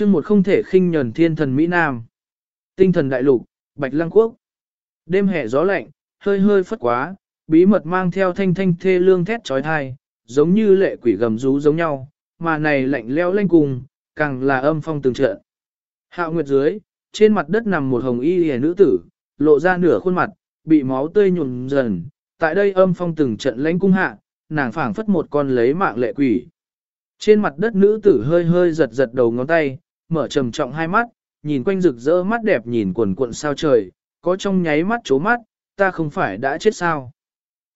chương một không thể khinh nhờn thiên thần Mỹ Nam. Tinh thần đại lục, Bạch Lăng Quốc. Đêm hè gió lạnh, hơi hơi phất quá, bí mật mang theo thanh thanh thê lương thét trói thai, giống như lệ quỷ gầm rú giống nhau, mà này lạnh leo lanh cùng, càng là âm phong từng trận. Hạo nguyệt dưới, trên mặt đất nằm một hồng y hề nữ tử, lộ ra nửa khuôn mặt, bị máu tươi nhuộm dần, tại đây âm phong từng trận lãnh cung hạ, nàng phảng phất một con lấy mạng lệ quỷ. Trên mặt đất nữ tử hơi hơi giật giật đầu ngón tay, mở trầm trọng hai mắt, nhìn quanh rực rỡ mắt đẹp nhìn quần cuộn sao trời, có trong nháy mắt chố mắt, ta không phải đã chết sao.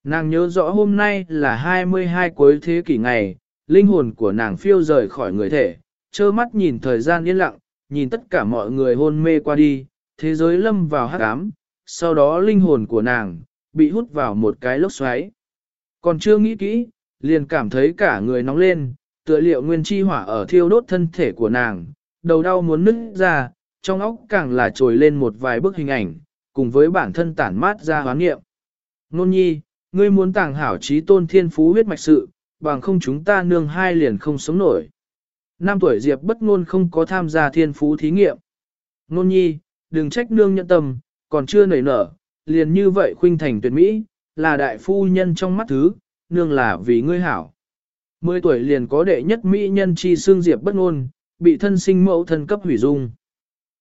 Nàng nhớ rõ hôm nay là 22 cuối thế kỷ ngày, linh hồn của nàng phiêu rời khỏi người thể, trơ mắt nhìn thời gian yên lặng, nhìn tất cả mọi người hôn mê qua đi, thế giới lâm vào hắc ám, sau đó linh hồn của nàng bị hút vào một cái lốc xoáy. Còn chưa nghĩ kỹ, liền cảm thấy cả người nóng lên, tựa liệu nguyên chi hỏa ở thiêu đốt thân thể của nàng, đầu đau muốn nứt ra, trong óc càng là trồi lên một vài bức hình ảnh, cùng với bản thân tản mát ra hoán nghiệm. Nôn nhi, ngươi muốn tàng hảo trí tôn thiên phú huyết mạch sự, bằng không chúng ta nương hai liền không sống nổi. Năm tuổi Diệp bất ngôn không có tham gia thiên phú thí nghiệm. Nôn nhi, đừng trách nương nhận tâm, còn chưa nảy nở, liền như vậy khuynh thành tuyệt mỹ, là đại phu nhân trong mắt thứ, nương là vì ngươi hảo. Mười tuổi liền có đệ nhất mỹ nhân chi xương Diệp bất ngôn, bị thân sinh mẫu thân cấp hủy dung.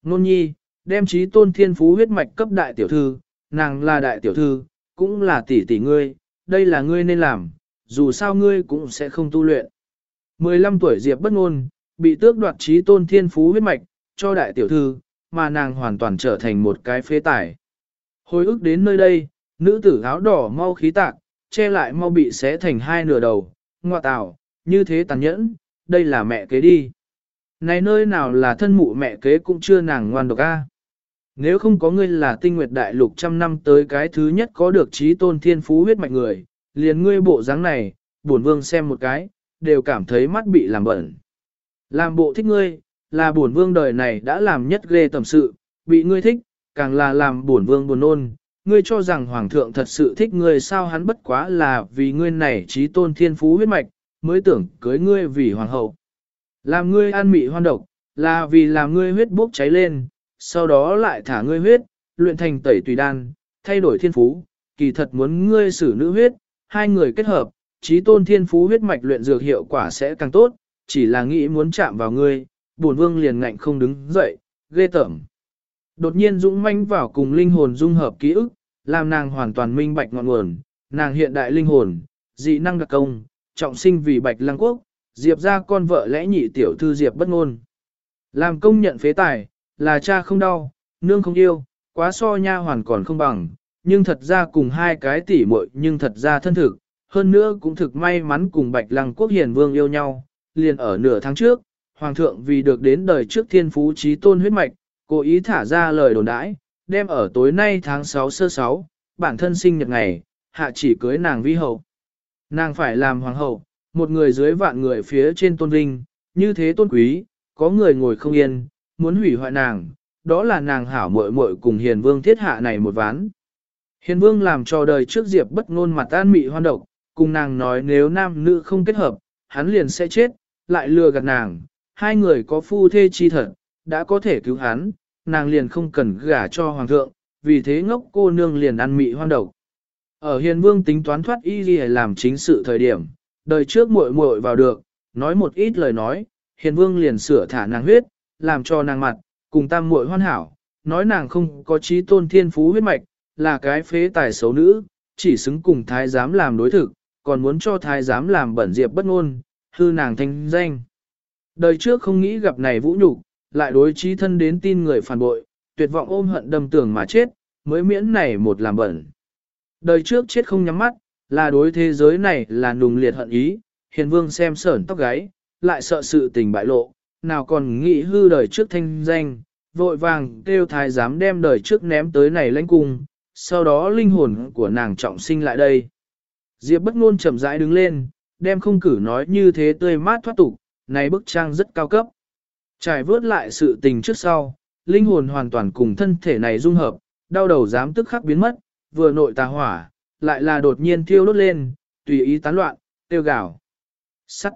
Nôn nhi, đem trí tôn thiên phú huyết mạch cấp đại tiểu thư, nàng là đại tiểu thư, cũng là tỷ tỷ ngươi, đây là ngươi nên làm, dù sao ngươi cũng sẽ không tu luyện. 15 tuổi Diệp bất ngôn, bị tước đoạt trí tôn thiên phú huyết mạch, cho đại tiểu thư, mà nàng hoàn toàn trở thành một cái phế tải. Hồi ức đến nơi đây, nữ tử áo đỏ mau khí tạc, che lại mau bị xé thành hai nửa đầu, ngoa tạo, như thế tàn nhẫn, đây là mẹ kế đi. Này nơi nào là thân mụ mẹ kế cũng chưa nàng ngoan độc a. Nếu không có ngươi là tinh nguyệt đại lục trăm năm tới cái thứ nhất có được trí tôn thiên phú huyết mạch người, liền ngươi bộ dáng này, bổn vương xem một cái, đều cảm thấy mắt bị làm bẩn. Làm bộ thích ngươi, là bổn vương đời này đã làm nhất ghê tầm sự, bị ngươi thích, càng là làm bổn vương buồn nôn. Ngươi cho rằng hoàng thượng thật sự thích ngươi sao hắn bất quá là vì ngươi này trí tôn thiên phú huyết mạch, mới tưởng cưới ngươi vì hoàng hậu. Làm ngươi ăn mị hoan độc, là vì làm ngươi huyết bốc cháy lên, sau đó lại thả ngươi huyết, luyện thành tẩy tùy đan, thay đổi thiên phú, kỳ thật muốn ngươi xử nữ huyết, hai người kết hợp, trí tôn thiên phú huyết mạch luyện dược hiệu quả sẽ càng tốt, chỉ là nghĩ muốn chạm vào ngươi, bổn vương liền ngạnh không đứng dậy, ghê tởm. Đột nhiên dũng manh vào cùng linh hồn dung hợp ký ức, làm nàng hoàn toàn minh bạch ngọn nguồn, nàng hiện đại linh hồn, dị năng đặc công, trọng sinh vì bạch lăng quốc, diệp ra con vợ lẽ nhị tiểu thư diệp bất ngôn. Làm công nhận phế tài, là cha không đau, nương không yêu, quá so nha hoàn còn không bằng, nhưng thật ra cùng hai cái tỷ muội nhưng thật ra thân thực, hơn nữa cũng thực may mắn cùng Bạch Lăng Quốc Hiền Vương yêu nhau, liền ở nửa tháng trước, Hoàng thượng vì được đến đời trước thiên phú trí tôn huyết mạch, cố ý thả ra lời đồn đãi, đem ở tối nay tháng 6 sơ 6, bản thân sinh nhật ngày, hạ chỉ cưới nàng vi hậu. Nàng phải làm hoàng hậu, một người dưới vạn người phía trên tôn vinh, như thế tôn quý, có người ngồi không yên, muốn hủy hoại nàng, đó là nàng hảo muội muội cùng hiền vương thiết hạ này một ván. Hiền vương làm cho đời trước diệp bất ngôn mặt an mị hoan độc, cùng nàng nói nếu nam nữ không kết hợp, hắn liền sẽ chết, lại lừa gạt nàng, hai người có phu thê chi thật, đã có thể cứu hắn, nàng liền không cần gả cho hoàng thượng, vì thế ngốc cô nương liền ăn mị hoan độc. Ở hiền vương tính toán thoát y gì làm chính sự thời điểm, đời trước muội muội vào được, nói một ít lời nói, hiền vương liền sửa thả nàng huyết, làm cho nàng mặt, cùng tam muội hoan hảo, nói nàng không có trí tôn thiên phú huyết mạch, là cái phế tài xấu nữ, chỉ xứng cùng thái giám làm đối thực, còn muốn cho thái giám làm bẩn diệp bất ngôn, hư nàng thanh danh. Đời trước không nghĩ gặp này vũ nhục, lại đối trí thân đến tin người phản bội, tuyệt vọng ôm hận đâm tường mà chết, mới miễn này một làm bẩn. Đời trước chết không nhắm mắt, là đối thế giới này là nùng liệt hận ý, hiền vương xem sởn tóc gáy, lại sợ sự tình bại lộ, nào còn nghĩ hư đời trước thanh danh, vội vàng kêu thái giám đem đời trước ném tới này lãnh cung, sau đó linh hồn của nàng trọng sinh lại đây. Diệp bất ngôn chậm rãi đứng lên, đem không cử nói như thế tươi mát thoát tục, này bức trang rất cao cấp. Trải vớt lại sự tình trước sau, linh hồn hoàn toàn cùng thân thể này dung hợp, đau đầu dám tức khắc biến mất, vừa nội tà hỏa, lại là đột nhiên thiêu đốt lên, tùy ý tán loạn, tiêu gạo. Sắt.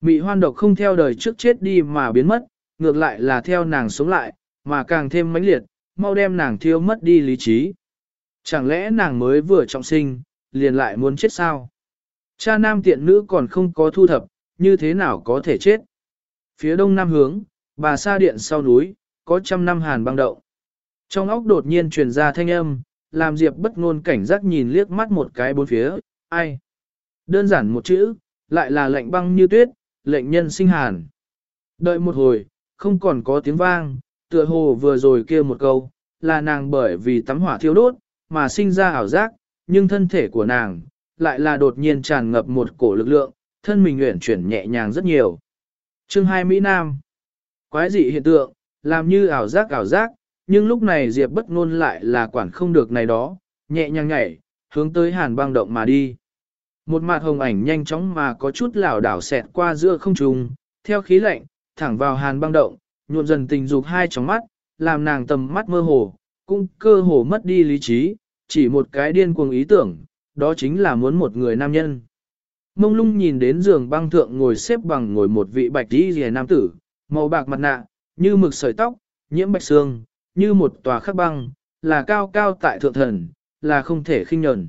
Mị hoan độc không theo đời trước chết đi mà biến mất, ngược lại là theo nàng sống lại, mà càng thêm mãnh liệt, mau đem nàng thiêu mất đi lý trí. Chẳng lẽ nàng mới vừa trọng sinh, liền lại muốn chết sao? Cha nam tiện nữ còn không có thu thập, như thế nào có thể chết? Phía đông nam hướng, bà sa điện sau núi, có trăm năm hàn băng động. Trong óc đột nhiên truyền ra thanh âm, làm Diệp bất ngôn cảnh giác nhìn liếc mắt một cái bốn phía, ai? Đơn giản một chữ, lại là lệnh băng như tuyết, lệnh nhân sinh hàn. Đợi một hồi, không còn có tiếng vang, tựa hồ vừa rồi kia một câu, là nàng bởi vì tắm hỏa thiêu đốt, mà sinh ra ảo giác, nhưng thân thể của nàng, lại là đột nhiên tràn ngập một cổ lực lượng, thân mình nguyện chuyển nhẹ nhàng rất nhiều. Chương 2 Mỹ Nam Quái dị hiện tượng, làm như ảo giác ảo giác, nhưng lúc này Diệp bất ngôn lại là quản không được này đó, nhẹ nhàng nhảy, hướng tới hàn băng động mà đi. Một mặt hồng ảnh nhanh chóng mà có chút lảo đảo xẹt qua giữa không trung, theo khí lạnh, thẳng vào hàn băng động, nhuộm dần tình dục hai tròng mắt, làm nàng tầm mắt mơ hồ, cũng cơ hồ mất đi lý trí, chỉ một cái điên cuồng ý tưởng, đó chính là muốn một người nam nhân. Mông lung nhìn đến giường băng thượng ngồi xếp bằng ngồi một vị bạch đi rìa nam tử, màu bạc mặt nạ, như mực sợi tóc, nhiễm bạch xương, như một tòa khắc băng, là cao cao tại thượng thần, là không thể khinh nhẫn.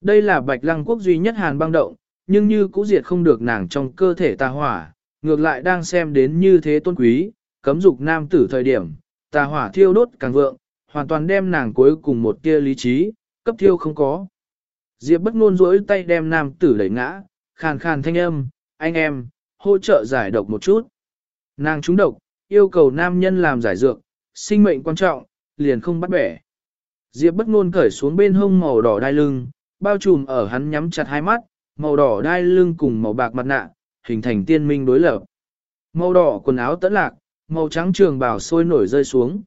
Đây là bạch lăng quốc duy nhất hàn băng động, nhưng như cũ diệt không được nàng trong cơ thể tà hỏa, ngược lại đang xem đến như thế tôn quý, cấm dục nam tử thời điểm, tà hỏa thiêu đốt càng vượng, hoàn toàn đem nàng cuối cùng một tia lý trí, cấp thiêu không có. Diệp bất ngôn rỗi tay đem nam tử đẩy ngã, khàn khàn thanh âm, anh em, hỗ trợ giải độc một chút. Nàng trúng độc, yêu cầu nam nhân làm giải dược, sinh mệnh quan trọng, liền không bắt bẻ. Diệp bất ngôn cởi xuống bên hông màu đỏ đai lưng, bao trùm ở hắn nhắm chặt hai mắt, màu đỏ đai lưng cùng màu bạc mặt nạ, hình thành tiên minh đối lập. Màu đỏ quần áo tẫn lạc, màu trắng trường bào sôi nổi rơi xuống.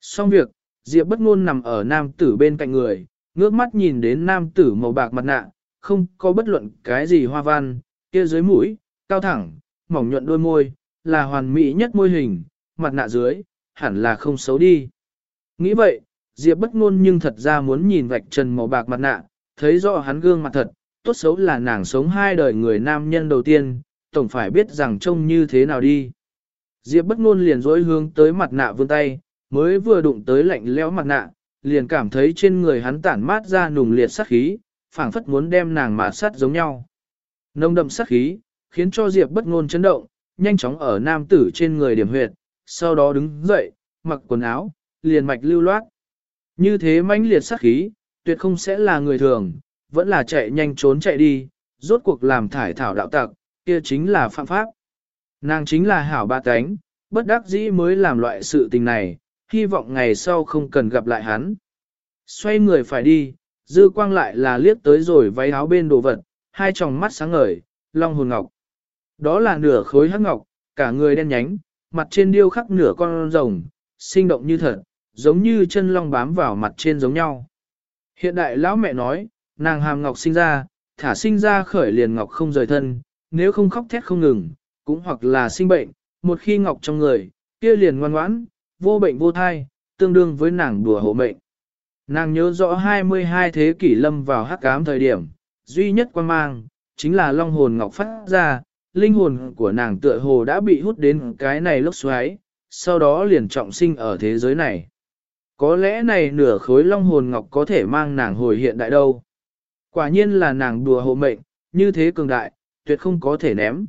Xong việc, Diệp bất ngôn nằm ở nam tử bên cạnh người, ngước mắt nhìn đến nam tử màu bạc mặt nạ, không có bất luận cái gì hoa văn, kia dưới mũi, cao thẳng, mỏng nhuận đôi môi, là hoàn mỹ nhất môi hình, mặt nạ dưới, hẳn là không xấu đi. Nghĩ vậy, Diệp bất ngôn nhưng thật ra muốn nhìn vạch trần màu bạc mặt nạ, thấy rõ hắn gương mặt thật, tốt xấu là nàng sống hai đời người nam nhân đầu tiên, tổng phải biết rằng trông như thế nào đi. Diệp bất ngôn liền dối hướng tới mặt nạ vươn tay, mới vừa đụng tới lạnh lẽo mặt nạ, liền cảm thấy trên người hắn tản mát ra nùng liệt sát khí, phảng phất muốn đem nàng mà sát giống nhau. Nông đậm sát khí, khiến cho Diệp bất ngôn chấn động, nhanh chóng ở nam tử trên người điểm huyệt, sau đó đứng dậy, mặc quần áo, liền mạch lưu loát. Như thế mãnh liệt sát khí, tuyệt không sẽ là người thường, vẫn là chạy nhanh trốn chạy đi, rốt cuộc làm thải thảo đạo tặc, kia chính là phạm pháp. Nàng chính là hảo ba cánh, bất đắc dĩ mới làm loại sự tình này, hy vọng ngày sau không cần gặp lại hắn. Xoay người phải đi, dư quang lại là liếc tới rồi váy áo bên đồ vật, hai tròng mắt sáng ngời, long hồn ngọc. Đó là nửa khối hắc ngọc, cả người đen nhánh, mặt trên điêu khắc nửa con rồng, sinh động như thật, giống như chân long bám vào mặt trên giống nhau. Hiện đại lão mẹ nói, nàng hàm ngọc sinh ra, thả sinh ra khởi liền ngọc không rời thân, nếu không khóc thét không ngừng, cũng hoặc là sinh bệnh, một khi ngọc trong người, kia liền ngoan ngoãn, vô bệnh vô thai, tương đương với nàng đùa hộ mệnh. Nàng nhớ rõ 22 thế kỷ lâm vào hắc ám thời điểm, duy nhất quan mang, chính là long hồn ngọc phát ra, linh hồn của nàng tựa hồ đã bị hút đến cái này lốc xoáy, sau đó liền trọng sinh ở thế giới này. Có lẽ này nửa khối long hồn ngọc có thể mang nàng hồi hiện đại đâu. Quả nhiên là nàng đùa hộ mệnh, như thế cường đại, tuyệt không có thể ném.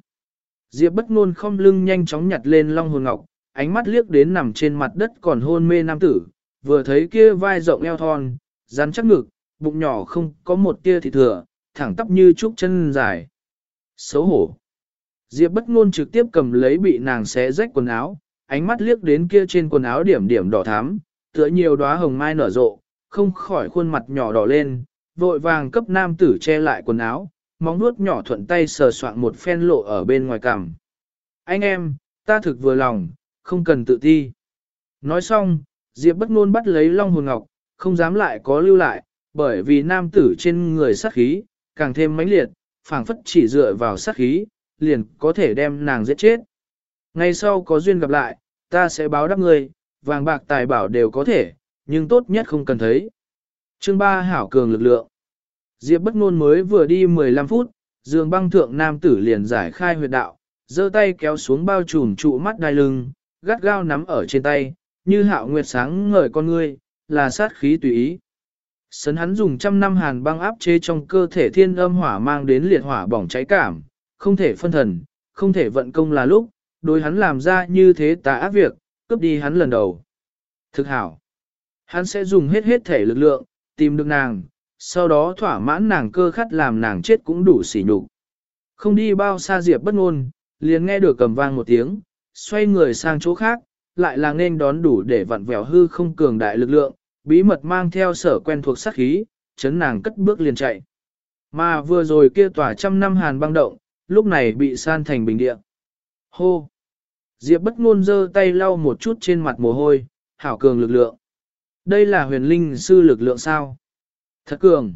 Diệp bất ngôn không lưng nhanh chóng nhặt lên long hồn ngọc, ánh mắt liếc đến nằm trên mặt đất còn hôn mê nam tử, vừa thấy kia vai rộng eo thon, rắn chắc ngực, bụng nhỏ không có một tia thịt thừa, thẳng tắp như trúc chân dài. Xấu hổ. Diệp bất ngôn trực tiếp cầm lấy bị nàng xé rách quần áo, ánh mắt liếc đến kia trên quần áo điểm điểm đỏ thắm, tựa nhiều đóa hồng mai nở rộ, không khỏi khuôn mặt nhỏ đỏ lên, vội vàng cấp nam tử che lại quần áo, móng nuốt nhỏ thuận tay sờ soạn một phen lộ ở bên ngoài cằm. Anh em, ta thực vừa lòng, không cần tự ti. Nói xong, Diệp bất ngôn bắt lấy long hồn ngọc, không dám lại có lưu lại, bởi vì nam tử trên người sát khí, càng thêm mãnh liệt, phảng phất chỉ dựa vào sát khí, liền có thể đem nàng giết chết. Ngày sau có duyên gặp lại, ta sẽ báo đáp ngươi, vàng bạc tài bảo đều có thể, nhưng tốt nhất không cần thấy. Chương 3 Hảo Cường lực lượng Diệp bất ngôn mới vừa đi 15 phút, giường băng thượng nam tử liền giải khai huyệt đạo, giơ tay kéo xuống bao trùm trụ mắt đai lưng, gắt gao nắm ở trên tay, như hạo nguyệt sáng ngời con ngươi, là sát khí tùy ý. Sấn hắn dùng trăm năm hàn băng áp chế trong cơ thể thiên âm hỏa mang đến liệt hỏa bỏng cháy cảm, không thể phân thần, không thể vận công là lúc, đối hắn làm ra như thế tà ác việc, cướp đi hắn lần đầu. Thực hảo, hắn sẽ dùng hết hết thể lực lượng, tìm được nàng, sau đó thỏa mãn nàng cơ khát làm nàng chết cũng đủ sỉ nhục. Không đi bao xa Diệp bất ngôn, liền nghe được cầm vang một tiếng, xoay người sang chỗ khác, lại là nên đón đủ để vặn vẹo hư không cường đại lực lượng, bí mật mang theo sở quen thuộc sát khí, chấn nàng cất bước liền chạy. Mà vừa rồi kia tỏa trăm năm hàn băng động, lúc này bị san thành bình địa. Hô! Diệp bất ngôn giơ tay lau một chút trên mặt mồ hôi, hảo cường lực lượng. Đây là huyền linh sư lực lượng sao? Thật cường!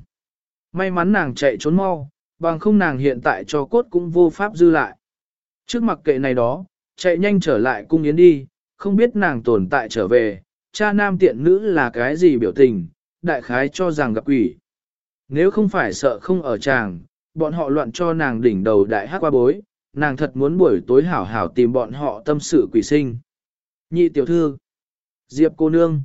May mắn nàng chạy trốn mau, bằng không nàng hiện tại cho cốt cũng vô pháp dư lại. Trước mặt kệ này đó, chạy nhanh trở lại cung yến đi, không biết nàng tồn tại trở về, cha nam tiện nữ là cái gì biểu tình, đại khái cho rằng gặp quỷ. Nếu không phải sợ không ở chàng, bọn họ loạn cho nàng đỉnh đầu đại hát qua bối, nàng thật muốn buổi tối hảo hảo tìm bọn họ tâm sự quỷ sinh. Nhị tiểu thư, Diệp cô nương,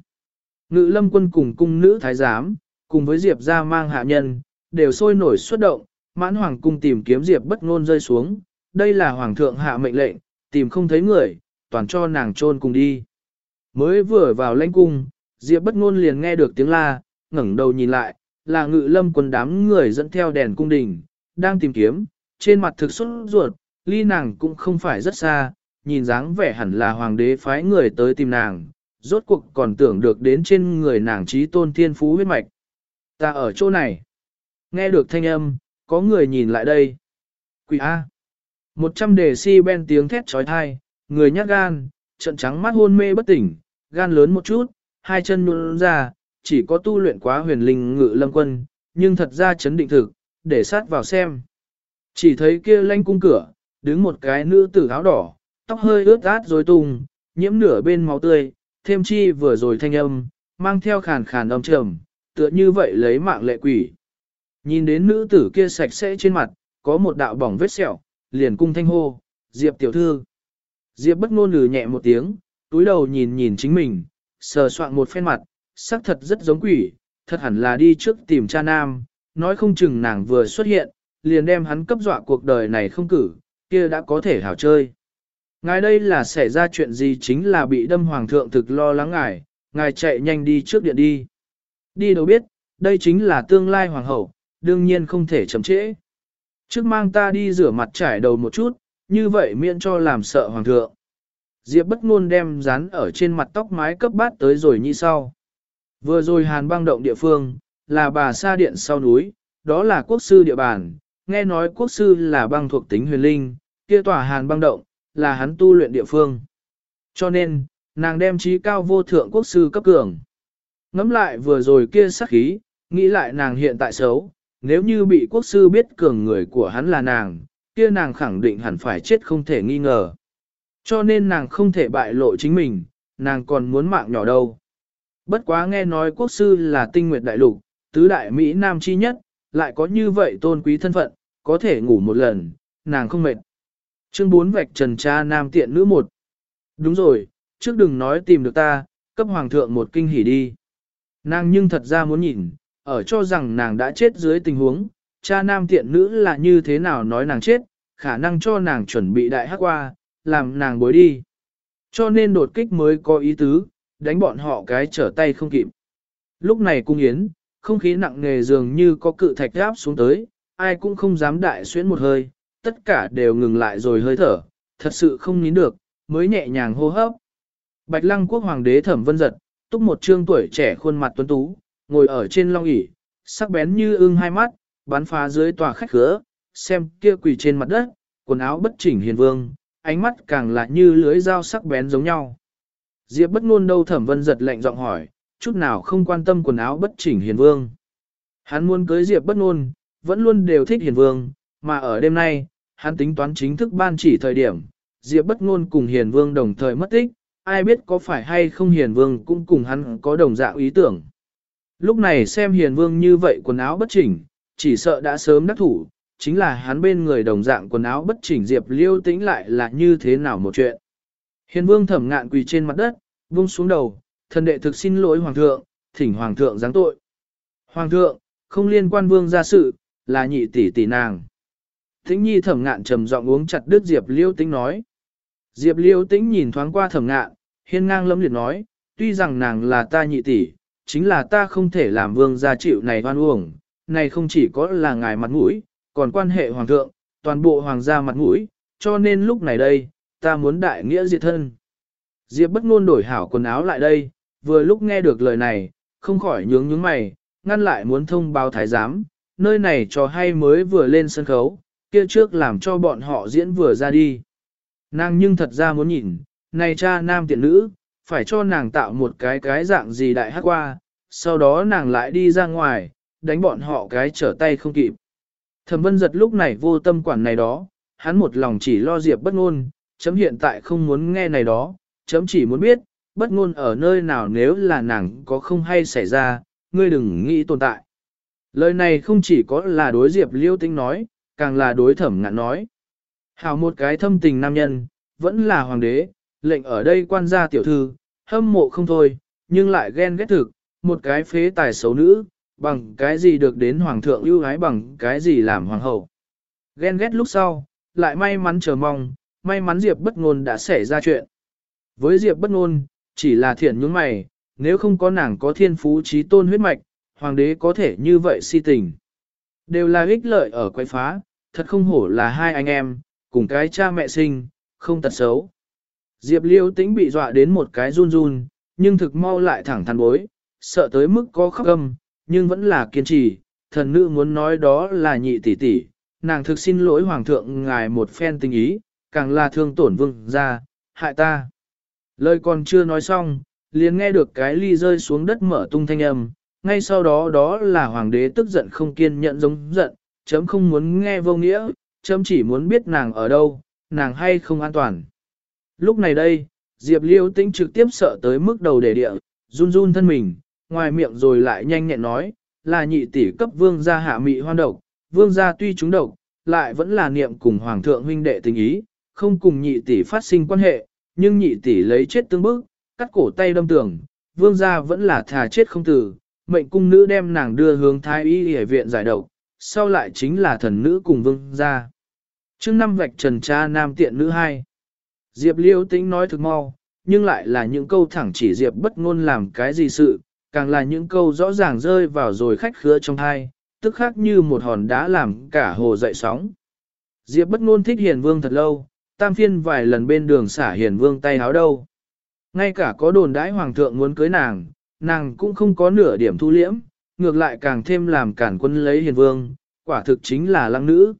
ngự lâm quân cùng cung nữ thái giám, cùng với Diệp gia mang hạ nhân, đều sôi nổi xuất động, mãn hoàng cung tìm kiếm Diệp bất ngôn rơi xuống, đây là hoàng thượng hạ mệnh lệnh, tìm không thấy người, toàn cho nàng trôn cùng đi. Mới vừa vào lãnh cung, Diệp bất ngôn liền nghe được tiếng la, ngẩng đầu nhìn lại, là ngự lâm quân đám người dẫn theo đèn cung đình, đang tìm kiếm, trên mặt thực xuất ruột, ly nàng cũng không phải rất xa, nhìn dáng vẻ hẳn là hoàng đế phái người tới tìm nàng, rốt cuộc còn tưởng được đến trên người nàng trí tôn thiên phú huyết mạch. Ta ở chỗ này. Nghe được thanh âm, có người nhìn lại đây. Quỷ A. Một trăm đề si ben tiếng thét trói thai, người nhát gan, trận trắng mắt hôn mê bất tỉnh, gan lớn một chút, hai chân nhún ra, chỉ có tu luyện quá huyền linh ngự lâm quân, nhưng thật ra chấn định thực, để sát vào xem. Chỉ thấy kia lanh cung cửa, đứng một cái nữ tử áo đỏ, tóc hơi ướt át rồi tung, nhiễm nửa bên máu tươi, thêm chi vừa rồi thanh âm, mang theo khàn khàn âm trầm, tựa như vậy lấy mạng lệ quỷ. Nhìn đến nữ tử kia sạch sẽ trên mặt, có một đạo bỏng vết sẹo, liền cung thanh hô, Diệp tiểu thư. Diệp bất ngôn lừ nhẹ một tiếng, túi đầu nhìn nhìn chính mình, sờ soạn một phen mặt, sắc thật rất giống quỷ, thật hẳn là đi trước tìm cha nam, nói không chừng nàng vừa xuất hiện, liền đem hắn cấp dọa cuộc đời này không cử, kia đã có thể hảo chơi. Ngài đây là xảy ra chuyện gì chính là bị đâm hoàng thượng thực lo lắng ngài, ngài chạy nhanh đi trước điện đi. Đi đâu biết, đây chính là tương lai hoàng hậu, đương nhiên không thể chậm trễ. Trước mang ta đi rửa mặt trải đầu một chút, như vậy miễn cho làm sợ hoàng thượng. Diệp bất ngôn đem dán ở trên mặt tóc mái cấp bát tới rồi như sau. Vừa rồi hàn băng động địa phương, là bà sa điện sau núi, đó là quốc sư địa bàn, nghe nói quốc sư là băng thuộc tính huyền linh, kia tòa hàn băng động, là hắn tu luyện địa phương. Cho nên, nàng đem trí cao vô thượng quốc sư cấp cường. Ngắm lại vừa rồi kia sắc khí, nghĩ lại nàng hiện tại xấu, nếu như bị quốc sư biết cường người của hắn là nàng, kia nàng khẳng định hẳn phải chết không thể nghi ngờ. Cho nên nàng không thể bại lộ chính mình, nàng còn muốn mạng nhỏ đâu. Bất quá nghe nói quốc sư là tinh nguyệt đại lục, tứ đại Mỹ Nam chi nhất, lại có như vậy tôn quý thân phận, có thể ngủ một lần, nàng không mệt. Chương 4 vạch trần cha nam tiện nữ một. Đúng rồi, trước đừng nói tìm được ta, cấp hoàng thượng một kinh hỉ đi. Nàng nhưng thật ra muốn nhìn, ở cho rằng nàng đã chết dưới tình huống, cha nam tiện nữ là như thế nào nói nàng chết, khả năng cho nàng chuẩn bị đại hắc qua, làm nàng bối đi. Cho nên đột kích mới có ý tứ, đánh bọn họ cái trở tay không kịp. Lúc này cung yến, không khí nặng nề dường như có cự thạch áp xuống tới, ai cũng không dám đại xuyến một hơi, tất cả đều ngừng lại rồi hơi thở, thật sự không nín được, mới nhẹ nhàng hô hấp. Bạch lăng quốc hoàng đế thẩm vân giật, túc một trương tuổi trẻ khuôn mặt tuấn tú, ngồi ở trên long ỷ sắc bén như ưng hai mắt, bắn phá dưới tòa khách khứa, xem kia quỳ trên mặt đất, quần áo bất chỉnh hiền vương, ánh mắt càng lại như lưới dao sắc bén giống nhau. Diệp bất ngôn đâu thẩm vân giật lạnh giọng hỏi, chút nào không quan tâm quần áo bất chỉnh hiền vương. Hắn muốn cưới Diệp bất ngôn, vẫn luôn đều thích hiền vương, mà ở đêm nay, hắn tính toán chính thức ban chỉ thời điểm, Diệp bất ngôn cùng hiền vương đồng thời mất tích, ai biết có phải hay không hiền vương cũng cùng hắn có đồng dạng ý tưởng. Lúc này xem hiền vương như vậy quần áo bất chỉnh, chỉ sợ đã sớm đắc thủ, chính là hắn bên người đồng dạng quần áo bất chỉnh Diệp liêu tĩnh lại là như thế nào một chuyện. Hiền vương thẩm ngạn quỳ trên mặt đất, vung xuống đầu, thần đệ thực xin lỗi hoàng thượng, thỉnh hoàng thượng giáng tội. Hoàng thượng, không liên quan vương gia sự, là nhị tỷ tỷ nàng. Thính nhi thẩm ngạn trầm giọng uống chặt đứt Diệp Liêu Tĩnh nói. Diệp Liêu Tĩnh nhìn thoáng qua thẩm ngạn, hiên ngang lâm liệt nói, tuy rằng nàng là ta nhị tỷ, chính là ta không thể làm vương gia chịu này hoan uổng, này không chỉ có là ngài mặt mũi, còn quan hệ hoàng thượng, toàn bộ hoàng gia mặt mũi, cho nên lúc này đây, ta muốn đại nghĩa diệt thân. Diệp bất ngôn đổi hảo quần áo lại đây, vừa lúc nghe được lời này, không khỏi nhướng nhướng mày, ngăn lại muốn thông báo thái giám, nơi này cho hay mới vừa lên sân khấu, kia trước làm cho bọn họ diễn vừa ra đi. Nàng nhưng thật ra muốn nhìn, này cha nam tiện nữ, phải cho nàng tạo một cái cái dạng gì đại hát qua, sau đó nàng lại đi ra ngoài, đánh bọn họ cái trở tay không kịp. Thẩm vân giật lúc này vô tâm quản này đó, hắn một lòng chỉ lo diệp bất ngôn, chấm hiện tại không muốn nghe này đó, chấm chỉ muốn biết, bất ngôn ở nơi nào nếu là nàng có không hay xảy ra, ngươi đừng nghĩ tồn tại. Lời này không chỉ có là đối diệp liêu tinh nói, càng là đối thẩm ngạn nói. Hảo một cái thâm tình nam nhân, vẫn là hoàng đế, lệnh ở đây quan gia tiểu thư, hâm mộ không thôi, nhưng lại ghen ghét thực, một cái phế tài xấu nữ, bằng cái gì được đến hoàng thượng ưu ái bằng cái gì làm hoàng hậu. Ghen ghét lúc sau, lại may mắn chờ mong, may mắn Diệp bất ngôn đã xảy ra chuyện. Với Diệp bất ngôn, chỉ là thiện nhướng mày, nếu không có nàng có thiên phú trí tôn huyết mạch, hoàng đế có thể như vậy si tình. Đều là ích lợi ở quay phá, thật không hổ là hai anh em, cùng cái cha mẹ sinh, không tật xấu. Diệp liêu tĩnh bị dọa đến một cái run run, nhưng thực mau lại thẳng thắn bối, sợ tới mức có khóc âm, nhưng vẫn là kiên trì, thần nữ muốn nói đó là nhị tỷ tỷ, nàng thực xin lỗi hoàng thượng ngài một phen tình ý, càng là thương tổn vương ra, hại ta. Lời còn chưa nói xong, liền nghe được cái ly rơi xuống đất mở tung thanh âm, ngay sau đó đó là hoàng đế tức giận không kiên nhẫn giống giận, chấm không muốn nghe vô nghĩa, chấm chỉ muốn biết nàng ở đâu, nàng hay không an toàn. Lúc này đây, Diệp Liêu tĩnh trực tiếp sợ tới mức đầu đề địa, run run thân mình, ngoài miệng rồi lại nhanh nhẹn nói, là nhị tỷ cấp vương gia hạ mị hoan độc, vương gia tuy chúng độc, lại vẫn là niệm cùng hoàng thượng huynh đệ tình ý, không cùng nhị tỷ phát sinh quan hệ, nhưng nhị tỷ lấy chết tương bức, cắt cổ tay đâm tường, vương gia vẫn là thà chết không tử, mệnh cung nữ đem nàng đưa hướng thái y y viện giải độc, sau lại chính là thần nữ cùng vương gia. Trước năm vạch trần cha nam tiện nữ hai. Diệp liêu tĩnh nói thực mau, nhưng lại là những câu thẳng chỉ Diệp bất ngôn làm cái gì sự, càng là những câu rõ ràng rơi vào rồi khách khứa trong hai, tức khác như một hòn đá làm cả hồ dậy sóng. Diệp bất ngôn thích hiền vương thật lâu, tam phiên vài lần bên đường xả hiền vương tay háo đâu. Ngay cả có đồn đãi hoàng thượng muốn cưới nàng, nàng cũng không có nửa điểm thu liễm, ngược lại càng thêm làm cản quân lấy hiền vương, quả thực chính là lăng nữ.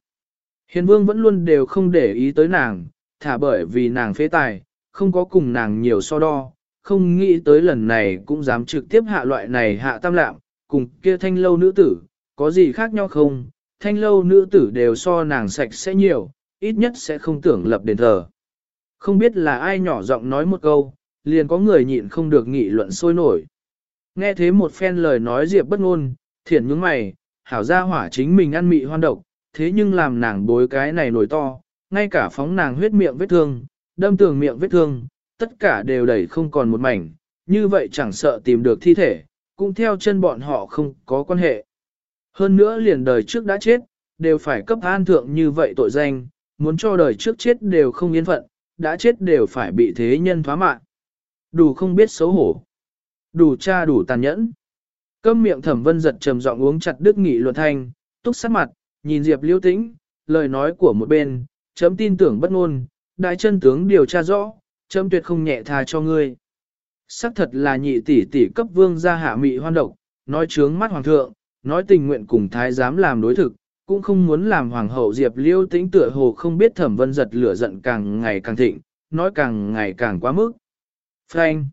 Hiền vương vẫn luôn đều không để ý tới nàng, thả bởi vì nàng phế tài, không có cùng nàng nhiều so đo, không nghĩ tới lần này cũng dám trực tiếp hạ loại này hạ tam lạm, cùng kia thanh lâu nữ tử, có gì khác nhau không, thanh lâu nữ tử đều so nàng sạch sẽ nhiều, ít nhất sẽ không tưởng lập đền thờ. Không biết là ai nhỏ giọng nói một câu, liền có người nhịn không được nghị luận sôi nổi. Nghe thế một phen lời nói diệp bất ngôn, thiển nhướng mày, hảo gia hỏa chính mình ăn mị hoan độc, thế nhưng làm nàng bối cái này nổi to, ngay cả phóng nàng huyết miệng vết thương, đâm tường miệng vết thương, tất cả đều đẩy không còn một mảnh, như vậy chẳng sợ tìm được thi thể, cũng theo chân bọn họ không có quan hệ. Hơn nữa liền đời trước đã chết, đều phải cấp an thượng như vậy tội danh, muốn cho đời trước chết đều không yên phận, đã chết đều phải bị thế nhân thoá mạng. Đủ không biết xấu hổ. Đủ cha đủ tàn nhẫn. Câm miệng thẩm vân giật trầm giọng uống chặt đức nghị luận thanh, túc sát mặt, nhìn Diệp liêu tĩnh, lời nói của một bên, chấm tin tưởng bất ngôn, đại chân tướng điều tra rõ, chấm tuyệt không nhẹ tha cho ngươi. Sắc thật là nhị tỷ tỷ cấp vương gia hạ mị hoan độc, nói trướng mắt hoàng thượng, nói tình nguyện cùng thái giám làm đối thực, cũng không muốn làm hoàng hậu Diệp Liêu tĩnh tựa hồ không biết thẩm vân giật lửa giận càng ngày càng thịnh, nói càng ngày càng quá mức. Frank!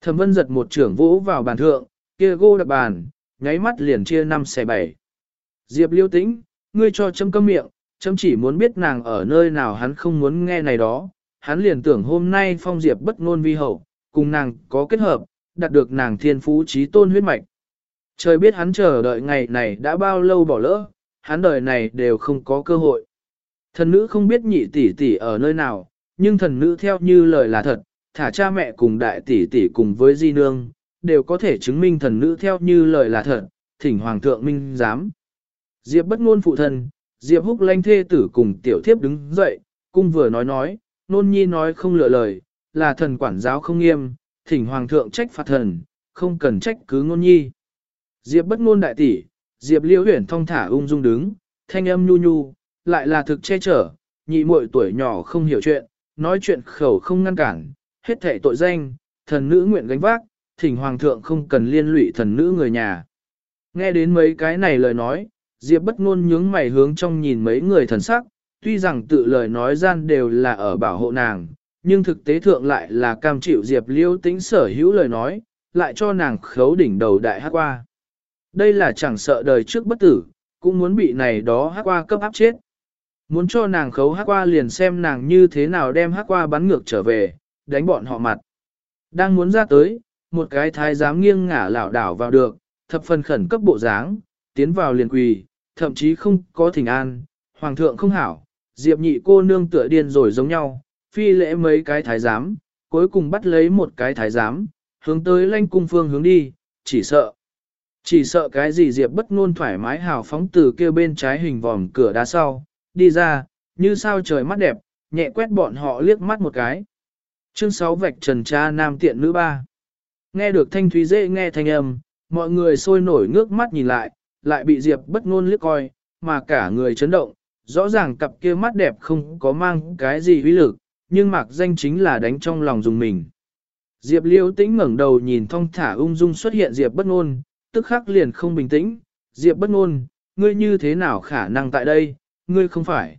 Thẩm vân giật một trưởng vỗ vào bàn thượng, kia gô đập bàn, nháy mắt liền chia năm xẻ bảy. Diệp Liêu tĩnh, ngươi cho châm câm miệng, châm chỉ muốn biết nàng ở nơi nào hắn không muốn nghe này đó, hắn liền tưởng hôm nay phong diệp bất ngôn vi hậu, cùng nàng có kết hợp, đạt được nàng thiên phú trí tôn huyết mạch. Trời biết hắn chờ đợi ngày này đã bao lâu bỏ lỡ, hắn đời này đều không có cơ hội. Thần nữ không biết nhị tỷ tỷ ở nơi nào, nhưng thần nữ theo như lời là thật, thả cha mẹ cùng đại tỷ tỷ cùng với di nương, đều có thể chứng minh thần nữ theo như lời là thật, thỉnh hoàng thượng minh giám. Diệp bất ngôn phụ thân, Diệp húc lanh thê tử cùng tiểu thiếp đứng dậy, cung vừa nói nói, nôn nhi nói không lựa lời, là thần quản giáo không nghiêm, thỉnh hoàng thượng trách phạt thần, không cần trách cứ ngôn nhi. Diệp bất ngôn đại tỷ, Diệp liễu Huyền thong thả ung dung đứng, thanh âm nhu nhu, lại là thực che chở, nhị muội tuổi nhỏ không hiểu chuyện, nói chuyện khẩu không ngăn cản, hết thảy tội danh, thần nữ nguyện gánh vác, thỉnh hoàng thượng không cần liên lụy thần nữ người nhà. Nghe đến mấy cái này lời nói, Diệp bất ngôn nhướng mày hướng trong nhìn mấy người thần sắc, tuy rằng tự lời nói gian đều là ở bảo hộ nàng, nhưng thực tế thượng lại là cam chịu Diệp Liễu tính sở hữu lời nói, lại cho nàng khấu đỉnh đầu đại hát qua. Đây là chẳng sợ đời trước bất tử, cũng muốn bị này đó hát qua cấp áp chết. Muốn cho nàng khấu hát qua liền xem nàng như thế nào đem hát qua bắn ngược trở về, đánh bọn họ mặt. Đang muốn ra tới, một cái thái giám nghiêng ngả lảo đảo vào được, thập phần khẩn cấp bộ dáng, tiến vào liền quỳ, thậm chí không có thỉnh an, hoàng thượng không hảo, diệp nhị cô nương tựa điên rồi giống nhau, phi lễ mấy cái thái giám, cuối cùng bắt lấy một cái thái giám, hướng tới lanh cung phương hướng đi, chỉ sợ. Chỉ sợ cái gì diệp bất ngôn thoải mái hào phóng từ kia bên trái hình vòm cửa đá sau, đi ra, như sao trời mắt đẹp, nhẹ quét bọn họ liếc mắt một cái. Chương 6 vạch trần cha nam tiện nữ ba. Nghe được thanh thúy dễ nghe thanh âm, mọi người sôi nổi ngước mắt nhìn lại, lại bị Diệp bất ngôn liếc coi, mà cả người chấn động, rõ ràng cặp kia mắt đẹp không có mang cái gì uy lực, nhưng mạc danh chính là đánh trong lòng dùng mình. Diệp liễu tĩnh ngẩng đầu nhìn thong thả ung dung xuất hiện Diệp bất ngôn, tức khắc liền không bình tĩnh, Diệp bất ngôn, ngươi như thế nào khả năng tại đây, ngươi không phải.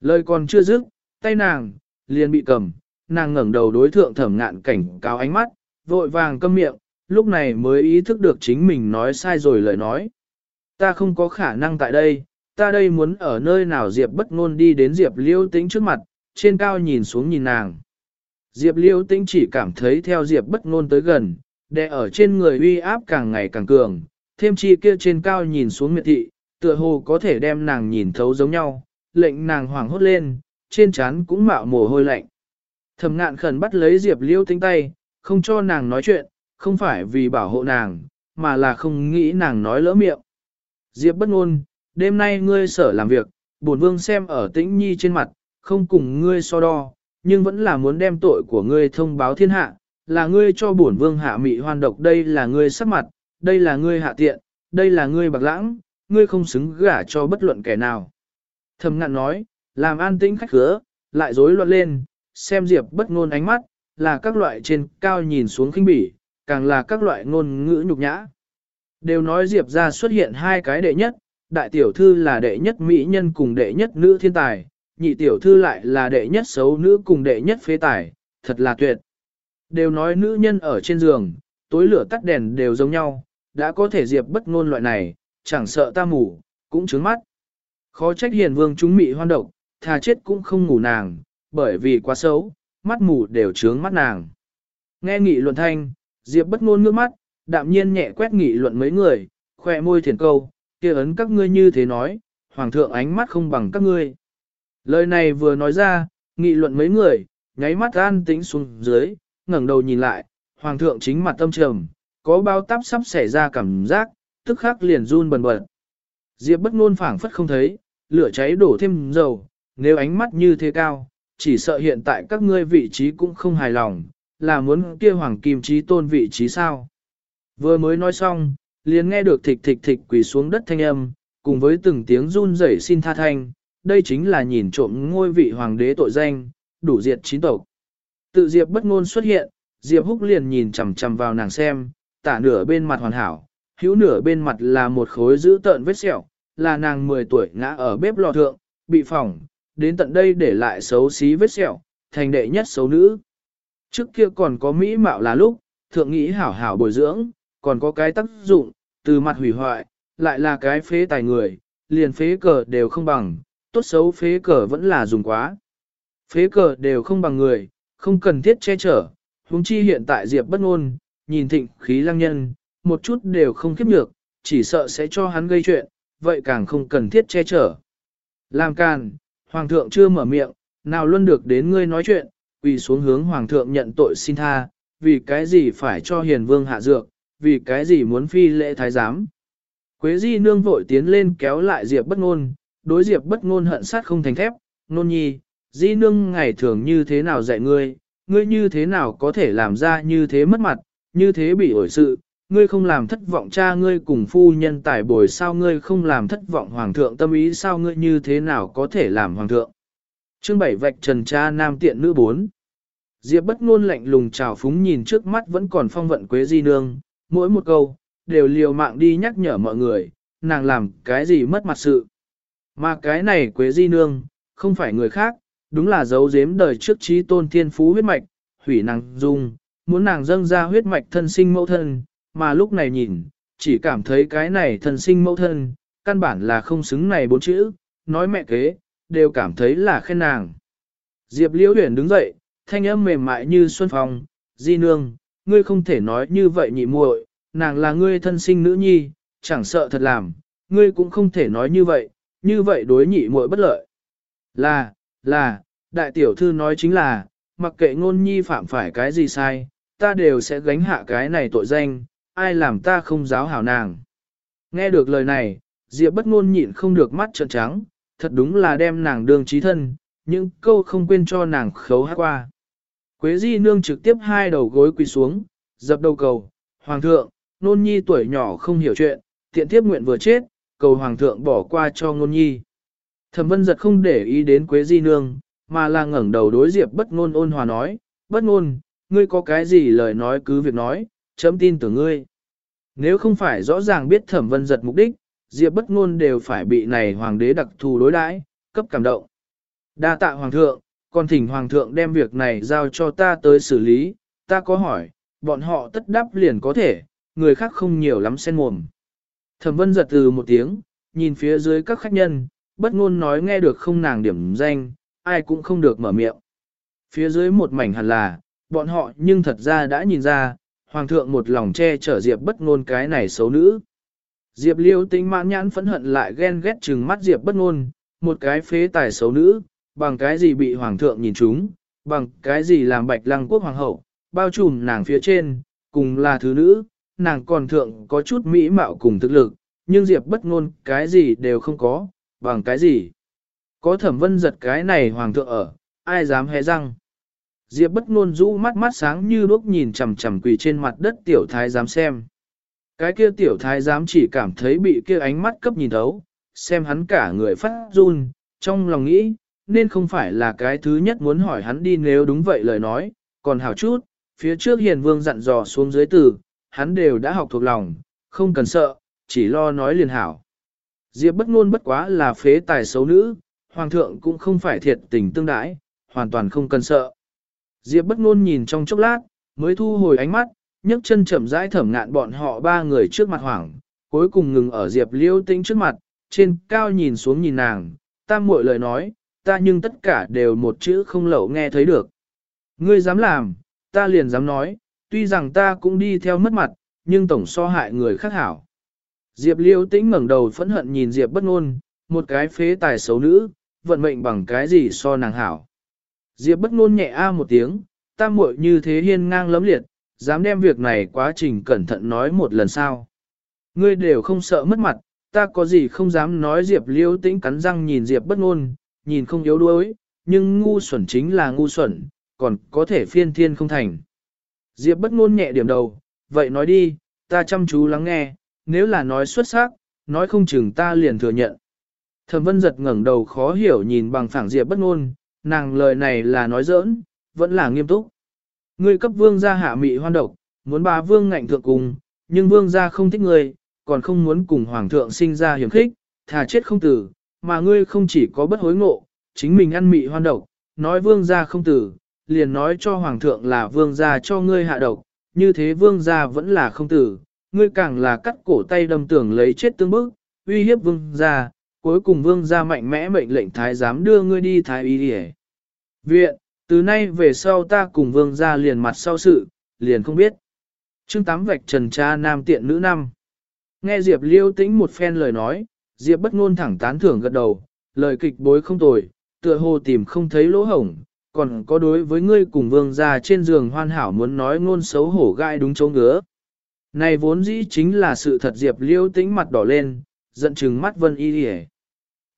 Lời còn chưa dứt, tay nàng, liền bị cầm, nàng ngẩng đầu đối thượng thẩm ngạn cảnh cáo ánh mắt, vội vàng câm miệng, lúc này mới ý thức được chính mình nói sai rồi lời nói. Ta không có khả năng tại đây, ta đây muốn ở nơi nào Diệp bất ngôn đi đến Diệp liêu tĩnh trước mặt, trên cao nhìn xuống nhìn nàng. Diệp liêu tĩnh chỉ cảm thấy theo Diệp bất ngôn tới gần, đè ở trên người uy áp càng ngày càng cường, thêm chi kia trên cao nhìn xuống miệt thị, tựa hồ có thể đem nàng nhìn thấu giống nhau, lệnh nàng hoảng hốt lên, trên trán cũng mạo mồ hôi lạnh. Thẩm ngạn khẩn bắt lấy Diệp liêu tinh tay, không cho nàng nói chuyện, không phải vì bảo hộ nàng, mà là không nghĩ nàng nói lỡ miệng. Diệp bất ngôn, đêm nay ngươi sở làm việc, bổn vương xem ở tĩnh nhi trên mặt, không cùng ngươi so đo, nhưng vẫn là muốn đem tội của ngươi thông báo thiên hạ, là ngươi cho bổn vương hạ mị hoan độc đây là ngươi sắc mặt, đây là ngươi hạ tiện, đây là ngươi bạc lãng, ngươi không xứng gả cho bất luận kẻ nào. Thầm ngạn nói, làm an tĩnh khách khứa, lại rối loạn lên, xem Diệp bất ngôn ánh mắt, là các loại trên cao nhìn xuống khinh bỉ, càng là các loại ngôn ngữ nhục nhã. Đều nói Diệp ra xuất hiện hai cái đệ nhất, đại tiểu thư là đệ nhất mỹ nhân cùng đệ nhất nữ thiên tài, nhị tiểu thư lại là đệ nhất xấu nữ cùng đệ nhất phế tài, thật là tuyệt. Đều nói nữ nhân ở trên giường, tối lửa tắt đèn đều giống nhau, đã có thể Diệp bất ngôn loại này, chẳng sợ ta mù, cũng trướng mắt. Khó trách hiền vương chúng mị hoan độc, thà chết cũng không ngủ nàng, bởi vì quá xấu, mắt mù đều trướng mắt nàng. Nghe nghị luận thanh, Diệp bất ngôn ngước mắt, đạm nhiên nhẹ quét nghị luận mấy người, khoe môi thiền câu, kia ấn các ngươi như thế nói, hoàng thượng ánh mắt không bằng các ngươi. Lời này vừa nói ra, nghị luận mấy người, nháy mắt an tĩnh xuống dưới, ngẩng đầu nhìn lại, hoàng thượng chính mặt tâm trầm, có bao táp sắp xảy ra cảm giác, tức khắc liền run bần bật. Diệp bất ngôn phảng phất không thấy, lửa cháy đổ thêm dầu, nếu ánh mắt như thế cao, chỉ sợ hiện tại các ngươi vị trí cũng không hài lòng, là muốn kia hoàng kim trí tôn vị trí sao. Vừa mới nói xong, liền nghe được thịch thịch thịch quỳ xuống đất thanh âm, cùng với từng tiếng run rẩy xin tha thanh, đây chính là nhìn trộm ngôi vị hoàng đế tội danh, đủ diệt chín tộc. Tự Diệp bất ngôn xuất hiện, Diệp húc liền nhìn chằm chằm vào nàng xem, tả nửa bên mặt hoàn hảo, hữu nửa bên mặt là một khối dữ tợn vết sẹo, là nàng 10 tuổi ngã ở bếp lò thượng, bị phỏng, đến tận đây để lại xấu xí vết sẹo, thành đệ nhất xấu nữ. Trước kia còn có mỹ mạo là lúc, thượng nghĩ hảo hảo bồi dưỡng, còn có cái tác dụng, từ mặt hủy hoại, lại là cái phế tài người, liền phế cờ đều không bằng, tốt xấu phế cờ vẫn là dùng quá. Phế cờ đều không bằng người, không cần thiết che chở, huống chi hiện tại Diệp bất ngôn, nhìn thịnh khí lăng nhân, một chút đều không kiếp nhược, chỉ sợ sẽ cho hắn gây chuyện, vậy càng không cần thiết che chở. Làm càn, Hoàng thượng chưa mở miệng, nào luôn được đến ngươi nói chuyện, quỳ xuống hướng hoàng thượng nhận tội xin tha, vì cái gì phải cho hiền vương hạ dược, vì cái gì muốn phi lễ thái giám. Quế di nương vội tiến lên kéo lại diệp bất ngôn, đối diệp bất ngôn hận sát không thành thép, nôn nhi, di nương ngày thường như thế nào dạy ngươi, ngươi như thế nào có thể làm ra như thế mất mặt, như thế bị ổi sự, ngươi không làm thất vọng cha ngươi cùng phu nhân tài bồi sao ngươi không làm thất vọng hoàng thượng tâm ý sao ngươi như thế nào có thể làm hoàng thượng. Chương bảy vạch trần cha nam tiện nữ bốn. Diệp bất ngôn lạnh lùng chào phúng nhìn trước mắt vẫn còn phong vận quế di nương, mỗi một câu, đều liều mạng đi nhắc nhở mọi người, nàng làm cái gì mất mặt sự. Mà cái này quế di nương, không phải người khác, đúng là dấu giếm đời trước trí tôn thiên phú huyết mạch, hủy nàng dung, muốn nàng dâng ra huyết mạch thân sinh mẫu thân, mà lúc này nhìn, chỉ cảm thấy cái này thân sinh mẫu thân, căn bản là không xứng này bốn chữ, nói mẹ kế, đều cảm thấy là khen nàng. Diệp Liễu Huyền đứng dậy, thanh âm mềm mại như xuân phong, di nương, ngươi không thể nói như vậy nhị muội, nàng là ngươi thân sinh nữ nhi, chẳng sợ thật làm, ngươi cũng không thể nói như vậy, như vậy đối nhị muội bất lợi. Là, là, đại tiểu thư nói chính là, mặc kệ ngôn nhi phạm phải cái gì sai, ta đều sẽ gánh hạ cái này tội danh, ai làm ta không giáo hảo nàng. Nghe được lời này, Diệp bất ngôn nhịn không được mắt trợn trắng, thật đúng là đem nàng đương trí thân, những câu không quên cho nàng khấu hát qua. Quế di nương trực tiếp hai đầu gối quỳ xuống, dập đầu cầu, Hoàng thượng, nôn nhi tuổi nhỏ không hiểu chuyện, tiện tiếp nguyện vừa chết, cầu Hoàng thượng bỏ qua cho ngôn nhi. Thẩm vân giật không để ý đến Quế di nương, mà là ngẩng đầu đối diệp bất ngôn ôn hòa nói, bất ngôn, ngươi có cái gì lời nói cứ việc nói, chấm tin tưởng ngươi. Nếu không phải rõ ràng biết thẩm vân giật mục đích, diệp bất ngôn đều phải bị này hoàng đế đặc thù đối đãi, cấp cảm động. Đa tạ hoàng thượng, còn thỉnh hoàng thượng đem việc này giao cho ta tới xử lý, ta có hỏi, bọn họ tất đáp liền có thể, người khác không nhiều lắm sen mồm. Thẩm vân giật từ một tiếng, nhìn phía dưới các khách nhân, bất ngôn nói nghe được không nàng điểm danh, ai cũng không được mở miệng. Phía dưới một mảnh hẳn là, bọn họ nhưng thật ra đã nhìn ra, hoàng thượng một lòng che chở Diệp bất ngôn cái này xấu nữ. Diệp liêu tính mãn nhãn phẫn hận lại ghen ghét trừng mắt Diệp bất ngôn, một cái phế tài xấu nữ, bằng cái gì bị hoàng thượng nhìn chúng, bằng cái gì làm bạch lăng quốc hoàng hậu, bao trùm nàng phía trên, cùng là thứ nữ, nàng còn thượng có chút mỹ mạo cùng thực lực, nhưng Diệp bất ngôn cái gì đều không có, bằng cái gì. Có thẩm vân giật cái này hoàng thượng ở, ai dám hé răng. Diệp bất ngôn rũ mắt mắt sáng như đuốc nhìn chằm chằm quỳ trên mặt đất tiểu thái dám xem. Cái kia tiểu thái dám chỉ cảm thấy bị kia ánh mắt cấp nhìn thấu, xem hắn cả người phát run, trong lòng nghĩ, nên không phải là cái thứ nhất muốn hỏi hắn đi nếu đúng vậy lời nói, còn hảo chút, phía trước hiền vương dặn dò xuống dưới từ, hắn đều đã học thuộc lòng, không cần sợ, chỉ lo nói liền hảo. Diệp bất ngôn bất quá là phế tài xấu nữ, hoàng thượng cũng không phải thiệt tình tương đãi, hoàn toàn không cần sợ. Diệp bất ngôn nhìn trong chốc lát, mới thu hồi ánh mắt, nhấc chân chậm rãi thẩm ngạn bọn họ ba người trước mặt hoảng, cuối cùng ngừng ở Diệp Liêu Tĩnh trước mặt, trên cao nhìn xuống nhìn nàng, ta muội lời nói, ta nhưng tất cả đều một chữ không lậu nghe thấy được. Ngươi dám làm, ta liền dám nói, tuy rằng ta cũng đi theo mất mặt, nhưng tổng so hại người khác hảo. Diệp Liêu Tĩnh ngẩng đầu phẫn hận nhìn Diệp bất ngôn, một cái phế tài xấu nữ, vận mệnh bằng cái gì so nàng hảo. Diệp bất ngôn nhẹ a một tiếng, ta muội như thế hiên ngang lấm liệt, dám đem việc này quá trình cẩn thận nói một lần sao. Ngươi đều không sợ mất mặt, ta có gì không dám nói Diệp liêu tĩnh cắn răng nhìn Diệp bất ngôn, nhìn không yếu đuối, nhưng ngu xuẩn chính là ngu xuẩn, còn có thể phiên thiên không thành. Diệp bất ngôn nhẹ điểm đầu, vậy nói đi, ta chăm chú lắng nghe, nếu là nói xuất sắc, nói không chừng ta liền thừa nhận. Thẩm vân giật ngẩng đầu khó hiểu nhìn bằng phẳng Diệp bất ngôn, nàng lời này là nói giỡn, vẫn là nghiêm túc. Ngươi cấp vương gia hạ mị hoan độc, muốn bà vương ngạnh thượng cùng, nhưng vương gia không thích ngươi, còn không muốn cùng hoàng thượng sinh ra hiểm khích, thà chết không tử, mà ngươi không chỉ có bất hối ngộ, chính mình ăn mị hoan độc, nói vương gia không tử, liền nói cho hoàng thượng là vương gia cho ngươi hạ độc, như thế vương gia vẫn là không tử, ngươi càng là cắt cổ tay đâm tưởng lấy chết tương bức, uy hiếp vương gia, cuối cùng vương gia mạnh mẽ mệnh lệnh thái giám đưa ngươi đi thái y đi Viện, từ nay về sau ta cùng vương gia liền mặt sau sự, liền không biết. chương tám vạch trần cha nam tiện nữ năm. Nghe Diệp liêu tĩnh một phen lời nói, Diệp bất ngôn thẳng tán thưởng gật đầu, lời kịch bối không tồi, tựa hồ tìm không thấy lỗ hổng, còn có đối với ngươi cùng vương gia trên giường hoàn hảo muốn nói ngôn xấu hổ gai đúng chỗ ngứa. Này vốn dĩ chính là sự thật Diệp liêu tĩnh mặt đỏ lên, giận chừng mắt vân y đi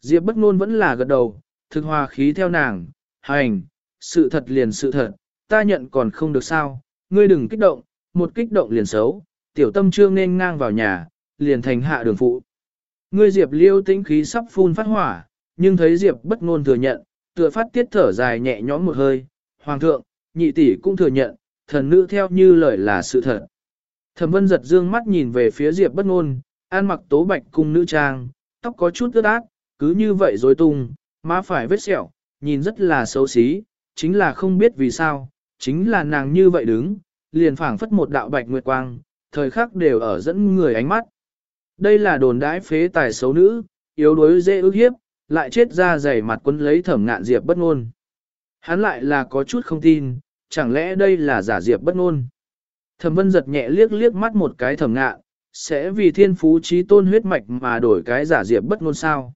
Diệp bất ngôn vẫn là gật đầu, thực hòa khí theo nàng, hành, sự thật liền sự thật, ta nhận còn không được sao, ngươi đừng kích động, một kích động liền xấu, tiểu tâm trương nên ngang vào nhà, liền thành hạ đường phụ. Ngươi Diệp liêu tĩnh khí sắp phun phát hỏa, nhưng thấy Diệp bất ngôn thừa nhận, tựa phát tiết thở dài nhẹ nhõm một hơi, hoàng thượng, nhị tỷ cũng thừa nhận, thần nữ theo như lời là sự thật. Thẩm vân giật dương mắt nhìn về phía Diệp bất ngôn, an mặc tố bạch cung nữ trang, tóc có chút ướt át, cứ như vậy rối tung, má phải vết sẹo, nhìn rất là xấu xí, chính là không biết vì sao, chính là nàng như vậy đứng, liền phảng phất một đạo bạch nguyệt quang, thời khắc đều ở dẫn người ánh mắt. Đây là đồn đãi phế tài xấu nữ, yếu đuối dễ ước hiếp, lại chết ra dày mặt quân lấy thẩm ngạn diệp bất ngôn. Hắn lại là có chút không tin, chẳng lẽ đây là giả diệp bất ngôn. Thẩm vân giật nhẹ liếc liếc mắt một cái thẩm ngạn, sẽ vì thiên phú trí tôn huyết mạch mà đổi cái giả diệp bất ngôn sao.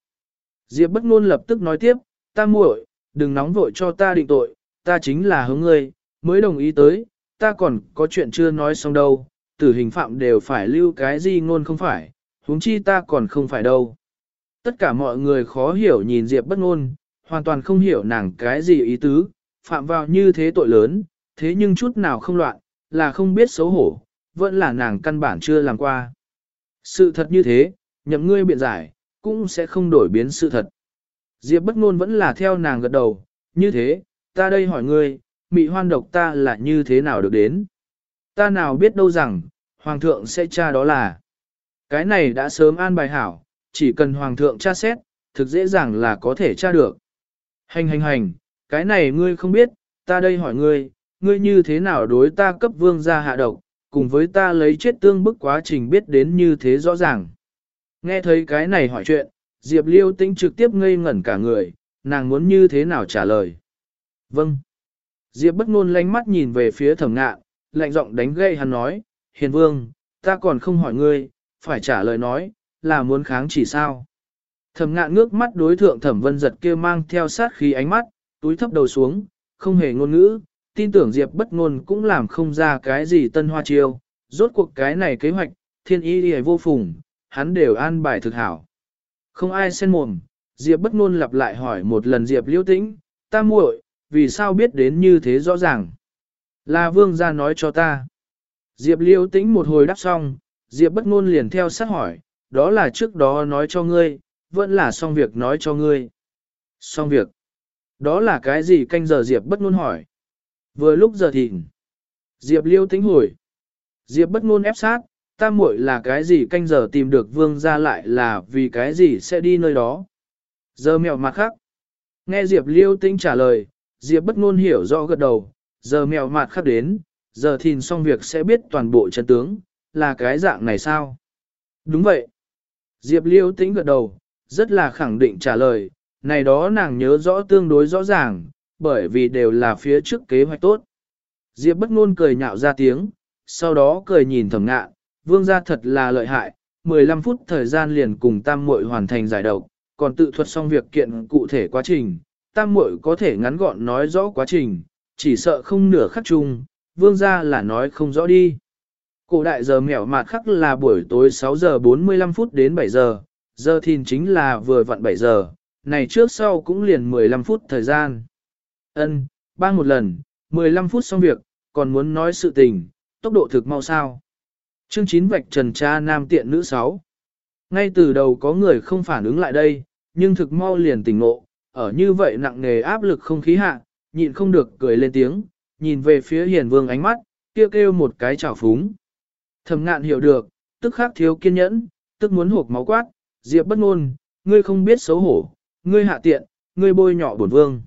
Diệp bất ngôn lập tức nói tiếp, ta muội, đừng nóng vội cho ta định tội, ta chính là hướng ngươi, mới đồng ý tới, ta còn có chuyện chưa nói xong đâu, tử hình phạm đều phải lưu cái gì ngôn không phải, huống chi ta còn không phải đâu. Tất cả mọi người khó hiểu nhìn Diệp bất ngôn, hoàn toàn không hiểu nàng cái gì ý tứ, phạm vào như thế tội lớn, thế nhưng chút nào không loạn, là không biết xấu hổ, vẫn là nàng căn bản chưa làm qua. Sự thật như thế, nhậm ngươi biện giải, cũng sẽ không đổi biến sự thật. Diệp bất ngôn vẫn là theo nàng gật đầu, như thế, ta đây hỏi ngươi, mị hoan độc ta là như thế nào được đến? Ta nào biết đâu rằng, Hoàng thượng sẽ tra đó là. Cái này đã sớm an bài hảo, chỉ cần Hoàng thượng tra xét, thực dễ dàng là có thể tra được. Hành hành hành, cái này ngươi không biết, ta đây hỏi ngươi, ngươi như thế nào đối ta cấp vương gia hạ độc, cùng với ta lấy chết tương bức quá trình biết đến như thế rõ ràng. Nghe thấy cái này hỏi chuyện, Diệp Liêu tĩnh trực tiếp ngây ngẩn cả người, nàng muốn như thế nào trả lời. Vâng. Diệp bất ngôn lánh mắt nhìn về phía thẩm ngạn, lạnh giọng đánh gây hắn nói, hiền vương, ta còn không hỏi ngươi, phải trả lời nói, là muốn kháng chỉ sao. Thẩm ngạn ngước mắt đối thượng thẩm vân giật kia mang theo sát khí ánh mắt, túi thấp đầu xuống, không hề ngôn ngữ, tin tưởng Diệp bất ngôn cũng làm không ra cái gì tân hoa chiêu, rốt cuộc cái này kế hoạch, thiên ý đi vô phùng, hắn đều an bài thực hảo. Không ai xen mồm, Diệp bất ngôn lặp lại hỏi một lần Diệp liêu tĩnh, ta muội, vì sao biết đến như thế rõ ràng? Là vương gia nói cho ta. Diệp liêu tĩnh một hồi đáp xong, Diệp bất ngôn liền theo sát hỏi, đó là trước đó nói cho ngươi, vẫn là xong việc nói cho ngươi. Xong việc. Đó là cái gì canh giờ Diệp bất ngôn hỏi. Vừa lúc giờ thịnh. Diệp liêu tĩnh hồi. Diệp bất ngôn ép sát, ta muội là cái gì canh giờ tìm được vương gia lại là vì cái gì sẽ đi nơi đó. Giờ mèo mặt khác. Nghe Diệp liêu tĩnh trả lời, Diệp bất ngôn hiểu rõ gật đầu, giờ mèo mặt khác đến, giờ thìn xong việc sẽ biết toàn bộ chân tướng, là cái dạng này sao? Đúng vậy. Diệp liêu tĩnh gật đầu, rất là khẳng định trả lời, này đó nàng nhớ rõ tương đối rõ ràng, bởi vì đều là phía trước kế hoạch tốt. Diệp bất ngôn cười nhạo ra tiếng, sau đó cười nhìn thẩm ngạn, vương gia thật là lợi hại, 15 phút thời gian liền cùng tam muội hoàn thành giải độc, còn tự thuật xong việc kiện cụ thể quá trình, tam muội có thể ngắn gọn nói rõ quá trình, chỉ sợ không nửa khắc chung, vương gia là nói không rõ đi. Cổ đại giờ mèo mạt khắc là buổi tối 6 giờ 45 phút đến 7 giờ, giờ thìn chính là vừa vặn 7 giờ, này trước sau cũng liền 15 phút thời gian. Ân, bang một lần, 15 phút xong việc, còn muốn nói sự tình, tốc độ thực mau sao. Chương 9 vạch trần cha nam tiện nữ 6. Ngay từ đầu có người không phản ứng lại đây, nhưng thực mau liền tỉnh ngộ, ở như vậy nặng nề áp lực không khí hạ, nhịn không được cười lên tiếng, nhìn về phía hiền vương ánh mắt, kêu kêu một cái chảo phúng. Thầm ngạn hiểu được, tức khắc thiếu kiên nhẫn, tức muốn hộp máu quát, diệp bất ngôn, ngươi không biết xấu hổ, ngươi hạ tiện, ngươi bôi nhọ bổn vương.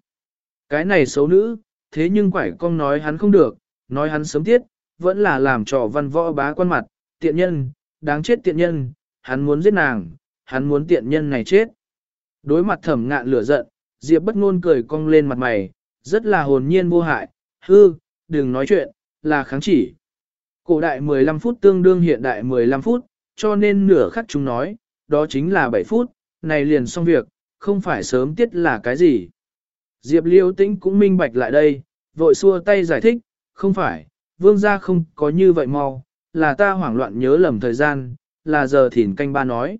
Cái này xấu nữ, thế nhưng quải cong nói hắn không được, nói hắn sớm tiết, vẫn là làm trò văn võ bá quan mặt, tiện nhân, đáng chết tiện nhân, hắn muốn giết nàng, hắn muốn tiện nhân này chết. Đối mặt thẩm ngạn lửa giận, Diệp bất ngôn cười cong lên mặt mày, rất là hồn nhiên vô hại, hư, đừng nói chuyện, là kháng chỉ. Cổ đại 15 phút tương đương hiện đại 15 phút, cho nên nửa khắc chúng nói, đó chính là 7 phút, này liền xong việc, không phải sớm tiết là cái gì. Diệp liêu tĩnh cũng minh bạch lại đây, vội xua tay giải thích, không phải, vương gia không có như vậy mau, là ta hoảng loạn nhớ lầm thời gian, là giờ thìn canh ba nói.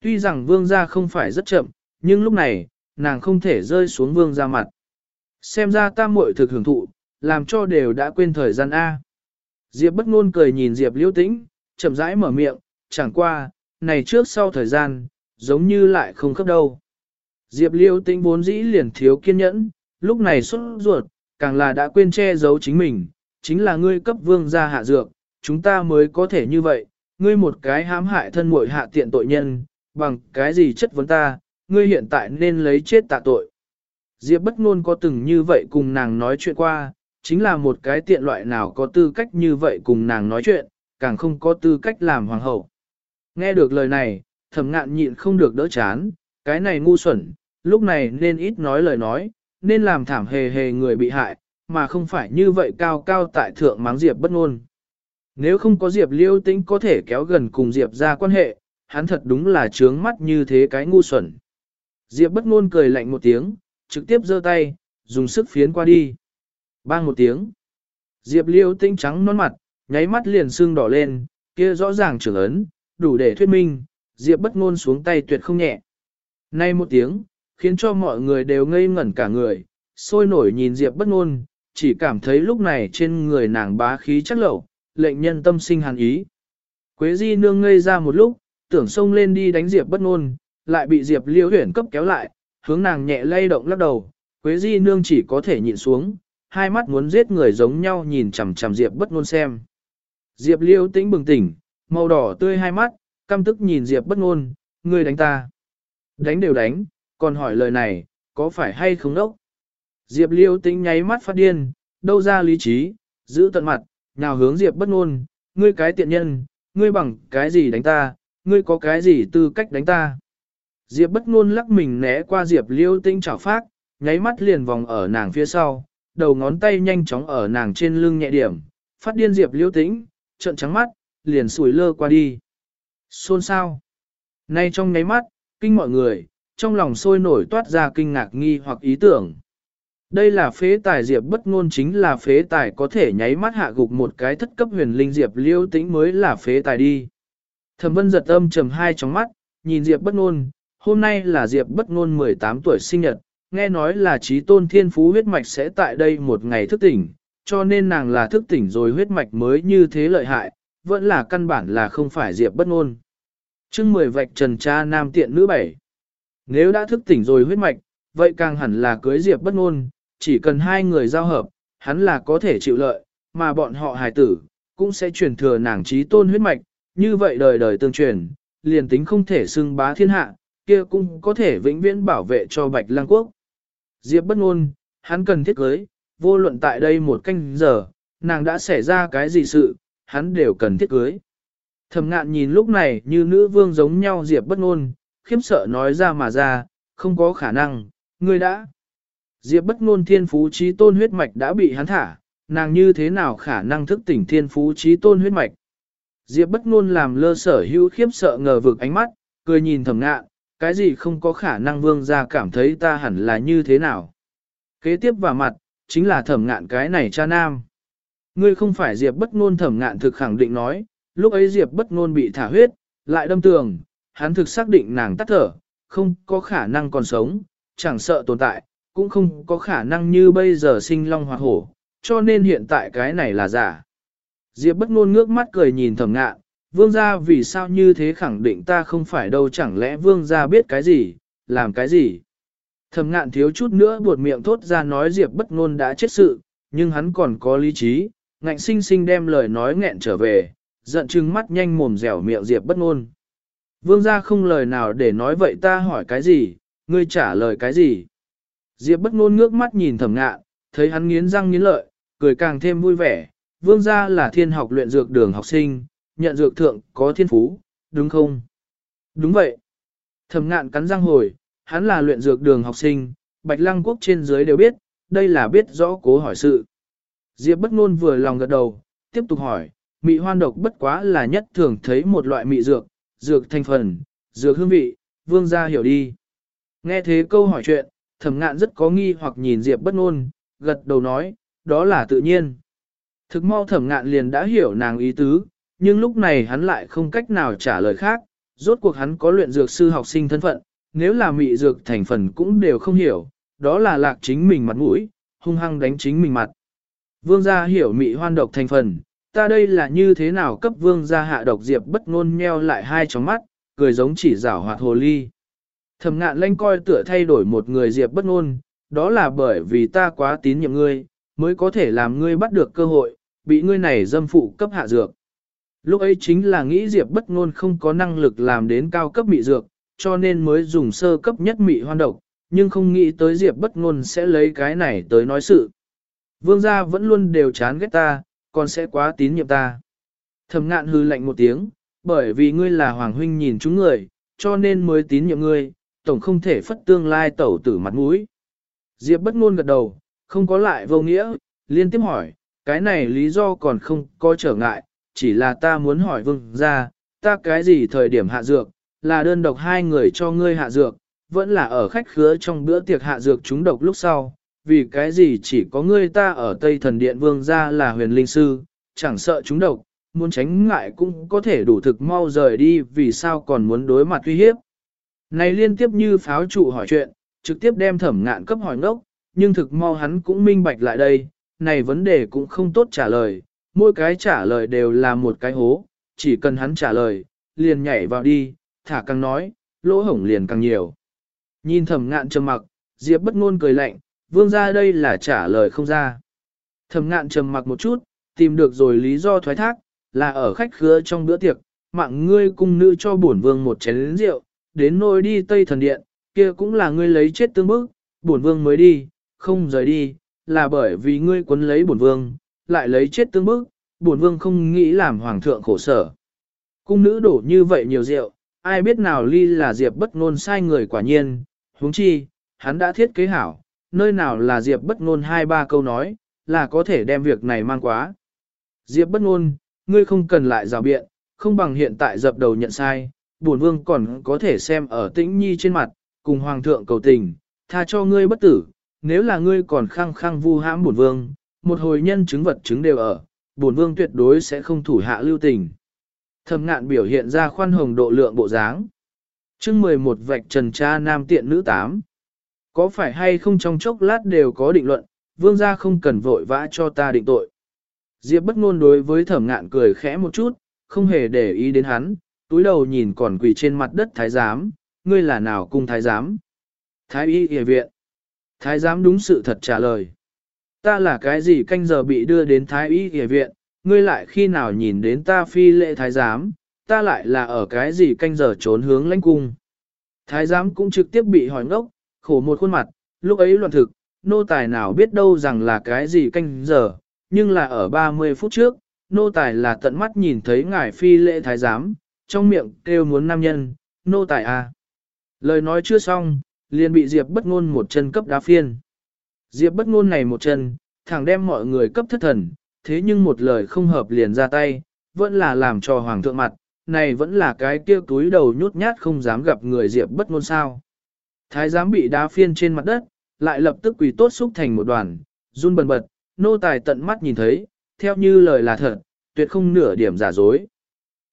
Tuy rằng vương gia không phải rất chậm, nhưng lúc này, nàng không thể rơi xuống vương gia mặt. Xem ra ta muội thực hưởng thụ, làm cho đều đã quên thời gian A. Diệp bất ngôn cười nhìn Diệp liêu tĩnh, chậm rãi mở miệng, chẳng qua, này trước sau thời gian, giống như lại không khớp đâu. Diệp liêu tĩnh vốn dĩ liền thiếu kiên nhẫn, lúc này xuất ruột, càng là đã quên che giấu chính mình, chính là ngươi cấp vương gia hạ dược, chúng ta mới có thể như vậy, ngươi một cái hãm hại thân muội hạ tiện tội nhân, bằng cái gì chất vấn ta, ngươi hiện tại nên lấy chết tạ tội. Diệp bất ngôn có từng như vậy cùng nàng nói chuyện qua, chính là một cái tiện loại nào có tư cách như vậy cùng nàng nói chuyện, càng không có tư cách làm hoàng hậu. Nghe được lời này, thẩm ngạn nhịn không được đỡ chán, cái này ngu xuẩn, lúc này nên ít nói lời nói, nên làm thảm hề hề người bị hại, mà không phải như vậy cao cao tại thượng mắng Diệp bất ngôn. Nếu không có Diệp liêu tĩnh có thể kéo gần cùng Diệp ra quan hệ, hắn thật đúng là trướng mắt như thế cái ngu xuẩn. Diệp bất ngôn cười lạnh một tiếng, trực tiếp giơ tay, dùng sức phiến qua đi. Bang một tiếng. Diệp liêu tĩnh trắng non mặt, nháy mắt liền sưng đỏ lên, kia rõ ràng trưởng ấn, đủ để thuyết minh, Diệp bất ngôn xuống tay tuyệt không nhẹ. Nay một tiếng, khiến cho mọi người đều ngây ngẩn cả người, sôi nổi nhìn Diệp bất ngôn, chỉ cảm thấy lúc này trên người nàng bá khí chắc lậu, lệnh nhân tâm sinh hàn ý. Quế di nương ngây ra một lúc, tưởng xông lên đi đánh Diệp bất ngôn, lại bị Diệp liễu huyền cấp kéo lại, hướng nàng nhẹ lay động lắc đầu, Quế di nương chỉ có thể nhịn xuống, hai mắt muốn giết người giống nhau nhìn chằm chằm Diệp bất ngôn xem. Diệp liễu tĩnh bừng tỉnh, màu đỏ tươi hai mắt, căm tức nhìn Diệp bất ngôn, ngươi đánh ta. Đánh đều đánh, còn hỏi lời này, có phải hay không đốc? Diệp liêu tính nháy mắt phát điên, đâu ra lý trí, giữ tận mặt, nào hướng Diệp bất ngôn, ngươi cái tiện nhân, ngươi bằng cái gì đánh ta, ngươi có cái gì tư cách đánh ta. Diệp bất ngôn lắc mình né qua Diệp liêu tinh chảo phát, nháy mắt liền vòng ở nàng phía sau, đầu ngón tay nhanh chóng ở nàng trên lưng nhẹ điểm, phát điên Diệp liêu tĩnh, trợn trắng mắt, liền sủi lơ qua đi. Xôn sao? Nay trong nháy mắt, kinh mọi người, trong lòng sôi nổi toát ra kinh ngạc nghi hoặc ý tưởng. Đây là phế tài diệp bất ngôn chính là phế tài có thể nháy mắt hạ gục một cái thất cấp huyền linh diệp liêu tĩnh mới là phế tài đi. Thẩm vân giật âm trầm hai trong mắt, nhìn diệp bất ngôn, hôm nay là diệp bất ngôn 18 tuổi sinh nhật, nghe nói là trí tôn thiên phú huyết mạch sẽ tại đây một ngày thức tỉnh, cho nên nàng là thức tỉnh rồi huyết mạch mới như thế lợi hại, vẫn là căn bản là không phải diệp bất ngôn. Chương 10 vạch trần cha nam tiện nữ bảy. Nếu đã thức tỉnh rồi huyết mạch, vậy càng hẳn là cưới diệp bất ngôn, chỉ cần hai người giao hợp, hắn là có thể chịu lợi, mà bọn họ hài tử, cũng sẽ truyền thừa nàng trí tôn huyết mạch, như vậy đời đời tương truyền, liền tính không thể xưng bá thiên hạ, kia cũng có thể vĩnh viễn bảo vệ cho Bạch Lăng Quốc. Diệp bất ngôn, hắn cần thiết cưới, vô luận tại đây một canh giờ, nàng đã xảy ra cái gì sự, hắn đều cần thiết cưới. Thẩm ngạn nhìn lúc này như nữ vương giống nhau Diệp bất ngôn, khiếm sợ nói ra mà ra, không có khả năng, ngươi đã. Diệp bất ngôn thiên phú trí tôn huyết mạch đã bị hắn thả, nàng như thế nào khả năng thức tỉnh thiên phú trí tôn huyết mạch. Diệp bất ngôn làm lơ sở hữu khiếp sợ ngờ vực ánh mắt, cười nhìn thầm ngạn, cái gì không có khả năng vương gia cảm thấy ta hẳn là như thế nào. Kế tiếp vào mặt, chính là thẩm ngạn cái này cha nam. Ngươi không phải Diệp bất ngôn thẩm ngạn thực khẳng định nói, lúc ấy Diệp bất ngôn bị thả huyết, lại đâm tường, hắn thực xác định nàng tắt thở, không có khả năng còn sống, chẳng sợ tồn tại, cũng không có khả năng như bây giờ sinh long hoặc hổ, cho nên hiện tại cái này là giả. Diệp bất ngôn ngước mắt cười nhìn thẩm ngạn, vương gia vì sao như thế khẳng định ta không phải đâu chẳng lẽ vương gia biết cái gì, làm cái gì. Thẩm ngạn thiếu chút nữa buột miệng thốt ra nói Diệp bất ngôn đã chết sự, nhưng hắn còn có lý trí, ngạnh sinh sinh đem lời nói nghẹn trở về, giận chừng mắt nhanh mồm dẻo miệng Diệp bất ngôn. Vương gia không lời nào để nói vậy ta hỏi cái gì, ngươi trả lời cái gì. Diệp bất ngôn ngước mắt nhìn thẩm ngạn, thấy hắn nghiến răng nghiến lợi, cười càng thêm vui vẻ. Vương gia là thiên học luyện dược đường học sinh, nhận dược thượng có thiên phú, đúng không? Đúng vậy. Thẩm ngạn cắn răng hồi, hắn là luyện dược đường học sinh, bạch lăng quốc trên dưới đều biết, đây là biết rõ cố hỏi sự. Diệp bất ngôn vừa lòng gật đầu, tiếp tục hỏi, mị hoan độc bất quá là nhất thường thấy một loại mị dược, dược thành phần, dược hương vị, vương gia hiểu đi. Nghe thế câu hỏi chuyện, thẩm ngạn rất có nghi hoặc nhìn Diệp bất ngôn, gật đầu nói, đó là tự nhiên. Thực mau thẩm ngạn liền đã hiểu nàng ý tứ, nhưng lúc này hắn lại không cách nào trả lời khác, rốt cuộc hắn có luyện dược sư học sinh thân phận, nếu là mị dược thành phần cũng đều không hiểu, đó là lạc chính mình mặt mũi, hung hăng đánh chính mình mặt. Vương gia hiểu mị hoan độc thành phần, ta đây là như thế nào cấp vương gia hạ độc diệp bất ngôn nheo lại hai tròng mắt, cười giống chỉ rảo hoạt hồ ly. Thẩm ngạn lanh coi tựa thay đổi một người diệp bất ngôn, đó là bởi vì ta quá tín nhiệm ngươi, mới có thể làm ngươi bắt được cơ hội, bị ngươi này dâm phụ cấp hạ dược. Lúc ấy chính là nghĩ diệp bất ngôn không có năng lực làm đến cao cấp mị dược, cho nên mới dùng sơ cấp nhất mị hoan độc, nhưng không nghĩ tới diệp bất ngôn sẽ lấy cái này tới nói sự. Vương gia vẫn luôn đều chán ghét ta, còn sẽ quá tín nhiệm ta. Thẩm ngạn hư lạnh một tiếng, bởi vì ngươi là hoàng huynh nhìn chúng người, cho nên mới tín nhiệm ngươi, tổng không thể phất tương lai tẩu tử mặt mũi. Diệp bất ngôn gật đầu, không có lại vô nghĩa, liên tiếp hỏi, cái này lý do còn không có trở ngại, chỉ là ta muốn hỏi vương gia, ta cái gì thời điểm hạ dược, là đơn độc hai người cho ngươi hạ dược, vẫn là ở khách khứa trong bữa tiệc hạ dược chúng độc lúc sau, vì cái gì chỉ có ngươi ta ở Tây Thần Điện Vương gia là huyền linh sư, chẳng sợ chúng độc, muốn tránh ngại cũng có thể đủ thực mau rời đi vì sao còn muốn đối mặt uy hiếp. Này liên tiếp như pháo trụ hỏi chuyện, trực tiếp đem thẩm ngạn cấp hỏi ngốc, nhưng thực mau hắn cũng minh bạch lại đây, này vấn đề cũng không tốt trả lời, mỗi cái trả lời đều là một cái hố, chỉ cần hắn trả lời, liền nhảy vào đi, thả càng nói, lỗ hổng liền càng nhiều. Nhìn thẩm ngạn trầm mặc, Diệp bất ngôn cười lạnh, vương ra đây là trả lời không ra. Thẩm ngạn trầm mặc một chút, tìm được rồi lý do thoái thác, là ở khách khứa trong bữa tiệc, mạng ngươi cung nữ cho bổn vương một chén rượu, đến nôi đi Tây Thần Điện, kia cũng là ngươi lấy chết tương bức, bổn vương mới đi, không rời đi, là bởi vì ngươi quấn lấy bổn vương, lại lấy chết tương bức, bổn vương không nghĩ làm hoàng thượng khổ sở. Cung nữ đổ như vậy nhiều rượu, ai biết nào ly là Diệp bất ngôn sai người quả nhiên, huống chi, hắn đã thiết kế hảo, nơi nào là Diệp bất ngôn hai ba câu nói, là có thể đem việc này mang quá. Diệp bất ngôn, ngươi không cần lại rào biện, không bằng hiện tại dập đầu nhận sai, bổn vương còn có thể xem ở tĩnh nhi trên mặt, cùng hoàng thượng cầu tình, tha cho ngươi bất tử, nếu là ngươi còn khăng khăng vu hãm bổn vương, một hồi nhân chứng vật chứng đều ở, bổn vương tuyệt đối sẽ không thủ hạ lưu tình. Thẩm ngạn biểu hiện ra khoan hồng độ lượng bộ dáng. chương 11 vạch trần cha nam tiện nữ 8. Có phải hay không trong chốc lát đều có định luận, vương gia không cần vội vã cho ta định tội. Diệp bất ngôn đối với thẩm ngạn cười khẽ một chút, không hề để ý đến hắn, túi đầu nhìn còn quỳ trên mặt đất thái giám, ngươi là nào cung thái giám? Thái y y viện. Thái giám đúng sự thật trả lời. Ta là cái gì canh giờ bị đưa đến thái y y viện, ngươi lại khi nào nhìn đến ta phi lệ thái giám, ta lại là ở cái gì canh giờ trốn hướng lãnh cung. Thái giám cũng trực tiếp bị hỏi ngốc, khổ một khuôn mặt, lúc ấy loạn thực, nô tài nào biết đâu rằng là cái gì canh giờ, nhưng là ở 30 phút trước, nô tài là tận mắt nhìn thấy ngài phi lệ thái giám, trong miệng kêu muốn nam nhân, nô tài à. Lời nói chưa xong, liền bị Diệp bất ngôn một chân cấp đá phiên. Diệp bất ngôn này một chân, thẳng đem mọi người cấp thất thần, thế nhưng một lời không hợp liền ra tay, vẫn là làm cho hoàng thượng mặt, này vẫn là cái kia túi đầu nhút nhát không dám gặp người Diệp bất ngôn sao. Thái giám bị đá phiên trên mặt đất, lại lập tức quỳ tốt xúc thành một đoàn, run bần bật, nô tài tận mắt nhìn thấy, theo như lời là thật, tuyệt không nửa điểm giả dối.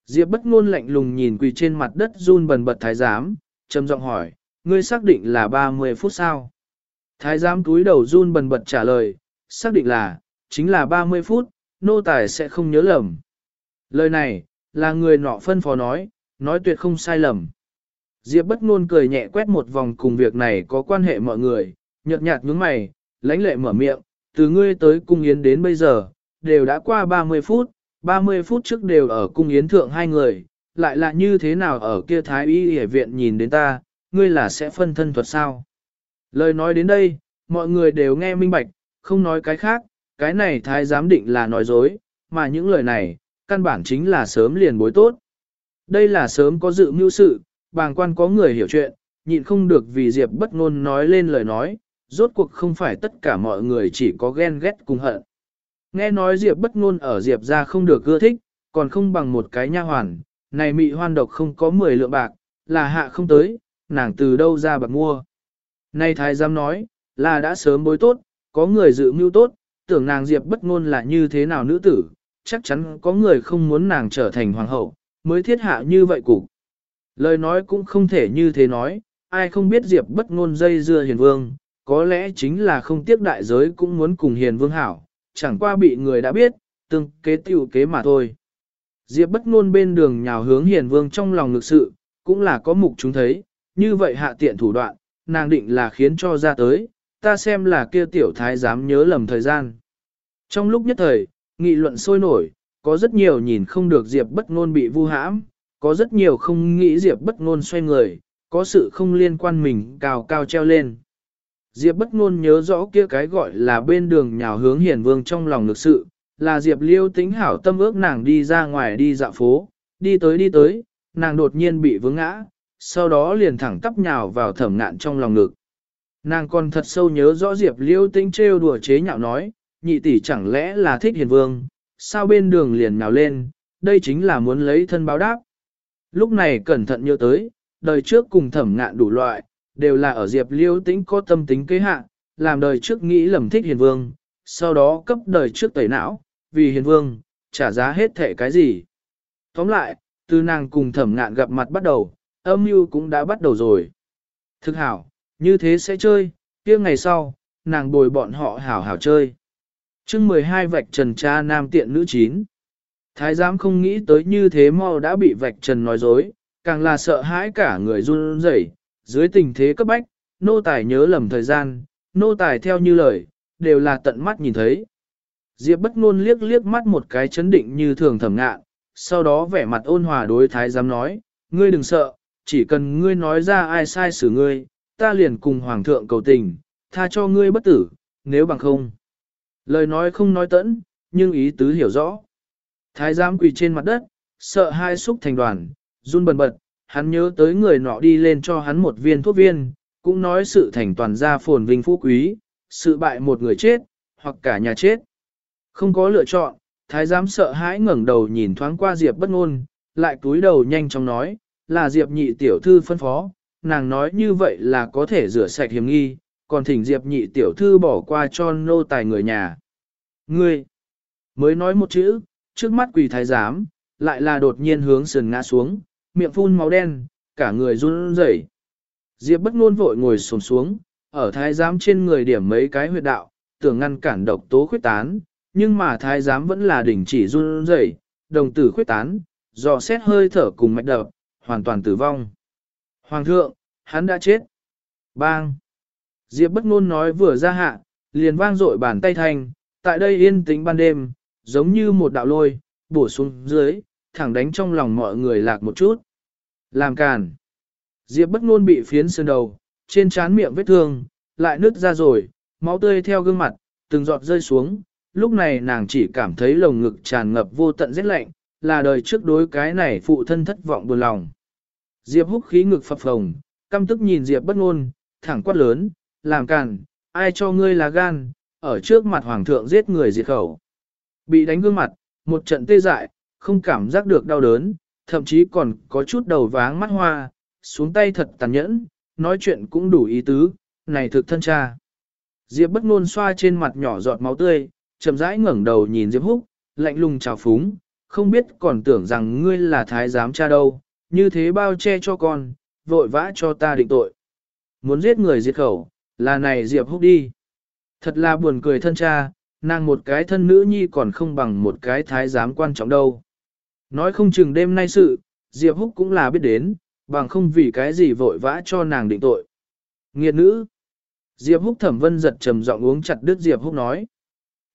Diệp bất ngôn lạnh lùng nhìn quỳ trên mặt đất run bần bật thái giám, trầm giọng hỏi, ngươi xác định là 30 phút sao? Thái giám túi đầu run bần bật trả lời, xác định là, chính là 30 phút, nô tài sẽ không nhớ lầm. Lời này, là người nọ phân phó nói, nói tuyệt không sai lầm. Diệp bất ngôn cười nhẹ quét một vòng cùng việc này có quan hệ mọi người, nhợt nhạt nhướng mày, lãnh lệ mở miệng, từ ngươi tới cung yến đến bây giờ, đều đã qua 30 phút, 30 phút trước đều ở cung yến thượng hai người, lại là như thế nào ở kia thái y y viện nhìn đến ta, ngươi là sẽ phân thân thuật sao? Lời nói đến đây, mọi người đều nghe minh bạch, không nói cái khác, cái này thái giám định là nói dối, mà những lời này, căn bản chính là sớm liền bối tốt. Đây là sớm có dự mưu sự, bàng quan có người hiểu chuyện, nhịn không được vì Diệp bất ngôn nói lên lời nói, rốt cuộc không phải tất cả mọi người chỉ có ghen ghét cùng hận. Nghe nói Diệp bất ngôn ở Diệp gia không được ưa thích, còn không bằng một cái nha hoàn, này mị hoan độc không có 10 lượng bạc, là hạ không tới, nàng từ đâu ra bạc mua. Nay thái giám nói, là đã sớm bối tốt, có người dự mưu tốt, tưởng nàng Diệp bất ngôn là như thế nào nữ tử, chắc chắn có người không muốn nàng trở thành hoàng hậu, mới thiết hạ như vậy cục. Lời nói cũng không thể như thế nói, ai không biết Diệp bất ngôn dây dưa hiền vương, có lẽ chính là không tiếc đại giới cũng muốn cùng hiền vương hảo, chẳng qua bị người đã biết, tương kế tiểu kế mà thôi. Diệp bất ngôn bên đường nhào hướng hiền vương trong lòng lực sự, cũng là có mục chúng thấy, như vậy hạ tiện thủ đoạn, nàng định là khiến cho ra tới, ta xem là kia tiểu thái dám nhớ lầm thời gian. Trong lúc nhất thời, nghị luận sôi nổi, có rất nhiều nhìn không được Diệp bất ngôn bị vu hãm, có rất nhiều không nghĩ Diệp bất ngôn xoay người, có sự không liên quan mình cao cao treo lên. Diệp bất ngôn nhớ rõ kia cái gọi là bên đường nhào hướng hiền vương trong lòng lực sự, là Diệp liêu tính hảo tâm ước nàng đi ra ngoài đi dạo phố, đi tới đi tới, nàng đột nhiên bị vướng ngã, sau đó liền thẳng tắp nhào vào thẩm ngạn trong lòng ngực. Nàng còn thật sâu nhớ rõ Diệp liêu tính trêu đùa chế nhạo nói, nhị tỷ chẳng lẽ là thích hiền vương, sao bên đường liền nhào lên, đây chính là muốn lấy thân báo đáp. Lúc này cẩn thận nhớ tới, đời trước cùng thẩm ngạn đủ loại, đều là ở Diệp Liêu Tĩnh có tâm tính kế hạ, làm đời trước nghĩ lầm thích hiền vương, sau đó cấp đời trước tẩy não, vì hiền vương, trả giá hết thể cái gì. Tóm lại, từ nàng cùng thẩm ngạn gặp mặt bắt đầu, âm mưu cũng đã bắt đầu rồi. Thực hảo, như thế sẽ chơi, kia ngày sau, nàng bồi bọn họ hảo hảo chơi. chương 12 vạch trần cha nam tiện nữ chín. Thái giám không nghĩ tới như thế mau đã bị vạch trần nói dối, càng là sợ hãi cả người run rẩy. dưới tình thế cấp bách, nô tài nhớ lầm thời gian, nô tài theo như lời, đều là tận mắt nhìn thấy. Diệp bất ngôn liếc liếc mắt một cái chấn định như thường thẩm ngạn, sau đó vẻ mặt ôn hòa đối thái giám nói, ngươi đừng sợ, chỉ cần ngươi nói ra ai sai xử ngươi, ta liền cùng hoàng thượng cầu tình, tha cho ngươi bất tử, nếu bằng không. Lời nói không nói tẫn, nhưng ý tứ hiểu rõ. Thái giám quỳ trên mặt đất, sợ hai xúc thành đoàn, run bần bật, hắn nhớ tới người nọ đi lên cho hắn một viên thuốc viên, cũng nói sự thành toàn gia phồn vinh phú quý, sự bại một người chết, hoặc cả nhà chết. Không có lựa chọn, thái giám sợ hãi ngẩng đầu nhìn thoáng qua Diệp bất ngôn, lại cúi đầu nhanh chóng nói, là Diệp nhị tiểu thư phân phó, nàng nói như vậy là có thể rửa sạch hiểm nghi, còn thỉnh Diệp nhị tiểu thư bỏ qua cho nô tài người nhà. Ngươi, mới nói một chữ, trước mắt quỳ thái giám, lại là đột nhiên hướng sườn ngã xuống, miệng phun máu đen, cả người run rẩy. Diệp bất ngôn vội ngồi xổm xuống, ở thái giám trên người điểm mấy cái huyệt đạo, tưởng ngăn cản độc tố khuyết tán, nhưng mà thái giám vẫn là đỉnh chỉ run rẩy, đồng tử khuyết tán, dò xét hơi thở cùng mạch đập, hoàn toàn tử vong. Hoàng thượng, hắn đã chết. Bang! Diệp bất ngôn nói vừa ra hạ, liền vang dội bàn tay thành, tại đây yên tĩnh ban đêm, giống như một đạo lôi, bổ xuống dưới, thẳng đánh trong lòng mọi người lạc một chút. Làm càn. Diệp bất ngôn bị phiến sơn đầu, trên trán miệng vết thương, lại nứt ra rồi, máu tươi theo gương mặt, từng giọt rơi xuống, lúc này nàng chỉ cảm thấy lồng ngực tràn ngập vô tận rét lạnh, là đời trước đối cái này phụ thân thất vọng buồn lòng. Diệp húc khí ngực phập phồng, căm tức nhìn Diệp bất ngôn, thẳng quát lớn, làm càn, ai cho ngươi là gan, ở trước mặt hoàng thượng giết người diệt khẩu. Bị đánh gương mặt, một trận tê dại, không cảm giác được đau đớn, thậm chí còn có chút đầu váng mắt hoa, xuống tay thật tàn nhẫn, nói chuyện cũng đủ ý tứ, này thực thân cha. Diệp bất ngôn xoa trên mặt nhỏ giọt máu tươi, chậm rãi ngẩng đầu nhìn Diệp Húc, lạnh lùng chào phúng, không biết còn tưởng rằng ngươi là thái giám cha đâu, như thế bao che cho con, vội vã cho ta định tội. Muốn giết người diệt khẩu, là này Diệp Húc đi. Thật là buồn cười thân cha, nàng một cái thân nữ nhi còn không bằng một cái thái giám quan trọng đâu. Nói không chừng đêm nay sự, Diệp Húc cũng là biết đến, bằng không vì cái gì vội vã cho nàng định tội. Nghiệt nữ. Diệp Húc thẩm vân giật trầm giọng uống chặt đứt Diệp Húc nói.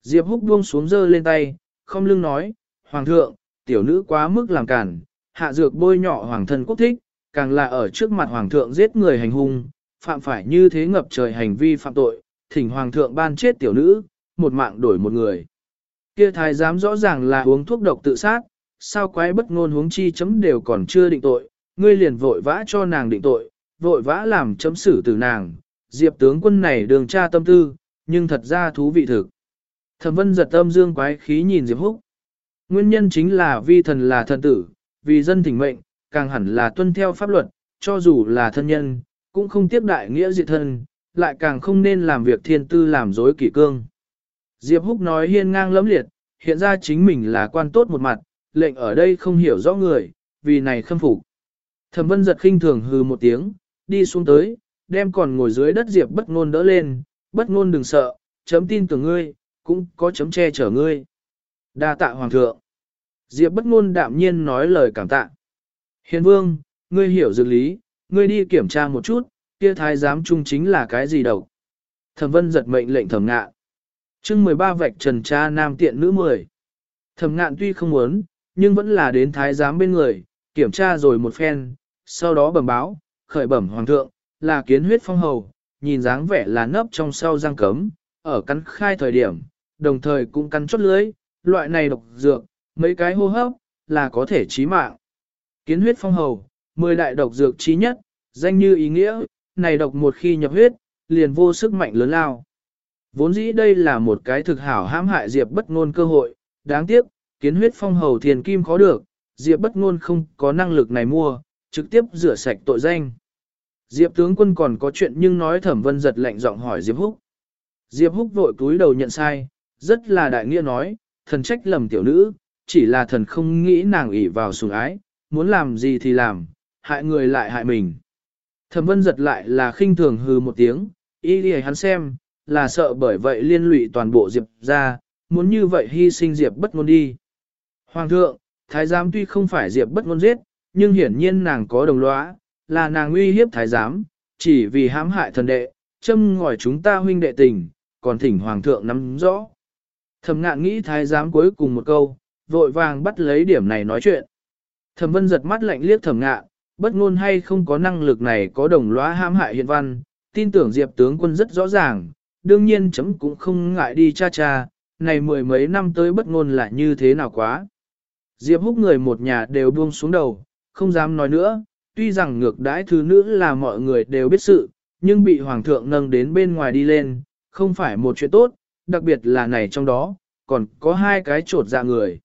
Diệp Húc buông xuống dơ lên tay, không lưng nói, Hoàng thượng, tiểu nữ quá mức làm cản, hạ dược bôi nhọ hoàng thân quốc thích, càng là ở trước mặt Hoàng thượng giết người hành hung, phạm phải như thế ngập trời hành vi phạm tội, thỉnh Hoàng thượng ban chết tiểu nữ, một mạng đổi một người. Kia thái giám rõ ràng là uống thuốc độc tự sát, sao quái bất ngôn huống chi chấm đều còn chưa định tội, ngươi liền vội vã cho nàng định tội, vội vã làm chấm xử tử nàng, diệp tướng quân này đường tra tâm tư, nhưng thật ra thú vị thực. Thẩm vân giật tâm dương quái khí nhìn diệp húc. Nguyên nhân chính là vi thần là thần tử, vì dân thỉnh mệnh, càng hẳn là tuân theo pháp luật, cho dù là thân nhân, cũng không tiếp đại nghĩa diệt thân, lại càng không nên làm việc thiên tư làm dối kỷ cương. Diệp Húc nói hiên ngang lẫm liệt, hiện ra chính mình là quan tốt một mặt, lệnh ở đây không hiểu rõ người, vì này khâm phục. Thẩm vân giật khinh thường hừ một tiếng, đi xuống tới, đem còn ngồi dưới đất Diệp bất ngôn đỡ lên, bất ngôn đừng sợ, chấm tin tưởng ngươi, cũng có chấm che chở ngươi. Đa tạ hoàng thượng. Diệp bất ngôn đạm nhiên nói lời cảm tạ. Hiền vương, ngươi hiểu dược lý, ngươi đi kiểm tra một chút, kia thái giám trung chính là cái gì đâu. Thẩm vân giật mệnh lệnh thẩm ngạn chương 13 vạch trần cha nam tiện nữ 10. Thẩm ngạn tuy không muốn, nhưng vẫn là đến thái giám bên người, kiểm tra rồi một phen, sau đó bẩm báo, khởi bẩm hoàng thượng, là kiến huyết phong hầu, nhìn dáng vẻ là nấp trong sau răng cấm, ở cắn khai thời điểm, đồng thời cũng cắn chốt lưới, loại này độc dược, mấy cái hô hấp, là có thể chí mạng. Kiến huyết phong hầu, 10 đại độc dược chí nhất, danh như ý nghĩa, này độc một khi nhập huyết, liền vô sức mạnh lớn lao. Vốn dĩ đây là một cái thực hảo hãm hại Diệp bất ngôn cơ hội, đáng tiếc, kiến huyết phong hầu thiền kim khó được, Diệp bất ngôn không có năng lực này mua, trực tiếp rửa sạch tội danh. Diệp tướng quân còn có chuyện nhưng nói thẩm vân giật lạnh giọng hỏi Diệp Húc. Diệp Húc vội cúi đầu nhận sai, rất là đại nghĩa nói, thần trách lầm tiểu nữ, chỉ là thần không nghĩ nàng ủy vào sủng ái, muốn làm gì thì làm, hại người lại hại mình. Thẩm vân giật lại là khinh thường hừ một tiếng, ý đi hắn xem, là sợ bởi vậy liên lụy toàn bộ Diệp ra, muốn như vậy hy sinh Diệp bất ngôn đi. Hoàng thượng, thái giám tuy không phải Diệp bất ngôn giết, nhưng hiển nhiên nàng có đồng lõa, là nàng uy hiếp thái giám, chỉ vì hãm hại thần đệ, châm ngòi chúng ta huynh đệ tình, còn thỉnh hoàng thượng nắm rõ. Thẩm ngạn nghĩ thái giám cuối cùng một câu, vội vàng bắt lấy điểm này nói chuyện. Thẩm vân giật mắt lạnh liếc thẩm ngạn, bất ngôn hay không có năng lực này có đồng lõa hãm hại hiện văn, tin tưởng diệp tướng quân rất rõ ràng, đương nhiên chấm cũng không ngại đi cha cha, này mười mấy năm tới bất ngôn là như thế nào quá. Diệp húc người một nhà đều buông xuống đầu, không dám nói nữa, tuy rằng ngược đãi thứ nữ là mọi người đều biết sự, nhưng bị hoàng thượng nâng đến bên ngoài đi lên, không phải một chuyện tốt, đặc biệt là này trong đó, còn có hai cái trột dạ người.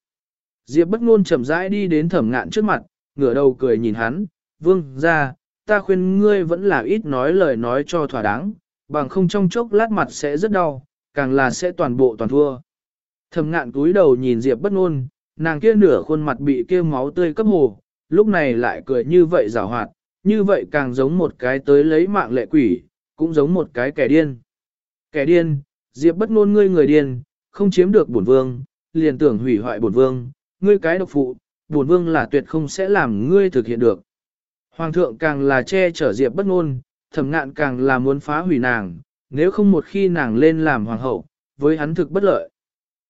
Diệp bất ngôn chậm rãi đi đến thẩm ngạn trước mặt, ngửa đầu cười nhìn hắn, vương ra, ta khuyên ngươi vẫn là ít nói lời nói cho thỏa đáng, bằng không trong chốc lát mặt sẽ rất đau, càng là sẽ toàn bộ toàn thua. Thầm ngạn cúi đầu nhìn Diệp bất ngôn, nàng kia nửa khuôn mặt bị kia máu tươi cấp hồ, lúc này lại cười như vậy rào hoạt, như vậy càng giống một cái tới lấy mạng lệ quỷ, cũng giống một cái kẻ điên. Kẻ điên, Diệp bất ngôn ngươi người điên, không chiếm được bổn vương, liền tưởng hủy hoại bổn vương, ngươi cái độc phụ, bổn vương là tuyệt không sẽ làm ngươi thực hiện được. Hoàng thượng càng là che chở Diệp bất ngôn, thẩm ngạn càng là muốn phá hủy nàng, nếu không một khi nàng lên làm hoàng hậu, với hắn thực bất lợi.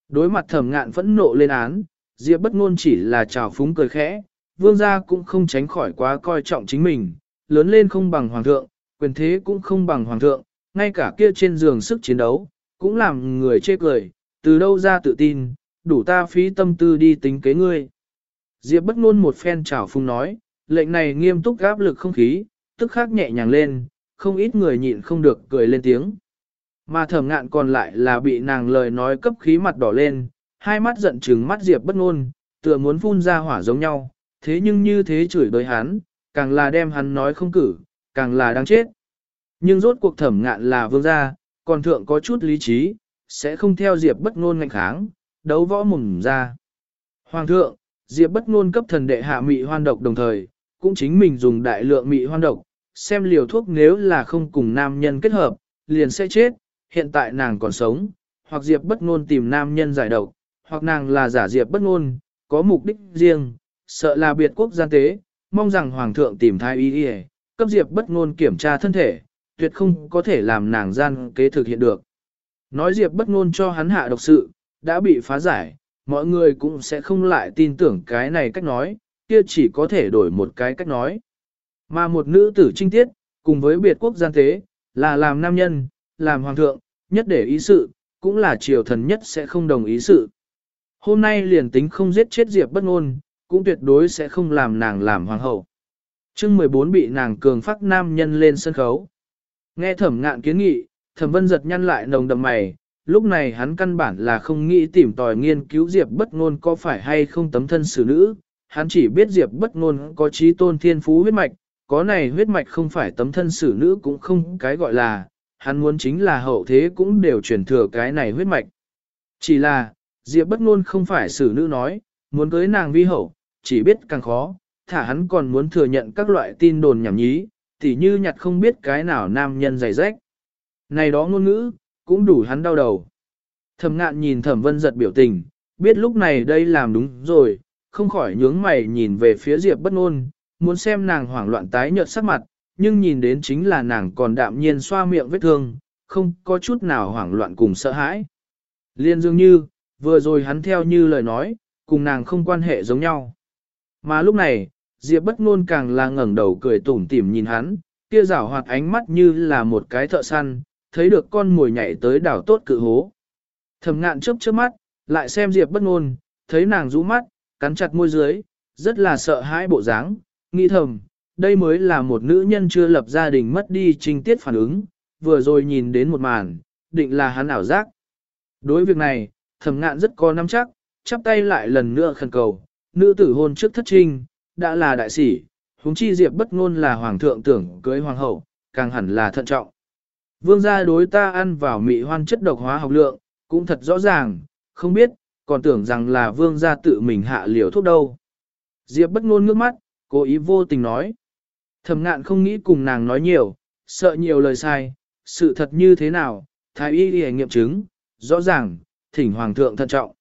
Đối mặt thẩm ngạn phẫn nộ lên án, Diệp bất ngôn chỉ là trào phúng cười khẽ, vương gia cũng không tránh khỏi quá coi trọng chính mình, lớn lên không bằng hoàng thượng, quyền thế cũng không bằng hoàng thượng, ngay cả kia trên giường sức chiến đấu, cũng làm người chê cười, từ đâu ra tự tin, đủ ta phí tâm tư đi tính kế ngươi. Diệp bất ngôn một phen trào phúng nói, lệnh này nghiêm túc áp lực không khí, tức khắc nhẹ nhàng lên, không ít người nhịn không được cười lên tiếng. Mà thẩm ngạn còn lại là bị nàng lời nói cấp khí mặt đỏ lên, hai mắt giận trừng mắt Diệp bất ngôn, tựa muốn phun ra hỏa giống nhau, thế nhưng như thế chửi đối hắn, càng là đem hắn nói không cử, càng là đáng chết. Nhưng rốt cuộc thẩm ngạn là vương gia, còn thượng có chút lý trí, sẽ không theo Diệp bất ngôn ngạnh kháng, đấu võ mùng ra. Hoàng thượng, Diệp bất ngôn cấp thần đệ hạ mị hoan độc đồng thời, cũng chính mình dùng đại lượng mị hoan độc, xem liều thuốc nếu là không cùng nam nhân kết hợp, liền sẽ chết, hiện tại nàng còn sống, hoặc Diệp bất ngôn tìm nam nhân giải độc, hoặc nàng là giả Diệp bất ngôn, có mục đích riêng, sợ là biệt quốc gian tế, mong rằng Hoàng thượng tìm thái y y, cấp Diệp bất ngôn kiểm tra thân thể, tuyệt không có thể làm nàng gian kế thực hiện được. Nói Diệp bất ngôn cho hắn hạ độc sự, đã bị phá giải, mọi người cũng sẽ không lại tin tưởng cái này cách nói, kia chỉ có thể đổi một cái cách nói. Mà một nữ tử trinh tiết, cùng với biệt quốc gian tế, là làm nam nhân, làm hoàng thượng, nhất để ý sự, cũng là triều thần nhất sẽ không đồng ý sự. Hôm nay liền tính không giết chết Diệp bất ngôn, cũng tuyệt đối sẽ không làm nàng làm hoàng hậu. chương 14 bị nàng cường phát nam nhân lên sân khấu. Nghe thẩm ngạn kiến nghị, thẩm vân giật nhăn lại nồng đậm mày, lúc này hắn căn bản là không nghĩ tìm tòi nghiên cứu Diệp bất ngôn có phải hay không tấm thân xử nữ, hắn chỉ biết Diệp bất ngôn có trí tôn thiên phú huyết mạch, có này huyết mạch không phải tấm thân xử nữ cũng không cái gọi là, hắn muốn chính là hậu thế cũng đều truyền thừa cái này huyết mạch. Chỉ là, Diệp bất ngôn không phải xử nữ nói, muốn cưới nàng vi hậu, chỉ biết càng khó, thả hắn còn muốn thừa nhận các loại tin đồn nhảm nhí, tỉ như nhặt không biết cái nào nam nhân dày rách. Này đó ngôn ngữ, cũng đủ hắn đau đầu. Thẩm ngạn nhìn thẩm vân giật biểu tình, biết lúc này đây làm đúng rồi, không khỏi nhướng mày nhìn về phía Diệp bất ngôn, muốn xem nàng hoảng loạn tái nhợt sắc mặt, nhưng nhìn đến chính là nàng còn đạm nhiên xoa miệng vết thương, không có chút nào hoảng loạn cùng sợ hãi. Liên dường như, vừa rồi hắn theo như lời nói, cùng nàng không quan hệ giống nhau. Mà lúc này, Diệp bất ngôn càng là ngẩng đầu cười tủm tỉm nhìn hắn, kia rảo hoạt ánh mắt như là một cái thợ săn, thấy được con mồi nhảy tới đảo tốt cự hố. Thầm ngạn chớp chớp mắt, lại xem Diệp bất ngôn, thấy nàng rũ mắt, cắn chặt môi dưới, rất là sợ hãi bộ dáng, nghĩ thầm, đây mới là một nữ nhân chưa lập gia đình mất đi trinh tiết phản ứng, vừa rồi nhìn đến một màn, định là hắn ảo giác. Đối việc này, thầm ngạn rất có nắm chắc, chắp tay lại lần nữa khẩn cầu, nữ tử hôn trước thất trinh, đã là đại sĩ, huống chi diệp bất ngôn là hoàng thượng tưởng cưới hoàng hậu, càng hẳn là thận trọng. Vương gia đối ta ăn vào mị hoan chất độc hóa học lượng, cũng thật rõ ràng, không biết, còn tưởng rằng là vương gia tự mình hạ liều thuốc đâu. Diệp bất ngôn ngước mắt, cố ý vô tình nói. Thẩm ngạn không nghĩ cùng nàng nói nhiều, sợ nhiều lời sai, sự thật như thế nào, thái y đi nghiệm chứng, rõ ràng, thỉnh hoàng thượng thận trọng.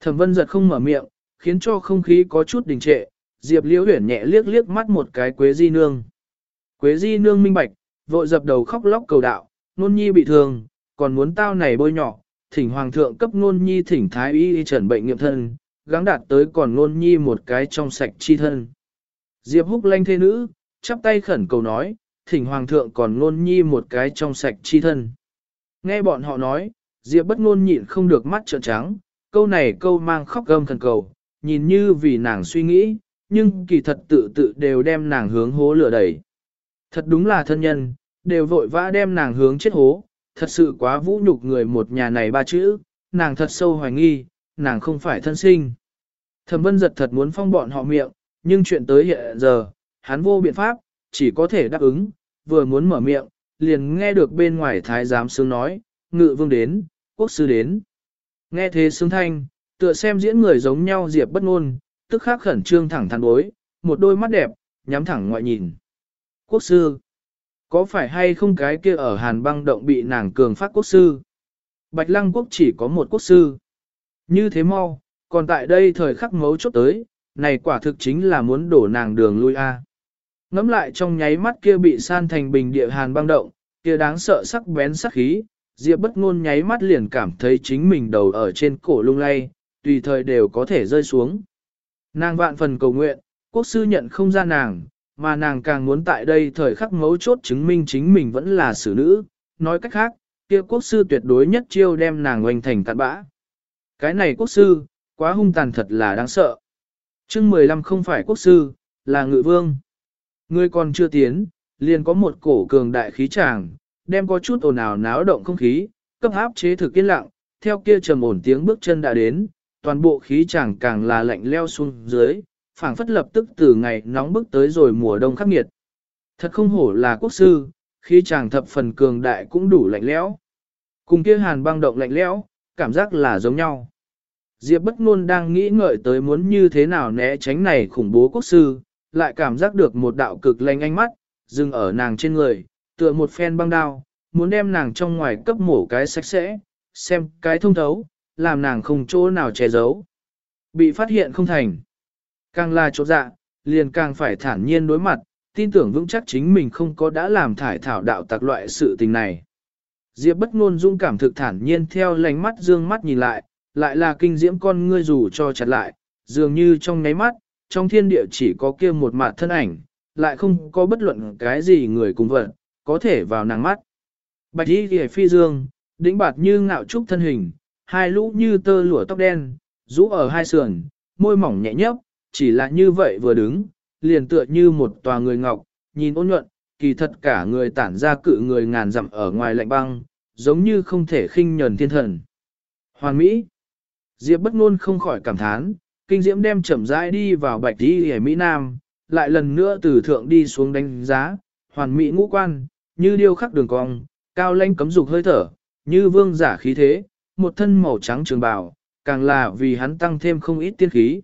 Thẩm vân giật không mở miệng, khiến cho không khí có chút đình trệ, Diệp Liễu huyển nhẹ liếc liếc mắt một cái Quế Di Nương. Quế Di Nương minh bạch, vội dập đầu khóc lóc cầu đạo, nôn nhi bị thương, còn muốn tao này bôi nhỏ, thỉnh hoàng thượng cấp nôn nhi thỉnh thái y đi trần bệnh nghiệm thân, gắng đạt tới còn nôn nhi một cái trong sạch chi thân. Diệp húc lanh thế nữ, chắp tay khẩn cầu nói, thỉnh hoàng thượng còn nôn nhi một cái trong sạch chi thân. Nghe bọn họ nói, Diệp bất ngôn nhịn không được mắt trợn trắng, câu này câu mang khóc gâm khẩn cầu, nhìn như vì nàng suy nghĩ, nhưng kỳ thật tự tự đều đem nàng hướng hố lửa đẩy. Thật đúng là thân nhân, đều vội vã đem nàng hướng chết hố, thật sự quá vũ nhục người một nhà này ba chữ, nàng thật sâu hoài nghi, nàng không phải thân sinh. Thẩm vân giật thật muốn phong bọn họ miệng, nhưng chuyện tới hiện giờ, hắn vô biện pháp, chỉ có thể đáp ứng, vừa muốn mở miệng, liền nghe được bên ngoài thái giám sướng nói, ngự vương đến, quốc sư đến. Nghe thế sướng thanh, tựa xem diễn người giống nhau diệp bất ngôn, tức khắc khẩn trương thẳng thắn bối, một đôi mắt đẹp, nhắm thẳng ngoại nhìn. Quốc sư, có phải hay không cái kia ở hàn băng động bị nàng cường phát quốc sư? Bạch lăng quốc chỉ có một quốc sư. Như thế mau, còn tại đây thời khắc mấu chốt tới, này quả thực chính là muốn đổ nàng đường lui a. Ngắm lại trong nháy mắt kia bị san thành bình địa hàn băng động, kia đáng sợ sắc bén sắc khí, Diệp bất ngôn nháy mắt liền cảm thấy chính mình đầu ở trên cổ lung lay, tùy thời đều có thể rơi xuống. Nàng vạn phần cầu nguyện, quốc sư nhận không ra nàng, mà nàng càng muốn tại đây thời khắc mấu chốt chứng minh chính mình vẫn là xử nữ, nói cách khác, kia quốc sư tuyệt đối nhất chiêu đem nàng oanh thành cạn bã. Cái này quốc sư, quá hung tàn thật là đáng sợ. chương 15 không phải quốc sư, là ngự vương. Ngươi còn chưa tiến, liền có một cổ cường đại khí tràng, đem có chút ồn ào náo động không khí, cấp áp chế thực yên lặng, theo kia trầm ổn tiếng bước chân đã đến, toàn bộ khí chàng càng là lạnh leo xuống dưới, phảng phất lập tức từ ngày nóng bức tới rồi mùa đông khắc nghiệt. Thật không hổ là quốc sư, khi chàng thập phần cường đại cũng đủ lạnh lẽo. Cùng kia hàn băng động lạnh lẽo, cảm giác là giống nhau. Diệp bất ngôn đang nghĩ ngợi tới muốn như thế nào né tránh này khủng bố quốc sư, lại cảm giác được một đạo cực lạnh ánh mắt, dừng ở nàng trên người, tựa một phen băng đao, muốn đem nàng trong ngoài cấp mổ cái sạch sẽ, xem cái thông thấu, làm nàng không chỗ nào che giấu. Bị phát hiện không thành. Càng là chỗ dạ, liền càng phải thản nhiên đối mặt, tin tưởng vững chắc chính mình không có đã làm thải thảo đạo tạc loại sự tình này. Diệp bất ngôn dung cảm thực thản nhiên theo lánh mắt dương mắt nhìn lại, lại là kinh diễm con ngươi rủ cho chặt lại, dường như trong ngáy mắt, trong thiên địa chỉ có kia một mặt thân ảnh, lại không có bất luận cái gì người cùng vật, có thể vào nàng mắt. Bạch y ghề phi dương, đĩnh bạt như ngạo trúc thân hình, hai lũ như tơ lụa tóc đen, rũ ở hai sườn, môi mỏng nhẹ nhấp, chỉ là như vậy vừa đứng, liền tựa như một tòa người ngọc, nhìn ôn nhuận, kỳ thật cả người tản ra cự người ngàn dặm ở ngoài lạnh băng, giống như không thể khinh nhờn thiên thần. Hoàn Mỹ Diệp bất ngôn không khỏi cảm thán, kinh diễm đem chậm rãi đi vào bạch đi hề Mỹ Nam, lại lần nữa từ thượng đi xuống đánh giá, hoàn mỹ ngũ quan, như điêu khắc đường cong, cao lãnh cấm dục hơi thở, như vương giả khí thế, một thân màu trắng trường bào, càng là vì hắn tăng thêm không ít tiên khí.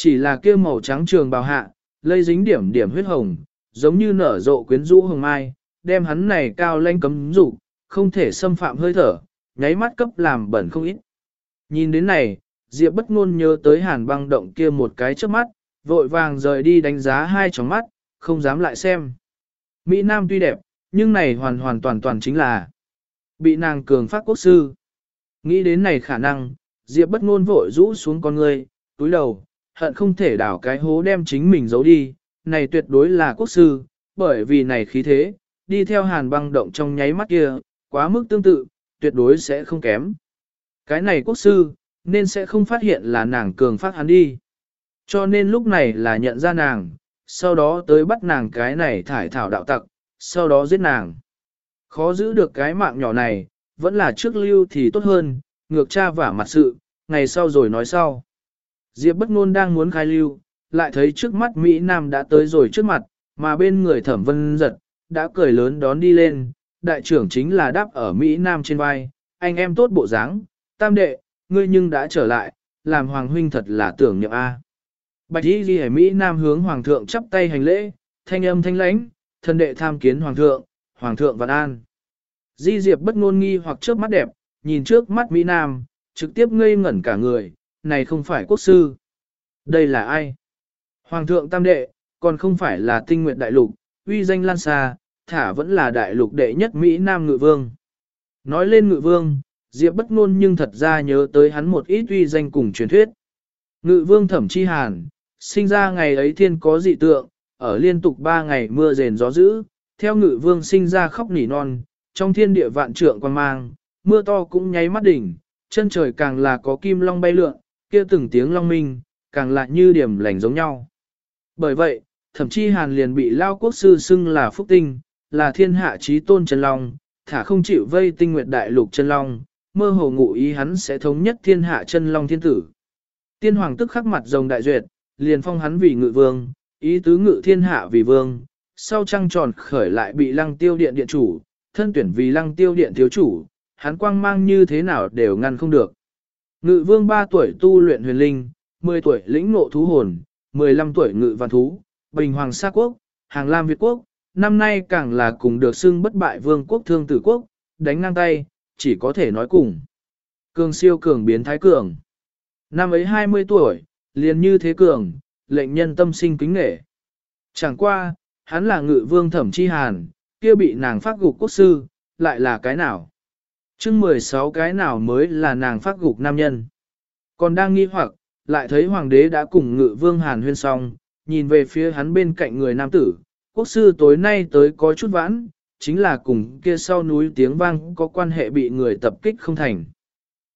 Chỉ là kia màu trắng trường bào hạ, lây dính điểm điểm huyết hồng, giống như nở rộ quyến rũ hồng mai, đem hắn này cao lanh cấm dục, không thể xâm phạm hơi thở, nháy mắt cấp làm bẩn không ít. Nhìn đến này, Diệp bất ngôn nhớ tới hàn băng động kia một cái trước mắt, vội vàng rời đi đánh giá hai tròng mắt, không dám lại xem. Mỹ Nam tuy đẹp, nhưng này hoàn hoàn toàn toàn chính là bị nàng cường phát quốc sư. Nghĩ đến này khả năng, Diệp bất ngôn vội rũ xuống con người, túi đầu, hận không thể đảo cái hố đem chính mình giấu đi, này tuyệt đối là quốc sư, bởi vì này khí thế, đi theo hàn băng động trong nháy mắt kia, quá mức tương tự, tuyệt đối sẽ không kém. Cái này quốc sư, nên sẽ không phát hiện là nàng cường phát hắn đi. Cho nên lúc này là nhận ra nàng, sau đó tới bắt nàng cái này thải thảo đạo tặc, sau đó giết nàng. Khó giữ được cái mạng nhỏ này, vẫn là trước lưu thì tốt hơn, ngược cha vả mặt sự, ngày sau rồi nói sau. Diệp bất ngôn đang muốn khai lưu, lại thấy trước mắt Mỹ Nam đã tới rồi trước mặt, mà bên người thẩm vân giật, đã cười lớn đón đi lên, đại trưởng chính là đáp ở Mỹ Nam trên vai, anh em tốt bộ dáng, tam đệ, ngươi nhưng đã trở lại, làm hoàng huynh thật là tưởng niệm A. Bạch y ghi Mỹ Nam hướng hoàng thượng chắp tay hành lễ, thanh âm thanh lãnh, thân đệ tham kiến hoàng thượng, hoàng thượng vạn an. Di Diệp bất ngôn nghi hoặc trước mắt đẹp, nhìn trước mắt Mỹ Nam, trực tiếp ngây ngẩn cả người, này không phải quốc sư. Đây là ai? Hoàng thượng tam đệ, còn không phải là tinh nguyện đại lục, uy danh lan xa, thả vẫn là đại lục đệ nhất Mỹ Nam ngự vương. Nói lên ngự vương, Diệp bất ngôn nhưng thật ra nhớ tới hắn một ít uy danh cùng truyền thuyết. Ngự vương thẩm chi hàn, sinh ra ngày ấy thiên có dị tượng, ở liên tục ba ngày mưa rền gió dữ, theo ngự vương sinh ra khóc nỉ non, trong thiên địa vạn trượng quan mang, mưa to cũng nháy mắt đỉnh, chân trời càng là có kim long bay lượn, kia từng tiếng long minh, càng lại như điểm lành giống nhau. Bởi vậy, thậm chí hàn liền bị lao quốc sư xưng là phúc tinh, là thiên hạ trí tôn chân long, thả không chịu vây tinh nguyệt đại lục chân long, mơ hồ ngụ ý hắn sẽ thống nhất thiên hạ chân long thiên tử. Tiên hoàng tức khắc mặt rồng đại duyệt, liền phong hắn vì ngự vương, ý tứ ngự thiên hạ vì vương, sau trăng tròn khởi lại bị lăng tiêu điện điện chủ, thân tuyển vì lăng tiêu điện thiếu chủ, hắn quang mang như thế nào đều ngăn không được. Ngự vương 3 tuổi tu luyện huyền linh, 10 tuổi lĩnh ngộ thú hồn, 15 tuổi ngự văn thú, bình hoàng sa quốc, hàng lam Việt quốc, năm nay càng là cùng được xưng bất bại vương quốc thương tử quốc, đánh ngang tay, chỉ có thể nói cùng. Cường siêu cường biến thái cường. Năm ấy 20 tuổi, liền như thế cường, lệnh nhân tâm sinh kính nghệ. Chẳng qua, hắn là ngự vương thẩm chi hàn, kia bị nàng phát gục quốc sư, lại là cái nào? Chương 16 cái nào mới là nàng phát gục nam nhân? Còn đang nghi hoặc, lại thấy hoàng đế đã cùng ngự vương hàn huyên xong, nhìn về phía hắn bên cạnh người nam tử, quốc sư tối nay tới có chút vãn, chính là cùng kia sau núi tiếng vang có quan hệ bị người tập kích không thành.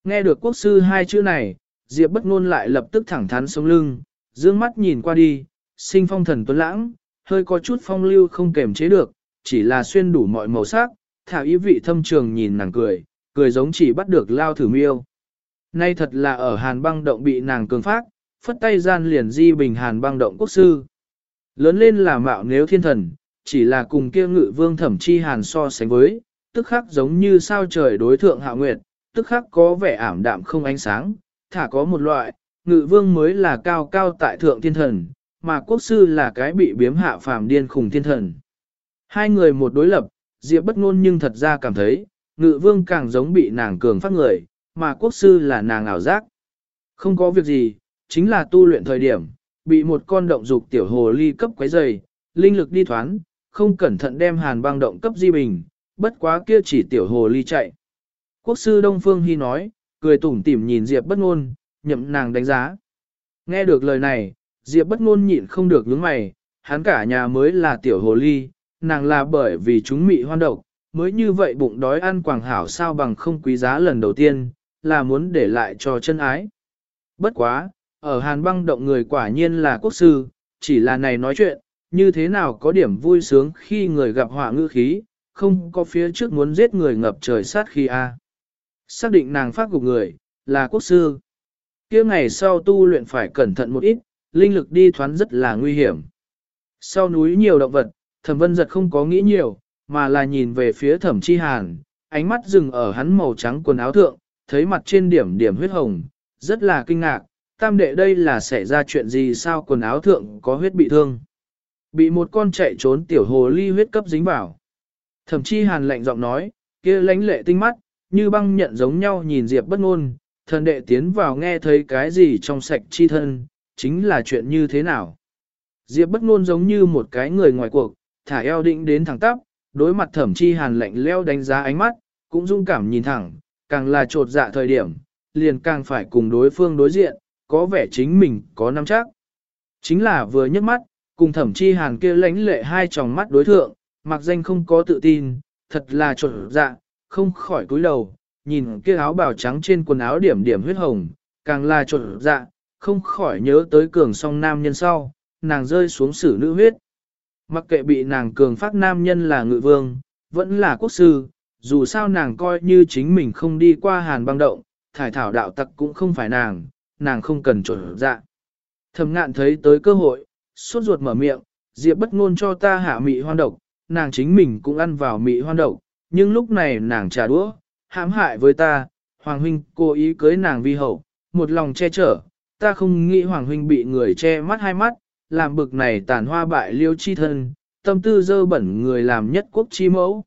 Nghe được quốc sư hai chữ này, Diệp bất ngôn lại lập tức thẳng thắn sống lưng, dương mắt nhìn qua đi, sinh phong thần tuấn lãng, hơi có chút phong lưu không kềm chế được, chỉ là xuyên đủ mọi màu sắc, thảo ý vị thâm trường nhìn nàng cười, cười giống chỉ bắt được lao thử miêu. Nay thật là ở hàn băng động bị nàng cường phát, phất tay gian liền di bình hàn băng động quốc sư. Lớn lên là mạo nếu thiên thần, chỉ là cùng kia ngự vương thẩm chi hàn so sánh với, tức khắc giống như sao trời đối thượng hạ nguyệt, tức khắc có vẻ ảm đạm không ánh sáng, thả có một loại, ngự vương mới là cao cao tại thượng thiên thần, mà quốc sư là cái bị biếm hạ phàm điên khùng thiên thần. Hai người một đối lập, Diệp bất ngôn nhưng thật ra cảm thấy, ngự vương càng giống bị nàng cường phát người, mà quốc sư là nàng ảo giác. Không có việc gì, chính là tu luyện thời điểm, bị một con động dục tiểu hồ ly cấp quấy dày, linh lực đi thoán, không cẩn thận đem hàn băng động cấp di bình, bất quá kia chỉ tiểu hồ ly chạy. Quốc sư Đông Phương Hy nói, cười tủm tỉm nhìn Diệp bất ngôn, nhậm nàng đánh giá. Nghe được lời này, Diệp bất ngôn nhịn không được nhướng mày, hắn cả nhà mới là tiểu hồ ly, nàng là bởi vì chúng mị hoan độc, mới như vậy bụng đói ăn quảng hảo sao bằng không quý giá lần đầu tiên, là muốn để lại cho chân ái. Bất quá, ở hàn băng động người quả nhiên là quốc sư, chỉ là này nói chuyện, như thế nào có điểm vui sướng khi người gặp họa ngư khí, không có phía trước muốn giết người ngập trời sát khi a. Xác định nàng phát gục người, là quốc sư. kia ngày sau tu luyện phải cẩn thận một ít, linh lực đi thoán rất là nguy hiểm. Sau núi nhiều động vật, thẩm vân giật không có nghĩ nhiều, mà là nhìn về phía thẩm chi hàn, ánh mắt dừng ở hắn màu trắng quần áo thượng, thấy mặt trên điểm điểm huyết hồng, rất là kinh ngạc, tam đệ đây là xảy ra chuyện gì sao quần áo thượng có huyết bị thương. Bị một con chạy trốn tiểu hồ ly huyết cấp dính vào. Thẩm chi hàn lạnh giọng nói, kia lánh lệ tinh mắt, như băng nhận giống nhau nhìn Diệp bất ngôn, thần đệ tiến vào nghe thấy cái gì trong sạch chi thân, chính là chuyện như thế nào. Diệp bất ngôn giống như một cái người ngoài cuộc, thả eo định đến thẳng tắp, đối mặt thẩm chi hàn lạnh leo đánh giá ánh mắt, cũng dung cảm nhìn thẳng, càng là trột dạ thời điểm, liền càng phải cùng đối phương đối diện, có vẻ chính mình có nắm chắc. Chính là vừa nhấc mắt, cùng thẩm chi hàn kia lánh lệ hai tròng mắt đối thượng, mặc danh không có tự tin, thật là trột dạ, không khỏi cúi đầu, nhìn kia áo bào trắng trên quần áo điểm điểm huyết hồng, càng là trột dạ, không khỏi nhớ tới cường song nam nhân sau, nàng rơi xuống sử nữ huyết. Mặc kệ bị nàng cường phát nam nhân là ngự vương, vẫn là quốc sư, dù sao nàng coi như chính mình không đi qua hàn băng động, thải thảo đạo tặc cũng không phải nàng, nàng không cần trộn dạ. Thầm ngạn thấy tới cơ hội, suốt ruột mở miệng, diệp bất ngôn cho ta hạ mị hoan độc, nàng chính mình cũng ăn vào mị hoan độc, nhưng lúc này nàng trả đũa, hãm hại với ta, Hoàng huynh cố ý cưới nàng vi hậu, một lòng che chở, ta không nghĩ Hoàng huynh bị người che mắt hai mắt, làm bực này tàn hoa bại liêu chi thân, tâm tư dơ bẩn người làm nhất quốc chi mẫu.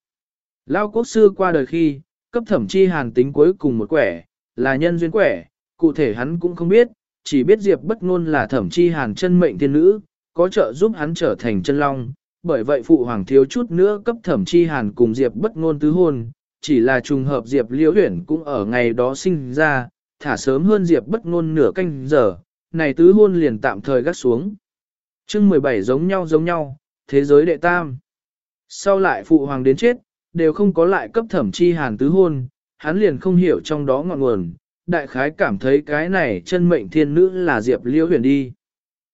Lao quốc sư qua đời khi, cấp thẩm chi hàn tính cuối cùng một quẻ, là nhân duyên quẻ, cụ thể hắn cũng không biết, chỉ biết Diệp bất ngôn là thẩm chi hàn chân mệnh tiên nữ, có trợ giúp hắn trở thành chân long, bởi vậy phụ hoàng thiếu chút nữa cấp thẩm chi hàn cùng Diệp bất ngôn tứ hôn, chỉ là trùng hợp Diệp liễu huyển cũng ở ngày đó sinh ra, thả sớm hơn Diệp bất ngôn nửa canh giờ, này tứ hôn liền tạm thời gác xuống chương 17 giống nhau giống nhau, thế giới đệ tam. Sau lại phụ hoàng đến chết, đều không có lại cấp thẩm chi hàn tứ hôn, hắn liền không hiểu trong đó ngọn nguồn, đại khái cảm thấy cái này chân mệnh thiên nữ là Diệp liễu huyền đi.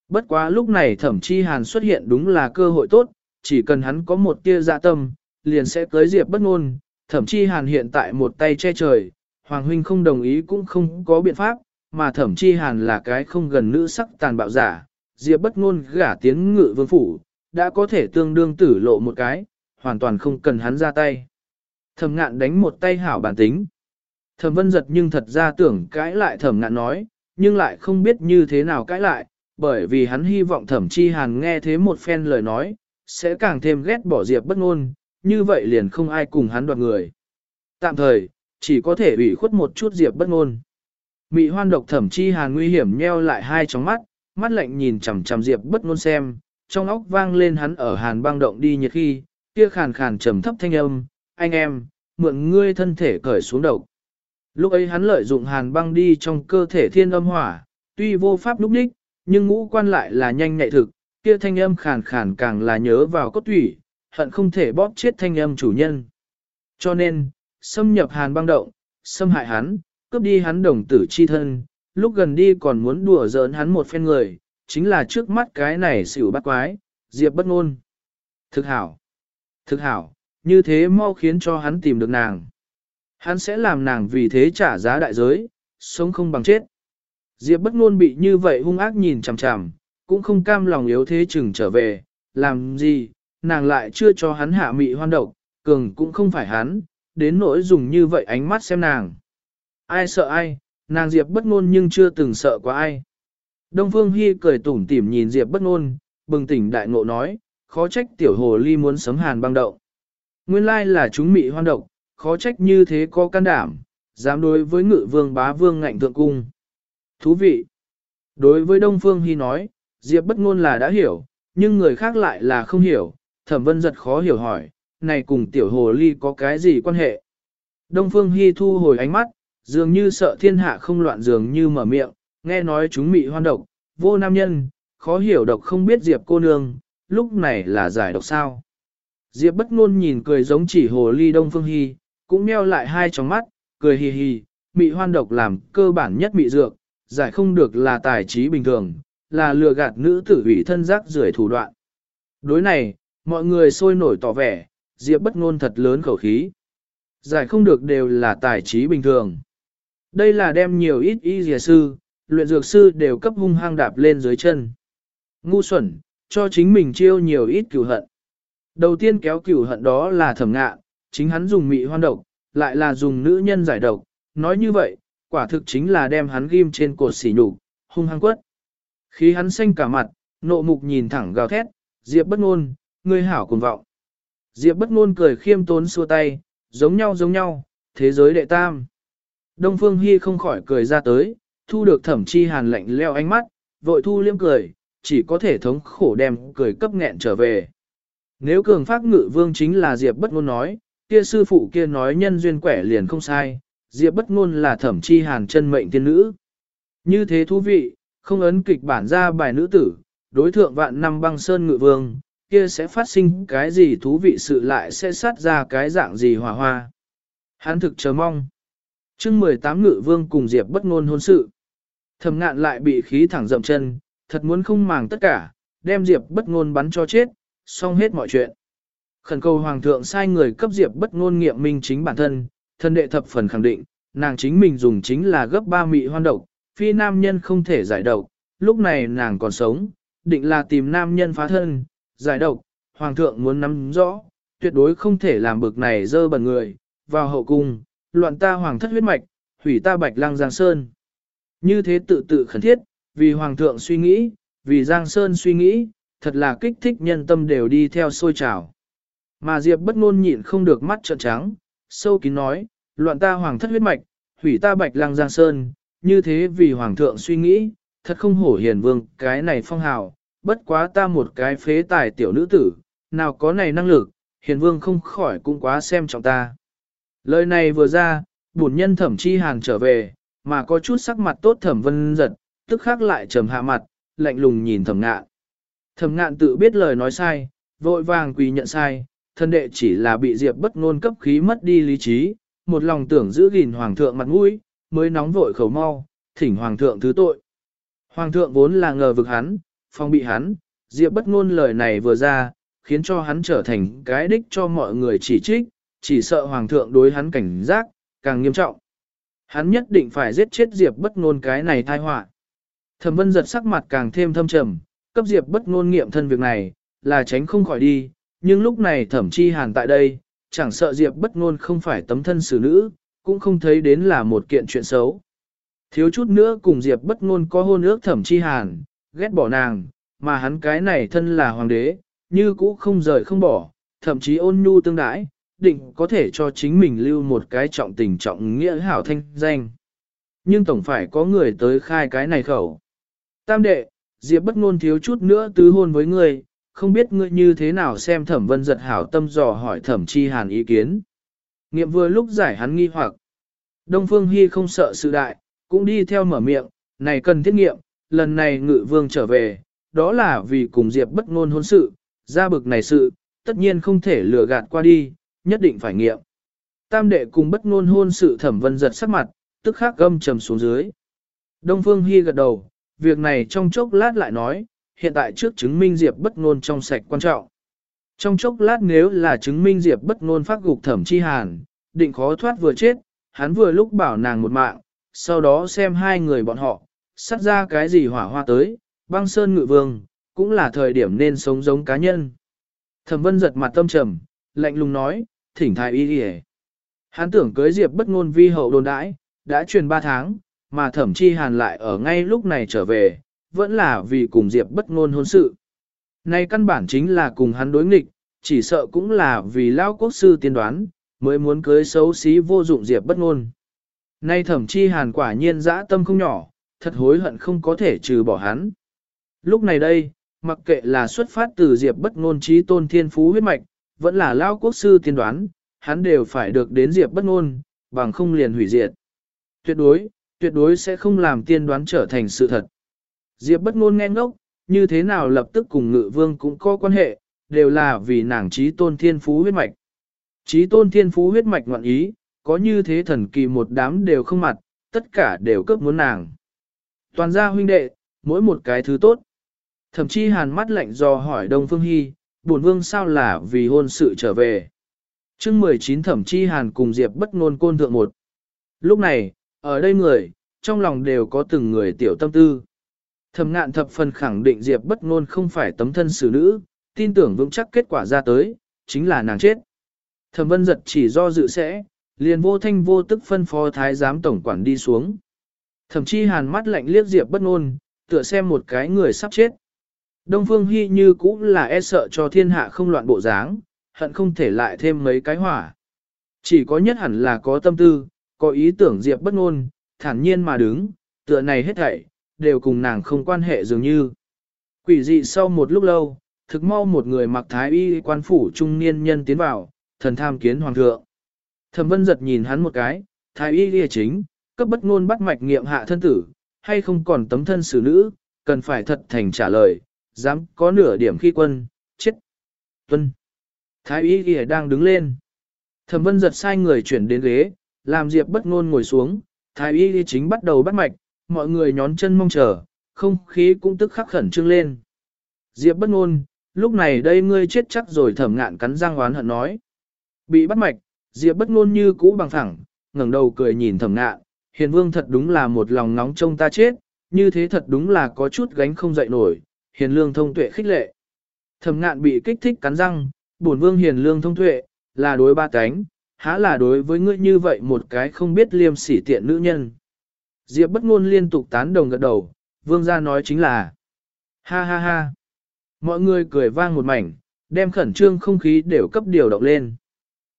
Bất quá lúc này thẩm chi hàn xuất hiện đúng là cơ hội tốt, chỉ cần hắn có một tia dạ tâm, liền sẽ cưới Diệp bất ngôn, thẩm chi hàn hiện tại một tay che trời, Hoàng huynh không đồng ý cũng không có biện pháp, mà thẩm chi hàn là cái không gần nữ sắc tàn bạo giả, Diệp bất ngôn gả tiến ngự vương phủ, đã có thể tương đương tử lộ một cái, hoàn toàn không cần hắn ra tay. Thẩm ngạn đánh một tay hảo bản tính. Thẩm vân giật nhưng thật ra tưởng cãi lại thẩm ngạn nói, nhưng lại không biết như thế nào cãi lại, bởi vì hắn hy vọng thẩm chi hàn nghe thế một phen lời nói, sẽ càng thêm ghét bỏ diệp bất ngôn, như vậy liền không ai cùng hắn đoạt người. Tạm thời, chỉ có thể ủy khuất một chút diệp bất ngôn. Mị hoan độc thẩm chi hàn nguy hiểm nheo lại hai tròng mắt, mắt lạnh nhìn chằm chằm diệp bất ngôn xem, trong óc vang lên hắn ở hàn băng động đi nhiệt khi, kia khàn khàn trầm thấp thanh âm, anh em, mượn ngươi thân thể cởi xuống đầu. Lúc ấy hắn lợi dụng hàn băng đi trong cơ thể thiên âm hỏa, tuy vô pháp lúc đích, nhưng ngũ quan lại là nhanh nhạy thực, kia thanh âm khàn khàn càng là nhớ vào cốt thủy, hận không thể bóp chết thanh âm chủ nhân. Cho nên, xâm nhập hàn băng động, xâm hại hắn, cướp đi hắn đồng tử chi thân, lúc gần đi còn muốn đùa giỡn hắn một phen người, chính là trước mắt cái này xỉu bắt quái, diệp bất ngôn. Thực hảo, thực hảo, như thế mau khiến cho hắn tìm được nàng. Hắn sẽ làm nàng vì thế trả giá đại giới, sống không bằng chết. Diệp bất ngôn bị như vậy hung ác nhìn chằm chằm, cũng không cam lòng yếu thế chừng trở về, làm gì, nàng lại chưa cho hắn hạ mị hoan độc, cường cũng không phải hắn, đến nỗi dùng như vậy ánh mắt xem nàng. Ai sợ ai, nàng Diệp bất ngôn nhưng chưa từng sợ qua ai. Đông Phương Hi cười tủm tỉm nhìn Diệp bất ngôn, bừng tỉnh đại ngộ nói, khó trách tiểu hồ ly muốn sấm hàn băng đậu. Nguyên lai là chúng mị hoan độc, khó trách như thế có can đảm, dám đối với ngự vương bá vương ngạnh thượng cung. Thú vị! Đối với Đông Phương Hi nói, Diệp bất ngôn là đã hiểu, nhưng người khác lại là không hiểu, thẩm vân giật khó hiểu hỏi, này cùng tiểu hồ ly có cái gì quan hệ? Đông Phương Hi thu hồi ánh mắt, dường như sợ thiên hạ không loạn dường như mở miệng, nghe nói chúng mị hoan độc, vô nam nhân, khó hiểu độc không biết Diệp cô nương, lúc này là giải độc sao? Diệp bất ngôn nhìn cười giống chỉ hồ ly Đông Phương Hy, cũng meo lại hai tròng mắt, cười hì hì, mị hoan độc làm cơ bản nhất mị dược, giải không được là tài trí bình thường, là lừa gạt nữ tử ủy thân giác rưởi thủ đoạn. Đối này, mọi người sôi nổi tỏ vẻ, Diệp bất ngôn thật lớn khẩu khí. Giải không được đều là tài trí bình thường. Đây là đem nhiều ít y dìa sư, luyện dược sư đều cấp hung hăng đạp lên dưới chân. Ngu xuẩn, cho chính mình chiêu nhiều ít cửu hận. Đầu tiên kéo cửu hận đó là thẩm ngạ, chính hắn dùng mị hoan độc, lại là dùng nữ nhân giải độc, nói như vậy, quả thực chính là đem hắn ghim trên cột xỉ nhục, hung hăng quất. Khi hắn xanh cả mặt, nộ mục nhìn thẳng gào thét, Diệp bất ngôn, ngươi hảo cùng vọng. Diệp bất ngôn cười khiêm tốn xua tay, giống nhau giống nhau, thế giới đệ tam. Đông Phương Hi không khỏi cười ra tới, thu được thẩm chi hàn lạnh leo ánh mắt, vội thu liêm cười, chỉ có thể thống khổ đem cười cấp nghẹn trở về. Nếu cường pháp ngự vương chính là Diệp bất ngôn nói, kia sư phụ kia nói nhân duyên quẻ liền không sai, Diệp bất ngôn là thẩm chi hàn chân mệnh tiên nữ. Như thế thú vị, không ấn kịch bản ra bài nữ tử, đối thượng vạn năm băng sơn ngự vương, kia sẽ phát sinh cái gì thú vị sự lại sẽ sát ra cái dạng gì hòa hoa. Hắn thực chờ mong chương 18 ngự vương cùng Diệp bất ngôn hôn sự. Thẩm ngạn lại bị khí thẳng dậm chân, thật muốn không màng tất cả, đem Diệp bất ngôn bắn cho chết, xong hết mọi chuyện. Khẩn cầu Hoàng thượng sai người cấp Diệp bất ngôn nghiệm minh chính bản thân, thân đệ thập phần khẳng định, nàng chính mình dùng chính là gấp ba mị hoan độc, phi nam nhân không thể giải độc, lúc này nàng còn sống, định là tìm nam nhân phá thân, giải độc, Hoàng thượng muốn nắm rõ, tuyệt đối không thể làm bực này dơ bẩn người, vào hậu cung, loạn ta hoàng thất huyết mạch, hủy ta bạch lang giang sơn. Như thế tự tự khẩn thiết, vì hoàng thượng suy nghĩ, vì giang sơn suy nghĩ, thật là kích thích nhân tâm đều đi theo sôi trào. Mà Diệp bất ngôn nhịn không được mắt trợn trắng, sâu kín nói, loạn ta hoàng thất huyết mạch, hủy ta bạch lang giang sơn, như thế vì hoàng thượng suy nghĩ, thật không hổ hiền vương cái này phong hào, bất quá ta một cái phế tài tiểu nữ tử, nào có này năng lực, hiền vương không khỏi cũng quá xem trọng ta. Lời này vừa ra, bổn nhân thẩm chi hàn trở về, mà có chút sắc mặt tốt thẩm vân giật, tức khắc lại trầm hạ mặt, lạnh lùng nhìn thẩm ngạn. Thẩm ngạn tự biết lời nói sai, vội vàng quỳ nhận sai, thân đệ chỉ là bị diệp bất ngôn cấp khí mất đi lý trí, một lòng tưởng giữ gìn hoàng thượng mặt mũi, mới nóng vội khẩu mau, thỉnh hoàng thượng thứ tội. Hoàng thượng vốn là ngờ vực hắn, phong bị hắn, diệp bất ngôn lời này vừa ra, khiến cho hắn trở thành cái đích cho mọi người chỉ trích, chỉ sợ hoàng thượng đối hắn cảnh giác, càng nghiêm trọng. Hắn nhất định phải giết chết Diệp bất ngôn cái này tai họa. Thẩm vân giật sắc mặt càng thêm thâm trầm, cấp Diệp bất ngôn nghiệm thân việc này, là tránh không khỏi đi, nhưng lúc này thẩm chi hàn tại đây, chẳng sợ Diệp bất ngôn không phải tấm thân xử nữ, cũng không thấy đến là một kiện chuyện xấu. Thiếu chút nữa cùng Diệp bất ngôn có hôn ước thẩm chi hàn, ghét bỏ nàng, mà hắn cái này thân là hoàng đế, như cũ không rời không bỏ, thậm chí ôn nhu tương đãi, định có thể cho chính mình lưu một cái trọng tình trọng nghĩa hảo thanh danh. Nhưng tổng phải có người tới khai cái này khẩu. Tam đệ, Diệp bất ngôn thiếu chút nữa tứ hôn với ngươi, không biết ngươi như thế nào xem thẩm vân giật hảo tâm dò hỏi thẩm chi hàn ý kiến. Nghiệm vừa lúc giải hắn nghi hoặc. Đông Phương Hy không sợ sự đại, cũng đi theo mở miệng, này cần thiết nghiệm, lần này ngự vương trở về, đó là vì cùng Diệp bất ngôn hôn sự, ra bực này sự, tất nhiên không thể lừa gạt qua đi, nhất định phải nghiệm. Tam đệ cùng bất ngôn hôn sự thẩm vân giật sắc mặt, tức khắc gâm trầm xuống dưới. Đông Phương Hy gật đầu, việc này trong chốc lát lại nói, hiện tại trước chứng minh Diệp bất ngôn trong sạch quan trọng. Trong chốc lát nếu là chứng minh Diệp bất ngôn phát gục thẩm chi hàn, định khó thoát vừa chết, hắn vừa lúc bảo nàng một mạng, sau đó xem hai người bọn họ, sát ra cái gì hỏa hoa tới, băng sơn ngự vương, cũng là thời điểm nên sống giống cá nhân. Thẩm vân giật mặt tâm trầm, lạnh lùng nói, thỉnh thái y đi Hắn tưởng cưới Diệp bất ngôn vi hậu đồn đãi, đã truyền ba tháng, mà thẩm chi hàn lại ở ngay lúc này trở về, vẫn là vì cùng Diệp bất ngôn hôn sự. Nay căn bản chính là cùng hắn đối nghịch, chỉ sợ cũng là vì lao quốc sư tiên đoán, mới muốn cưới xấu xí vô dụng Diệp bất ngôn. Nay thẩm chi hàn quả nhiên dã tâm không nhỏ, thật hối hận không có thể trừ bỏ hắn. Lúc này đây, mặc kệ là xuất phát từ Diệp bất ngôn trí tôn thiên phú huyết mạch, vẫn là lao quốc sư tiên đoán, hắn đều phải được đến diệp bất ngôn, bằng không liền hủy diệt. Tuyệt đối, tuyệt đối sẽ không làm tiên đoán trở thành sự thật. Diệp bất ngôn nghe ngốc, như thế nào lập tức cùng ngự vương cũng có quan hệ, đều là vì nàng trí tôn thiên phú huyết mạch. Trí tôn thiên phú huyết mạch ngoạn ý, có như thế thần kỳ một đám đều không mặt, tất cả đều cướp muốn nàng. Toàn gia huynh đệ, mỗi một cái thứ tốt. Thậm chí hàn mắt lạnh do hỏi Đông Phương Hy, bổn vương sao là vì hôn sự trở về. chương 19 thẩm chi hàn cùng Diệp bất ngôn côn thượng một. Lúc này, ở đây người, trong lòng đều có từng người tiểu tâm tư. Thẩm ngạn thập phần khẳng định Diệp bất ngôn không phải tấm thân xử nữ, tin tưởng vững chắc kết quả ra tới, chính là nàng chết. Thẩm vân giật chỉ do dự sẽ, liền vô thanh vô tức phân phó thái giám tổng quản đi xuống. Thẩm Chi hàn mắt lạnh liếc Diệp bất ngôn, tựa xem một cái người sắp chết. Đông Phương Hy như cũng là e sợ cho thiên hạ không loạn bộ dáng, hận không thể lại thêm mấy cái hỏa. Chỉ có nhất hẳn là có tâm tư, có ý tưởng Diệp bất ngôn, thản nhiên mà đứng, tựa này hết thảy, đều cùng nàng không quan hệ dường như. Quỷ dị sau một lúc lâu, thực mau một người mặc thái y quan phủ trung niên nhân tiến vào, thần tham kiến hoàng thượng. Thẩm vân giật nhìn hắn một cái, thái y lìa chính, cấp bất ngôn bắt mạch nghiệm hạ thân tử, hay không còn tấm thân xử nữ, cần phải thật thành trả lời, dám có nửa điểm khi quân, chết. Tuân. Thái y ghi đang đứng lên. Thẩm vân giật sai người chuyển đến ghế, làm diệp bất ngôn ngồi xuống, thái y ghi chính bắt đầu bắt mạch, mọi người nhón chân mong chờ, không khí cũng tức khắc khẩn trương lên. Diệp bất ngôn, lúc này đây ngươi chết chắc rồi thẩm ngạn cắn răng oán hận nói. Bị bắt mạch, Diệp bất ngôn như cũ bằng thẳng, ngẩng đầu cười nhìn thẩm ngạn, hiền vương thật đúng là một lòng nóng trông ta chết, như thế thật đúng là có chút gánh không dậy nổi, hiền lương thông tuệ khích lệ. Thẩm ngạn bị kích thích cắn răng, bổn vương hiền lương thông tuệ, là đối ba cánh, há là đối với ngươi như vậy một cái không biết liêm sỉ tiện nữ nhân. Diệp bất ngôn liên tục tán đồng gật đầu, vương gia nói chính là ha ha ha. Mọi người cười vang một mảnh, đem khẩn trương không khí đều cấp điều động lên.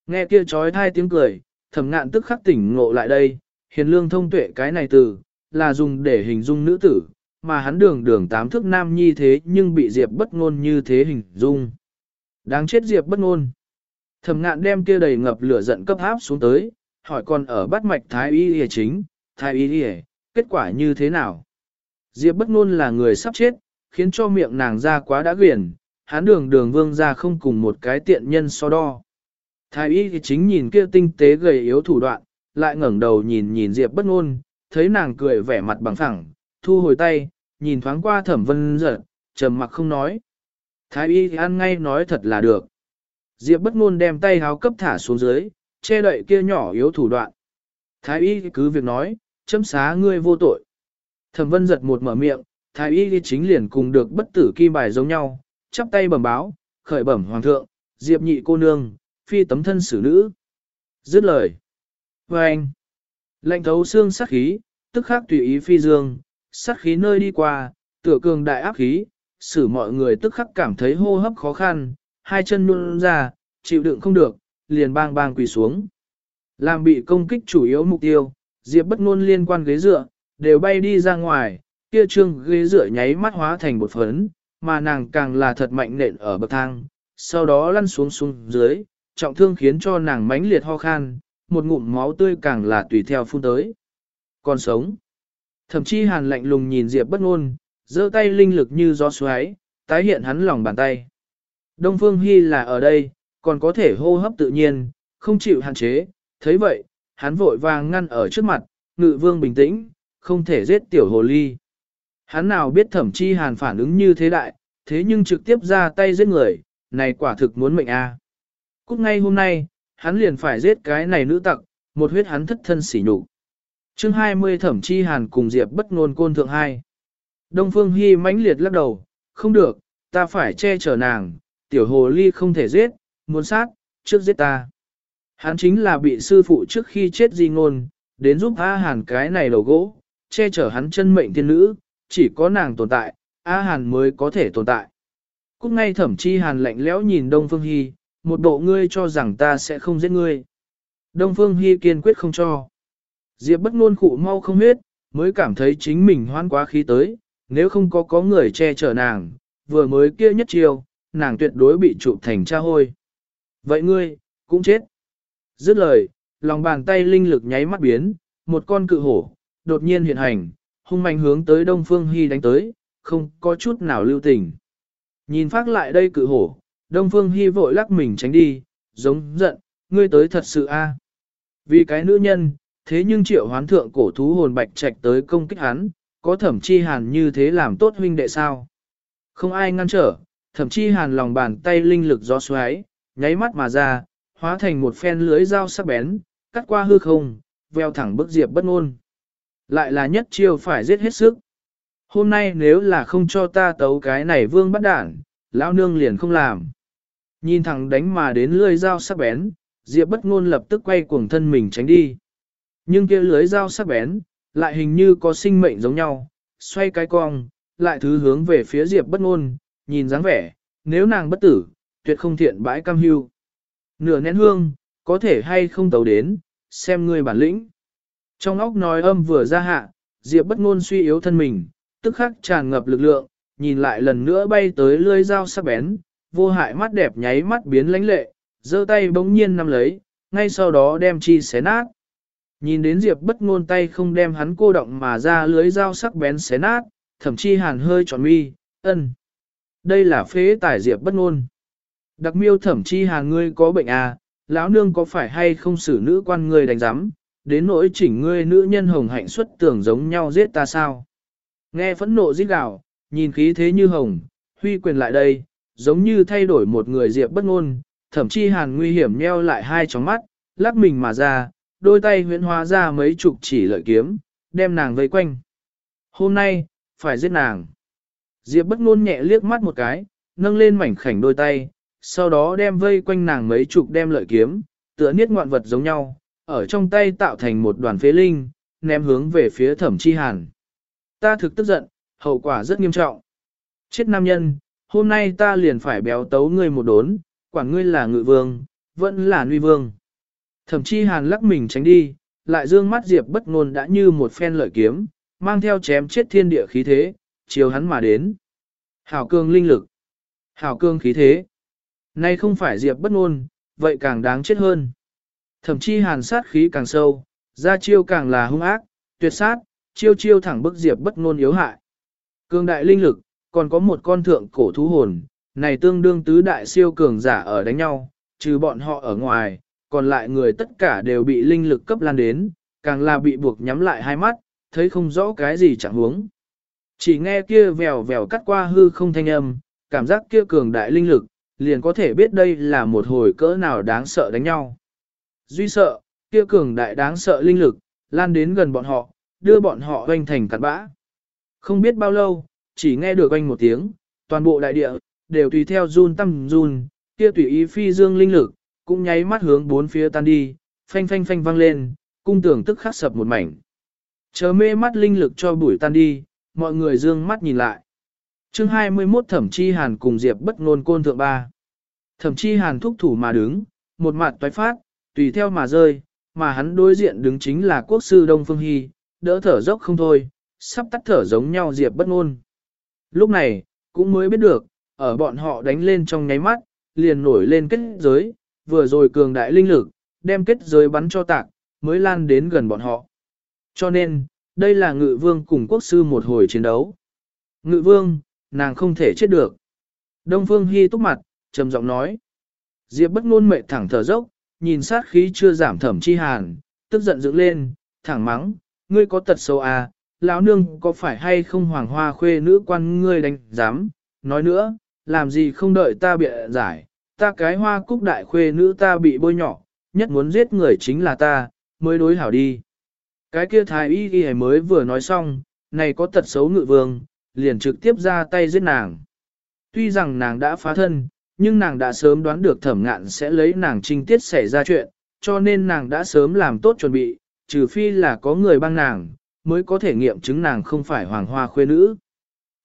Nghe kia trói thai tiếng cười, thẩm ngạn tức khắc tỉnh ngộ lại đây, hiền lương thông tuệ cái này từ, là dùng để hình dung nữ tử, mà hắn đường đường tám thước nam nhi thế nhưng bị Diệp bất ngôn như thế hình dung. Đáng chết Diệp bất ngôn. Thẩm ngạn đem kia đầy ngập lửa giận cấp áp xuống tới, hỏi còn ở bắt mạch thái y y chính, thái y y, kết quả như thế nào? Diệp bất ngôn là người sắp chết, khiến cho miệng nàng ra quá đã quyển, hắn đường đường vương ra không cùng một cái tiện nhân so đo. Thái y thì chính nhìn kia tinh tế gầy yếu thủ đoạn, lại ngẩng đầu nhìn nhìn Diệp bất ngôn, thấy nàng cười vẻ mặt bằng phẳng, thu hồi tay, nhìn thoáng qua thẩm vân giật, trầm mặc không nói. Thái y ăn ngay nói thật là được. Diệp bất ngôn đem tay háo cấp thả xuống dưới, che đậy kia nhỏ yếu thủ đoạn. Thái y cứ việc nói, chấm xá ngươi vô tội. Thẩm vân giật một mở miệng, thái y chính liền cùng được bất tử kim bài giống nhau, chắp tay bẩm báo, khởi bẩm hoàng thượng, Diệp nhị cô nương, phi tấm thân xử nữ. Dứt lời. Và anh, lệnh thấu xương sắc khí, tức khắc tùy ý phi dương, sát khí nơi đi qua, tựa cường đại áp khí, xử mọi người tức khắc cảm thấy hô hấp khó khăn, hai chân luôn ra, chịu đựng không được, liền bang bang quỳ xuống. Làm bị công kích chủ yếu mục tiêu, Diệp bất ngôn liên quan ghế dựa, đều bay đi ra ngoài, kia trương ghế dựa nháy mắt hóa thành một phấn, mà nàng càng là thật mạnh nện ở bậc thang, sau đó lăn xuống xuống dưới, trọng thương khiến cho nàng mãnh liệt ho khan, một ngụm máu tươi càng là tùy theo phun tới. Còn sống. Thậm chí hàn lạnh lùng nhìn Diệp bất ngôn, giơ tay linh lực như gió xoáy, tái hiện hắn lòng bàn tay. Đông Phương Hy là ở đây, còn có thể hô hấp tự nhiên, không chịu hạn chế, thấy vậy, hắn vội vàng ngăn ở trước mặt, ngự vương bình tĩnh, không thể giết tiểu hồ ly. Hắn nào biết thẩm chi hàn phản ứng như thế đại, thế nhưng trực tiếp ra tay giết người, này quả thực muốn mệnh a. Cút ngay hôm nay, hắn liền phải giết cái này nữ tặc, một huyết hắn thất thân sỉ nhục. Chương 20 Thẩm Chi Hàn cùng Diệp Bất Nôn côn thượng hai. Đông Phương Hi mãnh liệt lắc đầu, không được, ta phải che chở nàng, tiểu hồ ly không thể giết, muốn sát, trước giết ta. Hắn chính là bị sư phụ trước khi chết di ngôn, đến giúp A Hàn cái này đầu gỗ, che chở hắn chân mệnh thiên nữ, chỉ có nàng tồn tại, A Hàn mới có thể tồn tại. Cúc ngay thẩm chi Hàn lạnh lẽo nhìn Đông Phương Hi, một bộ ngươi cho rằng ta sẽ không giết ngươi. Đông Phương Hi kiên quyết không cho. Diệp bất ngôn khụ mau không huyết, mới cảm thấy chính mình hoan quá khí tới, nếu không có có người che chở nàng, vừa mới kia nhất chiều, nàng tuyệt đối bị chụp thành cha hôi. Vậy ngươi, cũng chết. Dứt lời, lòng bàn tay linh lực nháy mắt biến, một con cự hổ, đột nhiên hiện hành, hung mạnh hướng tới Đông Phương Hy đánh tới, không có chút nào lưu tình. Nhìn phát lại đây cự hổ, Đông Phương Hy vội lắc mình tránh đi, giống giận, ngươi tới thật sự a. Vì cái nữ nhân, thế nhưng triệu hoán thượng cổ thú hồn bạch trạch tới công kích hắn, có thẩm chi hàn như thế làm tốt huynh đệ sao? Không ai ngăn trở, thẩm chi hàn lòng bàn tay linh lực gió xoáy, nháy mắt mà ra, hóa thành một phen lưới dao sắc bén, cắt qua hư không, veo thẳng bức diệp bất ngôn. Lại là nhất chiêu phải giết hết sức. Hôm nay nếu là không cho ta tấu cái này vương bắt đản, lão nương liền không làm. Nhìn thẳng đánh mà đến lưỡi dao sắc bén, Diệp bất ngôn lập tức quay cuồng thân mình tránh đi. Nhưng kia lưới dao sắc bén, lại hình như có sinh mệnh giống nhau, xoay cái cong, lại thứ hướng về phía Diệp bất ngôn, nhìn dáng vẻ, nếu nàng bất tử, tuyệt không thiện bãi cam hưu. Nửa nén hương, có thể hay không tấu đến, xem ngươi bản lĩnh. Trong óc nói âm vừa ra hạ, Diệp bất ngôn suy yếu thân mình, tức khắc tràn ngập lực lượng, nhìn lại lần nữa bay tới lưỡi dao sắc bén, vô hại mắt đẹp nháy mắt biến lãnh lệ, giơ tay bỗng nhiên nắm lấy, ngay sau đó đem chi xé nát. Nhìn đến Diệp bất ngôn tay không đem hắn cô động mà ra lưới dao sắc bén xé nát, thậm chí hàn hơi tròn mi, ân. Đây là phế tài Diệp bất ngôn. Đặc miêu thẩm chi hàn ngươi có bệnh à, lão nương có phải hay không xử nữ quan ngươi đánh giám, đến nỗi chỉnh ngươi nữ nhân hồng hạnh xuất tưởng giống nhau giết ta sao. Nghe phẫn nộ giết gào, nhìn khí thế như hồng, huy quyền lại đây, giống như thay đổi một người diệp bất ngôn, thậm chí hàn nguy hiểm nheo lại hai tròng mắt, lắc mình mà ra, đôi tay huyễn hóa ra mấy chục chỉ lợi kiếm, đem nàng vây quanh. Hôm nay, phải giết nàng. Diệp bất ngôn nhẹ liếc mắt một cái, nâng lên mảnh khảnh đôi tay, sau đó đem vây quanh nàng mấy chục đem lợi kiếm, tựa niết ngoạn vật giống nhau, ở trong tay tạo thành một đoàn phế linh, ném hướng về phía thẩm chi hàn. Ta thực tức giận, hậu quả rất nghiêm trọng. Chết nam nhân, hôm nay ta liền phải béo tấu ngươi một đốn, quản ngươi là ngự vương, vẫn là nuy vương. Thẩm chi hàn lắc mình tránh đi, lại dương mắt diệp bất ngôn đã như một phen lợi kiếm, mang theo chém chết thiên địa khí thế, chiều hắn mà đến. Hảo cương linh lực, hảo cương khí thế. Nay không phải diệp bất ngôn, vậy càng đáng chết hơn. Thẩm chi hàn sát khí càng sâu, ra chiêu càng là hung ác, tuyệt sát, chiêu chiêu thẳng bức diệp bất ngôn yếu hại. Cương đại linh lực, còn có một con thượng cổ thú hồn, này tương đương tứ đại siêu cường giả ở đánh nhau, trừ bọn họ ở ngoài, còn lại người tất cả đều bị linh lực cấp lan đến, càng là bị buộc nhắm lại hai mắt, thấy không rõ cái gì chẳng huống. Chỉ nghe kia vèo vèo cắt qua hư không thanh âm, cảm giác kia cường đại linh lực, liền có thể biết đây là một hồi cỡ nào đáng sợ đánh nhau. Duy sợ, kia cường đại đáng sợ linh lực, lan đến gần bọn họ, đưa bọn họ hoành thành cặn bã. Không biết bao lâu, chỉ nghe được oanh một tiếng, toàn bộ đại địa, đều tùy theo run tâm run, kia tùy ý phi dương linh lực, cũng nháy mắt hướng bốn phía tan đi, phanh phanh phanh vang lên, cung tưởng tức khắc sập một mảnh. Chờ mê mắt linh lực cho bụi tan đi, mọi người dương mắt nhìn lại. chương 21 thẩm chi hàn cùng diệp bất ngôn côn thượng ba. Thẩm chi hàn thúc thủ mà đứng, một mặt toái phát, tùy theo mà rơi, mà hắn đối diện đứng chính là quốc sư Đông Phương Hy, đỡ thở dốc không thôi, sắp tắt thở giống nhau diệp bất ngôn. Lúc này, cũng mới biết được, ở bọn họ đánh lên trong nháy mắt, liền nổi lên kết giới, vừa rồi cường đại linh lực, đem kết giới bắn cho tạc, mới lan đến gần bọn họ. Cho nên, đây là ngự vương cùng quốc sư một hồi chiến đấu. Ngự vương, nàng không thể chết được. Đông Phương Hy túc mặt, trầm giọng nói. Diệp bất ngôn mệt thẳng thở dốc, nhìn sát khí chưa giảm thẩm chi hàn, tức giận dựng lên, thẳng mắng, ngươi có tật xấu à, lão nương có phải hay không hoàng hoa khuê nữ quan ngươi đánh dám, nói nữa, làm gì không đợi ta bịa giải, ta cái hoa cúc đại khuê nữ ta bị bôi nhỏ, nhất muốn giết người chính là ta, mới đối hảo đi. Cái kia thái y y mới vừa nói xong, này có tật xấu ngự vương, liền trực tiếp ra tay giết nàng. Tuy rằng nàng đã phá thân, nhưng nàng đã sớm đoán được thẩm ngạn sẽ lấy nàng trinh tiết xảy ra chuyện, cho nên nàng đã sớm làm tốt chuẩn bị, trừ phi là có người băng nàng, mới có thể nghiệm chứng nàng không phải hoàng hoa khuê nữ.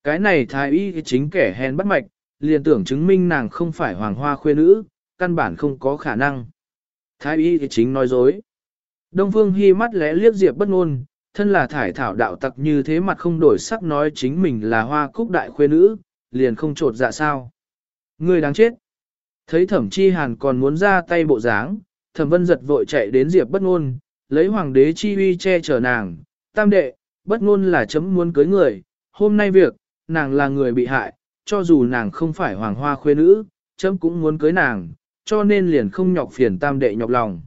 Cái này thái y chính kẻ hèn bắt mạch, liền tưởng chứng minh nàng không phải hoàng hoa khuê nữ, căn bản không có khả năng. Thái y chính nói dối. Đông Phương Hi mắt lẽ liếc Diệp bất ngôn, thân là thải thảo đạo tặc như thế mặt không đổi sắc nói chính mình là hoa cúc đại khuê nữ, liền không trột dạ sao. Người đáng chết. Thấy thẩm chi hàn còn muốn ra tay bộ dáng, thẩm vân giật vội chạy đến Diệp bất ngôn, lấy hoàng đế chi uy che chở nàng, tam đệ, bất ngôn là chấm muốn cưới người, hôm nay việc, nàng là người bị hại, cho dù nàng không phải hoàng hoa khuê nữ, chấm cũng muốn cưới nàng, cho nên liền không nhọc phiền tam đệ nhọc lòng.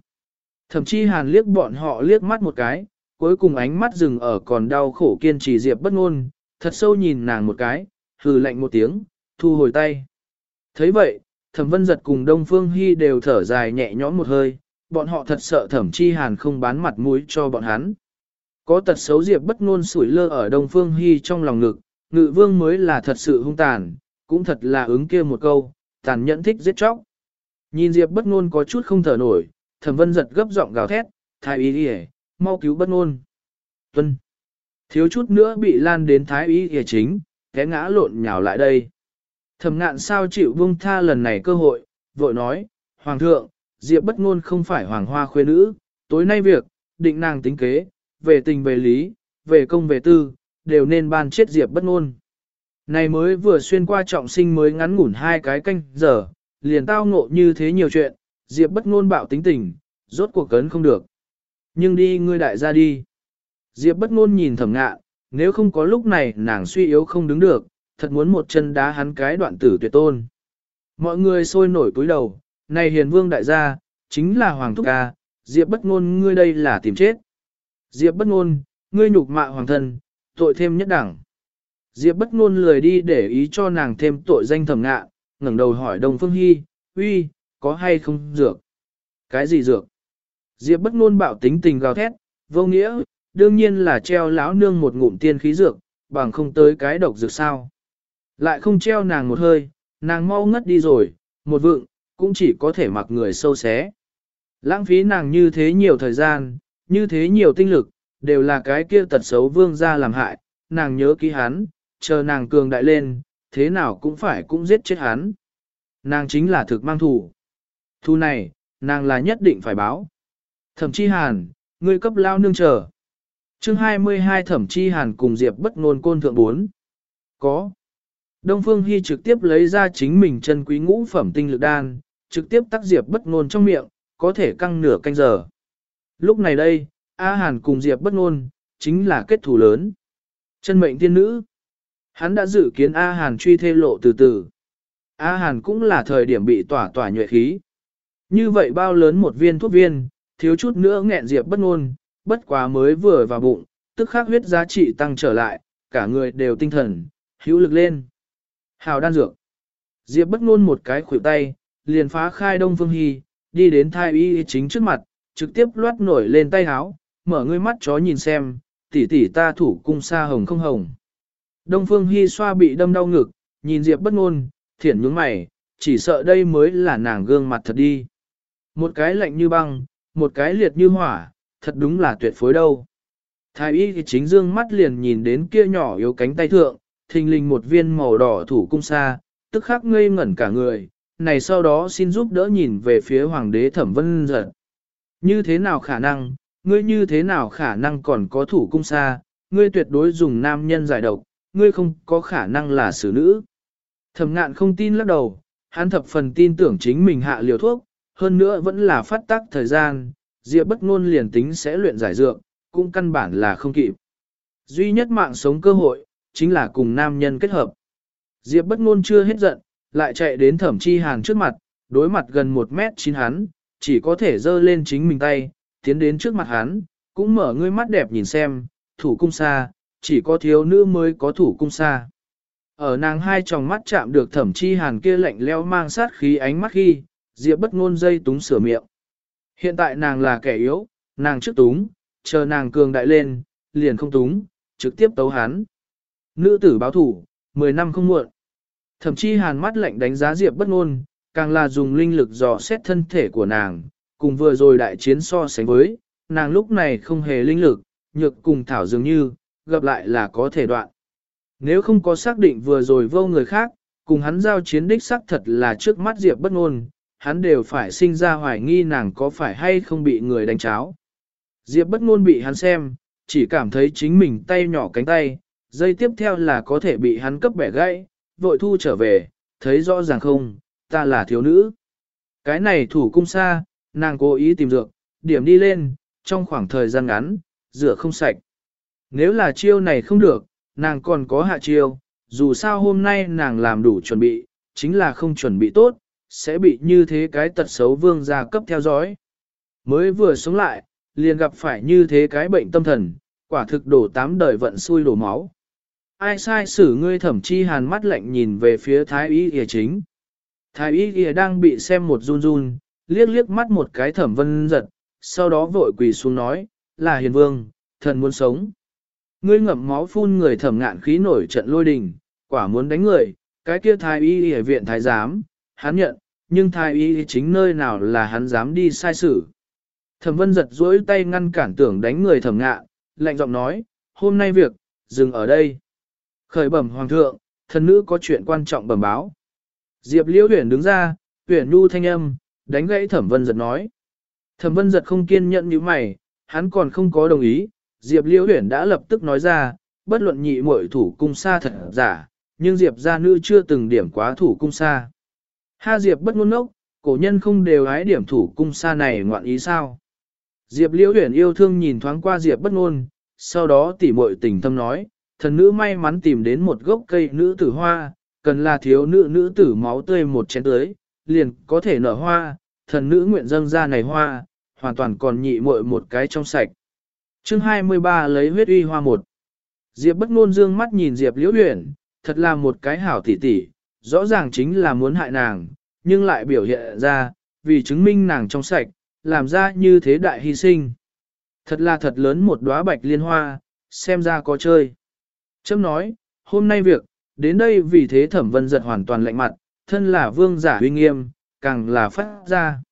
Thậm chí hàn liếc bọn họ liếc mắt một cái, cuối cùng ánh mắt dừng ở còn đau khổ kiên trì diệp bất ngôn, thật sâu nhìn nàng một cái, hừ lạnh một tiếng, thu hồi tay. thấy vậy, thẩm vân giật cùng Đông Phương Hy đều thở dài nhẹ nhõm một hơi, bọn họ thật sợ thẩm chi hàn không bán mặt mũi cho bọn hắn. Có tật xấu diệp bất ngôn sủi lơ ở Đông Phương Hy trong lòng ngực, ngự vương mới là thật sự hung tàn, cũng thật là ứng kia một câu, tàn nhẫn thích giết chóc. Nhìn Diệp bất ngôn có chút không thở nổi, thẩm vân giật gấp giọng gào thét, thái y đi mau cứu bất ngôn. Tuân. Thiếu chút nữa bị lan đến thái y y chính, té ngã lộn nhào lại đây. Thẩm ngạn sao chịu buông tha lần này cơ hội, vội nói, Hoàng thượng, Diệp bất ngôn không phải hoàng hoa khuê nữ, tối nay việc, định nàng tính kế, về tình về lý, về công về tư, đều nên ban chết Diệp bất ngôn. Này mới vừa xuyên qua trọng sinh mới ngắn ngủn hai cái canh giờ, liền tao ngộ như thế nhiều chuyện, Diệp bất ngôn bạo tính tình, rốt cuộc cấn không được. Nhưng đi ngươi đại gia đi. Diệp bất ngôn nhìn thẩm ngạ, nếu không có lúc này nàng suy yếu không đứng được, thật muốn một chân đá hắn cái đoạn tử tuyệt tôn. Mọi người sôi nổi cúi đầu, này hiền vương đại gia, chính là hoàng thúc ca, Diệp bất ngôn ngươi đây là tìm chết. Diệp bất ngôn, ngươi nhục mạ hoàng thân, tội thêm nhất đẳng. Diệp bất ngôn lười đi để ý cho nàng thêm tội danh thẩm ngạ, ngẩng đầu hỏi Đông Phương Hi, uy, có hay không dược? Cái gì dược? Diệp bất ngôn bạo tính tình gào thét, vô nghĩa, đương nhiên là treo lão nương một ngụm tiên khí dược, bằng không tới cái độc dược sao. Lại không treo nàng một hơi, nàng mau ngất đi rồi, một vượng, cũng chỉ có thể mặc người sâu xé. Lãng phí nàng như thế nhiều thời gian, như thế nhiều tinh lực, đều là cái kia tật xấu vương ra làm hại, nàng nhớ ký hắn, chờ nàng cường đại lên, thế nào cũng phải cũng giết chết hắn. Nàng chính là thực mang thủ. Thu này, nàng là nhất định phải báo. Thẩm chi hàn, ngươi cấp lao nương chờ. chương 22 thẩm chi hàn cùng Diệp bất ngôn côn thượng 4. Có. Đông Phương Hy trực tiếp lấy ra chính mình chân quý ngũ phẩm tinh lực đan, trực tiếp tác Diệp bất ngôn trong miệng, có thể căng nửa canh giờ. Lúc này đây, A Hàn cùng Diệp bất ngôn, chính là kết thù lớn. Chân mệnh tiên nữ. Hắn đã dự kiến A Hàn truy thê lộ từ từ. A Hàn cũng là thời điểm bị tỏa tỏa nhuệ khí. Như vậy bao lớn một viên thuốc viên, thiếu chút nữa nghẹn Diệp bất ngôn, bất quá mới vừa vào bụng, tức khắc huyết giá trị tăng trở lại, cả người đều tinh thần, hữu lực lên. Hào đan dược. Diệp bất ngôn một cái khuỷu tay, liền phá khai Đông Phương Hi, đi đến thai y chính trước mặt, trực tiếp loát nổi lên tay háo, mở ngươi mắt chó nhìn xem, tỷ tỷ ta thủ cung xa hồng không hồng. Đông Phương Hi xoa bị đâm đau ngực, nhìn Diệp bất ngôn, thiển nhướng mày, chỉ sợ đây mới là nàng gương mặt thật đi. Một cái lạnh như băng, một cái liệt như hỏa, thật đúng là tuyệt phối đâu. Thái y thì chính dương mắt liền nhìn đến kia nhỏ yếu cánh tay thượng, thình lình một viên màu đỏ thủ cung sa, tức khắc ngây ngẩn cả người, này sau đó xin giúp đỡ nhìn về phía hoàng đế thẩm vân giật. Như thế nào khả năng, ngươi như thế nào khả năng còn có thủ cung xa? ngươi tuyệt đối dùng nam nhân giải độc, ngươi không có khả năng là xử nữ. Thẩm ngạn không tin lắc đầu, hắn thập phần tin tưởng chính mình hạ liều thuốc, hơn nữa vẫn là phát tác thời gian, Diệp bất ngôn liền tính sẽ luyện giải dược, cũng căn bản là không kịp. Duy nhất mạng sống cơ hội, chính là cùng nam nhân kết hợp. Diệp bất ngôn chưa hết giận, lại chạy đến thẩm chi hàn trước mặt, đối mặt gần một mét chín hắn, chỉ có thể giơ lên chính mình tay, tiến đến trước mặt hắn, cũng mở ngươi mắt đẹp nhìn xem, thủ cung xa, chỉ có thiếu nữ mới có thủ cung xa. Ở nàng hai tròng mắt chạm được thẩm chi hàn kia lạnh leo mang sát khí ánh mắt khi, Diệp bất ngôn dây túng sửa miệng. Hiện tại nàng là kẻ yếu, nàng trước túng, chờ nàng cường đại lên, liền không túng, trực tiếp tấu hắn. Nữ tử báo thủ, 10 năm không muộn. Thậm chí hàn mắt lạnh đánh giá Diệp bất ngôn, càng là dùng linh lực dò xét thân thể của nàng, cùng vừa rồi đại chiến so sánh với, nàng lúc này không hề linh lực, nhược cùng thảo dường như, gặp lại là có thể đoạn. Nếu không có xác định vừa rồi vô người khác, cùng hắn giao chiến đích xác thật là trước mắt Diệp bất ngôn, hắn đều phải sinh ra hoài nghi nàng có phải hay không bị người đánh cháo. Diệp bất ngôn bị hắn xem, chỉ cảm thấy chính mình tay nhỏ cánh tay, dây tiếp theo là có thể bị hắn cấp bẻ gãy, vội thu trở về, thấy rõ ràng không, ta là thiếu nữ. Cái này thủ cung xa, nàng cố ý tìm dược, điểm đi lên, trong khoảng thời gian ngắn, rửa không sạch. Nếu là chiêu này không được, nàng còn có hạ chiêu, dù sao hôm nay nàng làm đủ chuẩn bị, chính là không chuẩn bị tốt, sẽ bị như thế cái tật xấu vương gia cấp theo dõi. Mới vừa sống lại, liền gặp phải như thế cái bệnh tâm thần, quả thực đổ tám đời vận xui đổ máu. Ai sai xử ngươi thẩm chi hàn mắt lạnh nhìn về phía thái y kìa chính. Thái y kìa đang bị xem một run run, liếc liếc mắt một cái thẩm vân giật, sau đó vội quỳ xuống nói, là hiền vương, thần muốn sống. Ngươi ngậm máu phun người thẩm ngạn khí nổi trận lôi đình, quả muốn đánh người, cái kia thái y ở viện thái giám, hắn nhận, nhưng thái y chính nơi nào là hắn dám đi sai sự. Thẩm vân giật duỗi tay ngăn cản tưởng đánh người thẩm ngạn, lạnh giọng nói, hôm nay việc, dừng ở đây. Khởi bẩm hoàng thượng, thần nữ có chuyện quan trọng bẩm báo. Diệp liễu huyền đứng ra, huyền nu thanh âm, đánh gãy thẩm vân giật nói. Thẩm vân giật không kiên nhẫn như mày, hắn còn không có đồng ý, Diệp liễu Huyển đã lập tức nói ra, bất luận nhị muội thủ cung xa thật giả, nhưng Diệp gia nữ chưa từng điểm quá thủ cung xa. Ha Diệp bất ngôn ốc, cổ nhân không đều ái điểm thủ cung xa này ngoạn ý sao. Diệp liễu Huyển yêu thương nhìn thoáng qua Diệp bất ngôn, sau đó tỉ muội tình thâm nói, thần nữ may mắn tìm đến một gốc cây nữ tử hoa, cần là thiếu nữ nữ tử máu tươi một chén tưới, liền có thể nở hoa, thần nữ nguyện dâng ra này hoa, hoàn toàn còn nhị muội một cái trong sạch. Chương 23 lấy huyết uy hoa một. Diệp bất ngôn dương mắt nhìn Diệp liễu uyển thật là một cái hảo tỷ tỷ, rõ ràng chính là muốn hại nàng, nhưng lại biểu hiện ra, vì chứng minh nàng trong sạch, làm ra như thế đại hy sinh. Thật là thật lớn một đóa bạch liên hoa, xem ra có chơi. Chấm nói, hôm nay việc, đến đây vì thế thẩm vân giật hoàn toàn lạnh mặt, thân là vương giả uy nghiêm, càng là phát ra.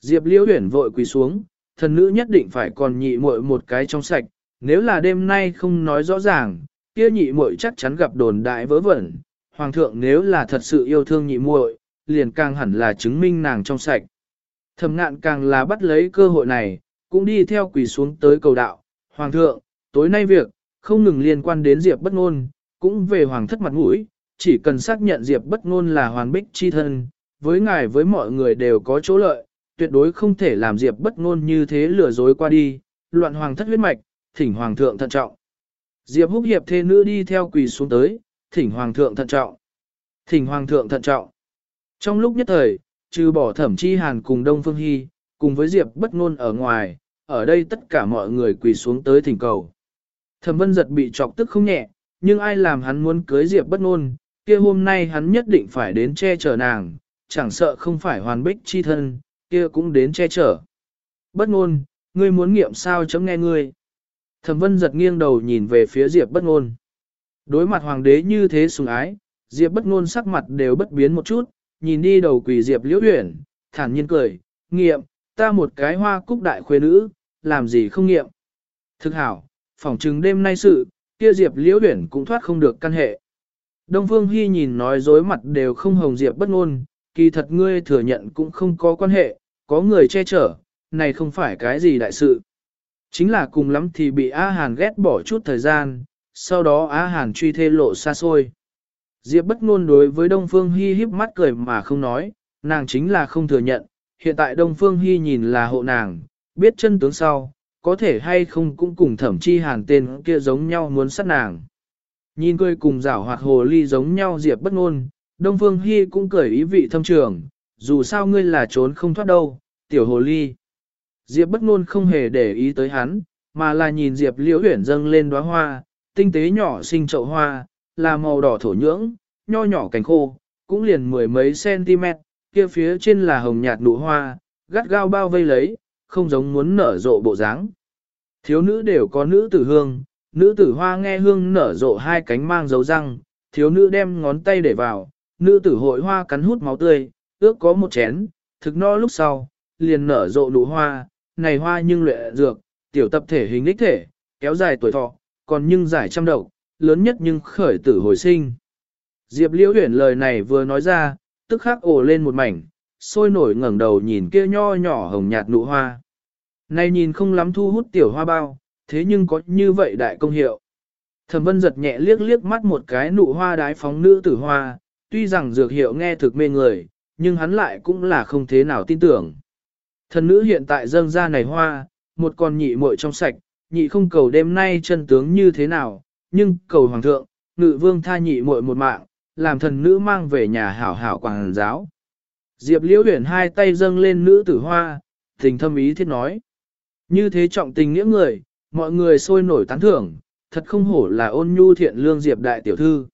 Diệp liễu Huyền vội quỳ xuống, thần nữ nhất định phải còn nhị muội một cái trong sạch, nếu là đêm nay không nói rõ ràng, kia nhị muội chắc chắn gặp đồn đại vớ vẩn. Hoàng thượng nếu là thật sự yêu thương nhị muội, liền càng hẳn là chứng minh nàng trong sạch. Thẩm ngạn càng là bắt lấy cơ hội này, cũng đi theo quỳ xuống tới cầu đạo. Hoàng thượng, tối nay việc, không ngừng liên quan đến Diệp bất ngôn, cũng về hoàng thất mặt mũi, chỉ cần xác nhận Diệp bất ngôn là hoàn bích chi thân, với ngài với mọi người đều có chỗ lợi, tuyệt đối không thể làm Diệp bất ngôn như thế lừa dối qua đi, loạn hoàng thất huyết mạch, thỉnh hoàng thượng thận trọng. Diệp húc hiệp thê nữ đi theo quỳ xuống tới, thỉnh hoàng thượng thận trọng. Thỉnh hoàng thượng thận trọng. Trong lúc nhất thời, trừ bỏ thẩm chi hàn cùng Đông Phương Hy, cùng với Diệp bất ngôn ở ngoài, ở đây tất cả mọi người quỳ xuống tới thỉnh cầu. Thẩm vân giật bị chọc tức không nhẹ, nhưng ai làm hắn muốn cưới Diệp bất ngôn, kia hôm nay hắn nhất định phải đến che chở nàng, chẳng sợ không phải hoàn bích chi thân, kia cũng đến che chở. Bất ngôn, ngươi muốn nghiệm sao chấm nghe ngươi. Thẩm vân giật nghiêng đầu nhìn về phía Diệp bất ngôn. Đối mặt hoàng đế như thế sùng ái, Diệp bất ngôn sắc mặt đều bất biến một chút, nhìn đi đầu quỳ Diệp liễu huyển, thản nhiên cười, nghiệm, ta một cái hoa cúc đại khuê nữ, làm gì không nghiệm. Thực hảo, phỏng chừng đêm nay sự, kia Diệp liễu huyển cũng thoát không được căn hệ. Đông Phương Hy nhìn nói dối mặt đều không hồng Diệp bất ngôn, kỳ thật ngươi thừa nhận cũng không có quan hệ, có người che chở, này không phải cái gì đại sự. Chính là cùng lắm thì bị A Hàn ghét bỏ chút thời gian, sau đó A Hàn truy thê lộ xa xôi. Diệp bất ngôn đối với Đông Phương Hi híp mắt cười mà không nói, nàng chính là không thừa nhận, hiện tại Đông Phương Hi nhìn là hộ nàng, biết chân tướng sau, có thể hay không cũng cùng thẩm chi hàn tên kia giống nhau muốn sát nàng. Nhìn cười cùng rảo hoạt hồ ly giống nhau Diệp bất ngôn, Đông Phương Hi cũng cười ý vị thâm trường, dù sao ngươi là trốn không thoát đâu, tiểu hồ ly. Diệp bất ngôn không hề để ý tới hắn, mà là nhìn Diệp liễu huyển dâng lên đóa hoa, tinh tế nhỏ xinh chậu hoa, là màu đỏ thổ nhưỡng, nho nhỏ cành khô, cũng liền mười mấy cm, kia phía trên là hồng nhạt nụ hoa, gắt gao bao vây lấy, không giống muốn nở rộ bộ dáng. Thiếu nữ đều có nữ tử hương, nữ tử hoa nghe hương nở rộ hai cánh mang dấu răng, thiếu nữ đem ngón tay để vào, nữ tử hội hoa cắn hút máu tươi, ước có một chén, thực no lúc sau, liền nở rộ nụ hoa, này hoa nhưng lệ dược, tiểu tập thể hình đích thể, kéo dài tuổi thọ, còn nhưng giải trăm độc, lớn nhất nhưng khởi tử hồi sinh. Diệp Liễu Huyền lời này vừa nói ra, tức khắc ồ lên một mảnh, sôi nổi ngẩng đầu nhìn kia nho nhỏ hồng nhạt nụ hoa. Này nhìn không lắm thu hút tiểu hoa bao, thế nhưng có như vậy đại công hiệu. Thẩm vân giật nhẹ liếc liếc mắt một cái nụ hoa đái phóng nữ tử hoa, tuy rằng dược hiệu nghe thực mê người, nhưng hắn lại cũng là không thế nào tin tưởng. Thần nữ hiện tại dâng ra này hoa, một con nhị muội trong sạch, nhị không cầu đêm nay chân tướng như thế nào, nhưng cầu hoàng thượng, ngự vương tha nhị muội một mạng, làm thần nữ mang về nhà hảo hảo quảng giáo. Diệp liễu huyển hai tay dâng lên nữ tử hoa, tình thâm ý thiết nói. Như thế trọng tình nghĩa người, mọi người sôi nổi tán thưởng, thật không hổ là ôn nhu thiện lương Diệp đại tiểu thư.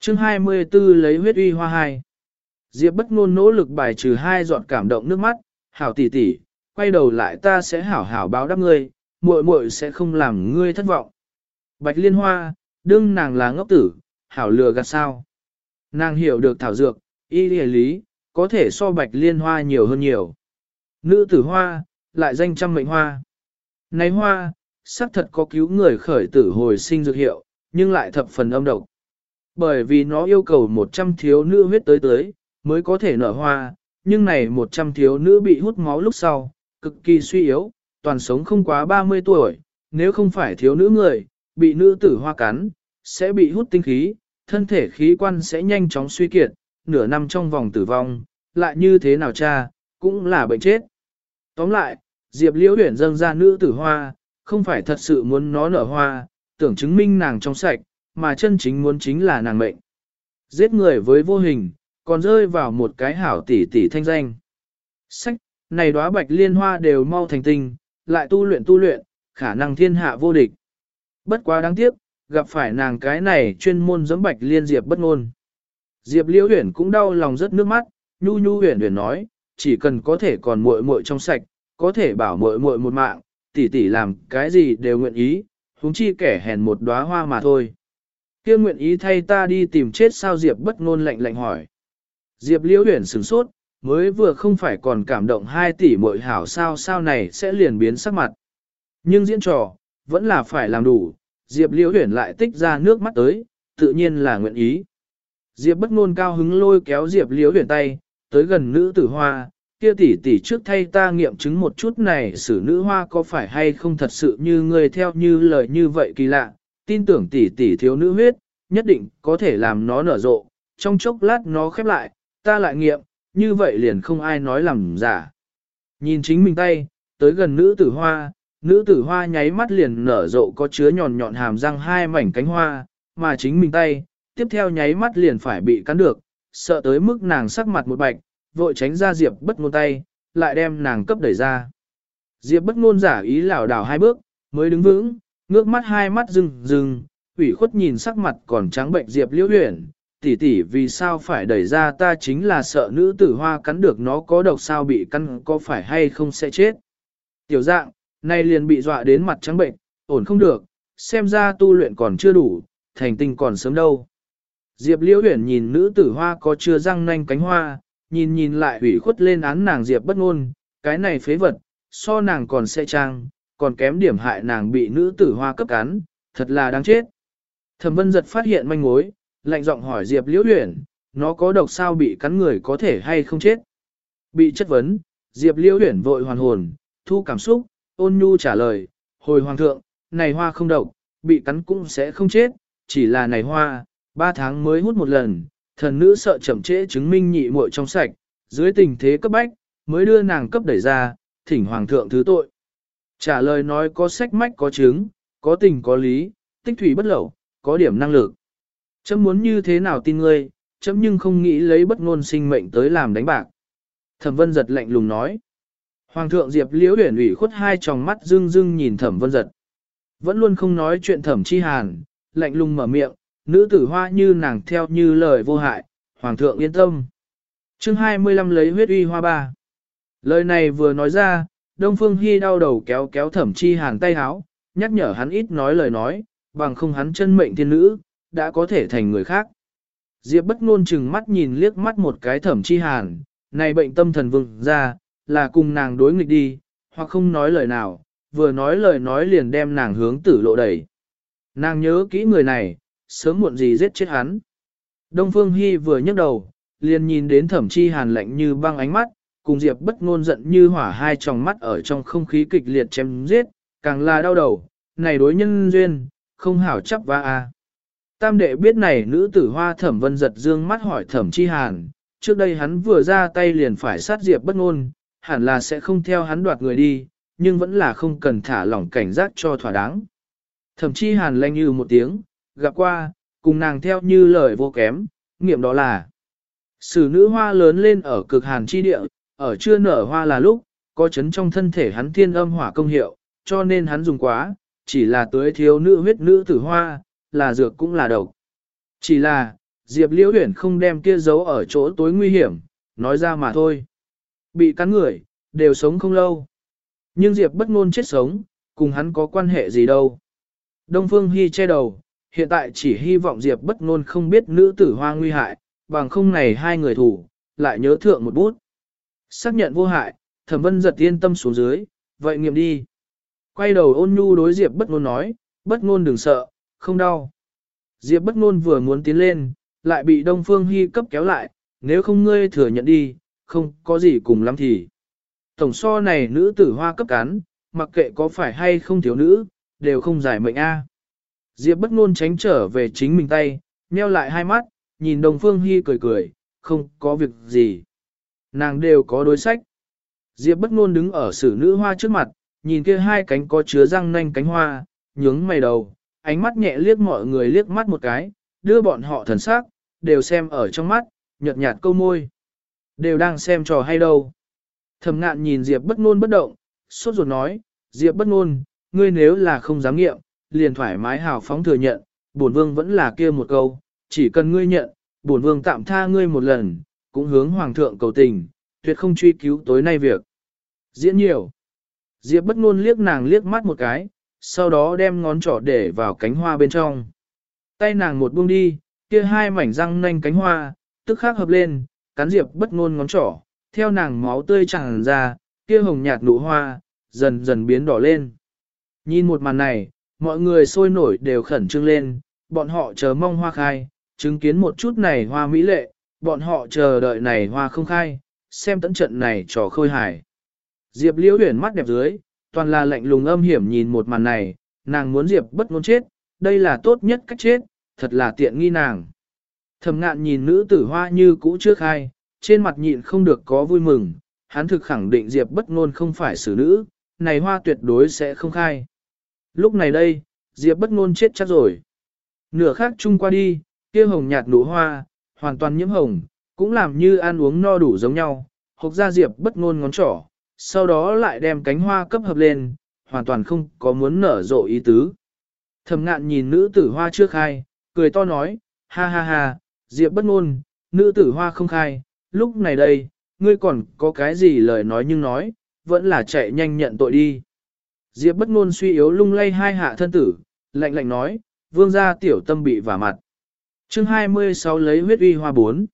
chương 24 lấy huyết uy hoa hai. Diệp bất ngôn nỗ lực bài trừ hai giọt cảm động nước mắt, hảo tỷ tỷ, quay đầu lại ta sẽ hảo hảo báo đáp ngươi, muội muội sẽ không làm ngươi thất vọng. Bạch liên hoa, đương nàng là ngốc tử, hảo lừa gạt sao. Nàng hiểu được thảo dược, y lý lý, có thể so bạch liên hoa nhiều hơn nhiều. Nữ tử hoa, lại danh trăm mệnh hoa. Này hoa, xác thật có cứu người khởi tử hồi sinh dược hiệu, nhưng lại thập phần âm độc. Bởi vì nó yêu cầu 100 thiếu nữ huyết tới tới, mới có thể nở hoa, nhưng này 100 thiếu nữ bị hút máu lúc sau, cực kỳ suy yếu, toàn sống không quá 30 tuổi, nếu không phải thiếu nữ người, bị nữ tử hoa cắn, sẽ bị hút tinh khí, thân thể khí quan sẽ nhanh chóng suy kiệt, nửa năm trong vòng tử vong, lại như thế nào cha, cũng là bệnh chết. Tóm lại, Diệp Liễu Huyền dâng ra nữ tử hoa, không phải thật sự muốn nó nở hoa, tưởng chứng minh nàng trong sạch, mà chân chính muốn chính là nàng mệnh. Giết người với vô hình, còn rơi vào một cái hảo tỷ tỷ thanh danh. Sách, này đóa bạch liên hoa đều mau thành tinh, lại tu luyện tu luyện, khả năng thiên hạ vô địch. Bất quá đáng tiếc, gặp phải nàng cái này chuyên môn giống bạch liên diệp bất ngôn. Diệp liễu huyển cũng đau lòng rất nước mắt, nhu nhu huyển huyển nói, chỉ cần có thể còn muội muội trong sạch, có thể bảo muội muội một mạng, tỷ tỷ làm cái gì đều nguyện ý, huống chi kẻ hèn một đóa hoa mà thôi. Kia nguyện ý thay ta đi tìm chết sao Diệp bất ngôn lạnh lạnh hỏi. Diệp liễu Uyển sửng sốt, mới vừa không phải còn cảm động hai tỷ muội hảo sao sao này sẽ liền biến sắc mặt. Nhưng diễn trò, vẫn là phải làm đủ, Diệp liễu Uyển lại tích ra nước mắt tới, tự nhiên là nguyện ý. Diệp bất ngôn cao hứng lôi kéo Diệp liễu Uyển tay, tới gần nữ tử hoa, kia tỷ tỷ trước thay ta nghiệm chứng một chút này xử nữ hoa có phải hay không thật sự như người theo như lời như vậy kỳ lạ, tin tưởng tỷ tỷ thiếu nữ huyết, nhất định có thể làm nó nở rộ, trong chốc lát nó khép lại, ta lại nghiệm, như vậy liền không ai nói làm giả. Nhìn chính mình tay, tới gần nữ tử hoa, nữ tử hoa nháy mắt liền nở rộ có chứa nhọn nhọn hàm răng hai mảnh cánh hoa, mà chính mình tay, tiếp theo nháy mắt liền phải bị cắn được, sợ tới mức nàng sắc mặt một bạch, vội tránh ra Diệp bất ngôn tay, lại đem nàng cấp đẩy ra. Diệp bất ngôn giả ý lảo đảo hai bước, mới đứng vững, ngước mắt hai mắt rừng rừng, ủy khuất nhìn sắc mặt còn trắng bệnh Diệp liễu huyền, tỷ tỷ vì sao phải đẩy ra ta chính là sợ nữ tử hoa cắn được nó có độc sao bị cắn có phải hay không sẽ chết. Tiểu dạng, nay liền bị dọa đến mặt trắng bệnh, ổn không được, xem ra tu luyện còn chưa đủ, thành tinh còn sớm đâu. Diệp liễu huyển nhìn nữ tử hoa có chưa răng nanh cánh hoa, nhìn nhìn lại ủy khuất lên án nàng Diệp bất ngôn, cái này phế vật, so nàng còn sẽ trang, còn kém điểm hại nàng bị nữ tử hoa cấp cắn, thật là đáng chết. Thẩm vân giật phát hiện manh mối, lạnh giọng hỏi Diệp liễu Uyển nó có độc sao bị cắn người có thể hay không chết. Bị chất vấn, Diệp liễu Uyển vội hoàn hồn, thu cảm xúc, ôn nhu trả lời, hồi hoàng thượng, này hoa không độc, bị cắn cũng sẽ không chết, chỉ là này hoa, ba tháng mới hút một lần, thần nữ sợ chậm trễ chứng minh nhị muội trong sạch, dưới tình thế cấp bách, mới đưa nàng cấp đẩy ra, thỉnh hoàng thượng thứ tội. Trả lời nói có sách mách có chứng, có tình có lý, tích thủy bất lậu, có điểm năng lực. Chấm muốn như thế nào tin ngươi, chấm nhưng không nghĩ lấy bất ngôn sinh mệnh tới làm đánh bạc. Thẩm vân giật lạnh lùng nói. Hoàng thượng Diệp liễu huyển ủy khuất hai tròng mắt dưng dưng nhìn thẩm vân giật. Vẫn luôn không nói chuyện thẩm chi hàn, lạnh lùng mở miệng, nữ tử hoa như nàng theo như lời vô hại, hoàng thượng yên tâm. chương 25 lấy huyết uy hoa ba. Lời này vừa nói ra, Đông Phương Hy đau đầu kéo kéo thẩm chi hàn tay háo, nhắc nhở hắn ít nói lời nói, bằng không hắn chân mệnh thiên nữ, đã có thể thành người khác. Diệp bất ngôn chừng mắt nhìn liếc mắt một cái thẩm chi hàn, này bệnh tâm thần vương ra, là cùng nàng đối nghịch đi, hoặc không nói lời nào, vừa nói lời nói liền đem nàng hướng tử lộ đẩy. Nàng nhớ kỹ người này, sớm muộn gì giết chết hắn. Đông Phương Hy vừa nhấc đầu, liền nhìn đến thẩm chi hàn lạnh như băng ánh mắt, cùng Diệp bất ngôn giận như hỏa hai tròng mắt ở trong không khí kịch liệt chém giết, càng là đau đầu, này đối nhân duyên, không hảo chấp va a. À. Tam đệ biết này nữ tử hoa thẩm vân giật dương mắt hỏi thẩm chi hàn, trước đây hắn vừa ra tay liền phải sát Diệp bất ngôn, hẳn là sẽ không theo hắn đoạt người đi, nhưng vẫn là không cần thả lỏng cảnh giác cho thỏa đáng. Thẩm chi hàn lanh như một tiếng, gặp qua, cùng nàng theo như lời vô kém, nghiệm đó là Sử nữ hoa lớn lên ở cực hàn chi địa, ở chưa nở hoa là lúc, có chấn trong thân thể hắn thiên âm hỏa công hiệu, cho nên hắn dùng quá, chỉ là tưới thiếu nữ huyết nữ tử hoa, là dược cũng là độc. Chỉ là, Diệp Liễu Huyền không đem kia giấu ở chỗ tối nguy hiểm, nói ra mà thôi. Bị cắn người, đều sống không lâu. Nhưng Diệp bất ngôn chết sống, cùng hắn có quan hệ gì đâu. Đông Phương Hy che đầu, hiện tại chỉ hy vọng Diệp bất ngôn không biết nữ tử hoa nguy hại, bằng không này hai người thủ, lại nhớ thượng một bút. Xác nhận vô hại, thẩm vân giật yên tâm xuống dưới, vậy nghiệm đi. Quay đầu ôn nhu đối Diệp bất ngôn nói, bất ngôn đừng sợ, không đau. Diệp bất ngôn vừa muốn tiến lên, lại bị Đông Phương Hy cấp kéo lại, nếu không ngươi thừa nhận đi, không có gì cùng lắm thì. Tổng so này nữ tử hoa cấp cán, mặc kệ có phải hay không thiếu nữ, đều không giải mệnh a. Diệp bất ngôn tránh trở về chính mình tay, nheo lại hai mắt, nhìn đồng Phương Hy cười cười, không có việc gì. Nàng đều có đối sách. Diệp bất ngôn đứng ở sử nữ hoa trước mặt, nhìn kia hai cánh có chứa răng nanh cánh hoa, nhướng mày đầu, ánh mắt nhẹ liếc mọi người liếc mắt một cái, đưa bọn họ thần sắc, đều xem ở trong mắt, nhợt nhạt câu môi. Đều đang xem trò hay đâu. Thẩm ngạn nhìn Diệp bất ngôn bất động, sốt ruột nói, Diệp bất ngôn, ngươi nếu là không dám nghiệm, liền thoải mái hào phóng thừa nhận, bổn vương vẫn là kia một câu, chỉ cần ngươi nhận, bổn vương tạm tha ngươi một lần, cũng hướng hoàng thượng cầu tình, tuyệt không truy cứu tối nay việc. Diễn nhiều. Diệp bất ngôn liếc nàng liếc mắt một cái, sau đó đem ngón trỏ để vào cánh hoa bên trong. Tay nàng một buông đi, kia hai mảnh răng nanh cánh hoa, tức khắc hợp lên, cắn Diệp bất ngôn ngón trỏ, theo nàng máu tươi tràn ra, kia hồng nhạt nụ hoa, dần dần biến đỏ lên. Nhìn một màn này, mọi người sôi nổi đều khẩn trương lên, bọn họ chờ mong hoa khai, chứng kiến một chút này hoa mỹ lệ, bọn họ chờ đợi này hoa không khai, xem tận trận này trò khôi hài. Diệp liễu huyền mắt đẹp dưới, toàn là lạnh lùng âm hiểm nhìn một màn này, nàng muốn Diệp bất ngôn chết, đây là tốt nhất cách chết, thật là tiện nghi nàng. Thẩm ngạn nhìn nữ tử hoa như cũ trước khai, trên mặt nhịn không được có vui mừng, hắn thực khẳng định Diệp bất ngôn không phải xử nữ, này hoa tuyệt đối sẽ không khai. Lúc này đây, Diệp bất ngôn chết chắc rồi. Nửa khác chung qua đi, kia hồng nhạt nụ hoa, hoàn toàn nhiễm hồng, cũng làm như ăn uống no đủ giống nhau, hộc ra Diệp bất ngôn ngón trỏ, sau đó lại đem cánh hoa cấp hợp lên, hoàn toàn không có muốn nở rộ ý tứ. Thầm ngạn nhìn nữ tử hoa trước khai, cười to nói, ha ha ha, Diệp bất ngôn, nữ tử hoa không khai, lúc này đây, ngươi còn có cái gì lời nói nhưng nói, vẫn là chạy nhanh nhận tội đi. Diệp bất ngôn suy yếu lung lay hai hạ thân tử, lạnh lạnh nói, vương gia tiểu tâm bị vả mặt. Chương 26 lấy huyết uy hoa 4.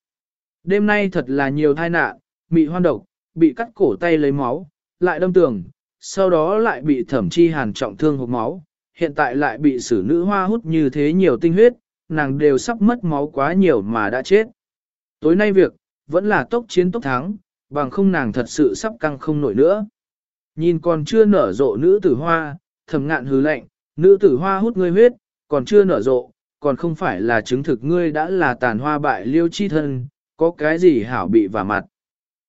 Đêm nay thật là nhiều tai nạn, mị hoan độc, bị cắt cổ tay lấy máu, lại đâm tường, sau đó lại bị thẩm chi hàn trọng thương hộp máu, hiện tại lại bị xử nữ hoa hút như thế nhiều tinh huyết, nàng đều sắp mất máu quá nhiều mà đã chết. Tối nay việc, vẫn là tốc chiến tốc thắng, bằng không nàng thật sự sắp căng không nổi nữa. Nhìn còn chưa nở rộ nữ tử hoa, thầm ngạn hứ lạnh, nữ tử hoa hút ngươi huyết, còn chưa nở rộ, còn không phải là chứng thực ngươi đã là tàn hoa bại liêu chi thân, có cái gì hảo bị vả mặt.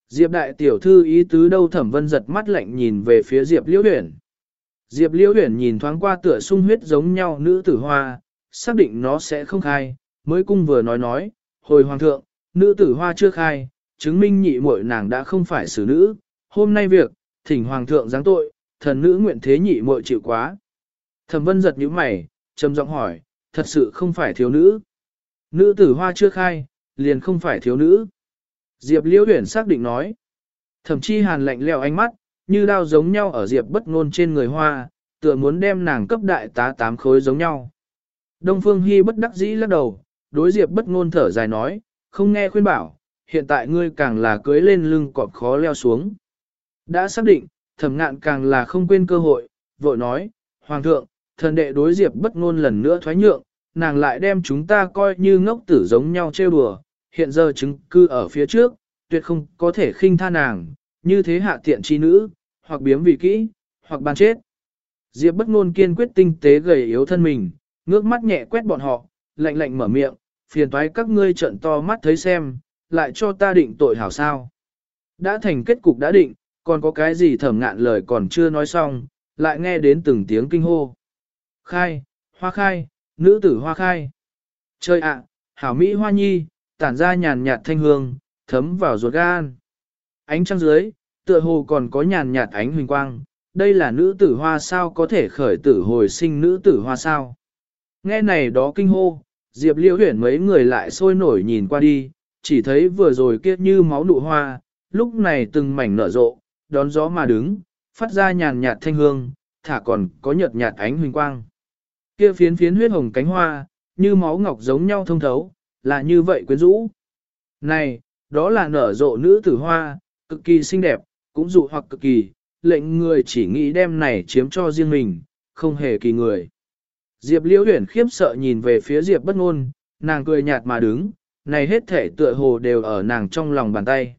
Diệp đại tiểu thư ý tứ đâu thẩm vân giật mắt lạnh nhìn về phía Diệp liễu huyển. Diệp liễu huyển nhìn thoáng qua tựa sung huyết giống nhau nữ tử hoa, xác định nó sẽ không khai, mới cung vừa nói nói, hồi hoàng thượng, nữ tử hoa chưa khai, chứng minh nhị muội nàng đã không phải xử nữ, hôm nay việc, thỉnh hoàng thượng giáng tội, thần nữ nguyện thế nhị muội chịu quá. Thẩm vân giật nhíu mày, trầm giọng hỏi, thật sự không phải thiếu nữ. Nữ tử hoa chưa khai, liền không phải thiếu nữ. Diệp liễu huyển xác định nói. Thẩm chi hàn lạnh lẽo ánh mắt, như đao giống nhau ở diệp bất ngôn trên người hoa, tựa muốn đem nàng cấp đại tá tám khối giống nhau. Đông Phương Hy bất đắc dĩ lắc đầu, đối diệp bất ngôn thở dài nói, không nghe khuyên bảo, hiện tại ngươi càng là cưới lên lưng cọp khó leo xuống. Đã xác định, thẩm ngạn càng là không quên cơ hội, vội nói, Hoàng thượng, thần đệ đối diệp bất ngôn lần nữa thoái nhượng, nàng lại đem chúng ta coi như ngốc tử giống nhau trêu đùa, hiện giờ chứng cư ở phía trước, tuyệt không có thể khinh tha nàng, như thế hạ tiện chi nữ, hoặc biếm vị kỹ, hoặc ban chết. Diệp bất ngôn kiên quyết tinh tế gầy yếu thân mình, ngước mắt nhẹ quét bọn họ, lạnh lạnh mở miệng, phiền toái các ngươi trợn to mắt thấy xem, lại cho ta định tội hảo sao. Đã thành kết cục đã định, còn có cái gì thẩm ngạn lời còn chưa nói xong, lại nghe đến từng tiếng kinh hô. Khai, hoa khai, nữ tử hoa khai. Chơi ạ, hảo Mỹ hoa nhi, tản ra nhàn nhạt thanh hương, thấm vào ruột gan. Ánh trăng dưới, tựa hồ còn có nhàn nhạt ánh huỳnh quang, đây là nữ tử hoa sao có thể khởi tử hồi sinh nữ tử hoa sao. Nghe này đó kinh hô, Diệp Liễu huyển mấy người lại sôi nổi nhìn qua đi, chỉ thấy vừa rồi kia như máu nụ hoa, lúc này từng mảnh nở rộ, đón gió mà đứng, phát ra nhàn nhạt thanh hương, thả còn có nhợt nhạt ánh huỳnh quang. Kia phiến phiến huyết hồng cánh hoa, như máu ngọc giống nhau thông thấu, là như vậy quyến rũ. Này, đó là nở rộ nữ tử hoa, cực kỳ xinh đẹp, cũng dụ hoặc cực kỳ, lệnh người chỉ nghĩ đem này chiếm cho riêng mình, không hề kỳ người. Diệp Liễu Huyền khiếp sợ nhìn về phía Diệp bất ngôn, nàng cười nhạt mà đứng, này hết thể tựa hồ đều ở nàng trong lòng bàn tay.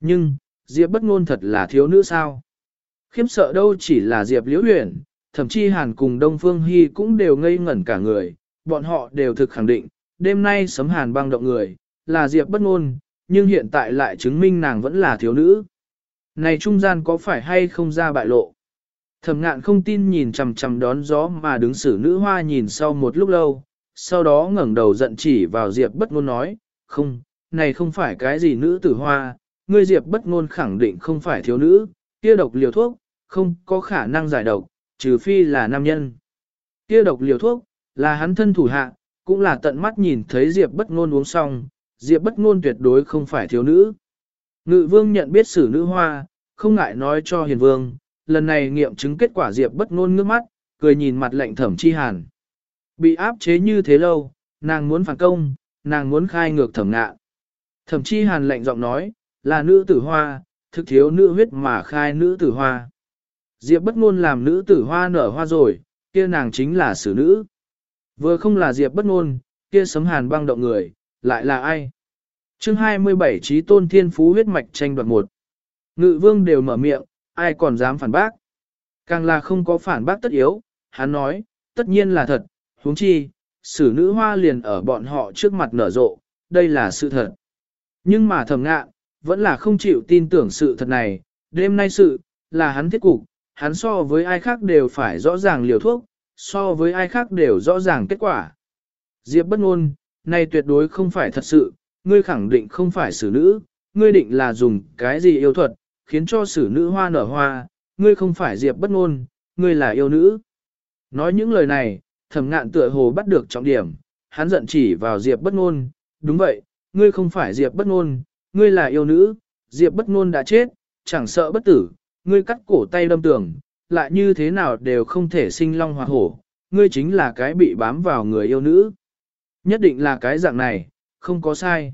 Nhưng, Diệp bất ngôn thật là thiếu nữ sao? Khiếm sợ đâu chỉ là Diệp Liễu Huyền, thậm chí Hàn cùng Đông Phương Hi cũng đều ngây ngẩn cả người, bọn họ đều thực khẳng định, đêm nay sấm hàn băng động người, là Diệp bất ngôn, nhưng hiện tại lại chứng minh nàng vẫn là thiếu nữ. Này trung gian có phải hay không ra bại lộ? Thẩm ngạn không tin nhìn chằm chằm đón gió mà đứng xử nữ hoa nhìn sau một lúc lâu, sau đó ngẩng đầu giận chỉ vào Diệp bất ngôn nói, không, này không phải cái gì nữ tử hoa, ngươi Diệp bất ngôn khẳng định không phải thiếu nữ, kia độc liều thuốc, không có khả năng giải độc, trừ phi là nam nhân. Kia độc liều thuốc, là hắn thân thủ hạ, cũng là tận mắt nhìn thấy Diệp bất ngôn uống xong, Diệp bất ngôn tuyệt đối không phải thiếu nữ. Ngự vương nhận biết sử nữ hoa, không ngại nói cho hiền vương, lần này nghiệm chứng kết quả Diệp bất ngôn ngước mắt, cười nhìn mặt lệnh thẩm chi hàn. Bị áp chế như thế lâu, nàng muốn phản công, nàng muốn khai ngược thẩm ngạ. Thẩm chi hàn lệnh giọng nói, là nữ tử hoa, thực thiếu nữ huyết mà khai nữ tử hoa. Diệp bất ngôn làm nữ tử hoa nở hoa rồi, kia nàng chính là xử nữ. Vừa không là Diệp bất ngôn, kia sấm hàn băng động người, lại là ai? Chương 27 trí tôn thiên phú huyết mạch tranh đoạt một. Ngự vương đều mở miệng, ai còn dám phản bác? Càng là không có phản bác tất yếu, hắn nói, tất nhiên là thật, huống chi, sử nữ hoa liền ở bọn họ trước mặt nở rộ, đây là sự thật. Nhưng mà thầm ngạ, vẫn là không chịu tin tưởng sự thật này, đêm nay sự, là hắn thiết cục, hắn so với ai khác đều phải rõ ràng liều thuốc, so với ai khác đều rõ ràng kết quả. Diệp bất ngôn, này tuyệt đối không phải thật sự, ngươi khẳng định không phải xử nữ, ngươi định là dùng cái gì yêu thuật, khiến cho xử nữ hoa nở hoa, ngươi không phải Diệp bất ngôn, ngươi là yêu nữ. Nói những lời này, thẩm ngạn tựa hồ bắt được trọng điểm, hắn giận chỉ vào Diệp bất ngôn, đúng vậy, ngươi không phải Diệp bất ngôn, ngươi là yêu nữ, Diệp bất ngôn đã chết, chẳng sợ bất tử, ngươi cắt cổ tay đâm tường, lại như thế nào đều không thể sinh long hoa hổ, ngươi chính là cái bị bám vào người yêu nữ. Nhất định là cái dạng này, không có sai.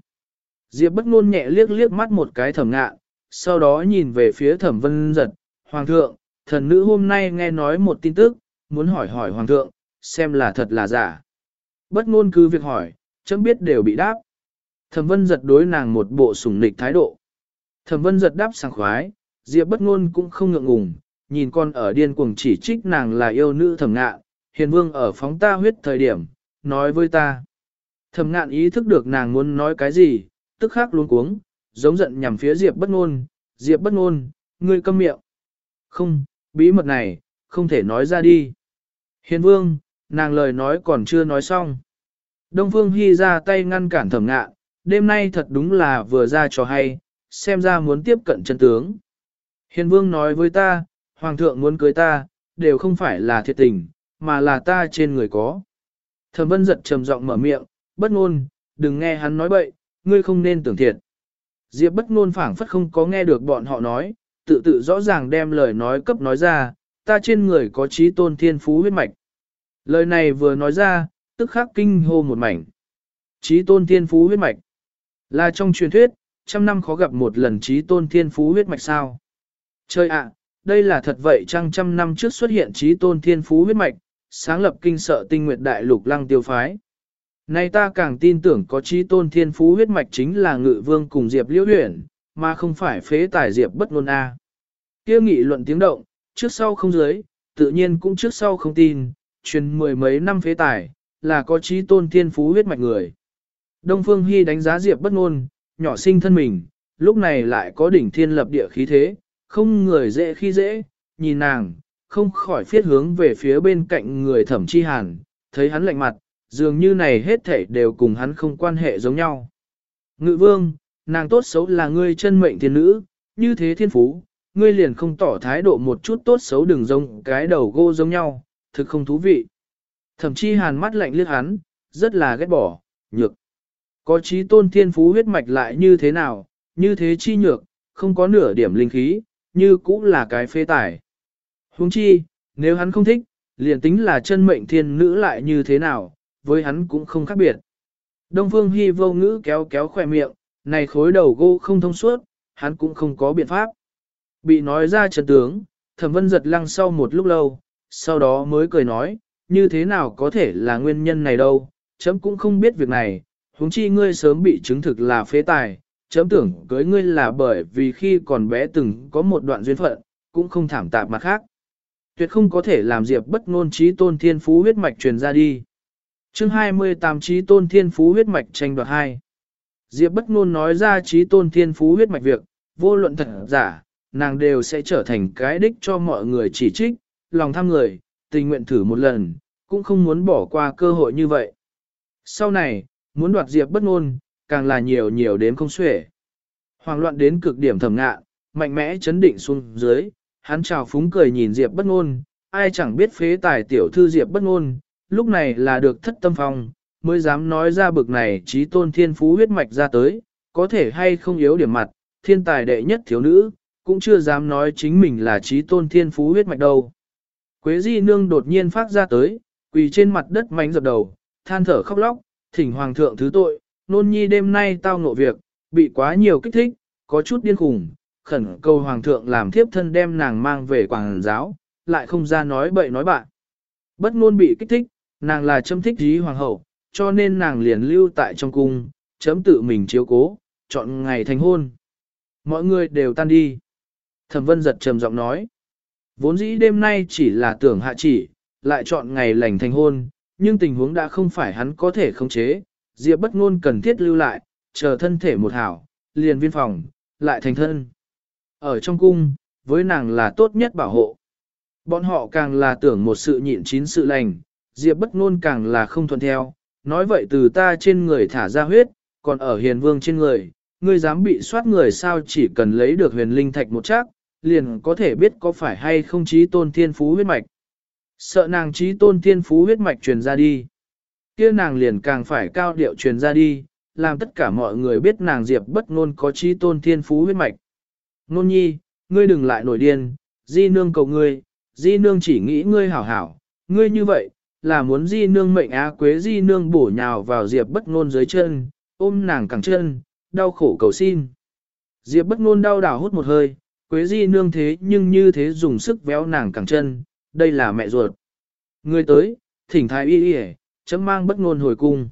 Diệp bất ngôn nhẹ liếc liếc mắt một cái thẩm ngạ, sau đó nhìn về phía thẩm vân giật, Hoàng thượng, thần nữ hôm nay nghe nói một tin tức, muốn hỏi hỏi Hoàng thượng, xem là thật là giả. Bất ngôn cứ việc hỏi, chấm biết đều bị đáp. Thẩm vân giật đối nàng một bộ sủng nịch thái độ. Thẩm vân giật đáp sảng khoái, Diệp bất ngôn cũng không ngượng ngùng, nhìn con ở điên cuồng chỉ trích nàng là yêu nữ thẩm ngạn, hiền vương ở phóng ta huyết thời điểm, nói với ta. Thẩm ngạn ý thức được nàng muốn nói cái gì, tức khắc luống cuống, giống giận nhằm phía Diệp bất ngôn, Diệp bất ngôn, ngươi câm miệng. Không, bí mật này, không thể nói ra đi. Hiền vương, nàng lời nói còn chưa nói xong. Đông Phương Hy ra tay ngăn cản thẩm ngạn, đêm nay thật đúng là vừa ra trò hay, xem ra muốn tiếp cận chân tướng. Hiền vương nói với ta, hoàng thượng muốn cưới ta, đều không phải là thiệt tình, mà là ta trên người có. Thẩm vân giật trầm giọng mở miệng, bất ngôn, đừng nghe hắn nói bậy, ngươi không nên tưởng thiệt. Diệp bất ngôn phảng phất không có nghe được bọn họ nói, tự tự rõ ràng đem lời nói cấp nói ra, ta trên người có trí tôn thiên phú huyết mạch. Lời này vừa nói ra, tức khắc kinh hô một mảnh. Trí tôn thiên phú huyết mạch. Là trong truyền thuyết, trăm năm khó gặp một lần trí tôn thiên phú huyết mạch sao. Chơi ạ, đây là thật vậy chăng trăm năm trước xuất hiện trí tôn thiên phú huyết mạch, sáng lập kinh sợ tinh nguyệt đại lục lăng tiêu phái. Nay ta càng tin tưởng có trí tôn thiên phú huyết mạch chính là ngự vương cùng Diệp liễu huyển, mà không phải phế tài Diệp bất ngôn A. Kia nghị luận tiếng động, trước sau không dưới, tự nhiên cũng trước sau không tin, truyền mười mấy năm phế tài, là có trí tôn thiên phú huyết mạch người. Đông Phương Hy đánh giá Diệp bất ngôn, nhỏ sinh thân mình, lúc này lại có đỉnh thiên lập địa khí thế, không người dễ khi dễ, nhìn nàng, không khỏi phiết hướng về phía bên cạnh người thẩm chi hàn, thấy hắn lạnh mặt, dường như này hết thảy đều cùng hắn không quan hệ giống nhau. Ngự vương, nàng tốt xấu là ngươi chân mệnh thiên nữ, như thế thiên phú, ngươi liền không tỏ thái độ một chút tốt xấu đừng giống cái đầu gô giống nhau, thực không thú vị. Thậm chí hàn mắt lạnh liếc hắn, rất là ghét bỏ, nhược. Có trí tôn thiên phú huyết mạch lại như thế nào, như thế chi nhược, không có nửa điểm linh khí, như cũng là cái phê tải. Huống chi, nếu hắn không thích, liền tính là chân mệnh thiên nữ lại như thế nào, với hắn cũng không khác biệt. Đông Phương Hy vô ngữ kéo kéo khỏe miệng, này khối đầu gỗ không thông suốt, hắn cũng không có biện pháp. Bị nói ra trần tướng, thẩm vân giật lăng sau một lúc lâu, sau đó mới cười nói, như thế nào có thể là nguyên nhân này đâu, chấm cũng không biết việc này, huống chi ngươi sớm bị chứng thực là phế tài, chấm tưởng cưới ngươi là bởi vì khi còn bé từng có một đoạn duyên phận, cũng không thảm tạp mặt khác. Tuyệt không có thể làm Diệp bất ngôn trí tôn thiên phú huyết mạch truyền ra đi. Chương 28 trí tôn thiên phú huyết mạch tranh đoạt 2. Diệp bất ngôn nói ra trí tôn thiên phú huyết mạch việc, vô luận thật giả, nàng đều sẽ trở thành cái đích cho mọi người chỉ trích, lòng tham người, tình nguyện thử một lần, cũng không muốn bỏ qua cơ hội như vậy. Sau này, muốn đoạt Diệp bất ngôn, càng là nhiều nhiều đến không xuể. Hoàng loạn đến cực điểm thầm ngạ, mạnh mẽ chấn định xuống dưới, hắn chào phúng cười nhìn Diệp bất ngôn, ai chẳng biết phế tài tiểu thư Diệp bất ngôn, lúc này là được thất tâm phong, mới dám nói ra bực này trí tôn thiên phú huyết mạch ra tới, có thể hay không yếu điểm mặt, thiên tài đệ nhất thiếu nữ, cũng chưa dám nói chính mình là trí tôn thiên phú huyết mạch đâu. Quế di nương đột nhiên phát ra tới, quỳ trên mặt đất mánh dập đầu, than thở khóc lóc, thỉnh hoàng thượng thứ tội, nôn nhi đêm nay tao ngộ việc, bị quá nhiều kích thích, có chút điên khủng, khẩn cầu hoàng thượng làm thiếp thân đem nàng mang về quảng giáo, lại không ra nói bậy nói bạn. Bất ngôn bị kích thích, nàng là châm thích dí hoàng hậu, cho nên nàng liền lưu tại trong cung, chấm tự mình chiếu cố, chọn ngày thành hôn. Mọi người đều tan đi. Thẩm vân giật trầm giọng nói. Vốn dĩ đêm nay chỉ là tưởng hạ chỉ, lại chọn ngày lành thành hôn, nhưng tình huống đã không phải hắn có thể khống chế, Diệp bất ngôn cần thiết lưu lại, chờ thân thể một hảo, liền viên phòng, lại thành thân. Ở trong cung, với nàng là tốt nhất bảo hộ. Bọn họ càng là tưởng một sự nhịn chín sự lành, Diệp bất ngôn càng là không thuận theo, nói vậy từ ta trên người thả ra huyết, còn ở hiền vương trên người, ngươi dám bị soát người sao chỉ cần lấy được huyền linh thạch một chắc, liền có thể biết có phải hay không trí tôn thiên phú huyết mạch. Sợ nàng trí tôn thiên phú huyết mạch truyền ra đi. kia nàng liền càng phải cao điệu truyền ra đi, làm tất cả mọi người biết nàng diệp bất ngôn có trí tôn thiên phú huyết mạch. Nôn nhi, ngươi đừng lại nổi điên, di nương cầu ngươi, di nương chỉ nghĩ ngươi hảo hảo, ngươi như vậy, là muốn di nương mệnh á quế di nương bổ nhào vào diệp bất ngôn dưới chân, ôm nàng cẳng chân, đau khổ cầu xin. Diệp bất ngôn đau đảo hút một hơi, quế di nương thế nhưng như thế dùng sức véo nàng cẳng chân, đây là mẹ ruột. Người tới, thỉnh thái y y chấm mang bất ngôn hồi cung.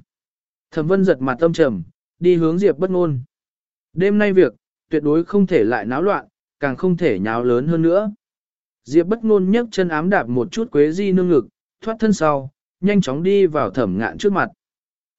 Thẩm vân giật mặt tâm trầm, đi hướng diệp bất ngôn. Đêm nay việc, tuyệt đối không thể lại náo loạn, càng không thể nháo lớn hơn nữa. Diệp bất ngôn nhấc chân ám đạp một chút quế di nương ngực, thoát thân sau, nhanh chóng đi vào thẩm ngạn trước mặt.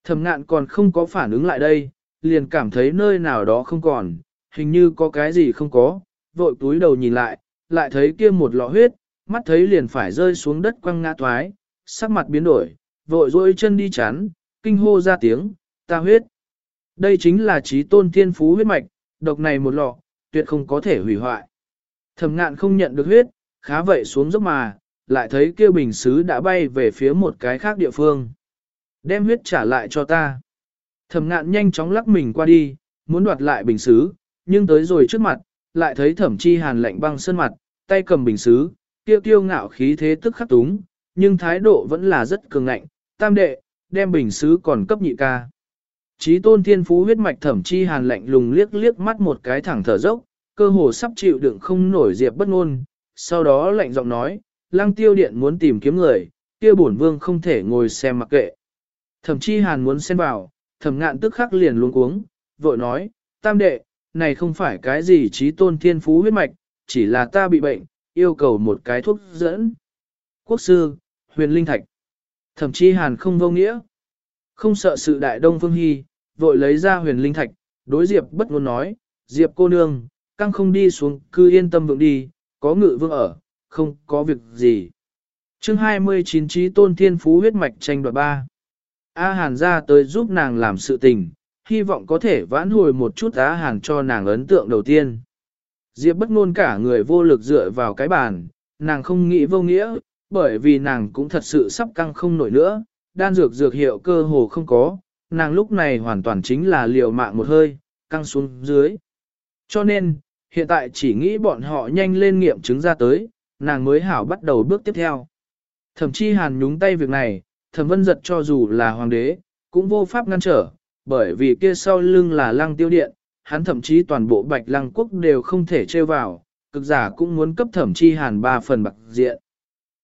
Thẩm ngạn còn không có phản ứng lại đây, liền cảm thấy nơi nào đó không còn, hình như có cái gì không có, vội túi đầu nhìn lại, lại thấy kia một lọ huyết, mắt thấy liền phải rơi xuống đất quăng ngã thoái, sắc mặt biến đổi, vội dôi chân đi chán, kinh hô ra tiếng, ta huyết. Đây chính là trí tôn thiên phú huyết mạch, độc này một lọ, tuyệt không có thể hủy hoại. Thẩm ngạn không nhận được huyết, khá vậy xuống dốc mà, lại thấy kia bình xứ đã bay về phía một cái khác địa phương. Đem huyết trả lại cho ta. Thẩm ngạn nhanh chóng lắc mình qua đi, muốn đoạt lại bình xứ, nhưng tới rồi trước mặt, lại thấy thẩm chi hàn lạnh băng sơn mặt, tay cầm bình xứ, tiêu tiêu ngạo khí thế tức khắc túng, nhưng thái độ vẫn là rất cường ngạnh, tam đệ, đem bình xứ còn cấp nhị ca. Chí tôn thiên phú huyết mạch thẩm chi hàn lạnh lùng liếc liếc mắt một cái thẳng thở dốc, cơ hồ sắp chịu đựng không nổi diệp bất ngôn, sau đó lạnh giọng nói, lăng tiêu điện muốn tìm kiếm người, kia bổn vương không thể ngồi xem mặc kệ. Thẩm chi hàn muốn xen vào, thẩm ngạn tức khắc liền luống cuống, vội nói, tam đệ, này không phải cái gì trí tôn thiên phú huyết mạch, chỉ là ta bị bệnh, yêu cầu một cái thuốc dẫn. Quốc sư, huyền linh thạch. thậm chí hàn không vô nghĩa. Không sợ sự đại đông phương hy, vội lấy ra huyền linh thạch, đối diệp bất ngôn nói, diệp cô nương, căng không đi xuống, cứ yên tâm vượng đi, có ngự vương ở, không có việc gì. Chương 29 trí tôn thiên phú huyết mạch tranh đoạt ba. A Hàn ra tới giúp nàng làm sự tình, hy vọng có thể vãn hồi một chút á Hàn cho nàng ấn tượng đầu tiên. Diệp bất ngôn cả người vô lực dựa vào cái bàn, nàng không nghĩ vô nghĩa, bởi vì nàng cũng thật sự sắp căng không nổi nữa, đan dược dược hiệu cơ hồ không có, nàng lúc này hoàn toàn chính là liều mạng một hơi, căng xuống dưới. Cho nên, hiện tại chỉ nghĩ bọn họ nhanh lên nghiệm chứng ra tới, nàng mới hảo bắt đầu bước tiếp theo. Thậm chí hàn nhúng tay việc này, thẩm vân giật cho dù là hoàng đế, cũng vô pháp ngăn trở, bởi vì kia sau lưng là lăng tiêu điện, hắn thậm chí toàn bộ bạch lăng quốc đều không thể trêu vào, cực giả cũng muốn cấp thẩm chi hàn ba phần bạc diện.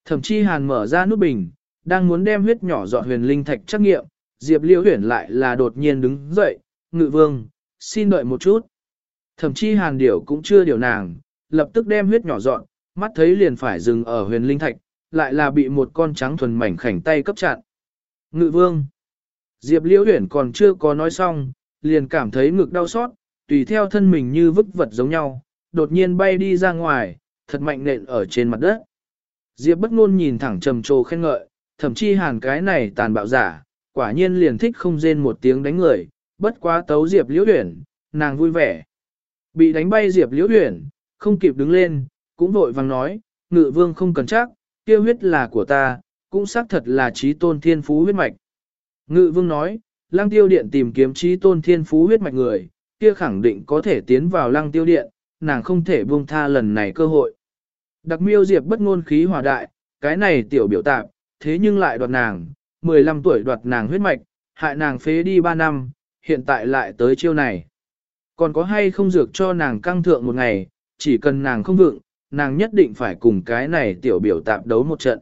Thẩm chi hàn mở ra nút bình, đang muốn đem huyết nhỏ dọn huyền linh thạch trắc nghiệm, Diệp Liễu Huyền lại là đột nhiên đứng dậy, ngự vương, xin đợi một chút. Thẩm chi hàn điểu cũng chưa điều nàng, lập tức đem huyết nhỏ dọn, mắt thấy liền phải dừng ở huyền linh thạch, lại là bị một con trắng thuần mảnh khảnh tay cấp chặn. Ngự vương. Diệp Liễu Huyền còn chưa có nói xong, liền cảm thấy ngực đau xót, tùy theo thân mình như vứt vật giống nhau, đột nhiên bay đi ra ngoài, thật mạnh nện ở trên mặt đất. Diệp bất ngôn nhìn thẳng trầm trồ khen ngợi, thậm chí hàn cái này tàn bạo giả, quả nhiên liền thích không rên một tiếng đánh người, bất quá tấu Diệp liễu huyển, nàng vui vẻ. Bị đánh bay Diệp liễu huyển, không kịp đứng lên, cũng vội vàng nói, ngự vương không cần chắc, kia huyết là của ta, cũng xác thật là trí tôn thiên phú huyết mạch. Ngự vương nói, lăng tiêu điện tìm kiếm trí tôn thiên phú huyết mạch người, kia khẳng định có thể tiến vào lăng tiêu điện, nàng không thể buông tha lần này cơ hội. Đặc miêu diệp bất ngôn khí hòa đại, cái này tiểu biểu tạp, thế nhưng lại đoạt nàng, 15 tuổi đoạt nàng huyết mạch, hại nàng phế đi 3 năm, hiện tại lại tới chiêu này. Còn có hay không dược cho nàng căng thượng một ngày, chỉ cần nàng không vượng, nàng nhất định phải cùng cái này tiểu biểu tạp đấu một trận.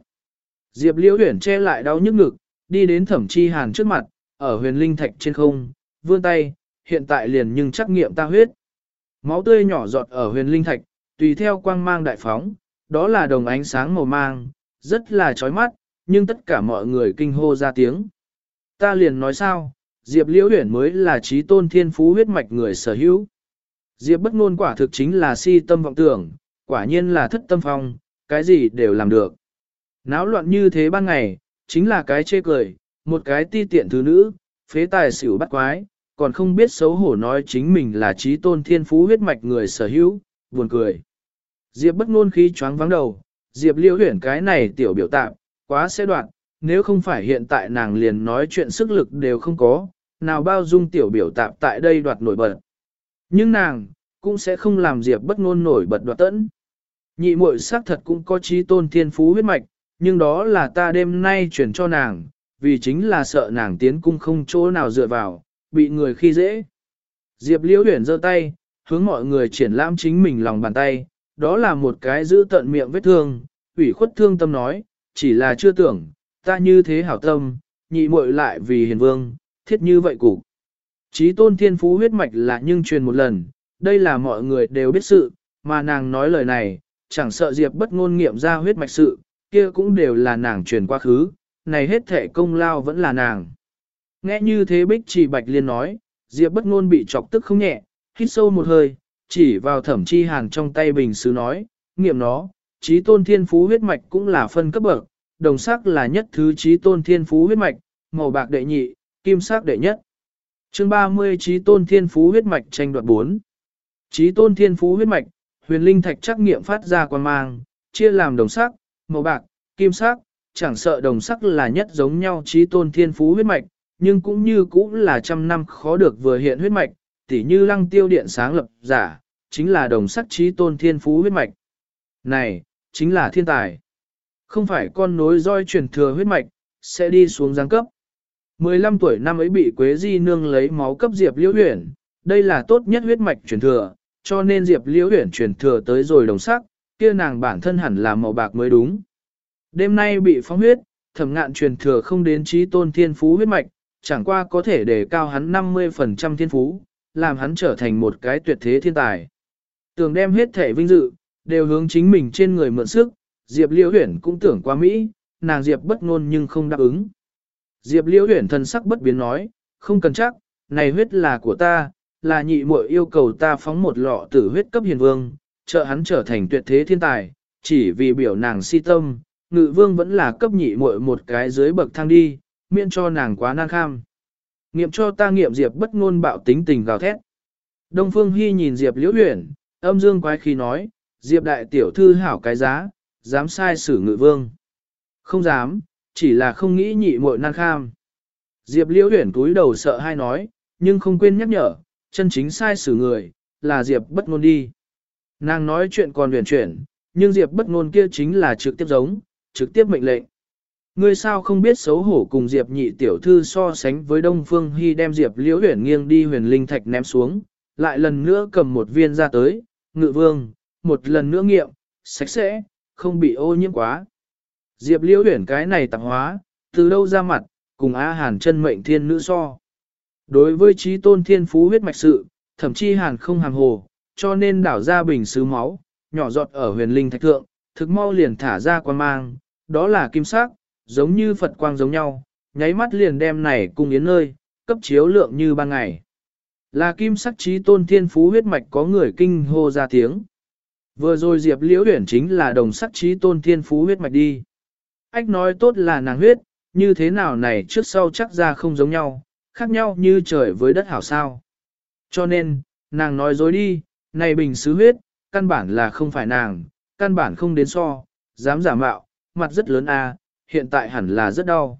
Diệp liễu huyển che lại đau nhức ngực, đi đến thẩm chi hàn trước mặt, ở huyền linh thạch trên không, vươn tay, hiện tại liền nhưng trắc nghiệm ta huyết. Máu tươi nhỏ giọt ở huyền linh thạch, tùy theo quang mang đại phóng, đó là đồng ánh sáng màu mang, rất là chói mắt, nhưng tất cả mọi người kinh hô ra tiếng. Ta liền nói sao, Diệp Liễu Huyền mới là trí tôn thiên phú huyết mạch người sở hữu. Diệp bất ngôn quả thực chính là si tâm vọng tưởng, quả nhiên là thất tâm phong, cái gì đều làm được. Náo loạn như thế ban ngày, chính là cái chê cười, một cái ti tiện thứ nữ, phế tài xỉu bắt quái, còn không biết xấu hổ nói chính mình là trí tôn thiên phú huyết mạch người sở hữu, buồn cười. Diệp bất ngôn khí choáng vắng đầu, Diệp liễu huyển cái này tiểu biểu tạm, quá sẽ đoạn, nếu không phải hiện tại nàng liền nói chuyện sức lực đều không có, nào bao dung tiểu biểu tạm tại đây đoạt nổi bật. Nhưng nàng, cũng sẽ không làm Diệp bất ngôn nổi bật đoạt tẫn. Nhị muội xác thật cũng có trí tôn thiên phú huyết mạch, nhưng đó là ta đêm nay chuyển cho nàng, vì chính là sợ nàng tiến cung không chỗ nào dựa vào, bị người khi dễ. Diệp Liễu Huyền giơ tay, hướng mọi người triển lãm chính mình lòng bàn tay, đó là một cái giữ tận miệng vết thương, ủy khuất thương tâm nói, chỉ là chưa tưởng, ta như thế hảo tâm, nhị muội lại vì hiền vương, thiết như vậy cục. Chí tôn thiên phú huyết mạch là nhưng truyền một lần, đây là mọi người đều biết sự, mà nàng nói lời này, chẳng sợ Diệp bất ngôn nghiệm ra huyết mạch sự, kia cũng đều là nàng truyền quá khứ, này hết thể công lao vẫn là nàng. Nghe như thế bích chỉ bạch liên nói, Diệp bất ngôn bị chọc tức không nhẹ, hít sâu một hơi, chỉ vào thẩm chi hàn trong tay bình sứ nói, nghiệm nó, trí tôn thiên phú huyết mạch cũng là phân cấp bậc, đồng sắc là nhất thứ trí tôn thiên phú huyết mạch, màu bạc đệ nhị, kim sắc đệ nhất. Chương 30 trí tôn thiên phú huyết mạch tranh đoạt 4. Trí tôn thiên phú huyết mạch, huyền linh thạch trắc nghiệm phát ra quan mang, chia làm đồng sắc, màu bạc, kim sắc, chẳng sợ đồng sắc là nhất giống nhau trí tôn thiên phú huyết mạch, nhưng cũng như cũng là trăm năm khó được vừa hiện huyết mạch, tỉ như lăng tiêu điện sáng lập giả, chính là đồng sắc trí tôn thiên phú huyết mạch. Này, chính là thiên tài. Không phải con nối roi truyền thừa huyết mạch, sẽ đi xuống giáng cấp. 15 tuổi năm ấy bị Quế Di Nương lấy máu cấp Diệp Liễu Huyền, đây là tốt nhất huyết mạch truyền thừa, cho nên Diệp Liễu Huyền truyền thừa tới rồi đồng sắc, kia nàng bản thân hẳn là màu bạc mới đúng. Đêm nay bị phóng huyết, thẩm ngạn truyền thừa không đến trí tôn thiên phú huyết mạch, chẳng qua có thể đề cao hắn 50% thiên phú, làm hắn trở thành một cái tuyệt thế thiên tài. Tưởng đem hết thể vinh dự, đều hướng chính mình trên người mượn sức, Diệp Liễu Huyển cũng tưởng qua Mỹ, nàng Diệp bất ngôn nhưng không đáp ứng. Diệp Liễu Huyển thân sắc bất biến nói, không cần chắc, này huyết là của ta, là nhị muội yêu cầu ta phóng một lọ tử huyết cấp hiền vương, trợ hắn trở thành tuyệt thế thiên tài, chỉ vì biểu nàng si tâm, ngự vương vẫn là cấp nhị muội một cái dưới bậc thang đi, miễn cho nàng quá nan kham. Nghiệm cho ta nghiệm Diệp bất ngôn bạo tính tình gào thét. Đông Phương Hi nhìn Diệp Liễu uyển, âm dương quái khí nói, Diệp đại tiểu thư hảo cái giá, dám sai xử ngự vương. Không dám, chỉ là không nghĩ nhị muội nan kham. Diệp Liễu uyển cúi đầu sợ hai nói, nhưng không quên nhắc nhở, chân chính sai xử người, là Diệp bất ngôn đi. Nàng nói chuyện còn huyền chuyển, nhưng Diệp bất ngôn kia chính là trực tiếp giống, trực tiếp mệnh lệnh. Ngươi sao không biết xấu hổ cùng Diệp nhị tiểu thư so sánh với Đông Phương Hy đem Diệp liễu huyền nghiêng đi huyền linh thạch ném xuống, lại lần nữa cầm một viên ra tới, ngự vương, một lần nữa nghiệm, sạch sẽ, không bị ô nhiễm quá. Diệp liễu huyển cái này tạp hóa, từ đâu ra mặt, cùng A Hàn chân mệnh thiên nữ so. Đối với trí tôn thiên phú huyết mạch sự, thậm chí Hàn không hàng hồ, cho nên đảo ra bình sứ máu, nhỏ giọt ở huyền linh thạch thượng, thực mau liền thả ra quan mang, đó là kim sắc, giống như Phật quang giống nhau, nháy mắt liền đem này cung yến nơi, cấp chiếu lượng như ban ngày. Là kim sắc trí tôn thiên phú huyết mạch có người kinh hô ra tiếng. Vừa rồi Diệp Liễu Huyển chính là đồng sắc trí tôn thiên phú huyết mạch đi. Ách nói tốt là nàng huyết, như thế nào này trước sau chắc ra không giống nhau, khác nhau như trời với đất hảo sao. Cho nên, nàng nói dối đi, này bình sứ huyết, căn bản là không phải nàng, căn bản không đến so, dám giả mạo, mặt rất lớn a, hiện tại hẳn là rất đau.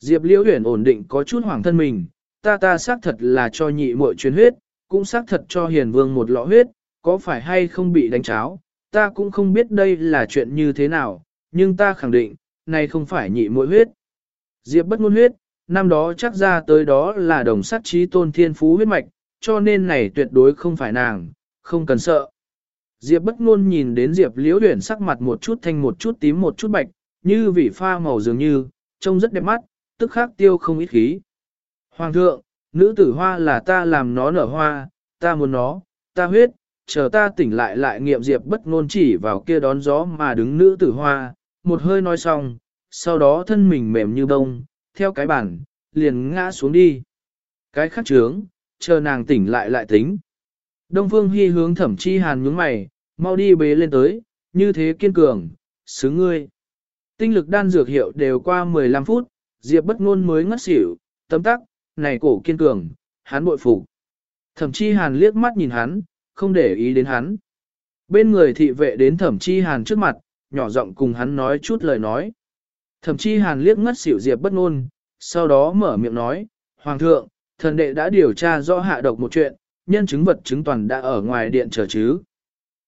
Diệp Liễu Huyền ổn định có chút hoảng thân mình, ta ta xác thật là cho nhị muội truyền huyết, cũng xác thật cho Hiền Vương một lọ huyết, có phải hay không bị đánh cháo, ta cũng không biết đây là chuyện như thế nào, nhưng ta khẳng định, này không phải nhị muội huyết. Diệp bất ngôn huyết, năm đó chắc ra tới đó là đồng sát trí tôn thiên phú huyết mạch, cho nên này tuyệt đối không phải nàng, không cần sợ. Diệp bất ngôn nhìn đến Diệp liễu huyển sắc mặt một chút thanh một chút tím một chút bạch, như vị pha màu dường như, trông rất đẹp mắt, tức khắc tiêu không ít khí. Hoàng thượng, nữ tử hoa là ta làm nó nở hoa, ta muốn nó, ta huyết, chờ ta tỉnh lại lại nghiệm Diệp bất ngôn chỉ vào kia đón gió mà đứng nữ tử hoa, một hơi nói xong, sau đó thân mình mềm như bông, theo cái bản, liền ngã xuống đi. Cái khắc trướng, chờ nàng tỉnh lại lại tính. Đông Phương Hy hướng thẩm chi hàn nhướng mày, mau đi bế lên tới, như thế kiên cường, sứ ngươi. Tinh lực đan dược hiệu đều qua 15 phút, Diệp bất ngôn mới ngất xỉu, tấm tắc, này cổ kiên cường, hắn bội phục. Thẩm chi hàn liếc mắt nhìn hắn, không để ý đến hắn. Bên người thị vệ đến thẩm chi hàn trước mặt, nhỏ giọng cùng hắn nói chút lời nói. Thẩm chi hàn liếc ngất xỉu Diệp bất ngôn, sau đó mở miệng nói, Hoàng thượng, thần đệ đã điều tra rõ hạ độc một chuyện, nhân chứng vật chứng toàn đã ở ngoài điện chờ chứ.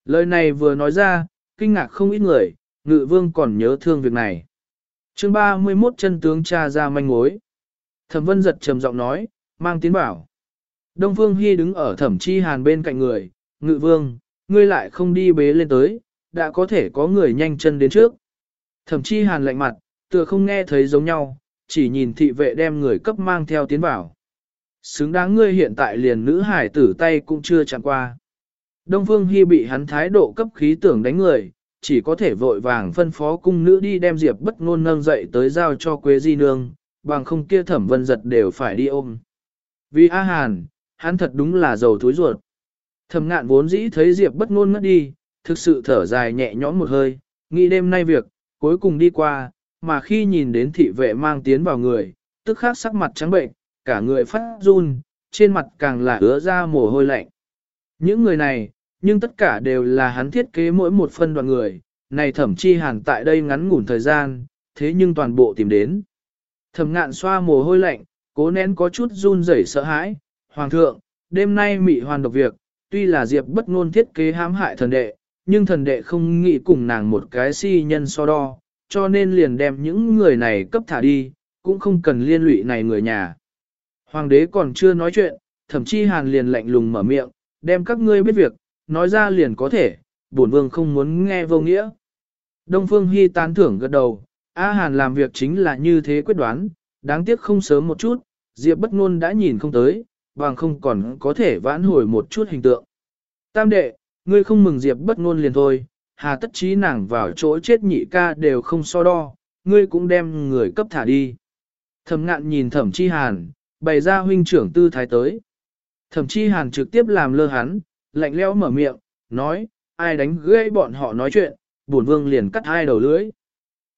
Lời này vừa nói ra, kinh ngạc không ít người, ngự vương còn nhớ thương việc này. chương 31 chân tướng cha ra manh mối. Thẩm vân giật trầm giọng nói, mang tiến bảo. Đông Phương Hy đứng ở thẩm chi hàn bên cạnh người, ngự vương, ngươi lại không đi bế lên tới, đã có thể có người nhanh chân đến trước. Thẩm chi hàn lạnh mặt, tựa không nghe thấy giống nhau, chỉ nhìn thị vệ đem người cấp mang theo tiến bảo. Xứng đáng ngươi hiện tại liền nữ hải tử tay cũng chưa chạm qua. Đông Phương Hy bị hắn thái độ cấp khí tưởng đánh người, chỉ có thể vội vàng phân phó cung nữ đi đem Diệp bất ngôn nâng dậy tới giao cho Quế Di Nương, bằng không kia thẩm vân giật đều phải đi ôm. Vì A Hàn, hắn thật đúng là giàu thối ruột. Thẩm ngạn vốn dĩ thấy Diệp bất ngôn ngất đi, thực sự thở dài nhẹ nhõm một hơi, nghĩ đêm nay việc, cuối cùng đi qua, mà khi nhìn đến thị vệ mang tiến vào người, tức khắc sắc mặt trắng bệnh, cả người phát run, trên mặt càng là ứa ra mồ hôi lạnh. Những người này, nhưng tất cả đều là hắn thiết kế mỗi một phân đoạn người, này thẩm chi hàn tại đây ngắn ngủn thời gian, thế nhưng toàn bộ tìm đến. Thẩm ngạn xoa mồ hôi lạnh, cố nén có chút run rẩy sợ hãi, hoàng thượng, đêm nay mị hoàn độc việc, tuy là diệp bất ngôn thiết kế hãm hại thần đệ, nhưng thần đệ không nghĩ cùng nàng một cái si nhân so đo, cho nên liền đem những người này cấp thả đi, cũng không cần liên lụy này người nhà. Hoàng đế còn chưa nói chuyện, thậm chí hàn liền lạnh lùng mở miệng, đem các ngươi biết việc, nói ra liền có thể, bổn vương không muốn nghe vô nghĩa. Đông Phương Hy tán thưởng gật đầu, A Hàn làm việc chính là như thế quyết đoán, đáng tiếc không sớm một chút, Diệp bất ngôn đã nhìn không tới, bằng không còn có thể vãn hồi một chút hình tượng. Tam đệ, ngươi không mừng Diệp bất ngôn liền thôi, hà tất chí nàng vào chỗ chết nhị ca đều không so đo, ngươi cũng đem người cấp thả đi. Thẩm ngạn nhìn thẩm chi hàn, bày ra huynh trưởng tư thái tới. Thẩm chi hàn trực tiếp làm lơ hắn, lạnh lẽo mở miệng, nói, ai đánh gãy bọn họ nói chuyện, bổn vương liền cắt hai đầu lưỡi.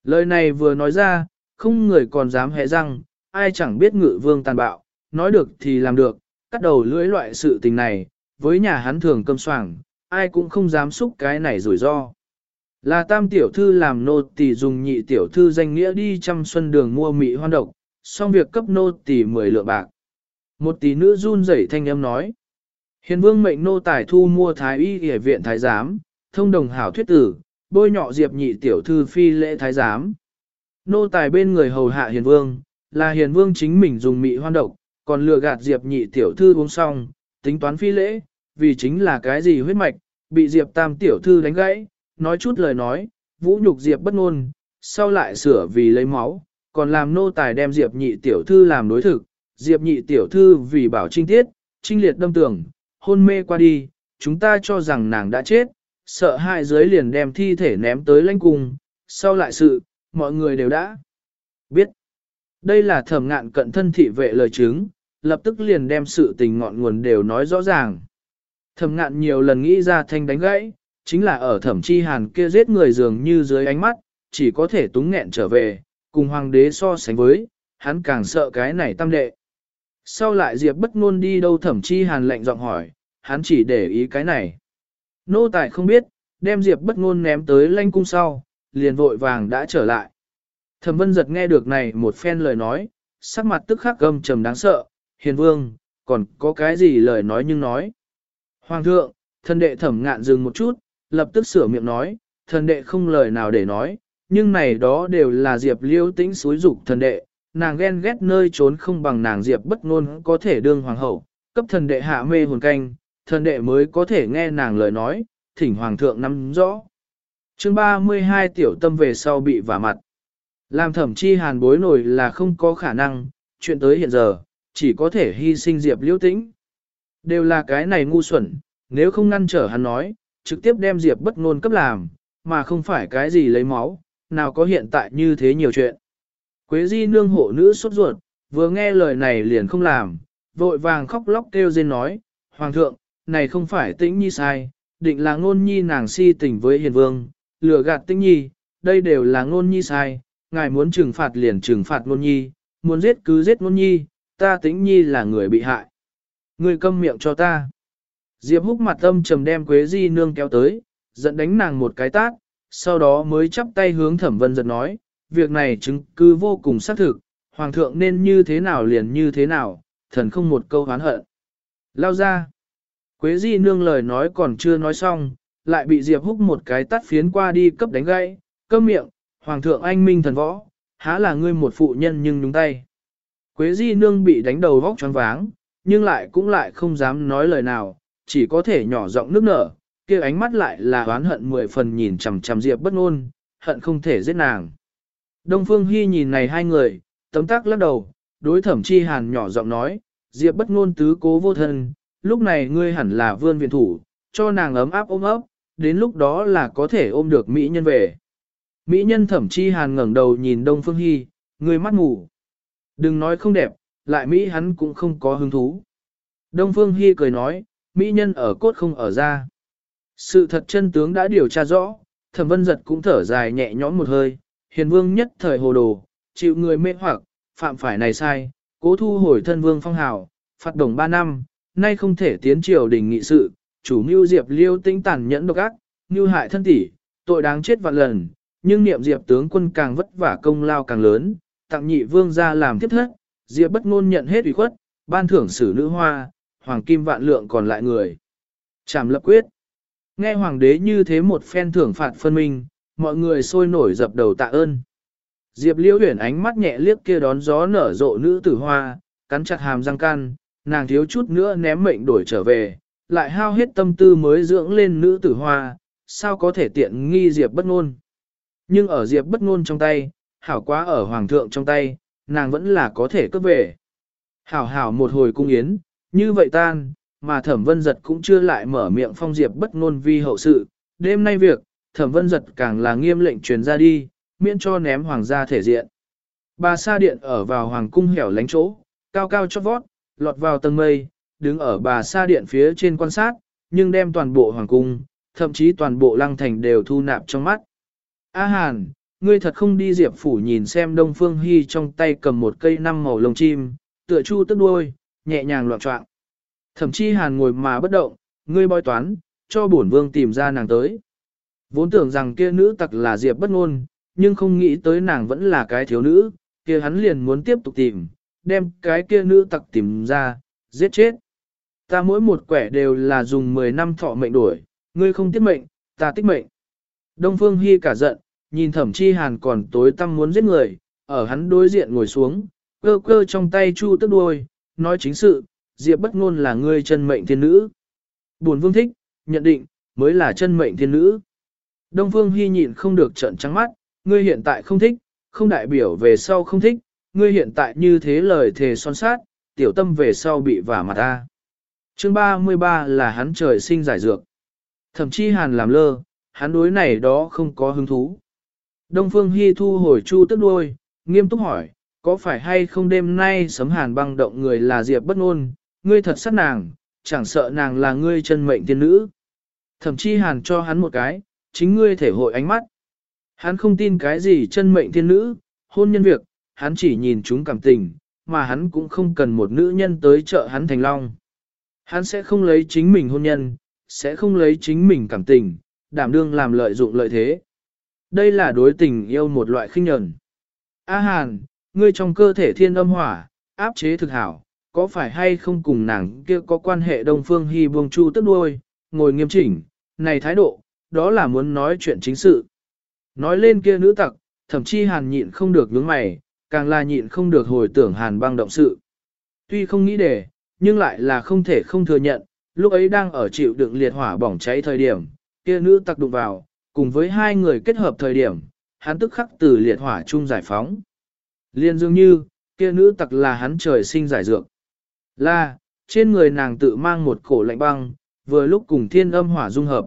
Lời này vừa nói ra, không người còn dám hẹ răng, ai chẳng biết ngự vương tàn bạo, nói được thì làm được, cắt đầu lưỡi loại sự tình này, với nhà hắn thường cơm soảng, ai cũng không dám xúc cái này rủi ro. Là tam tiểu thư làm nô tỳ dùng nhị tiểu thư danh nghĩa đi chăm xuân đường mua mị hoan độc, xong việc cấp nô tỳ 10 lượng bạc. Một tỷ nữ run rẩy thanh âm nói. Hiền vương mệnh nô tài thu mua thái y y viện thái giám, thông đồng hảo thuyết tử, bôi nhọ diệp nhị tiểu thư phi lễ thái giám. Nô tài bên người hầu hạ hiền vương, là hiền vương chính mình dùng mị hoan độc, còn lừa gạt diệp nhị tiểu thư uống xong, tính toán phi lễ, vì chính là cái gì huyết mạch, bị Diệp Tam tiểu thư đánh gãy, nói chút lời nói, vũ nhục Diệp bất ngôn, sau lại sửa vì lấy máu, còn làm nô tài đem Diệp nhị tiểu thư làm đối thực, Diệp nhị tiểu thư vì bảo trinh tiết, trinh liệt đâm tường, hôn mê qua đi, chúng ta cho rằng nàng đã chết, sợ hại dưới liền đem thi thể ném tới lãnh cung, sau lại sự, mọi người đều đã biết. Đây là thẩm ngạn cận thân thị vệ lời chứng, lập tức liền đem sự tình ngọn nguồn đều nói rõ ràng. Thẩm ngạn nhiều lần nghĩ ra thanh đánh gãy, chính là ở thẩm chi hàn kia giết người dường như dưới ánh mắt, chỉ có thể túng nghẹn trở về, cùng hoàng đế so sánh với, hắn càng sợ cái này tam đệ. Sau lại Diệp bất ngôn đi đâu thẩm chi hàn lệnh giọng hỏi, hắn chỉ để ý cái này. Nô tài không biết, đem Diệp bất ngôn ném tới lanh cung sau, liền vội vàng đã trở lại. Thẩm vân giật nghe được này một phen lời nói, sắc mặt tức khắc gầm trầm đáng sợ, hiền vương, còn có cái gì lời nói nhưng nói. Hoàng thượng, thần đệ thẩm ngạn dừng một chút, lập tức sửa miệng nói, thần đệ không lời nào để nói, nhưng này đó đều là Diệp liêu tĩnh xúi dục thần đệ, nàng ghen ghét nơi trốn không bằng nàng Diệp bất ngôn có thể đương hoàng hậu, cấp thần đệ hạ mê hồn canh, thần đệ mới có thể nghe nàng lời nói, thỉnh hoàng thượng nắm rõ. Chương 32 tiểu tâm về sau bị vả mặt. Làm thẩm chi hàn bối nổi là không có khả năng, chuyện tới hiện giờ, chỉ có thể hy sinh Diệp liễu tĩnh. Đều là cái này ngu xuẩn, nếu không ngăn trở hắn nói, trực tiếp đem Diệp bất ngôn cấp làm, mà không phải cái gì lấy máu, nào có hiện tại như thế nhiều chuyện. Quế di nương hộ nữ sốt ruột, vừa nghe lời này liền không làm, vội vàng khóc lóc kêu rên nói, Hoàng thượng, này không phải tĩnh nhi sai, định là ngôn nhi nàng si tình với hiền vương, lừa gạt tĩnh nhi, đây đều là ngôn nhi sai, ngài muốn trừng phạt liền trừng phạt ngôn nhi, muốn giết cứ giết ngôn nhi, ta tĩnh nhi là người bị hại. Người câm miệng cho ta. Diệp húc mặt âm trầm đem Quế Di nương kéo tới, giận đánh nàng một cái tát, sau đó mới chắp tay hướng thẩm vân giật nói, việc này chứng cứ vô cùng xác thực, hoàng thượng nên như thế nào liền như thế nào, thần không một câu hán hận. Lao ra. Quế Di nương lời nói còn chưa nói xong, lại bị Diệp húc một cái tắt phiến qua đi cấp đánh gãy, câm miệng, hoàng thượng anh minh thần võ, há là ngươi một phụ nhân nhưng nhúng tay. Quế Di nương bị đánh đầu vóc choáng váng, nhưng lại cũng lại không dám nói lời nào, chỉ có thể nhỏ giọng nước nở, kia ánh mắt lại là oán hận mười phần nhìn chằm chằm Diệp bất ngôn, hận không thể giết nàng. Đông Phương Hi nhìn này hai người, tấm tắc lắc đầu, đối thẩm chi hàn nhỏ giọng nói, Diệp bất ngôn tứ cố vô thân, lúc này ngươi hẳn là vươn viện thủ, cho nàng ấm áp ôm ấp, đến lúc đó là có thể ôm được Mỹ nhân về. Mỹ nhân thẩm chi hàn ngẩng đầu nhìn Đông Phương Hy, ngươi mắt ngủ. Đừng nói không đẹp, lại Mỹ hắn cũng không có hứng thú. Đông Phương Hy cười nói, Mỹ nhân ở cốt không ở ra. Sự thật chân tướng đã điều tra rõ, thẩm vân giật cũng thở dài nhẹ nhõm một hơi, hiền vương nhất thời hồ đồ, chịu người mê hoặc, phạm phải này sai, cố thu hồi thân vương phong hào, phạt đồng 3 năm, nay không thể tiến triều đình nghị sự, chủ mưu diệp liêu tinh tàn nhẫn độc ác, mưu hại thân tỷ, tội đáng chết vạn lần, nhưng niệm diệp tướng quân càng vất vả công lao càng lớn, tặng nhị vương ra làm tiếp thất, diệp bất ngôn nhận hết ủy khuất, ban thưởng sử nữ hoa, hoàng kim vạn lượng còn lại người. Trảm lập quyết. Nghe hoàng đế như thế một phen thưởng phạt phân minh, mọi người sôi nổi dập đầu tạ ơn. Diệp liễu huyền ánh mắt nhẹ liếc kia đón gió nở rộ nữ tử hoa, cắn chặt hàm răng can, nàng thiếu chút nữa ném mệnh đổi trở về, lại hao hết tâm tư mới dưỡng lên nữ tử hoa, sao có thể tiện nghi Diệp bất ngôn. Nhưng ở Diệp bất ngôn trong tay, hảo quá ở hoàng thượng trong tay, nàng vẫn là có thể cướp về. Hảo hảo một hồi cung yến, như vậy tan, mà thẩm vân giật cũng chưa lại mở miệng phong diệp bất ngôn vi hậu sự. Đêm nay việc, thẩm vân giật càng là nghiêm lệnh truyền ra đi, miễn cho ném hoàng gia thể diện. Bà sa điện ở vào hoàng cung hẻo lánh chỗ, cao cao chót vót, lọt vào tầng mây, đứng ở bà sa điện phía trên quan sát, nhưng đem toàn bộ hoàng cung, thậm chí toàn bộ lăng thành đều thu nạp trong mắt. A Hàn, ngươi thật không đi diệp phủ nhìn xem Đông Phương Hy trong tay cầm một cây năm màu lông chim, tựa chu tức đuôi, nhẹ nhàng loạn trọng. Thậm chí hàn ngồi mà bất động, ngươi bói toán, cho bổn vương tìm ra nàng tới. Vốn tưởng rằng kia nữ tặc là diệp bất ngôn, nhưng không nghĩ tới nàng vẫn là cái thiếu nữ, kia hắn liền muốn tiếp tục tìm, đem cái kia nữ tặc tìm ra, giết chết. Ta mỗi một quẻ đều là dùng 10 năm thọ mệnh đổi, ngươi không tiết mệnh, ta tích mệnh. Đông Phương Hi cả giận, nhìn thẩm chi hàn còn tối tâm muốn giết người, ở hắn đối diện ngồi xuống, cơ cơ trong tay chu tức đuôi, nói chính sự, Diệp bất ngôn là ngươi chân mệnh thiên nữ. Buồn vương thích, nhận định, mới là chân mệnh thiên nữ. Đông Phương Hy nhịn không được trợn trắng mắt, ngươi hiện tại không thích, không đại biểu về sau không thích, ngươi hiện tại như thế lời thề son sát, tiểu tâm về sau bị vả mặt ta. Chương 33 là hắn trời sinh giải dược. Thậm chí hàn làm lơ, hắn đối này đó không có hứng thú. Đông Phương Hy thu hồi chu tức đuôi, nghiêm túc hỏi, có phải hay không đêm nay sấm hàn băng động người là Diệp bất ngôn, ngươi thật sát nàng, chẳng sợ nàng là ngươi chân mệnh tiên nữ. Thậm chí hàn cho hắn một cái, chính ngươi thể hội ánh mắt. Hắn không tin cái gì chân mệnh tiên nữ, hôn nhân việc, hắn chỉ nhìn chúng cảm tình, mà hắn cũng không cần một nữ nhân tới trợ hắn thành long. Hắn sẽ không lấy chính mình hôn nhân, sẽ không lấy chính mình cảm tình, đảm đương làm lợi dụng lợi thế. Đây là đối tình yêu một loại khinh nhẫn. A Hàn, ngươi trong cơ thể thiên âm hỏa, áp chế thực hảo, có phải hay không cùng nàng kia có quan hệ Đông Phương Hy buông chu tức đuôi, ngồi nghiêm chỉnh, này thái độ, đó là muốn nói chuyện chính sự. Nói lên kia nữ tặc, thậm chí hàn nhịn không được nhướng mày, càng là nhịn không được hồi tưởng hàn băng động sự. Tuy không nghĩ để, nhưng lại là không thể không thừa nhận, lúc ấy đang ở chịu đựng liệt hỏa bỏng cháy thời điểm, kia nữ tặc đụng vào, cùng với hai người kết hợp thời điểm, hắn tức khắc từ liệt hỏa chung giải phóng. Liên dường như, kia nữ tặc là hắn trời sinh giải dược. Là, trên người nàng tự mang một cổ lạnh băng, vừa lúc cùng thiên âm hỏa dung hợp.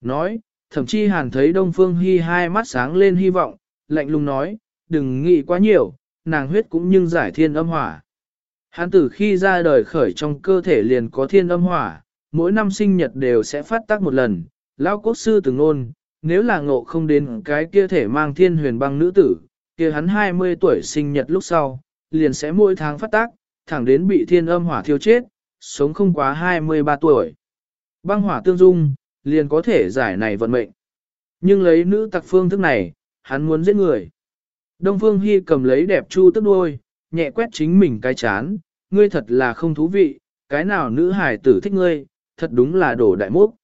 Nói, thậm chí hàn thấy Đông Phương Hy hai mắt sáng lên hy vọng, lạnh lùng nói, đừng nghĩ quá nhiều, nàng huyết cũng nhưng giải thiên âm hỏa. Hắn từ khi ra đời khởi trong cơ thể liền có thiên âm hỏa, mỗi năm sinh nhật đều sẽ phát tác một lần, lão quốc sư từng nôn, nếu là ngộ không đến cái kia thể mang thiên huyền băng nữ tử, kia hắn 20 tuổi sinh nhật lúc sau, liền sẽ mỗi tháng phát tác, thẳng đến bị thiên âm hỏa thiêu chết, sống không quá 23 tuổi. Băng hỏa tương dung, liền có thể giải này vận mệnh. Nhưng lấy nữ tặc phương thức này, hắn muốn giết người. Đông Phương Hy cầm lấy đẹp chu tức đuôi, nhẹ quét chính mình cái chán, ngươi thật là không thú vị, cái nào nữ hải tử thích ngươi, thật đúng là đổ đại mốc.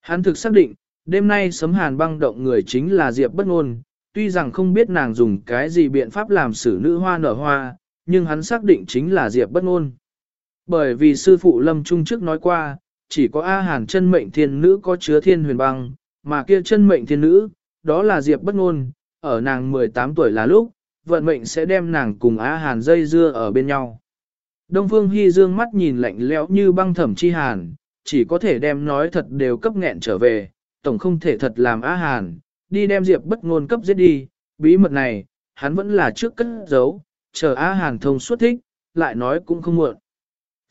Hắn thực xác định, đêm nay sấm hàn băng động người chính là Diệp bất ngôn, tuy rằng không biết nàng dùng cái gì biện pháp làm xử nữ hoa nở hoa, nhưng hắn xác định chính là Diệp bất ngôn. Bởi vì sư phụ Lâm Trung trước nói qua, chỉ có A Hàn chân mệnh thiên nữ có chứa thiên huyền băng, mà kia chân mệnh thiên nữ, đó là Diệp bất ngôn, ở nàng 18 tuổi là lúc, vận mệnh sẽ đem nàng cùng A Hàn dây dưa ở bên nhau. Đông Phương Hy dương mắt nhìn lạnh lẽo như băng thẩm chi Hàn, chỉ có thể đem nói thật đều cấp nghẹn trở về, tổng không thể thật làm A Hàn, đi đem Diệp bất ngôn cấp giết đi, bí mật này, hắn vẫn là trước cất giấu, chờ A Hàn thông suốt thích, lại nói cũng không muộn.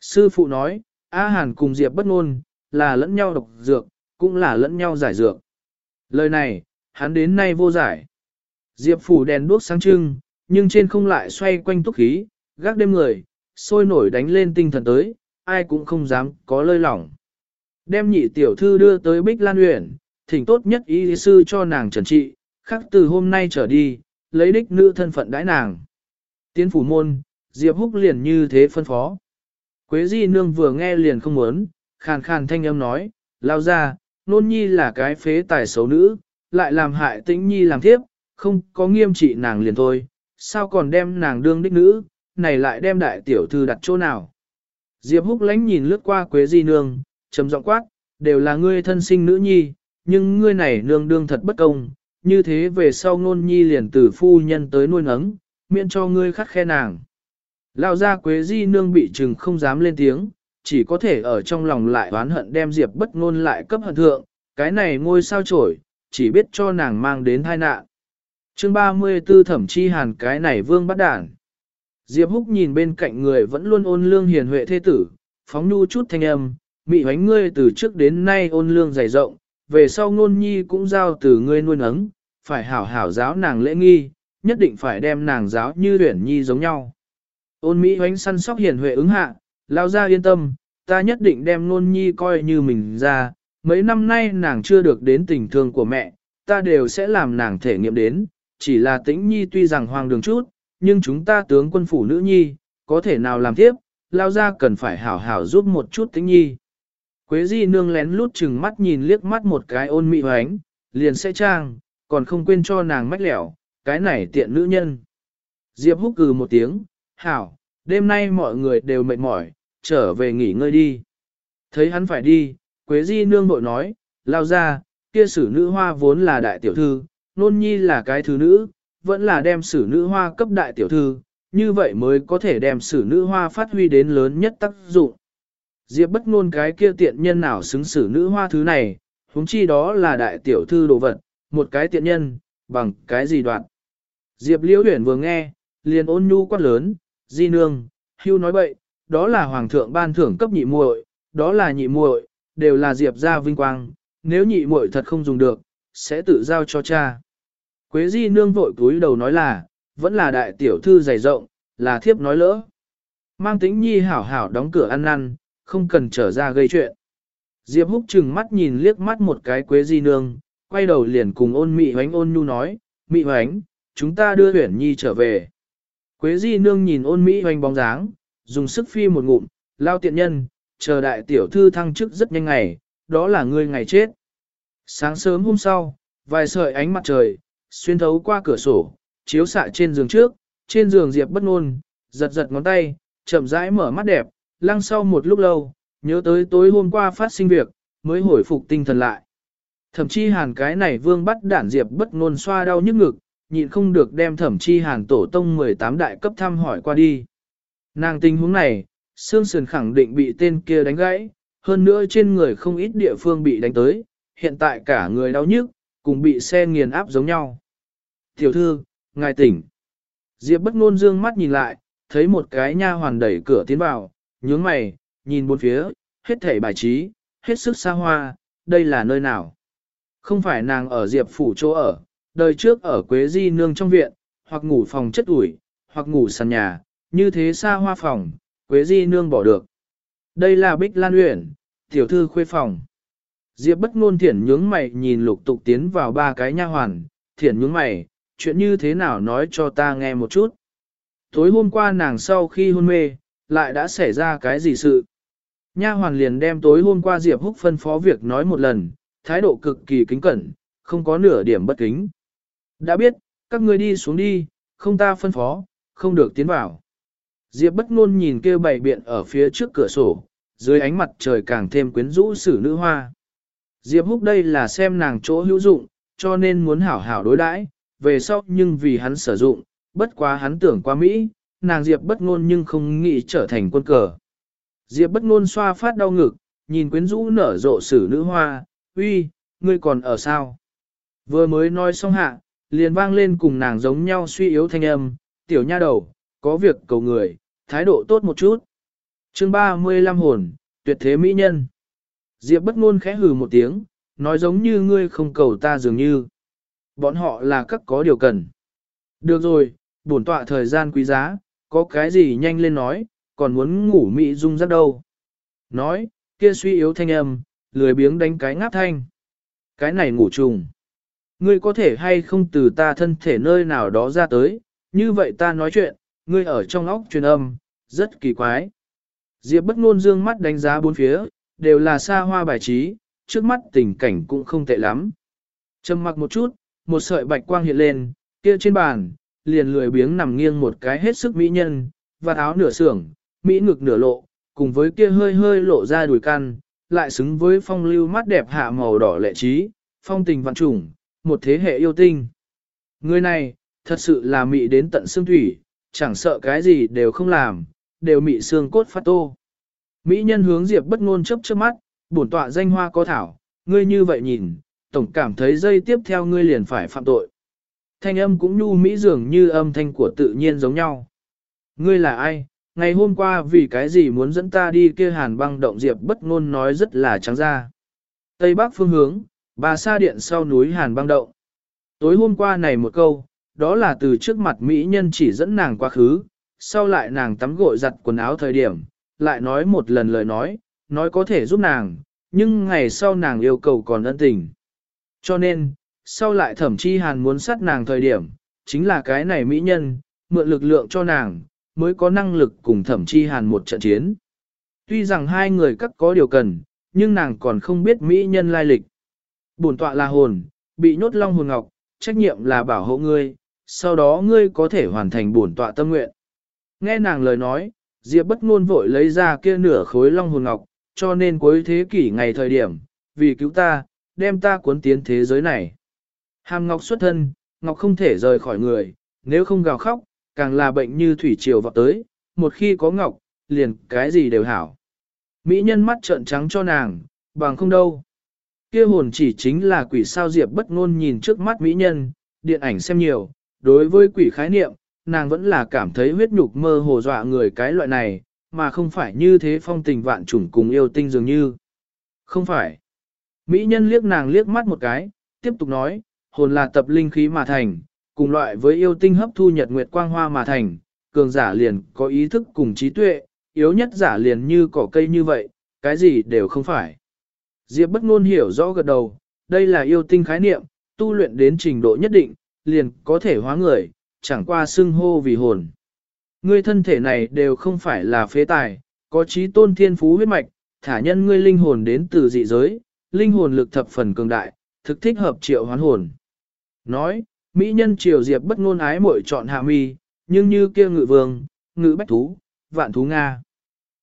Sư phụ nói, A Hàn cùng Diệp bất ngôn, là lẫn nhau độc dược, cũng là lẫn nhau giải dược. Lời này, hắn đến nay vô giải. Diệp phủ đèn đuốc sáng trưng, nhưng trên không lại xoay quanh túc khí, gác đêm người, sôi nổi đánh lên tinh thần tới, ai cũng không dám có lơi lỏng. Đem nhị tiểu thư đưa tới Bích Lan Uyển, thỉnh tốt nhất y sư cho nàng trần trị, khắc từ hôm nay trở đi, lấy đích nữ thân phận đãi nàng. Tiến phủ môn, Diệp Húc liền như thế phân phó. Quế di nương vừa nghe liền không muốn, khàn khàn thanh âm nói, lao ra, nôn nhi là cái phế tài xấu nữ, lại làm hại tĩnh nhi làm thiếp, không có nghiêm trị nàng liền thôi, sao còn đem nàng đương đích nữ, này lại đem đại tiểu thư đặt chỗ nào. Diệp húc lánh nhìn lướt qua quế di nương, trầm giọng quát, đều là ngươi thân sinh nữ nhi, nhưng ngươi này nương đương thật bất công, như thế về sau nôn nhi liền từ phu nhân tới nuôi nấng, miễn cho ngươi khắc khe nàng. Lao ra quế di nương bị trừng không dám lên tiếng, chỉ có thể ở trong lòng lại oán hận đem Diệp bất ngôn lại cấp hận thượng, cái này ngôi sao trổi, chỉ biết cho nàng mang đến tai nạn. Chương 34 thẩm chi hàn cái này vương bắt đản. Diệp Húc nhìn bên cạnh người vẫn luôn ôn lương hiền huệ thế tử, phóng nhu chút thanh âm, mị hoánh ngươi từ trước đến nay ôn lương dày rộng, về sau ngôn nhi cũng giao từ ngươi nuôi nấng, phải hảo hảo giáo nàng lễ nghi, nhất định phải đem nàng giáo như tuyển nhi giống nhau. Ôn Mỹ hoánh săn sóc hiền huệ ứng hạ, lao ra yên tâm, ta nhất định đem nôn nhi coi như mình ra, mấy năm nay nàng chưa được đến tình thương của mẹ, ta đều sẽ làm nàng thể nghiệm đến, chỉ là tĩnh nhi tuy rằng hoang đường chút, nhưng chúng ta tướng quân phủ nữ nhi, có thể nào làm tiếp, lao ra cần phải hảo hảo giúp một chút tĩnh nhi. Quế di nương lén lút chừng mắt nhìn liếc mắt một cái ôn mị hoánh, liền sẽ trang, còn không quên cho nàng mách lẻo, cái này tiện nữ nhân. Diệp húc cừ một tiếng, hảo, đêm nay mọi người đều mệt mỏi, trở về nghỉ ngơi đi. Thấy hắn phải đi, Quế Di nương bội nói, lao ra, kia sử nữ hoa vốn là đại tiểu thư, nôn nhi là cái thứ nữ, vẫn là đem sử nữ hoa cấp đại tiểu thư, như vậy mới có thể đem sử nữ hoa phát huy đến lớn nhất tác dụng. Diệp bất ngôn cái kia tiện nhân nào xứng sử nữ hoa thứ này, huống chi đó là đại tiểu thư đồ vật, một cái tiện nhân, bằng cái gì đoạn. Diệp liễu huyển vừa nghe, liền ôn nhu quát lớn, di nương, hưu nói bậy, đó là hoàng thượng ban thưởng cấp nhị muội, đó là nhị muội, đều là diệp gia vinh quang, nếu nhị muội thật không dùng được, sẽ tự giao cho cha. Quế di nương vội cúi đầu nói là, vẫn là đại tiểu thư dày rộng, là thiếp nói lỡ. Mang tính nhi hảo hảo đóng cửa ăn năn, không cần trở ra gây chuyện. Diệp húc chừng mắt nhìn liếc mắt một cái quế di nương, quay đầu liền cùng ôn mị hoánh ôn nhu nói, mị hoánh, chúng ta đưa huyển nhi trở về. Quế di nương nhìn ôn mỹ hoành bóng dáng, dùng sức phi một ngụm, lao tiện nhân, chờ đại tiểu thư thăng chức rất nhanh ngày, đó là ngươi ngày chết. Sáng sớm hôm sau, vài sợi ánh mặt trời, xuyên thấu qua cửa sổ, chiếu xạ trên giường trước, trên giường Diệp bất ngôn, giật giật ngón tay, chậm rãi mở mắt đẹp, lăng sau một lúc lâu, nhớ tới tối hôm qua phát sinh việc, mới hồi phục tinh thần lại. Thẩm Chi hàn cái này vương bắt đản Diệp bất ngôn xoa đau nhức ngực, nhịn không được đem thẩm chi hàn tổ tông 18 đại cấp thăm hỏi qua đi. Nàng tình huống này, xương sườn khẳng định bị tên kia đánh gãy, hơn nữa trên người không ít địa phương bị đánh tới, hiện tại cả người đau nhức, cùng bị xe nghiền áp giống nhau. Tiểu thư, ngài tỉnh. Diệp bất ngôn dương mắt nhìn lại, thấy một cái nha hoàn đẩy cửa tiến vào, nhướng mày, nhìn bốn phía, hết thảy bài trí, hết sức xa hoa, đây là nơi nào? Không phải nàng ở Diệp phủ chỗ ở, đời trước ở Quế Di nương trong viện, hoặc ngủ phòng chất ủi, hoặc ngủ sàn nhà, như thế xa hoa phòng, Quế Di nương bỏ được. Đây là Bích Lan Uyển, tiểu thư khuê phòng. Diệp bất ngôn thiển nhướng mày nhìn lục tục tiến vào ba cái nha hoàn, thiển nhướng mày, chuyện như thế nào nói cho ta nghe một chút. Tối hôm qua nàng sau khi hôn mê, lại đã xảy ra cái gì sự. Nha hoàn liền đem tối hôm qua Diệp Húc phân phó việc nói một lần, thái độ cực kỳ kính cẩn, không có nửa điểm bất kính. Đã biết, các ngươi đi xuống đi, không ta phân phó, không được tiến vào. Diệp bất ngôn nhìn kêu bảy biện ở phía trước cửa sổ, dưới ánh mặt trời càng thêm quyến rũ sử nữ hoa. Diệp húc đây là xem nàng chỗ hữu dụng, cho nên muốn hảo hảo đối đãi, về sau nhưng vì hắn sử dụng, bất quá hắn tưởng qua Mỹ, nàng Diệp bất ngôn nhưng không nghĩ trở thành quân cờ. Diệp bất ngôn xoa phát đau ngực, nhìn quyến rũ nở rộ sử nữ hoa, uy, ngươi còn ở sao? Vừa mới nói xong hạ, liền vang lên cùng nàng giống nhau suy yếu thanh âm, tiểu nha đầu, có việc cầu người, thái độ tốt một chút. chương 35 hồn, tuyệt thế mỹ nhân. Diệp bất ngôn khẽ hừ một tiếng, nói giống như ngươi không cầu ta dường như. Bọn họ là các có điều cần. Được rồi, bổn tọa thời gian quý giá, có cái gì nhanh lên nói, còn muốn ngủ mỹ dung rất đâu. Nói, kia suy yếu thanh âm, lười biếng đánh cái ngáp thanh. Cái này ngủ trùng. Ngươi có thể hay không từ ta thân thể nơi nào đó ra tới, như vậy ta nói chuyện, ngươi ở trong óc truyền âm, rất kỳ quái. Diệp bất ngôn dương mắt đánh giá bốn phía, đều là xa hoa bài trí, trước mắt tình cảnh cũng không tệ lắm. Trầm mặc một chút, một sợi bạch quang hiện lên, kia trên bàn, liền lười biếng nằm nghiêng một cái hết sức mỹ nhân, và áo nửa sưởng, mỹ ngực nửa lộ, cùng với kia hơi hơi lộ ra đùi căn, lại xứng với phong lưu mắt đẹp hạ màu đỏ lệ trí, phong tình vạn trùng, một thế hệ yêu tinh. Người này, thật sự là mị đến tận xương thủy, chẳng sợ cái gì đều không làm, đều mị xương cốt phát tô. Mỹ nhân hướng Diệp bất ngôn chớp chớp mắt, bổn tọa danh hoa có thảo, ngươi như vậy nhìn, tổng cảm thấy dây tiếp theo ngươi liền phải phạm tội. Thanh âm cũng nhu mỹ dường như âm thanh của tự nhiên giống nhau. Ngươi là ai? Ngày hôm qua vì cái gì muốn dẫn ta đi kia hàn băng động Diệp bất ngôn nói rất là trắng ra. Tây Bắc phương hướng, bà sa điện sau núi hàn băng động. Tối hôm qua này một câu, đó là từ trước mặt Mỹ nhân chỉ dẫn nàng quá khứ, sau lại nàng tắm gội giặt quần áo thời điểm, lại nói một lần lời nói, nói có thể giúp nàng, nhưng ngày sau nàng yêu cầu còn ân tình. Cho nên, sau lại thẩm chi hàn muốn sát nàng thời điểm, chính là cái này mỹ nhân, mượn lực lượng cho nàng, mới có năng lực cùng thẩm chi hàn một trận chiến. Tuy rằng hai người các có điều cần, nhưng nàng còn không biết mỹ nhân lai lịch. Bổn tọa là hồn, bị nhốt long hồn ngọc, trách nhiệm là bảo hộ ngươi, sau đó ngươi có thể hoàn thành bổn tọa tâm nguyện. Nghe nàng lời nói, Diệp bất ngôn vội lấy ra kia nửa khối long hồn ngọc, cho nên cuối thế kỷ ngày thời điểm, vì cứu ta, đem ta cuốn tiến thế giới này. Hàm ngọc xuất thân, ngọc không thể rời khỏi người, nếu không gào khóc, càng là bệnh như thủy triều vọt tới, một khi có ngọc, liền cái gì đều hảo. Mỹ nhân mắt trợn trắng cho nàng, bằng không đâu. Kia hồn chỉ chính là quỷ sao diệp bất ngôn nhìn trước mắt mỹ nhân, điện ảnh xem nhiều, đối với quỷ khái niệm, nàng vẫn là cảm thấy huyết nhục mơ hồ dọa người cái loại này, mà không phải như thế phong tình vạn trùng cùng yêu tinh dường như. Không phải. Mỹ nhân liếc nàng liếc mắt một cái, tiếp tục nói, hồn là tập linh khí mà thành, cùng loại với yêu tinh hấp thu nhật nguyệt quang hoa mà thành, cường giả liền có ý thức cùng trí tuệ, yếu nhất giả liền như cỏ cây như vậy, cái gì đều không phải. Diệp bất ngôn hiểu rõ gật đầu, đây là yêu tinh khái niệm, tu luyện đến trình độ nhất định, liền có thể hóa người, chẳng qua xưng hô vì hồn. Ngươi thân thể này đều không phải là phế tài, có trí tôn thiên phú huyết mạch, thả nhân ngươi linh hồn đến từ dị giới, linh hồn lực thập phần cường đại, thực thích hợp triệu hoán hồn. Nói, mỹ nhân triều diệp bất ngôn ái muội chọn hạ mi, nhưng như kia ngự vương, ngự bách thú, vạn thú Nga.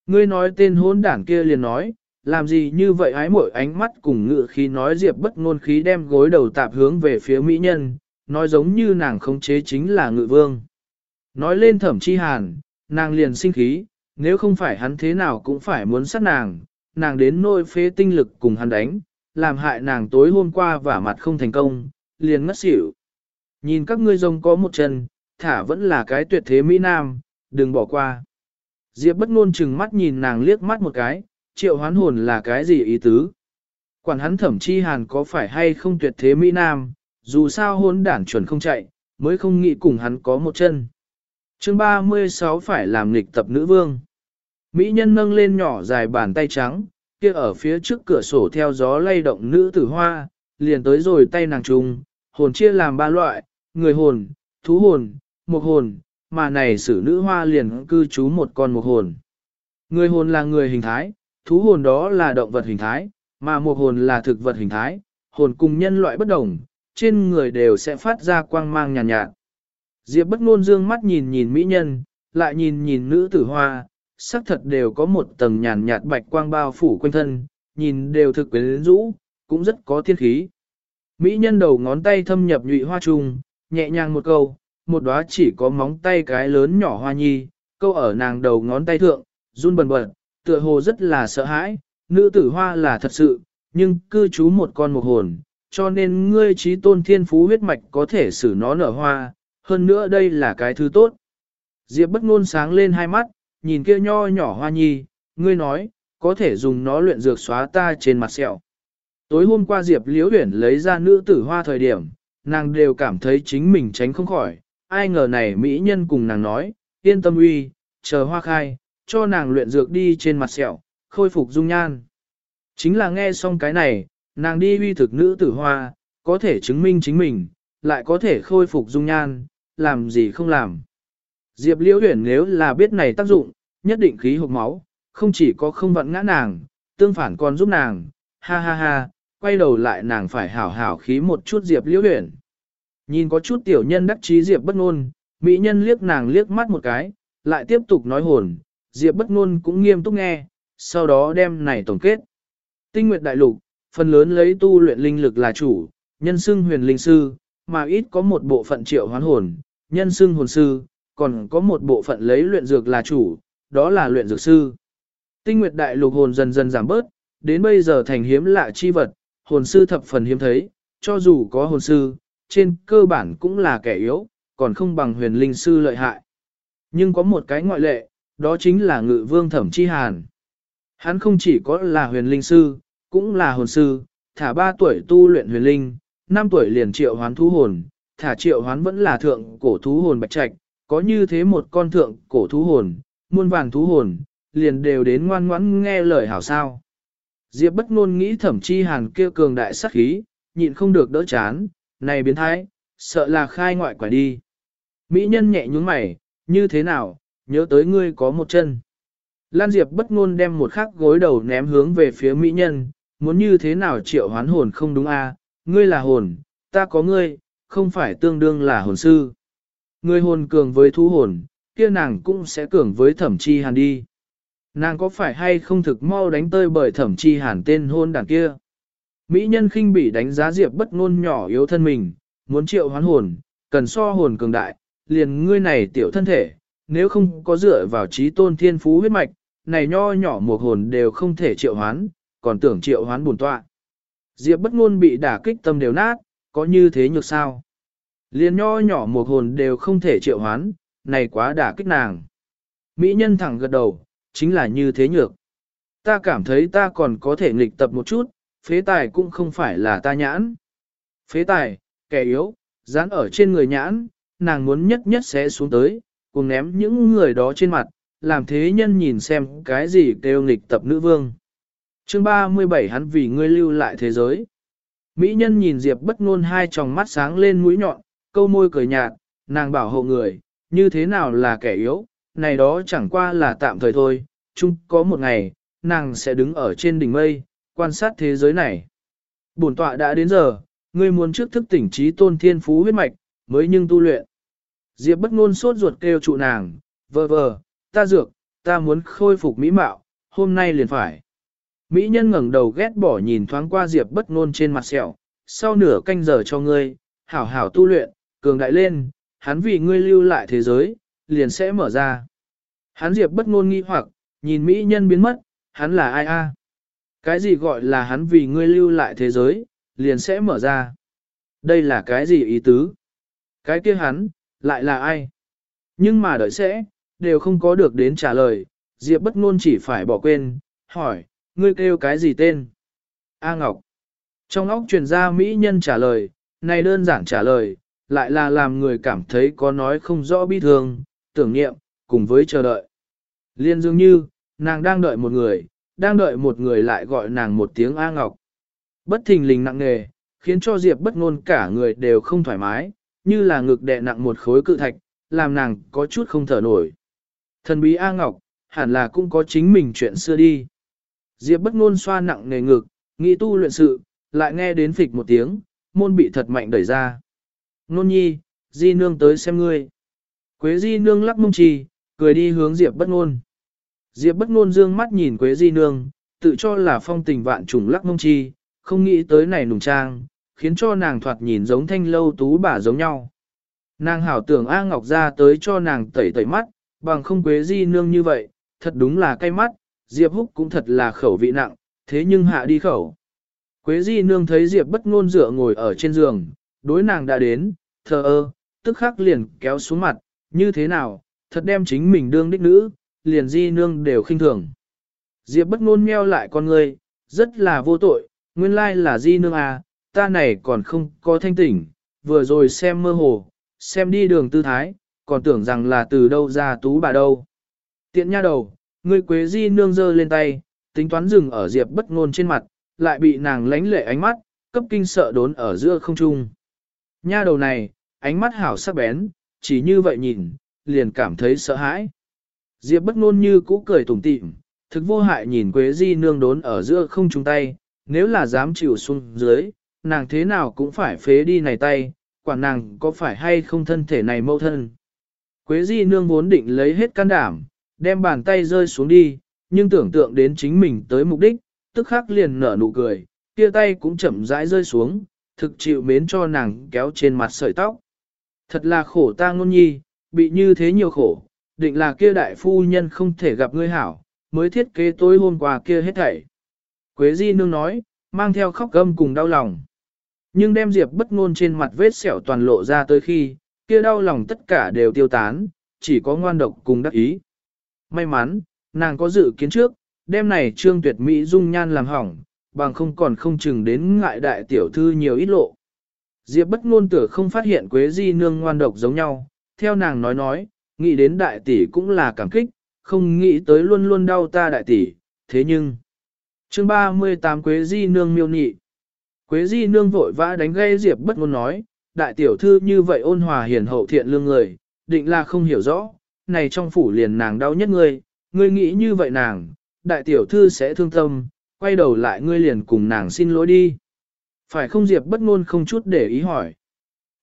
Ngươi nói tên hôn đảng kia liền nói, làm gì như vậy ái muội ánh mắt cùng ngự khí nói diệp bất ngôn khí đem gối đầu tạp hướng về phía mỹ nhân, nói giống như nàng không chế chính là ngự vương. Nói lên thẩm chi hàn, nàng liền sinh khí, nếu không phải hắn thế nào cũng phải muốn sát nàng, nàng đến nôi phế tinh lực cùng hắn đánh, làm hại nàng tối hôm qua vả mặt không thành công, liền ngất xỉu. Nhìn các ngươi rồng có một chân, thả vẫn là cái tuyệt thế Mỹ Nam, đừng bỏ qua. Diệp bất ngôn chừng mắt nhìn nàng liếc mắt một cái, triệu hoán hồn là cái gì ý tứ? Quản hắn thẩm chi hàn có phải hay không tuyệt thế Mỹ Nam, dù sao hôn đản chuẩn không chạy, mới không nghĩ cùng hắn có một chân. chương 36 phải làm nghịch tập nữ vương. Mỹ nhân nâng lên nhỏ dài bàn tay trắng, kia ở phía trước cửa sổ theo gió lay động nữ tử hoa, liền tới rồi tay nàng trùng, hồn chia làm ba loại, người hồn, thú hồn, một hồn, mà này sử nữ hoa liền cư trú một con một hồn. Người hồn là người hình thái, thú hồn đó là động vật hình thái, mà một hồn là thực vật hình thái, hồn cùng nhân loại bất đồng, trên người đều sẽ phát ra quang mang nhàn nhạt, nhạt. Diệp bất ngôn dương mắt nhìn nhìn mỹ nhân, lại nhìn nhìn nữ tử hoa, sắc thật đều có một tầng nhàn nhạt bạch quang bao phủ quanh thân, nhìn đều thực quyến rũ, cũng rất có thiên khí. Mỹ nhân đầu ngón tay thâm nhập nhụy hoa trùng, nhẹ nhàng một câu, một đóa chỉ có móng tay cái lớn nhỏ hoa nhi, câu ở nàng đầu ngón tay thượng, run bần bật, tựa hồ rất là sợ hãi, nữ tử hoa là thật sự, nhưng cư trú một con một hồn, cho nên ngươi trí tôn thiên phú huyết mạch có thể xử nó nở hoa, hơn nữa đây là cái thứ tốt. Diệp bất ngôn sáng lên hai mắt, nhìn kia nho nhỏ hoa nhi, ngươi nói, có thể dùng nó luyện dược xóa ta trên mặt sẹo. Tối hôm qua Diệp Liễu Uyển lấy ra nữ tử hoa thời điểm, nàng đều cảm thấy chính mình tránh không khỏi, ai ngờ này mỹ nhân cùng nàng nói, yên tâm uy, chờ hoa khai, cho nàng luyện dược đi trên mặt sẹo, khôi phục dung nhan. Chính là nghe xong cái này, nàng đi uy thực nữ tử hoa, có thể chứng minh chính mình, lại có thể khôi phục dung nhan, làm gì không làm. Diệp Liễu Uyển nếu là biết này tác dụng, nhất định khí hộp máu, không chỉ có không vận ngã nàng, tương phản còn giúp nàng, ha ha ha, quay đầu lại nàng phải hảo hảo khí một chút Diệp Liễu Uyển. Nhìn có chút tiểu nhân đắc chí Diệp bất ngôn, mỹ nhân liếc nàng liếc mắt một cái, lại tiếp tục nói hồn, Diệp bất ngôn cũng nghiêm túc nghe, sau đó đem này tổng kết. Tinh Nguyệt Đại Lục, phần lớn lấy tu luyện linh lực là chủ, nhân xưng huyền linh sư, mà ít có một bộ phận triệu hoán hồn, nhân xưng hồn sư, còn có một bộ phận lấy luyện dược là chủ, đó là luyện dược sư. Tinh Nguyệt Đại Lục hồn dần dần giảm bớt, đến bây giờ thành hiếm lạ chi vật, hồn sư thập phần hiếm thấy, cho dù có hồn sư, trên cơ bản cũng là kẻ yếu, còn không bằng huyền linh sư lợi hại. Nhưng có một cái ngoại lệ, đó chính là ngự vương thẩm chi hàn. Hắn không chỉ có là huyền linh sư, cũng là hồn sư, thả 3 tuổi tu luyện huyền linh, 5 tuổi liền triệu hoán thú hồn, thả triệu hoán vẫn là thượng cổ thú hồn bạch trạch, có như thế một con thượng cổ thú hồn, muôn vàng thú hồn, liền đều đến ngoan ngoãn nghe lời hảo sao. Diệp bất ngôn nghĩ thẩm chi hàn kia cường đại sát khí, nhịn không được đỡ chán, này biến thái, sợ là khai ngoại quả đi. Mỹ nhân nhẹ nhúng mày, như thế nào, nhớ tới ngươi có một chân. Lan Diệp bất ngôn đem một khắc gối đầu ném hướng về phía Mỹ nhân, muốn như thế nào triệu hoán hồn không đúng a? À? ngươi là hồn, ta có ngươi, không phải tương đương là hồn sư. Ngươi hồn cường với thú hồn, kia nàng cũng sẽ cường với thẩm chi hàn đi. Nàng có phải hay không thực mau đánh tơi bởi thẩm chi hàn tên hôn đàn kia. Mỹ nhân khinh bị đánh giá Diệp bất ngôn nhỏ yếu thân mình, muốn triệu hoán hồn, cần so hồn cường đại, liền ngươi này tiểu thân thể, nếu không có dựa vào trí tôn thiên phú huyết mạch, này nho nhỏ một hồn đều không thể triệu hoán, còn tưởng triệu hoán buồn tọa. Diệp bất ngôn bị đả kích tâm đều nát, có như thế nhược sao? Liền nho nhỏ một hồn đều không thể triệu hoán, này quá đả kích nàng. Mỹ nhân thẳng gật đầu, chính là như thế nhược. Ta cảm thấy ta còn có thể nghịch tập một chút, phế tài cũng không phải là ta nhãn. Phế tài, kẻ yếu, dán ở trên người nhãn, nàng muốn nhất nhất sẽ xuống tới, cùng ném những người đó trên mặt, làm thế nhân nhìn xem cái gì kêu nghịch tập nữ vương chương 37 hắn vì ngươi lưu lại thế giới. Mỹ nhân nhìn Diệp bất ngôn hai tròng mắt sáng lên mũi nhọn, câu môi cười nhạt, nàng bảo hộ người, như thế nào là kẻ yếu, này đó chẳng qua là tạm thời thôi, chung có một ngày, nàng sẽ đứng ở trên đỉnh mây, quan sát thế giới này. Bổn tọa đã đến giờ, ngươi muốn trước thức tỉnh trí tôn thiên phú huyết mạch, mới nhưng tu luyện. Diệp bất ngôn sốt ruột kêu trụ nàng, vờ vờ, ta dược, ta muốn khôi phục mỹ mạo, hôm nay liền phải. Mỹ nhân ngẩng đầu ghét bỏ nhìn thoáng qua Diệp bất ngôn trên mặt sẹo, sau nửa canh giờ cho ngươi, hảo hảo tu luyện, cường đại lên, hắn vì ngươi lưu lại thế giới, liền sẽ mở ra. Hắn Diệp bất ngôn nghi hoặc, nhìn Mỹ nhân biến mất, hắn là ai a? Cái gì gọi là hắn vì ngươi lưu lại thế giới, liền sẽ mở ra. Đây là cái gì ý tứ? Cái kia hắn, lại là ai? Nhưng mà đợi sẽ, đều không có được đến trả lời, Diệp bất ngôn chỉ phải bỏ quên, hỏi, ngươi kêu cái gì tên? A Ngọc. Trong óc truyền ra Mỹ nhân trả lời, này đơn giản trả lời, lại là làm người cảm thấy có nói không rõ bi thương, tưởng niệm, cùng với chờ đợi. Liên dường như, nàng đang đợi một người, đang đợi một người lại gọi nàng một tiếng A Ngọc. Bất thình lình nặng nề, khiến cho Diệp bất ngôn cả người đều không thoải mái, như là ngực đè nặng một khối cự thạch, làm nàng có chút không thở nổi. Thần bí A Ngọc, hẳn là cũng có chính mình chuyện xưa đi. Diệp bất ngôn xoa nặng nề ngực, nghĩ tu luyện sự, lại nghe đến phịch một tiếng, môn bị thật mạnh đẩy ra. Nôn nhi, di nương tới xem ngươi. Quế di nương lắc mông trì, cười đi hướng Diệp bất ngôn. Diệp bất ngôn dương mắt nhìn Quế di nương, tự cho là phong tình vạn trùng lắc mông chi, không nghĩ tới này nùng trang, khiến cho nàng thoạt nhìn giống thanh lâu tú bà giống nhau. Nàng hảo tưởng A Ngọc ra tới cho nàng tẩy tẩy mắt, bằng không Quế di nương như vậy, thật đúng là cay mắt, Diệp húc cũng thật là khẩu vị nặng, thế nhưng hạ đi khẩu. Quế di nương thấy Diệp bất ngôn dựa ngồi ở trên giường, đối nàng đã đến, thờ ơ, tức khắc liền kéo xuống mặt, như thế nào, thật đem chính mình đương đích nữ, liền di nương đều khinh thường. Diệp bất ngôn meo lại con người, rất là vô tội, nguyên lai là di nương à, ta này còn không có thanh tỉnh, vừa rồi xem mơ hồ, xem đi đường tư thái, còn tưởng rằng là từ đâu ra tú bà đâu. Tiện nha đầu, ngươi quế di nương dơ lên tay, tính toán dừng ở diệp bất ngôn trên mặt, lại bị nàng lánh lệ ánh mắt, cấp kinh sợ đốn ở giữa không trung. Nha đầu này, ánh mắt hảo sắc bén, chỉ như vậy nhìn, liền cảm thấy sợ hãi. Diệp bất ngôn như cũ cười tủm tỉm, thực vô hại nhìn Quế Di nương đốn ở giữa không trung tay, nếu là dám chịu xuống dưới, nàng thế nào cũng phải phế đi này tay, quả nàng có phải hay không thân thể này mâu thân. Quế Di nương vốn định lấy hết can đảm, đem bàn tay rơi xuống đi, nhưng tưởng tượng đến chính mình tới mục đích, tức khắc liền nở nụ cười, kia tay cũng chậm rãi rơi xuống, thực chịu mến cho nàng kéo trên mặt sợi tóc. Thật là khổ ta ngôn nhi, bị như thế nhiều khổ, định là kia đại phu nhân không thể gặp ngươi hảo, mới thiết kế tối hôm qua kia hết thảy. Quế Di Nương nói, mang theo khóc gâm cùng đau lòng. Nhưng đem Diệp bất ngôn trên mặt vết sẹo toàn lộ ra tới khi, kia đau lòng tất cả đều tiêu tán, chỉ có ngoan độc cùng đắc ý. May mắn, nàng có dự kiến trước, đêm này trương tuyệt mỹ dung nhan làm hỏng, bằng không còn không chừng đến ngại đại tiểu thư nhiều ít lộ. Diệp bất ngôn tử không phát hiện Quế Di Nương ngoan độc giống nhau, theo nàng nói nói, nghĩ đến đại tỷ cũng là cảm kích, không nghĩ tới luôn luôn đau ta đại tỷ, thế nhưng... chương 38 Quế Di Nương miêu nhị. Quế Di Nương vội vã đánh gây Diệp bất ngôn nói, đại tiểu thư như vậy ôn hòa hiền hậu thiện lương người, định là không hiểu rõ, này trong phủ liền nàng đau nhất ngươi, ngươi nghĩ như vậy nàng, đại tiểu thư sẽ thương tâm, quay đầu lại ngươi liền cùng nàng xin lỗi đi. Phải không Diệp bất ngôn không chút để ý hỏi.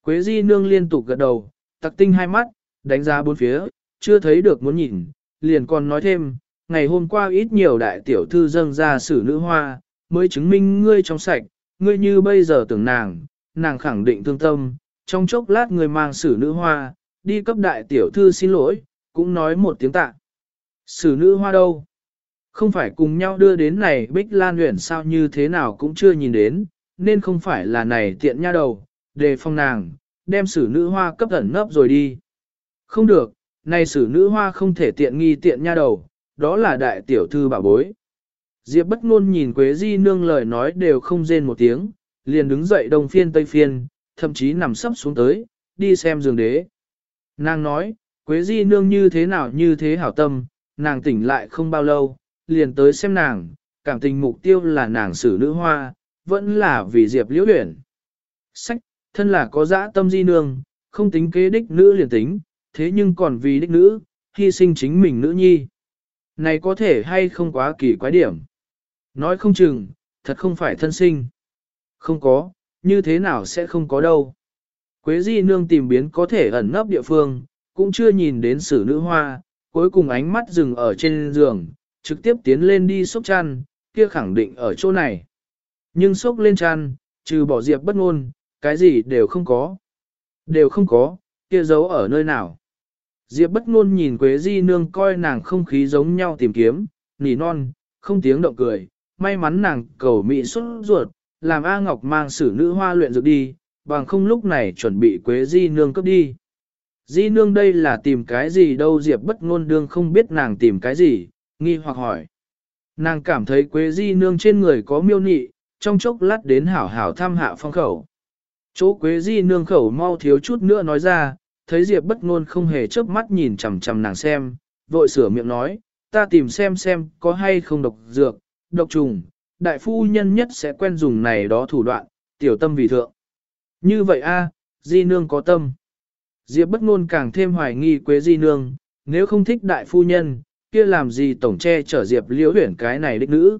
Quế Di Nương liên tục gật đầu, tặc tinh hai mắt, đánh giá bốn phía, chưa thấy được muốn nhìn, liền còn nói thêm, ngày hôm qua ít nhiều đại tiểu thư dâng ra sử nữ hoa, mới chứng minh ngươi trong sạch, ngươi như bây giờ tưởng nàng, nàng khẳng định thương tâm, trong chốc lát ngươi mang sử nữ hoa, đi cấp đại tiểu thư xin lỗi, cũng nói một tiếng tạ. Sử nữ hoa đâu? Không phải cùng nhau đưa đến này Bích Lan luyện sao như thế nào cũng chưa nhìn đến, nên không phải là này tiện nha đầu, đề phong nàng, đem sử nữ hoa cấp ẩn nấp rồi đi. Không được, này sử nữ hoa không thể tiện nghi tiện nha đầu, đó là đại tiểu thư bảo bối. Diệp bất ngôn nhìn Quế Di nương lời nói đều không rên một tiếng, liền đứng dậy đông phiên tây phiên, thậm chí nằm sấp xuống tới, đi xem giường đế. Nàng nói, Quế Di nương như thế nào như thế hảo tâm, nàng tỉnh lại không bao lâu, liền tới xem nàng, cảm tình mục tiêu là nàng xử nữ hoa, vẫn là vì Diệp liễu Uyển. Sách, thân là có dã tâm di nương, không tính kế đích nữ liền tính, thế nhưng còn vì đích nữ, hy sinh chính mình nữ nhi. Này có thể hay không quá kỳ quái điểm. Nói không chừng, thật không phải thân sinh. Không có, như thế nào sẽ không có đâu. Quế di nương tìm biến có thể ẩn nấp địa phương, cũng chưa nhìn đến sử nữ hoa, cuối cùng ánh mắt dừng ở trên giường, trực tiếp tiến lên đi sốc chăn, kia khẳng định ở chỗ này. Nhưng sốc lên chăn, trừ bỏ diệp bất ngôn, cái gì đều không có. Đều không có, kia giấu ở nơi nào. Diệp bất ngôn nhìn Quế Di Nương coi nàng không khí giống nhau tìm kiếm, nỉ non, không tiếng động cười, may mắn nàng cầu mị xuất ruột, làm A Ngọc mang sử nữ hoa luyện dược đi, bằng không lúc này chuẩn bị Quế Di Nương cấp đi. Di Nương đây là tìm cái gì đâu Diệp bất ngôn đương không biết nàng tìm cái gì, nghi hoặc hỏi. Nàng cảm thấy Quế Di Nương trên người có miêu nị, trong chốc lát đến hảo hảo thăm hạ phong khẩu. Chỗ Quế Di Nương khẩu mau thiếu chút nữa nói ra, thấy Diệp bất ngôn không hề chớp mắt nhìn chằm chằm nàng xem, vội sửa miệng nói, ta tìm xem xem có hay không độc dược, độc trùng, đại phu nhân nhất sẽ quen dùng này đó thủ đoạn, tiểu tâm vì thượng. Như vậy a, Di Nương có tâm. Diệp bất ngôn càng thêm hoài nghi Quế Di Nương, nếu không thích đại phu nhân, kia làm gì tổng che chở Diệp liễu huyển cái này đích nữ.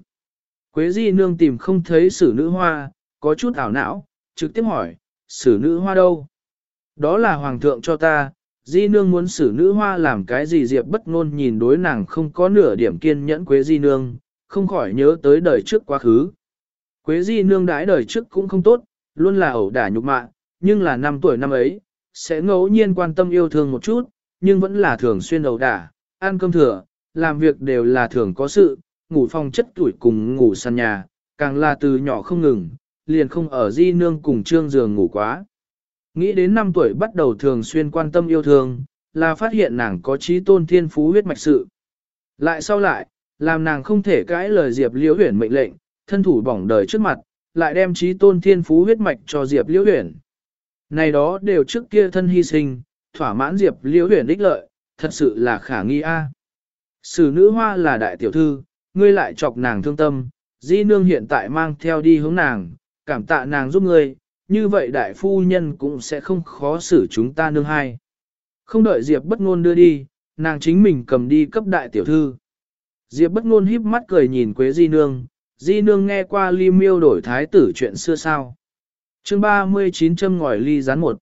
Quế Di Nương tìm không thấy sử nữ hoa, có chút ảo não, trực tiếp hỏi, sử nữ hoa đâu? Đó là hoàng thượng cho ta, di nương muốn Sử nữ hoa làm cái gì diệp bất ngôn nhìn đối nàng không có nửa điểm kiên nhẫn quế di nương, không khỏi nhớ tới đời trước quá khứ. Quế di nương đãi đời trước cũng không tốt, luôn là ẩu đả nhục mạ, nhưng là năm tuổi năm ấy, sẽ ngẫu nhiên quan tâm yêu thương một chút, nhưng vẫn là thường xuyên đầu đả, ăn cơm thừa, làm việc đều là thường có sự, ngủ phòng chất tuổi cùng ngủ sàn nhà, càng là từ nhỏ không ngừng, liền không ở di nương cùng trương giường ngủ quá. Nghĩ đến năm tuổi bắt đầu thường xuyên quan tâm yêu thương, là phát hiện nàng có trí tôn thiên phú huyết mạch sự. Lại sau lại, làm nàng không thể cãi lời Diệp Liễu Huyền mệnh lệnh, thân thủ bỏng đời trước mặt, lại đem trí tôn thiên phú huyết mạch cho Diệp Liễu Huyền. Này đó đều trước kia thân hy sinh, thỏa mãn Diệp Liễu Huyền đích lợi, thật sự là khả nghi a. Sử nữ hoa là đại tiểu thư, ngươi lại chọc nàng thương tâm, di nương hiện tại mang theo đi hướng nàng, cảm tạ nàng giúp ngươi, như vậy đại phu nhân cũng sẽ không khó xử chúng ta nương hai. Không đợi Diệp bất ngôn đưa đi, nàng chính mình cầm đi cấp đại tiểu thư. Diệp bất ngôn híp mắt cười nhìn Quế Di Nương, Di Nương nghe qua ly miêu đổi thái tử chuyện xưa sao chương 39 châm ngòi ly rán một.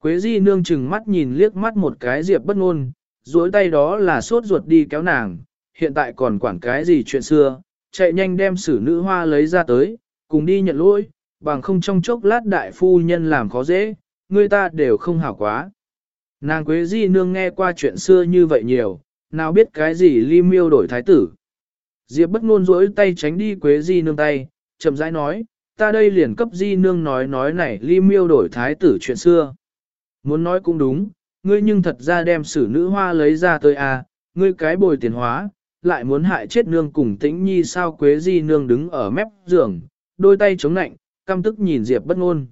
Quế Di Nương chừng mắt nhìn liếc mắt một cái Diệp bất ngôn, duỗi tay đó là sốt ruột đi kéo nàng, hiện tại còn quản cái gì chuyện xưa, chạy nhanh đem sử nữ hoa lấy ra tới, cùng đi nhận lỗi, bằng không trong chốc lát đại phu nhân làm khó dễ, người ta đều không hảo quá. Nàng Quế Di Nương nghe qua chuyện xưa như vậy nhiều, nào biết cái gì ly miêu đổi thái tử. Diệp bất ngôn rỗi tay tránh đi Quế Di Nương tay, chậm rãi nói, ta đây liền cấp Di Nương nói nói này ly miêu đổi thái tử chuyện xưa. Muốn nói cũng đúng, ngươi nhưng thật ra đem sử nữ hoa lấy ra tới à, ngươi cái bồi tiền hóa, lại muốn hại chết nương cùng tĩnh nhi sao Quế Di Nương đứng ở mép giường, đôi tay chống nạnh, căm tức nhìn Diệp bất ngôn.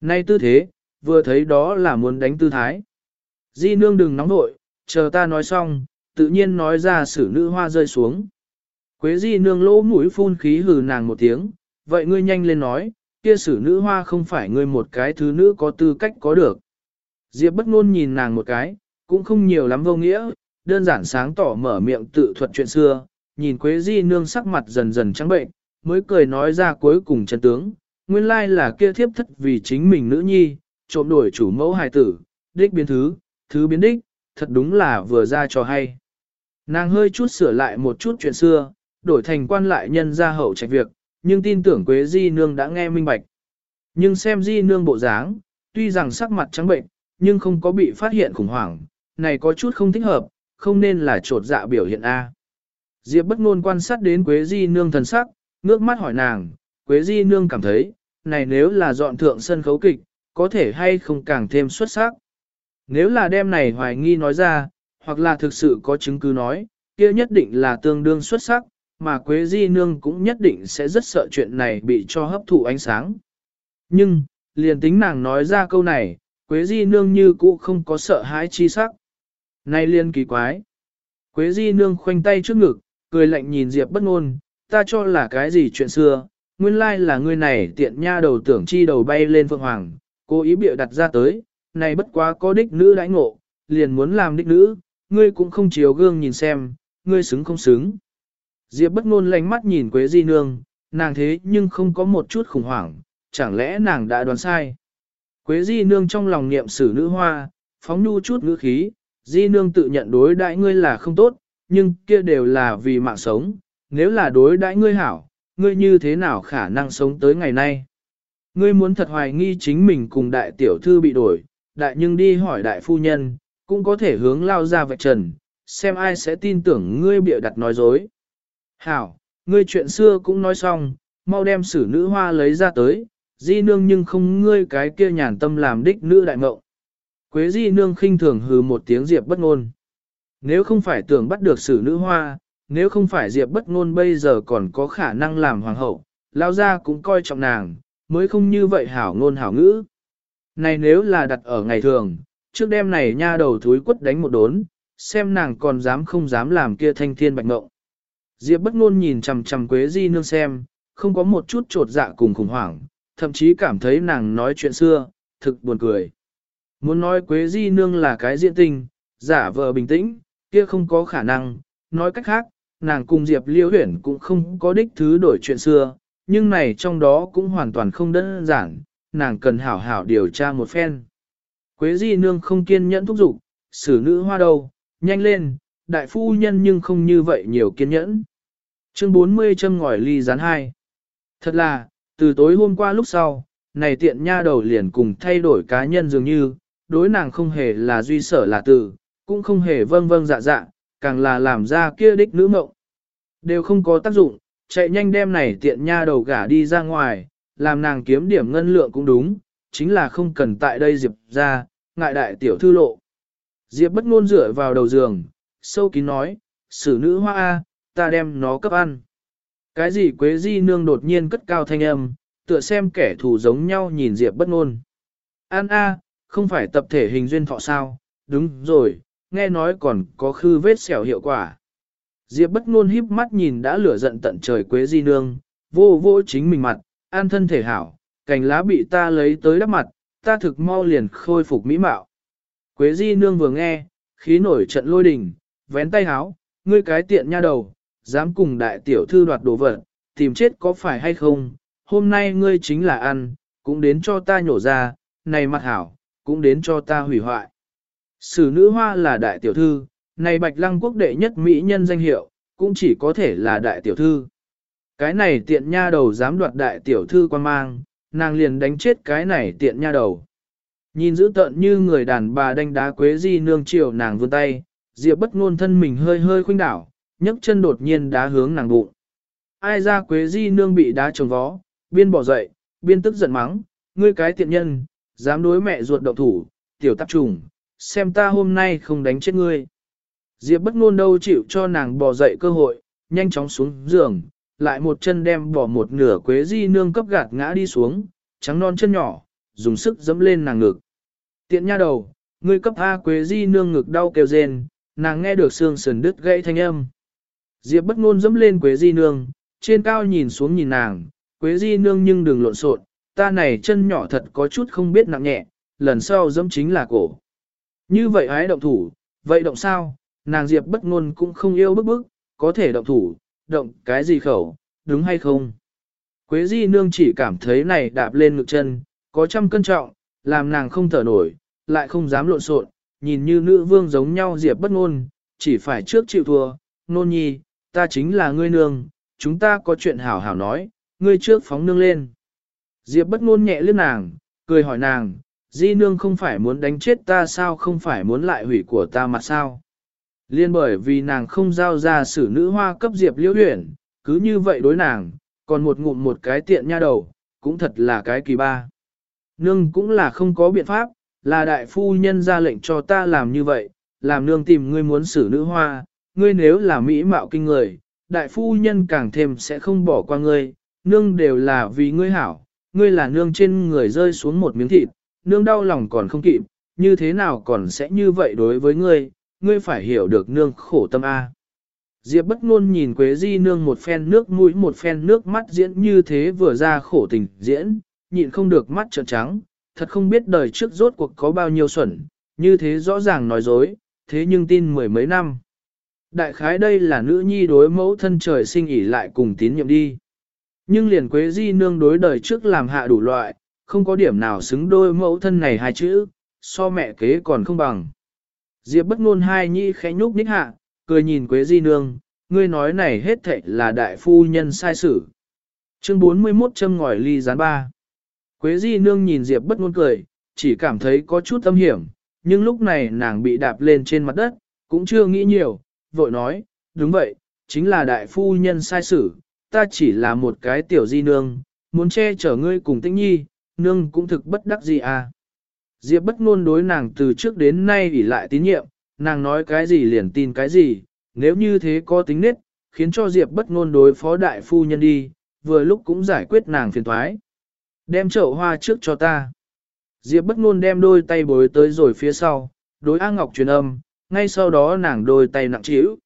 Nay tư thế, vừa thấy đó là muốn đánh tư thái. Di nương đừng nóng nội, chờ ta nói xong, tự nhiên nói ra sử nữ hoa rơi xuống. Quế di nương lỗ mũi phun khí hừ nàng một tiếng, vậy ngươi nhanh lên nói, kia sử nữ hoa không phải ngươi một cái thứ nữ có tư cách có được. Diệp bất ngôn nhìn nàng một cái, cũng không nhiều lắm vô nghĩa, đơn giản sáng tỏ mở miệng tự thuật chuyện xưa, nhìn Quế di nương sắc mặt dần dần trắng bệnh, mới cười nói ra cuối cùng chân tướng, nguyên lai là kia thiếp thất vì chính mình nữ nhi, trộm đổi chủ mẫu hài tử, đích biến thứ, thứ biến đích, thật đúng là vừa ra cho hay. Nàng hơi chút sửa lại một chút chuyện xưa, đổi thành quan lại nhân ra hậu trạch việc, nhưng tin tưởng Quế Di Nương đã nghe minh bạch. Nhưng xem Di Nương bộ dáng, tuy rằng sắc mặt trắng bệnh, nhưng không có bị phát hiện khủng hoảng, này có chút không thích hợp, không nên là trột dạ biểu hiện A. Diệp bất ngôn quan sát đến Quế Di Nương thần sắc, ngước mắt hỏi nàng, Quế Di Nương cảm thấy, này nếu là dọn thượng sân khấu kịch, có thể hay không càng thêm xuất sắc. Nếu là đem này hoài nghi nói ra, hoặc là thực sự có chứng cứ nói, kia nhất định là tương đương xuất sắc, mà Quế Di Nương cũng nhất định sẽ rất sợ chuyện này bị cho hấp thụ ánh sáng. Nhưng, liền tính nàng nói ra câu này, Quế Di Nương như cũ không có sợ hãi chi sắc. Này liên kỳ quái. Quế Di Nương khoanh tay trước ngực, cười lạnh nhìn Diệp bất ngôn, ta cho là cái gì chuyện xưa, nguyên lai là ngươi này tiện nha đầu tưởng chi đầu bay lên phượng hoàng, cố ý bịa đặt ra tới, này bất quá có đích nữ đãi ngộ, liền muốn làm đích nữ, ngươi cũng không chiếu gương nhìn xem, ngươi xứng không xứng. Diệp bất ngôn lánh mắt nhìn Quế Di Nương, nàng thế nhưng không có một chút khủng hoảng, chẳng lẽ nàng đã đoán sai. Quế Di Nương trong lòng niệm sử nữ hoa, phóng nhu chút ngữ khí, Di Nương tự nhận đối đãi ngươi là không tốt, nhưng kia đều là vì mạng sống, nếu là đối đãi ngươi hảo, ngươi như thế nào khả năng sống tới ngày nay. Ngươi muốn thật hoài nghi chính mình cùng đại tiểu thư bị đổi, đại nhưng đi hỏi đại phu nhân, cũng có thể hướng lao ra vạch trần, xem ai sẽ tin tưởng ngươi bịa đặt nói dối. Hảo, ngươi chuyện xưa cũng nói xong, mau đem sử nữ hoa lấy ra tới, di nương nhưng không ngươi cái kia nhàn tâm làm đích nữ đại mộng. Quế di nương khinh thường hừ một tiếng diệp bất ngôn. Nếu không phải tưởng bắt được sử nữ hoa, nếu không phải diệp bất ngôn bây giờ còn có khả năng làm hoàng hậu, lao ra cũng coi trọng nàng, mới không như vậy hảo ngôn hảo ngữ. Này nếu là đặt ở ngày thường, trước đêm này nha đầu thúi quất đánh một đốn, xem nàng còn dám không dám làm kia thanh thiên bạch mộng. Diệp bất ngôn nhìn chằm chằm Quế Di nương xem, không có một chút trột dạ cùng khủng hoảng, thậm chí cảm thấy nàng nói chuyện xưa, thực buồn cười. Muốn nói Quế Di nương là cái diện tình, giả vờ bình tĩnh, kia không có khả năng, nói cách khác, nàng cùng Diệp Liễu Huyển cũng không có đích thứ đổi chuyện xưa, nhưng này trong đó cũng hoàn toàn không đơn giản, nàng cần hảo hảo điều tra một phen. Quế Di nương không kiên nhẫn thúc giục, xử nữ hoa đầu, nhanh lên, đại phu nhân nhưng không như vậy nhiều kiên nhẫn. Chương 40 châm ngòi ly rán hai. Thật là, từ tối hôm qua lúc sau, này tiện nha đầu liền cùng thay đổi cá nhân dường như, đối nàng không hề là duy sở là tử, cũng không hề vâng vâng dạ dạ, càng là làm ra kia đích nữ mộng. Đều không có tác dụng, chạy nhanh đem này tiện nha đầu gả đi ra ngoài, làm nàng kiếm điểm ngân lượng cũng đúng, chính là không cần tại đây Diệp ra, ngại đại tiểu thư lộ. Diệp bất ngôn dựa vào đầu giường, sâu kín nói, sử nữ hoa A, ta đem nó cấp ăn. Cái gì quế di nương đột nhiên cất cao thanh âm, tựa xem kẻ thù giống nhau nhìn Diệp bất ngôn. An A, không phải tập thể hình duyên thọ sao, đúng rồi, nghe nói còn có khư vết xẻo hiệu quả. Diệp bất ngôn híp mắt nhìn đã lửa giận tận trời quế di nương, vô vô chính mình mặt, an thân thể hảo, cành lá bị ta lấy tới đắp mặt, ta thực mau liền khôi phục mỹ mạo. Quế di nương vừa nghe, khí nổi trận lôi đình, vén tay háo, ngươi cái tiện nha đầu, dám cùng đại tiểu thư đoạt đồ vật, tìm chết có phải hay không, hôm nay ngươi chính là ăn, cũng đến cho ta nhổ ra, này mặt hảo, cũng đến cho ta hủy hoại. Sử nữ hoa là đại tiểu thư, này bạch lăng quốc đệ nhất mỹ nhân danh hiệu, cũng chỉ có thể là đại tiểu thư. Cái này tiện nha đầu dám đoạt đại tiểu thư quan mang, nàng liền đánh chết cái này tiện nha đầu. Nhìn dữ tợn như người đàn bà đánh đá quế di nương chiều nàng vươn tay, diệp bất ngôn thân mình hơi hơi khuynh đảo, nhấc chân đột nhiên đá hướng nàng bụng. Ai ra quế di nương bị đá trồng vó, biên bỏ dậy, biên tức giận mắng, ngươi cái tiện nhân, dám đối mẹ ruột động thủ, tiểu tạp trùng, xem ta hôm nay không đánh chết ngươi. Diệp bất ngôn đâu chịu cho nàng bò dậy cơ hội, nhanh chóng xuống giường, lại một chân đem bỏ một nửa quế di nương cấp gạt ngã đi xuống, trắng non chân nhỏ, dùng sức dẫm lên nàng ngực. Tiện nha đầu, ngươi cấp A quế di nương ngực đau kêu rên, nàng nghe được xương sườn đứt gãy thanh âm. Diệp bất ngôn dẫm lên quế di nương, trên cao nhìn xuống nhìn nàng, quế di nương nhưng đừng lộn xộn, ta này chân nhỏ thật có chút không biết nặng nhẹ, lần sau dẫm chính là cổ. Như vậy hái động thủ, vậy động sao, nàng Diệp bất ngôn cũng không yêu bức bức, có thể động thủ, động cái gì khẩu, đúng hay không? Quế di nương chỉ cảm thấy này đạp lên ngực chân, có trăm cân trọng, làm nàng không thở nổi, lại không dám lộn xộn, nhìn như nữ vương giống nhau diệp bất ngôn, chỉ phải trước chịu thua, nôn nhi, ta chính là ngươi nương, chúng ta có chuyện hảo hảo nói, ngươi trước phóng nương lên. Diệp bất ngôn nhẹ lướt nàng, cười hỏi nàng, di nương không phải muốn đánh chết ta sao không phải muốn lại hủy của ta mà sao. Liên bởi vì nàng không giao ra sử nữ hoa cấp Diệp liễu huyển, cứ như vậy đối nàng, còn một ngụm một cái tiện nha đầu, cũng thật là cái kỳ ba. Nương cũng là không có biện pháp, là đại phu nhân ra lệnh cho ta làm như vậy, làm nương tìm ngươi muốn xử nữ hoa, ngươi nếu là mỹ mạo kinh người, đại phu nhân càng thêm sẽ không bỏ qua ngươi, nương đều là vì ngươi hảo, ngươi là nương trên người rơi xuống một miếng thịt, nương đau lòng còn không kịp, như thế nào còn sẽ như vậy đối với ngươi, ngươi phải hiểu được nương khổ tâm A. Diệp bất ngôn nhìn Quế Di nương một phen nước mũi một phen nước mắt diễn như thế vừa ra khổ tình diễn, nhịn không được mắt trợn trắng, thật không biết đời trước rốt cuộc có bao nhiêu xuẩn, như thế rõ ràng nói dối, thế nhưng tin mười mấy năm. Đại khái đây là nữ nhi đối mẫu thân trời sinh ỉ lại cùng tín nhiệm đi. Nhưng liền Quế Di nương đối đời trước làm hạ đủ loại, không có điểm nào xứng đôi mẫu thân này hai chữ, so mẹ kế còn không bằng. Diệp bất ngôn hai nhi khẽ nhúc nhích hạ, cười nhìn Quế Di nương, ngươi nói này hết thệ là đại phu nhân sai sử. Chương 41 châm ngòi ly gián ba. Quế Di nương nhìn Diệp bất ngôn cười, chỉ cảm thấy có chút âm hiểm, nhưng lúc này nàng bị đạp lên trên mặt đất, cũng chưa nghĩ nhiều, vội nói, đúng vậy, chính là đại phu nhân sai sử, ta chỉ là một cái tiểu di nương, muốn che chở ngươi cùng tĩnh nhi, nương cũng thực bất đắc gì à. Diệp bất ngôn đối nàng từ trước đến nay ủy lại tín nhiệm, nàng nói cái gì liền tin cái gì, nếu như thế có tính nết, khiến cho Diệp bất ngôn đối phó đại phu nhân đi, vừa lúc cũng giải quyết nàng phiền toái. Đem chậu hoa trước cho ta. Diệp bất ngôn đem đôi tay bối tới rồi phía sau, đối A Ngọc truyền âm, ngay sau đó nàng đôi tay nặng trĩu.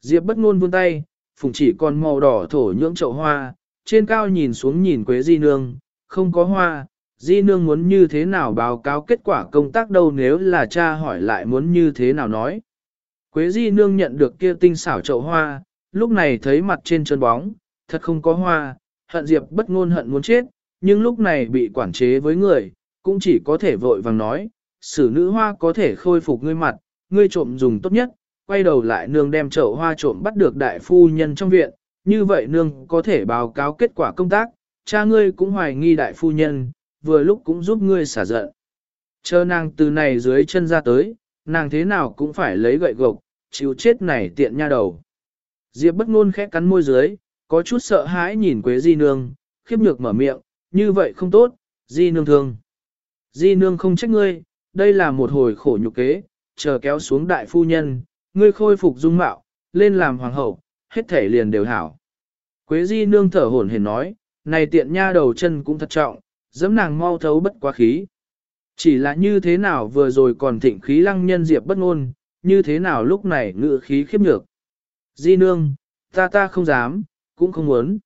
Diệp bất ngôn vươn tay, phùng chỉ còn màu đỏ thổ nhưỡng chậu hoa, trên cao nhìn xuống nhìn Quế Di Nương, không có hoa, Di Nương muốn như thế nào báo cáo kết quả công tác đâu nếu là cha hỏi lại muốn như thế nào nói. Quế Di Nương nhận được kia tinh xảo chậu hoa, lúc này thấy mặt trên trơn bóng, thật không có hoa, hận Diệp bất ngôn hận muốn chết, nhưng lúc này bị quản chế với người, cũng chỉ có thể vội vàng nói, sử nữ hoa có thể khôi phục ngươi mặt, ngươi trộm dùng tốt nhất, quay đầu lại nương đem chậu hoa trộm bắt được đại phu nhân trong viện, như vậy nương có thể báo cáo kết quả công tác, cha ngươi cũng hoài nghi đại phu nhân, vừa lúc cũng giúp ngươi xả giận. Chờ nàng từ này dưới chân ra tới, nàng thế nào cũng phải lấy gậy gộc, chịu chết này tiện nha đầu. Diệp bất ngôn khẽ cắn môi dưới, có chút sợ hãi nhìn Quế Di Nương, khiếp nhược mở miệng, như vậy không tốt, Di Nương thương. Di Nương không trách ngươi, đây là một hồi khổ nhục kế, chờ kéo xuống đại phu nhân, ngươi khôi phục dung mạo, lên làm hoàng hậu, hết thể liền đều hảo. Quế Di Nương thở hổn hển nói, này tiện nha đầu chân cũng thật trọng, dẫm nàng mau thấu bất quá khí. Chỉ là như thế nào vừa rồi còn thịnh khí lăng nhân diệp bất ngôn, như thế nào lúc này ngự khí khiếp nhược. Di nương, ta ta không dám, cũng không muốn.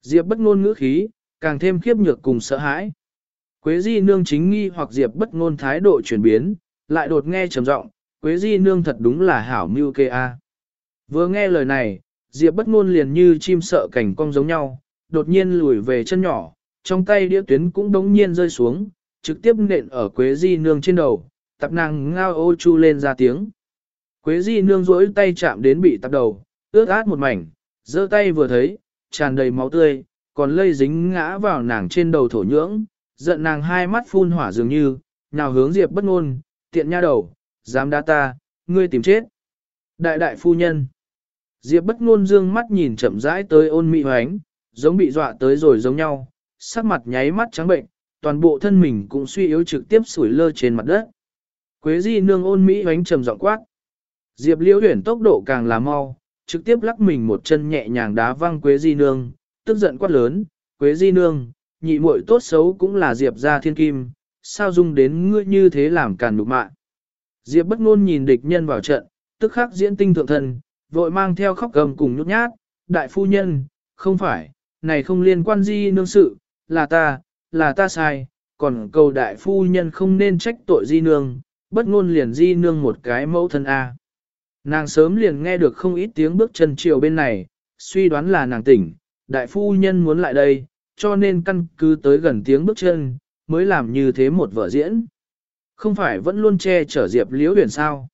Diệp bất ngôn ngữ khí, càng thêm khiếp nhược cùng sợ hãi. Quế di nương chính nghi hoặc diệp bất ngôn thái độ chuyển biến, lại đột nghe trầm giọng, Quế di nương thật đúng là hảo mưu kê a. Vừa nghe lời này, diệp bất ngôn liền như chim sợ cảnh cong giống nhau, đột nhiên lùi về chân nhỏ, trong tay đĩa tuyến cũng đống nhiên rơi xuống, trực tiếp nện ở Quế Di Nương trên đầu, tập nàng ngao ô chu lên ra tiếng. Quế Di Nương rỗi tay chạm đến bị tập đầu, ướt át một mảnh, giơ tay vừa thấy, tràn đầy máu tươi, còn lây dính ngã vào nàng trên đầu thổ nhưỡng, giận nàng hai mắt phun hỏa dường như, nào hướng Diệp bất ngôn, tiện nha đầu, dám đa ta, ngươi tìm chết. Đại đại phu nhân. Diệp bất ngôn dương mắt nhìn chậm rãi tới ôn mị hoánh, giống bị dọa tới rồi giống nhau, sắc mặt nháy mắt trắng bệnh, toàn bộ thân mình cũng suy yếu trực tiếp sủi lơ trên mặt đất. Quế di nương ôn Mỹ hoánh trầm giọng quát. Diệp liễu huyển tốc độ càng là mau, trực tiếp lắc mình một chân nhẹ nhàng đá văng Quế di nương, tức giận quát lớn, Quế di nương, nhị muội tốt xấu cũng là Diệp gia thiên kim, sao dung đến ngươi như thế làm càn nhục mạ. Diệp bất ngôn nhìn địch nhân vào trận, tức khắc diễn tinh thượng thần, vội mang theo khóc gầm cùng nhút nhát, đại phu nhân, không phải, này không liên quan di nương sự, là ta, là ta sai, còn cầu đại phu nhân không nên trách tội di nương, bất ngôn liền di nương một cái mẫu thân A. Nàng sớm liền nghe được không ít tiếng bước chân chiều bên này, suy đoán là nàng tỉnh, đại phu nhân muốn lại đây, cho nên căn cứ tới gần tiếng bước chân, mới làm như thế một vở diễn. Không phải vẫn luôn che chở Diệp Liễu Huyền sao?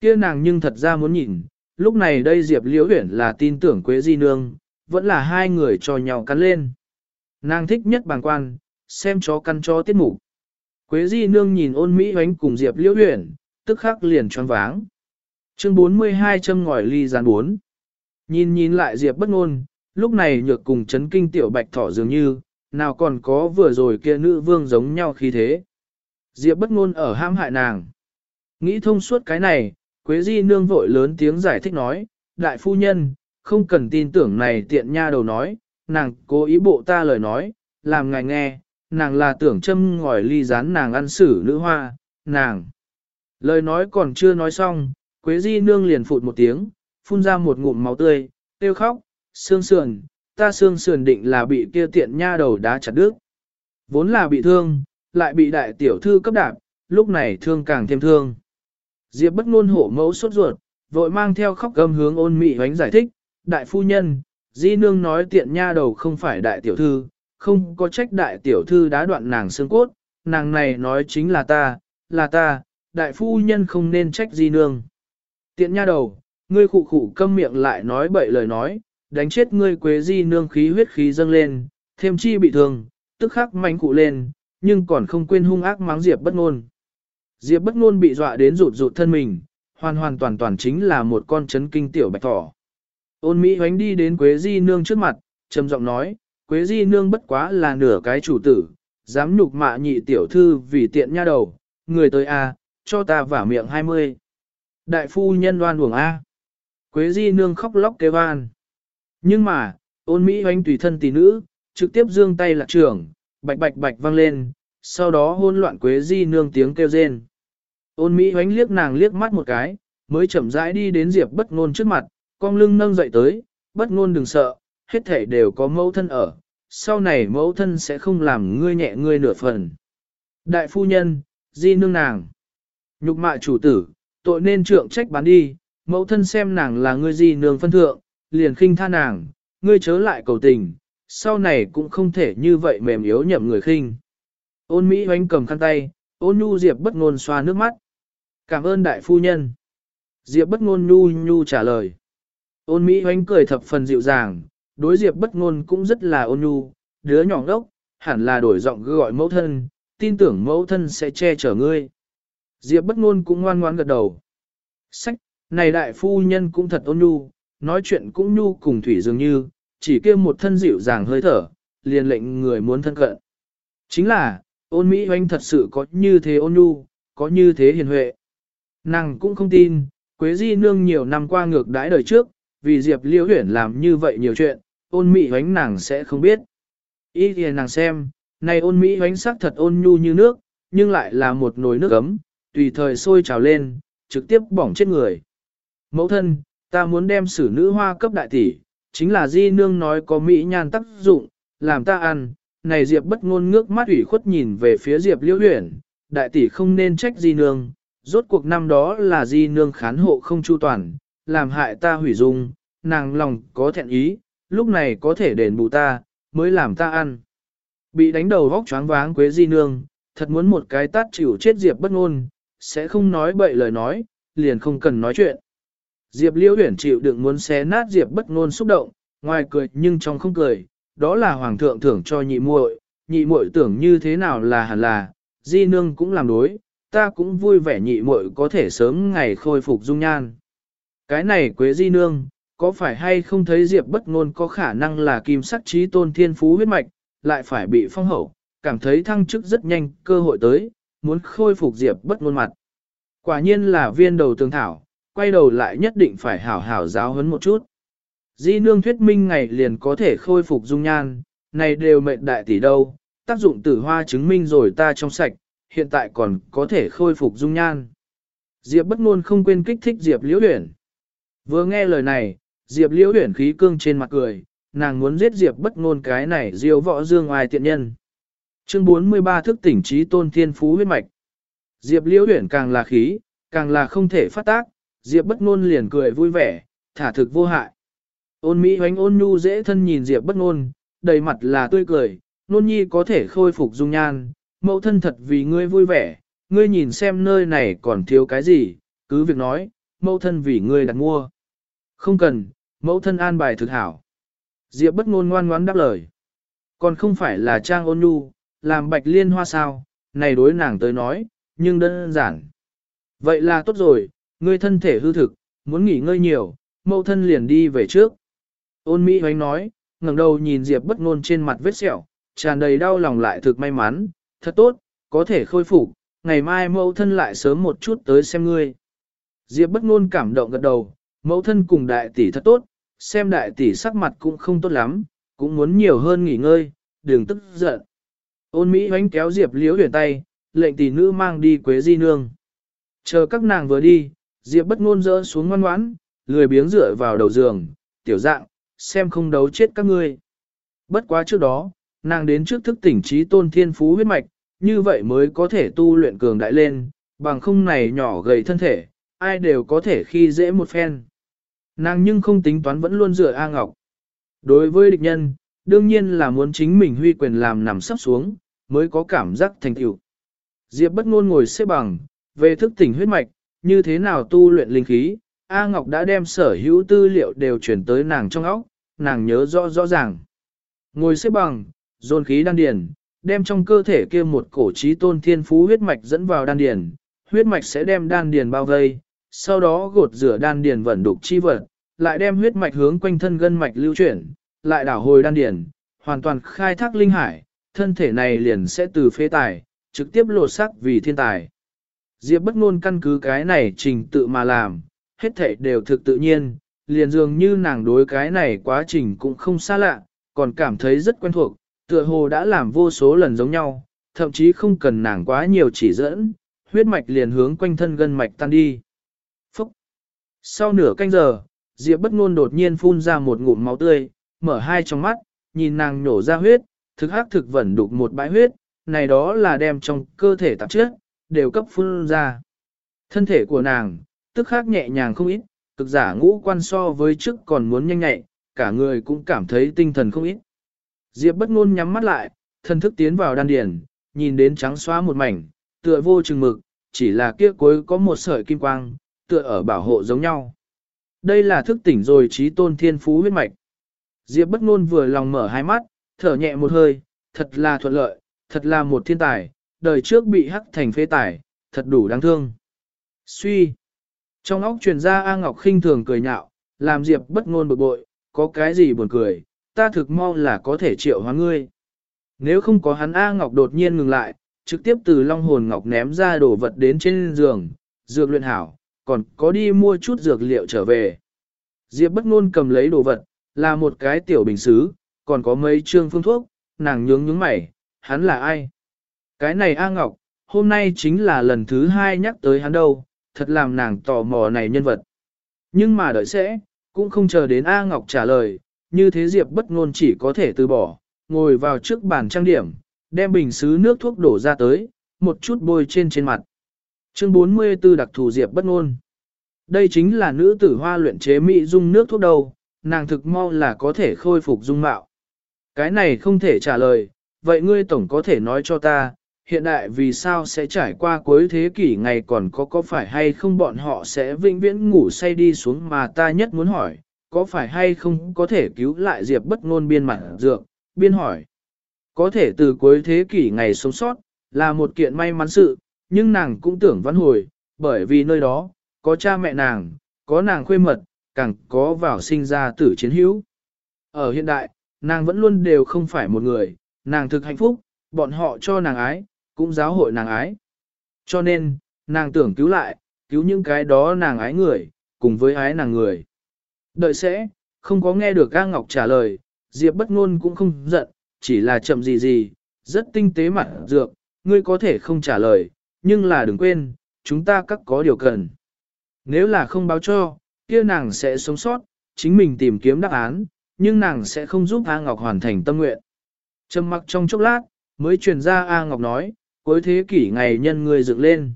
Kia nàng nhưng thật ra muốn nhìn, lúc này đây Diệp Liễu Huyền là tin tưởng Quế Di Nương, vẫn là hai người cho nhau cắn lên. Nàng thích nhất bàng quan, xem chó căn chó tiết mục. Quế Di Nương nhìn ôn Mỹ hoánh cùng Diệp Liễu Huyền, tức khắc liền choáng váng. Chương 42 châm ngòi ly gián 4. Nhìn nhìn lại Diệp bất ngôn, lúc này nhược cùng chấn kinh tiểu bạch thỏ dường như, nào còn có vừa rồi kia nữ vương giống nhau khí thế. Diệp bất ngôn ở ham hại nàng. Nghĩ thông suốt cái này, Quế Di nương vội lớn tiếng giải thích nói, đại phu nhân, không cần tin tưởng này tiện nha đầu nói, nàng cố ý bộ ta lời nói, làm ngài nghe, nàng là tưởng châm ngòi ly rán nàng ăn xử nữ hoa, nàng. Lời nói còn chưa nói xong, Quế Di nương liền phụt một tiếng, phun ra một ngụm máu tươi, tiêu khóc, xương sườn, ta xương sườn định là bị kia tiện nha đầu đá chặt đứt. Vốn là bị thương, lại bị đại tiểu thư cấp đạp, lúc này thương càng thêm thương. Diệp bất ngôn hổ mẫu sốt ruột, vội mang theo khóc gầm hướng ôn mị hoánh giải thích, đại phu nhân, di nương nói tiện nha đầu không phải đại tiểu thư, không có trách đại tiểu thư đã đoạn nàng xương cốt, nàng này nói chính là ta, là ta, đại phu nhân không nên trách di nương. Tiện nha đầu, ngươi khụ khụ câm miệng lại nói bậy lời nói, đánh chết ngươi quế di nương khí huyết khí dâng lên, thêm chi bị thương, tức khắc mánh cụ lên, nhưng còn không quên hung ác mắng Diệp bất ngôn. Diệp bất ngôn bị dọa đến rụt rụt thân mình, hoàn hoàn toàn toàn chính là một con chấn kinh tiểu bạch thỏ. Ôn Mỹ hoánh đi đến Quế Di Nương trước mặt, trầm giọng nói, Quế Di Nương bất quá là nửa cái chủ tử, dám nhục mạ nhị tiểu thư vì tiện nha đầu, người tới A, cho ta vả miệng hai mươi. Đại phu nhân đoan buồng A. Quế Di Nương khóc lóc kêu van. Nhưng mà, ôn Mỹ Hoanh tùy thân tỷ nữ, trực tiếp dương tay lạc trưởng, bạch bạch bạch vang lên, sau đó hôn loạn Quế Di Nương tiếng kêu rên. Ôn Mỹ hoánh liếc nàng liếc mắt một cái, mới chậm rãi đi đến Diệp bất ngôn trước mặt, con lưng nâng dậy tới, bất ngôn đừng sợ, hết thể đều có mẫu thân ở, sau này mẫu thân sẽ không làm ngươi nhẹ ngươi nửa phần. Đại phu nhân, di nương nàng, nhục mạ chủ tử, tội nên trượng trách bán đi, mẫu thân xem nàng là ngươi di nương phân thượng, liền khinh tha nàng, ngươi chớ lại cầu tình, sau này cũng không thể như vậy mềm yếu nhậm người khinh. Ôn Mỹ hoánh cầm khăn tay, ôn nhu Diệp bất ngôn xoa nước mắt. Cảm ơn đại phu nhân. Diệp bất ngôn nhu nhu trả lời. Ôn Mỹ hoánh cười thập phần dịu dàng, đối Diệp bất ngôn cũng rất là ôn nhu, đứa nhỏ ngốc, hẳn là đổi giọng gọi mẫu thân, tin tưởng mẫu thân sẽ che chở ngươi. Diệp bất ngôn cũng ngoan ngoãn gật đầu. Sách, này đại phu nhân cũng thật ôn nhu, nói chuyện cũng nhu cùng thủy dường như, chỉ kêu một thân dịu dàng hơi thở, liền lệnh người muốn thân cận. Chính là, ôn Mỹ hoanh thật sự có như thế ôn nhu, có như thế hiền huệ. Nàng cũng không tin, Quế Di Nương nhiều năm qua ngược đãi đời trước, vì Diệp Liễu Huyển làm như vậy nhiều chuyện, ôn Mỹ hoanh nàng sẽ không biết. Ý thì nàng xem, này ôn Mỹ hoanh sắc thật ôn nhu như nước, nhưng lại là một nồi nước ấm, tùy thời sôi trào lên, trực tiếp bỏng chết người. Mẫu thân, ta muốn đem sử nữ hoa cấp đại tỷ, chính là Di Nương nói có Mỹ nhan tác dụng, làm ta ăn. Này Diệp bất ngôn ngước mắt ủy khuất nhìn về phía Diệp Liễu Uyển, đại tỷ không nên trách Di Nương, rốt cuộc năm đó là Di Nương khán hộ không chu toàn, làm hại ta hủy dung, nàng lòng có thẹn ý, lúc này có thể đền bù ta, mới làm ta ăn. Bị đánh đầu vóc choáng váng Quế Di Nương, thật muốn một cái tát chịu chết Diệp bất ngôn, sẽ không nói bậy lời nói, liền không cần nói chuyện. Diệp Liễu Uyển chịu đựng muốn xé nát Diệp bất ngôn xúc động, ngoài cười nhưng trong không cười, đó là hoàng thượng thưởng cho nhị muội, nhị muội tưởng như thế nào là hẳn là, Di nương cũng làm đối, ta cũng vui vẻ nhị muội có thể sớm ngày khôi phục dung nhan. Cái này Quế Di nương, có phải hay không thấy Diệp bất ngôn có khả năng là kim sắc trí tôn thiên phú huyết mạch, lại phải bị phong hậu, cảm thấy thăng chức rất nhanh, cơ hội tới, muốn khôi phục Diệp bất ngôn mặt. Quả nhiên là viên đầu tường thảo, quay đầu lại nhất định phải hảo hảo giáo huấn một chút. Di nương thuyết minh ngày liền có thể khôi phục dung nhan, này đều mệnh đại tỷ đâu, tác dụng tử hoa chứng minh rồi ta trong sạch, hiện tại còn có thể khôi phục dung nhan. Diệp bất ngôn không quên kích thích Diệp liễu huyển. Vừa nghe lời này, Diệp liễu huyển khí cương trên mặt cười, nàng muốn giết Diệp bất ngôn cái này diêu võ dương ai tiện nhân. Chương 43 thức tỉnh trí tôn thiên phú huyết mạch. Diệp liễu huyển càng là khí, càng là không thể phát tác, Diệp bất ngôn liền cười vui vẻ, thả thực vô hại. Ôn Mỹ hoánh ôn nhu dễ thân nhìn Diệp bất ngôn, đầy mặt là tươi cười, nôn nhi có thể khôi phục dung nhan, mẫu thân thật vì ngươi vui vẻ, ngươi nhìn xem nơi này còn thiếu cái gì, cứ việc nói, mẫu thân vì ngươi đặt mua. Không cần, mẫu thân an bài thực hảo. Diệp bất ngôn ngoan ngoãn đáp lời. Còn không phải là trang ôn nhu, làm bạch liên hoa sao, này đối nàng tới nói, nhưng đơn giản. Vậy là tốt rồi, ngươi thân thể hư thực, muốn nghỉ ngơi nhiều, mẫu thân liền đi về trước. Ôn Mỹ hoánh nói, ngẩng đầu nhìn Diệp bất ngôn trên mặt vết sẹo, tràn đầy đau lòng lại thực may mắn, thật tốt, có thể khôi phục, ngày mai mẫu thân lại sớm một chút tới xem ngươi. Diệp bất ngôn cảm động gật đầu, mẫu thân cùng đại tỷ thật tốt, xem đại tỷ sắc mặt cũng không tốt lắm, cũng muốn nhiều hơn nghỉ ngơi, đừng tức giận. Ôn Mỹ hoánh kéo Diệp liếu huyền tay, lệnh tỷ nữ mang đi quế di nương. Chờ các nàng vừa đi, Diệp bất ngôn rỡ xuống ngoan ngoãn, lười biếng dựa vào đầu giường, tiểu dạng, xem không đấu chết các ngươi. Bất quá trước đó, nàng đến trước thức tỉnh trí tôn thiên phú huyết mạch, như vậy mới có thể tu luyện cường đại lên, bằng không này nhỏ gầy thân thể, ai đều có thể khi dễ một phen. Nàng nhưng không tính toán vẫn luôn dựa A Ngọc. Đối với địch nhân, đương nhiên là muốn chính mình huy quyền làm nằm sắp xuống, mới có cảm giác thành tựu. Diệp bất ngôn ngồi xếp bằng, về thức tỉnh huyết mạch, như thế nào tu luyện linh khí, A Ngọc đã đem sở hữu tư liệu đều chuyển tới nàng trong óc, nàng nhớ rõ rõ ràng. Ngồi xếp bằng, dồn khí đan điền, đem trong cơ thể kia một cổ trí tôn thiên phú huyết mạch dẫn vào đan điền, huyết mạch sẽ đem đan điền bao vây, sau đó gột rửa đan điền vận đục chi vật, lại đem huyết mạch hướng quanh thân gân mạch lưu chuyển, lại đảo hồi đan điền, hoàn toàn khai thác linh hải, thân thể này liền sẽ từ phế tài, trực tiếp lột sắc vì thiên tài. Diệp bất ngôn căn cứ cái này trình tự mà làm, hết thảy đều thực tự nhiên, liền dường như nàng đối cái này quá trình cũng không xa lạ, còn cảm thấy rất quen thuộc, tựa hồ đã làm vô số lần giống nhau, thậm chí không cần nàng quá nhiều chỉ dẫn, huyết mạch liền hướng quanh thân gân mạch tan đi. Phúc! Sau nửa canh giờ, Diệp bất ngôn đột nhiên phun ra một ngụm máu tươi, mở hai trong mắt, nhìn nàng nhổ ra huyết, thực hắc thực vẩn đục một bãi huyết, này đó là đem trong cơ thể tạp chất, đều cấp phun ra. Thân thể của nàng, tức khắc nhẹ nhàng không ít, cực giả ngũ quan so với trước còn muốn nhanh nhẹ, cả người cũng cảm thấy tinh thần không ít. Diệp bất ngôn nhắm mắt lại, thân thức tiến vào đan điền, nhìn đến trắng xóa một mảnh, tựa vô chừng mực, chỉ là kia cuối có một sợi kim quang, tựa ở bảo hộ giống nhau. Đây là thức tỉnh rồi trí tôn thiên phú huyết mạch. Diệp bất ngôn vừa lòng mở hai mắt, thở nhẹ một hơi, thật là thuận lợi, thật là một thiên tài, đời trước bị hắc thành phế tài, thật đủ đáng thương. Suy. Trong óc truyền ra A Ngọc khinh thường cười nhạo, làm Diệp bất ngôn bực bội, có cái gì buồn cười, ta thực mau là có thể triệu hóa ngươi. Nếu không có hắn A Ngọc đột nhiên ngừng lại, trực tiếp từ long hồn Ngọc ném ra đồ vật đến trên giường, dược luyện hảo, còn có đi mua chút dược liệu trở về. Diệp bất ngôn cầm lấy đồ vật, là một cái tiểu bình xứ, còn có mấy trương phương thuốc, nàng nhướng nhướng mày, hắn là ai? Cái này A Ngọc, hôm nay chính là lần thứ hai nhắc tới hắn đâu, thật làm nàng tò mò này nhân vật. Nhưng mà đợi sẽ, cũng không chờ đến A Ngọc trả lời, như thế Diệp bất ngôn chỉ có thể từ bỏ, ngồi vào trước bàn trang điểm, đem bình xứ nước thuốc đổ ra tới, một chút bôi trên trên mặt. Chương 44 đặc thù Diệp bất ngôn. Đây chính là nữ tử hoa luyện chế mỹ dung nước thuốc đầu, nàng thực mau là có thể khôi phục dung mạo. Cái này không thể trả lời, vậy ngươi tổng có thể nói cho ta, hiện đại vì sao sẽ trải qua cuối thế kỷ ngày còn có có phải hay không bọn họ sẽ vĩnh viễn ngủ say đi xuống mà ta nhất muốn hỏi, có phải hay không có thể cứu lại Diệp bất ngôn biên mặt dược, biên hỏi. Có thể từ cuối thế kỷ ngày sống sót, là một kiện may mắn sự, nhưng nàng cũng tưởng vãn hồi, bởi vì nơi đó, có cha mẹ nàng, có nàng khuê mật, càng có vào sinh ra tử chiến hữu. Ở hiện đại, nàng vẫn luôn đều không phải một người, nàng thực hạnh phúc, bọn họ cho nàng ái, cũng giáo hội nàng ái. Cho nên, nàng tưởng cứu lại, cứu những cái đó nàng ái người, cùng với ái nàng người. Đợi sẽ, không có nghe được A Ngọc trả lời, Diệp bất ngôn cũng không giận, chỉ là chậm gì gì, rất tinh tế mặt dược, ngươi có thể không trả lời, nhưng là đừng quên, chúng ta các có điều cần. Nếu là không báo cho, kia nàng sẽ sống sót, chính mình tìm kiếm đáp án, nhưng nàng sẽ không giúp A Ngọc hoàn thành tâm nguyện. Trầm mặc trong chốc lát, mới truyền ra A Ngọc nói, cuối thế kỷ ngày nhân người dựng lên.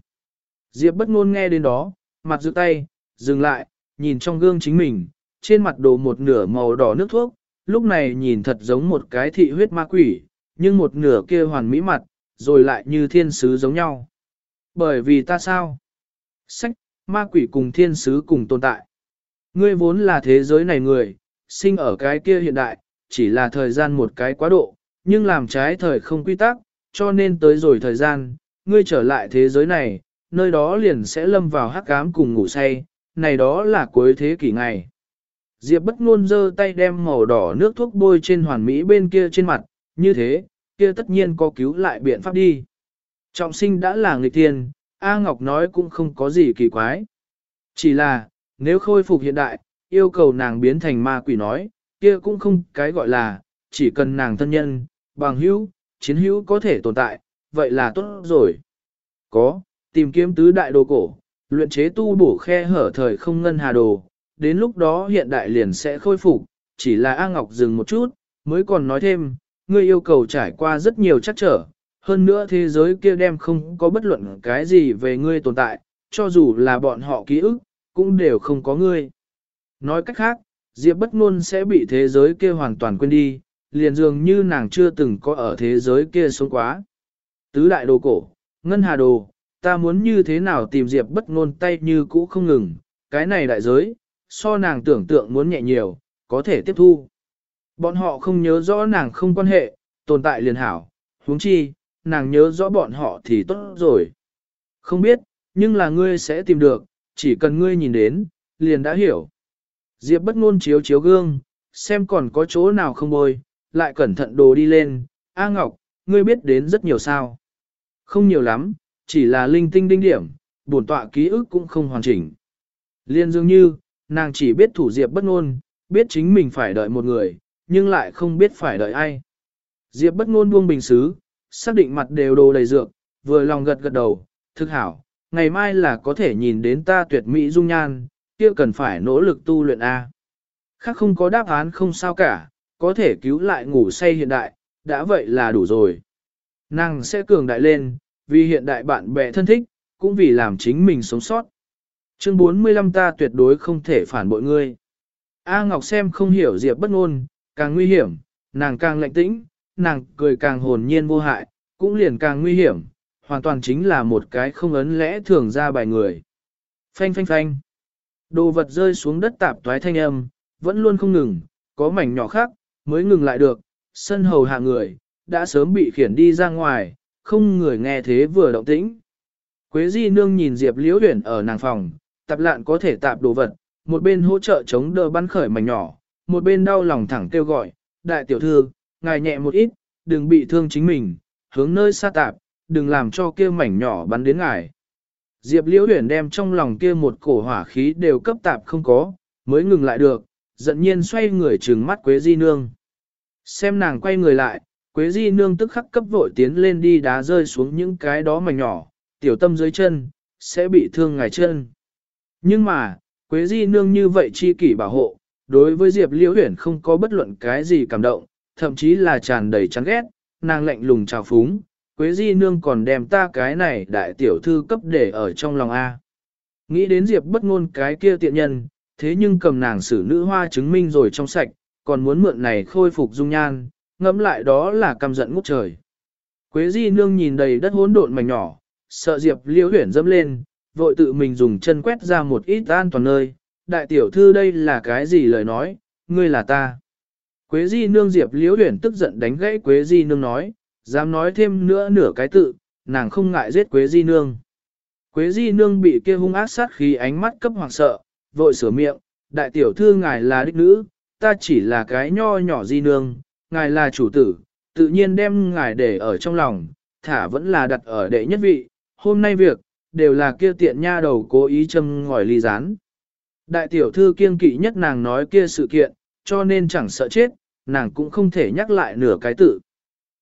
Diệp bất ngôn nghe đến đó, mặt giữ tay, dừng lại, nhìn trong gương chính mình, trên mặt đồ một nửa màu đỏ nước thuốc, lúc này nhìn thật giống một cái thị huyết ma quỷ, nhưng một nửa kia hoàn mỹ mặt, rồi lại như thiên sứ giống nhau. Bởi vì ta sao? Sách, ma quỷ cùng thiên sứ cùng tồn tại. Ngươi vốn là thế giới này người, sinh ở cái kia hiện đại, chỉ là thời gian một cái quá độ, nhưng làm trái thời không quy tắc, cho nên tới rồi thời gian, ngươi trở lại thế giới này, nơi đó liền sẽ lâm vào hắc ám cùng ngủ say, này đó là cuối thế kỷ ngày. Diệp bất ngôn giơ tay đem màu đỏ nước thuốc bôi trên hoàn mỹ bên kia trên mặt, như thế, kia tất nhiên có cứu lại biện pháp đi. Trọng sinh đã là người tiền, A Ngọc nói cũng không có gì kỳ quái. Chỉ là, nếu khôi phục hiện đại, yêu cầu nàng biến thành ma quỷ nói, kia cũng không cái gọi là, chỉ cần nàng thân nhân, bằng hữu, chiến hữu có thể tồn tại, vậy là tốt rồi. Có, tìm kiếm tứ đại đồ cổ, luyện chế tu bổ khe hở thời không ngân hà đồ, đến lúc đó hiện đại liền sẽ khôi phục, chỉ là A Ngọc dừng một chút, mới còn nói thêm, ngươi yêu cầu trải qua rất nhiều chắc trở, hơn nữa thế giới kia đem không có bất luận cái gì về ngươi tồn tại, cho dù là bọn họ ký ức, cũng đều không có ngươi. Nói cách khác, Diệp bất ngôn sẽ bị thế giới kia hoàn toàn quên đi, liền dường như nàng chưa từng có ở thế giới kia sống quá. Tứ đại đồ cổ, ngân hà đồ, ta muốn như thế nào tìm Diệp bất ngôn tay như cũ không ngừng, cái này đại giới, so nàng tưởng tượng muốn nhẹ nhiều, có thể tiếp thu. Bọn họ không nhớ rõ nàng không quan hệ, tồn tại liền hảo, huống chi, nàng nhớ rõ bọn họ thì tốt rồi. Không biết, nhưng là ngươi sẽ tìm được, chỉ cần ngươi nhìn đến, liền đã hiểu. Diệp bất ngôn chiếu chiếu gương, xem còn có chỗ nào không bôi, lại cẩn thận đồ đi lên. A Ngọc, ngươi biết đến rất nhiều sao. Không nhiều lắm, chỉ là linh tinh đinh điểm, bổn tọa ký ức cũng không hoàn chỉnh. Liên dường như, nàng chỉ biết thủ Diệp bất ngôn, biết chính mình phải đợi một người, nhưng lại không biết phải đợi ai. Diệp bất ngôn buông bình xứ, xác định mặt đều đồ đầy dược, vừa lòng gật gật đầu, thực hảo, ngày mai là có thể nhìn đến ta tuyệt mỹ dung nhan, kia cần phải nỗ lực tu luyện A. Khác không có đáp án không sao cả, có thể cứu lại ngủ say hiện đại, đã vậy là đủ rồi. Nàng sẽ cường đại lên, vì hiện đại bạn bè thân thích, cũng vì làm chính mình sống sót. Chương 45 ta tuyệt đối không thể phản bội ngươi. A Ngọc xem không hiểu Diệp bất ngôn, càng nguy hiểm, nàng càng lạnh tĩnh, nàng cười càng hồn nhiên vô hại, cũng liền càng nguy hiểm, hoàn toàn chính là một cái không ấn lẽ thường ra bài người. Phanh phanh phanh. Đồ vật rơi xuống đất tạp toái thanh âm, vẫn luôn không ngừng, có mảnh nhỏ khác, mới ngừng lại được, sân hầu hạ người, đã sớm bị khiển đi ra ngoài, không người nghe thế vừa động tĩnh. Quế di nương nhìn Diệp liễu Huyền ở nàng phòng, tạp lạn có thể tạp đồ vật, một bên hỗ trợ chống đỡ bắn khởi mảnh nhỏ, một bên đau lòng thẳng kêu gọi, đại tiểu thư, ngài nhẹ một ít, đừng bị thương chính mình, hướng nơi xa tạp, đừng làm cho kia mảnh nhỏ bắn đến ngài. Diệp Liễu Huyền đem trong lòng kia một cổ hỏa khí đều cấp tạp không có, mới ngừng lại được, giận nhiên xoay người trừng mắt Quế Di Nương. Xem nàng quay người lại, Quế Di Nương tức khắc cấp vội tiến lên đi đá rơi xuống những cái đó mảnh nhỏ, tiểu tâm dưới chân, sẽ bị thương ngài chân. Nhưng mà, Quế Di Nương như vậy chi kỷ bảo hộ, đối với Diệp Liễu Huyền không có bất luận cái gì cảm động, thậm chí là tràn đầy chán ghét, nàng lạnh lùng chào phúng, Quế Di Nương còn đem ta cái này đại tiểu thư cấp để ở trong lòng A. Nghĩ đến Diệp bất ngôn cái kia tiện nhân, thế nhưng cầm nàng xử nữ hoa chứng minh rồi trong sạch, còn muốn mượn này khôi phục dung nhan, ngẫm lại đó là căm giận ngút trời. Quế Di Nương nhìn đầy đất hỗn độn mảnh nhỏ, sợ Diệp liễu huyển dẫm lên, vội tự mình dùng chân quét ra một ít an toàn nơi. Đại tiểu thư đây là cái gì lời nói, ngươi là ta. Quế Di Nương Diệp liễu huyển tức giận đánh gãy Quế Di Nương nói, dám nói thêm nữa nửa cái tự, nàng không ngại giết Quế Di Nương. Quế Di Nương bị kia hung ác sát khí ánh mắt cấp hoàng sợ, vội sửa miệng, đại tiểu thư ngài là đích nữ, ta chỉ là cái nho nhỏ Di Nương, ngài là chủ tử, tự nhiên đem ngài để ở trong lòng, thả vẫn là đặt ở đệ nhất vị, hôm nay việc, đều là kia tiện nha đầu cố ý châm ngòi ly rán. Đại tiểu thư kiên kỵ nhất nàng nói kia sự kiện, cho nên chẳng sợ chết, nàng cũng không thể nhắc lại nửa cái tự.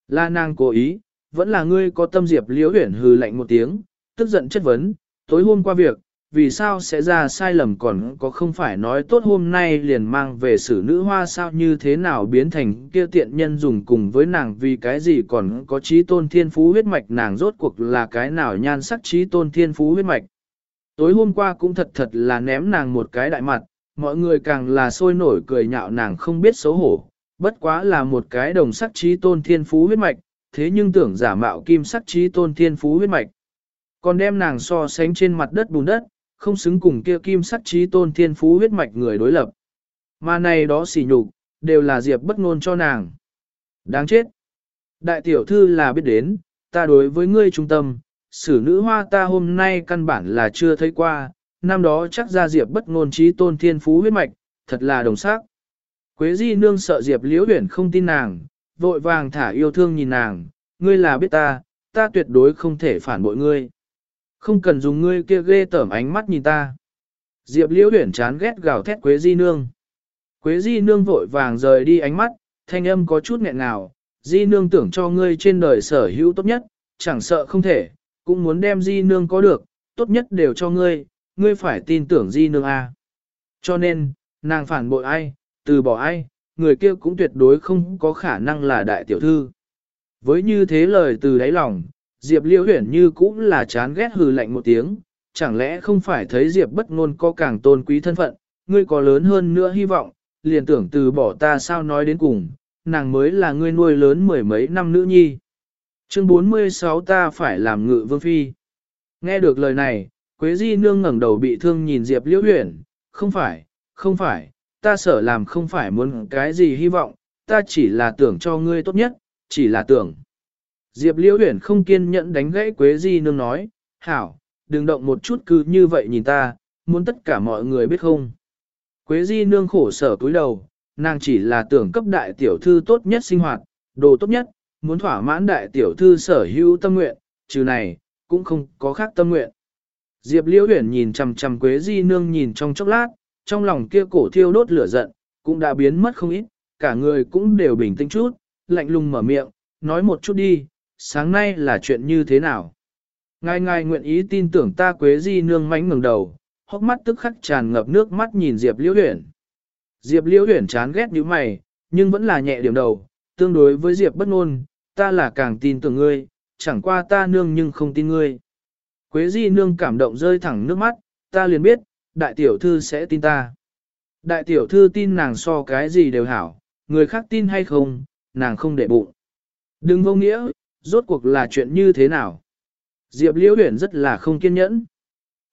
Là nàng cố ý, vẫn là ngươi có tâm diệp liễu huyển hừ lạnh một tiếng, tức giận chất vấn, tối hôm qua việc, vì sao sẽ ra sai lầm còn có không phải nói tốt hôm nay liền mang về xử nữ hoa sao như thế nào biến thành kia tiện nhân dùng cùng với nàng vì cái gì còn có trí tôn thiên phú huyết mạch nàng rốt cuộc là cái nào nhan sắc trí tôn thiên phú huyết mạch. Tối hôm qua cũng thật thật là ném nàng một cái đại mặt, mọi người càng là sôi nổi cười nhạo nàng không biết xấu hổ, bất quá là một cái đồng sắc trí tôn thiên phú huyết mạch, thế nhưng tưởng giả mạo kim sắc trí tôn thiên phú huyết mạch. Còn đem nàng so sánh trên mặt đất bùn đất, không xứng cùng kia kim sắc trí tôn thiên phú huyết mạch người đối lập. Mà này đó xỉ nhục, đều là Diệp bất ngôn cho nàng. Đáng chết. Đại tiểu thư là biết đến, ta đối với ngươi trung tâm, sử nữ hoa ta hôm nay căn bản là chưa thấy qua, năm đó chắc ra Diệp bất ngôn trí tôn thiên phú huyết mạch, thật là đồng sắc. Quế di nương sợ Diệp liễu uyển không tin nàng, vội vàng thả yêu thương nhìn nàng, ngươi là biết ta, ta tuyệt đối không thể phản bội ngươi. Không cần dùng ngươi kia ghê tởm ánh mắt nhìn ta. Diệp liễu huyển chán ghét gào thét Quế di nương. Quế di nương vội vàng rời đi ánh mắt, thanh âm có chút nghẹn ngào, di nương tưởng cho ngươi trên đời sở hữu tốt nhất, chẳng sợ không thể, cũng muốn đem di nương có được, tốt nhất đều cho ngươi, ngươi phải tin tưởng di nương a. Cho nên, nàng phản bội ai, từ bỏ ai, người kia cũng tuyệt đối không có khả năng là đại tiểu thư. Với như thế lời từ đáy lòng, Diệp Liễu Huyền như cũng là chán ghét hừ lạnh một tiếng, chẳng lẽ không phải thấy Diệp bất ngôn có càng tôn quý thân phận, ngươi có lớn hơn nữa hy vọng, liền tưởng từ bỏ ta sao nói đến cùng, nàng mới là ngươi nuôi lớn mười mấy năm nữ nhi. Chương 46 ta phải làm ngự vương phi. Nghe được lời này, Quế Di nương ngẩng đầu bị thương nhìn Diệp Liễu Huyền, không phải, không phải, ta sợ làm không phải muốn cái gì hy vọng, ta chỉ là tưởng cho ngươi tốt nhất, chỉ là tưởng. Diệp Liễu Huyền không kiên nhẫn đánh gãy Quế Di nương nói, hảo, đừng động một chút cứ như vậy nhìn ta, muốn tất cả mọi người biết không. Quế Di nương khổ sở cúi đầu, nàng chỉ là tưởng cấp đại tiểu thư tốt nhất sinh hoạt, đồ tốt nhất, muốn thỏa mãn đại tiểu thư sở hữu tâm nguyện, trừ này, cũng không có khác tâm nguyện. Diệp Liễu Huyền nhìn chằm chằm Quế Di nương nhìn trong chốc lát, trong lòng kia cổ thiêu đốt lửa giận, cũng đã biến mất không ít, cả người cũng đều bình tĩnh chút, lạnh lùng mở miệng, nói một chút đi, sáng nay là chuyện như thế nào? Ngài ngài nguyện ý tin tưởng ta Quế Di nương mánh ngẩng đầu, hốc mắt tức khắc tràn ngập nước mắt nhìn Diệp Liễu Huyển. Diệp Liễu Huyển chán ghét như mày, nhưng vẫn là nhẹ điểm đầu, tương đối với Diệp bất ngôn, ta là càng tin tưởng ngươi, chẳng qua ta nương nhưng không tin ngươi. Quế Di nương cảm động rơi thẳng nước mắt, ta liền biết, đại tiểu thư sẽ tin ta. Đại tiểu thư tin nàng so cái gì đều hảo, người khác tin hay không, nàng không để bụng. Đừng vô nghĩa, rốt cuộc là chuyện như thế nào. Diệp Liễu Huyền rất là không kiên nhẫn.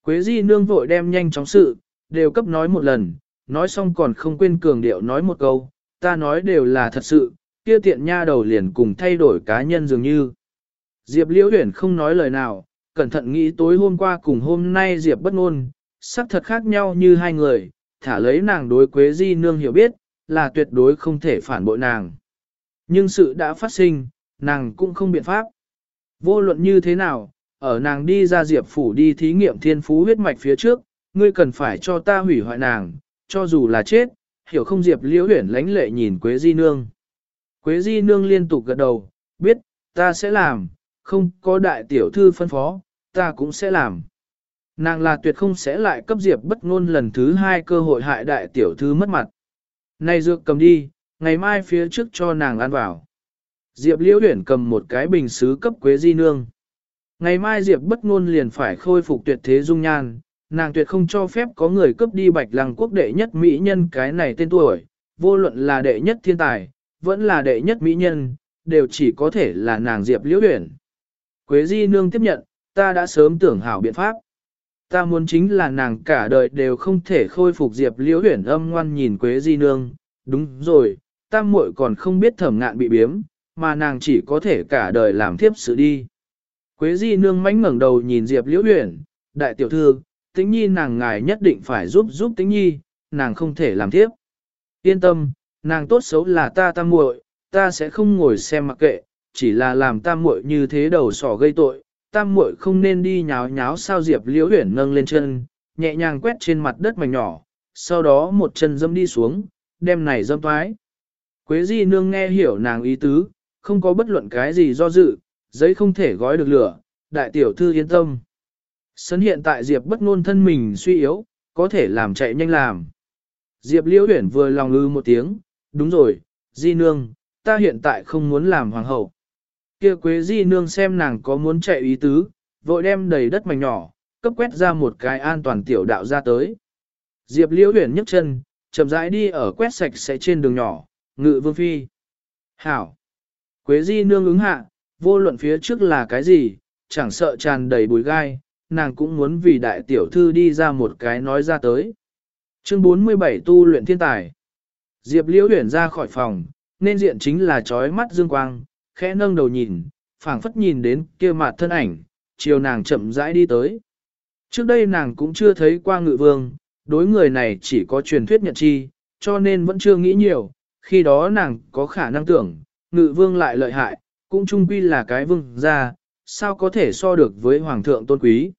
Quế Di nương vội đem nhanh chóng sự, đều cấp nói một lần, nói xong còn không quên cường điệu nói một câu, ta nói đều là thật sự, kia tiện nha đầu liền cùng thay đổi cá nhân dường như. Diệp Liễu Huyền không nói lời nào, cẩn thận nghĩ tối hôm qua cùng hôm nay Diệp bất ngôn, sắc thật khác nhau như hai người, thả lấy nàng đối Quế Di nương hiểu biết, là tuyệt đối không thể phản bội nàng. Nhưng sự đã phát sinh, nàng cũng không biện pháp. Vô luận như thế nào, ở nàng đi ra Diệp phủ đi thí nghiệm thiên phú huyết mạch phía trước, ngươi cần phải cho ta hủy hoại nàng, cho dù là chết, hiểu không Diệp liễu huyển lánh lệ nhìn Quế Di nương. Quế Di nương liên tục gật đầu, biết, ta sẽ làm, không có đại tiểu thư phân phó, ta cũng sẽ làm. Nàng là tuyệt không sẽ lại cấp Diệp bất ngôn lần thứ hai cơ hội hại đại tiểu thư mất mặt. Này dược cầm đi, ngày mai phía trước cho nàng ăn vào. Diệp liễu Uyển cầm một cái bình sứ cấp Quế Di nương. Ngày mai Diệp bất ngôn liền phải khôi phục tuyệt thế dung nhan, nàng tuyệt không cho phép có người cướp đi bạch lăng quốc đệ nhất mỹ nhân cái này tên tuổi, vô luận là đệ nhất thiên tài, vẫn là đệ nhất mỹ nhân, đều chỉ có thể là nàng Diệp Liễu Uyển. Quế Di Nương tiếp nhận, ta đã sớm tưởng hảo biện pháp. Ta muốn chính là nàng cả đời đều không thể khôi phục Diệp Liễu Uyển âm ngoan nhìn Quế Di Nương, đúng rồi, ta muội còn không biết thẩm ngạn bị biếm, mà nàng chỉ có thể cả đời làm thiếp sự đi. Quế Di Nương mánh ngẩng đầu nhìn Diệp Liễu Uyển, đại tiểu thư, tĩnh nhi nàng ngài nhất định phải giúp giúp tĩnh nhi, nàng không thể làm tiếp. Yên tâm, nàng tốt xấu là ta tam muội, ta sẽ không ngồi xem mặc kệ, chỉ là làm tam muội như thế đầu sỏ gây tội, tam muội không nên đi nháo nháo sao Diệp Liễu Uyển nâng lên chân, nhẹ nhàng quét trên mặt đất mảnh nhỏ, sau đó một chân dâm đi xuống, đem này dâm toái. Quế Di nương nghe hiểu nàng ý tứ, không có bất luận cái gì do dự, giấy không thể gói được lửa, đại tiểu thư yên tâm. Sấn hiện tại Diệp bất ngôn thân mình suy yếu, có thể làm chạy nhanh làm. Diệp liễu huyển vừa lòng ư một tiếng, đúng rồi, di nương, ta hiện tại không muốn làm hoàng hậu. Kia quế di nương xem nàng có muốn chạy ý tứ, vội đem đầy đất mảnh nhỏ, cấp quét ra một cái an toàn tiểu đạo ra tới. Diệp liễu huyển nhấc chân, chậm rãi đi ở quét sạch sẽ trên đường nhỏ, ngự vương phi. Hảo! Quế di nương ứng hạ, vô luận phía trước là cái gì, chẳng sợ tràn đầy bùi gai, nàng cũng muốn vì đại tiểu thư đi ra một cái nói ra tới. Chương 47 tu luyện thiên tài. Diệp Liễu huyển ra khỏi phòng, nên diện chính là trói mắt dương quang, khẽ nâng đầu nhìn, phảng phất nhìn đến kia mặt thân ảnh, chiều nàng chậm rãi đi tới. Trước đây nàng cũng chưa thấy qua ngự vương, đối người này chỉ có truyền thuyết nhận chi, cho nên vẫn chưa nghĩ nhiều, khi đó nàng có khả năng tưởng, ngự vương lại lợi hại, cũng trung quy là cái vương gia, sao có thể so được với hoàng thượng tôn quý.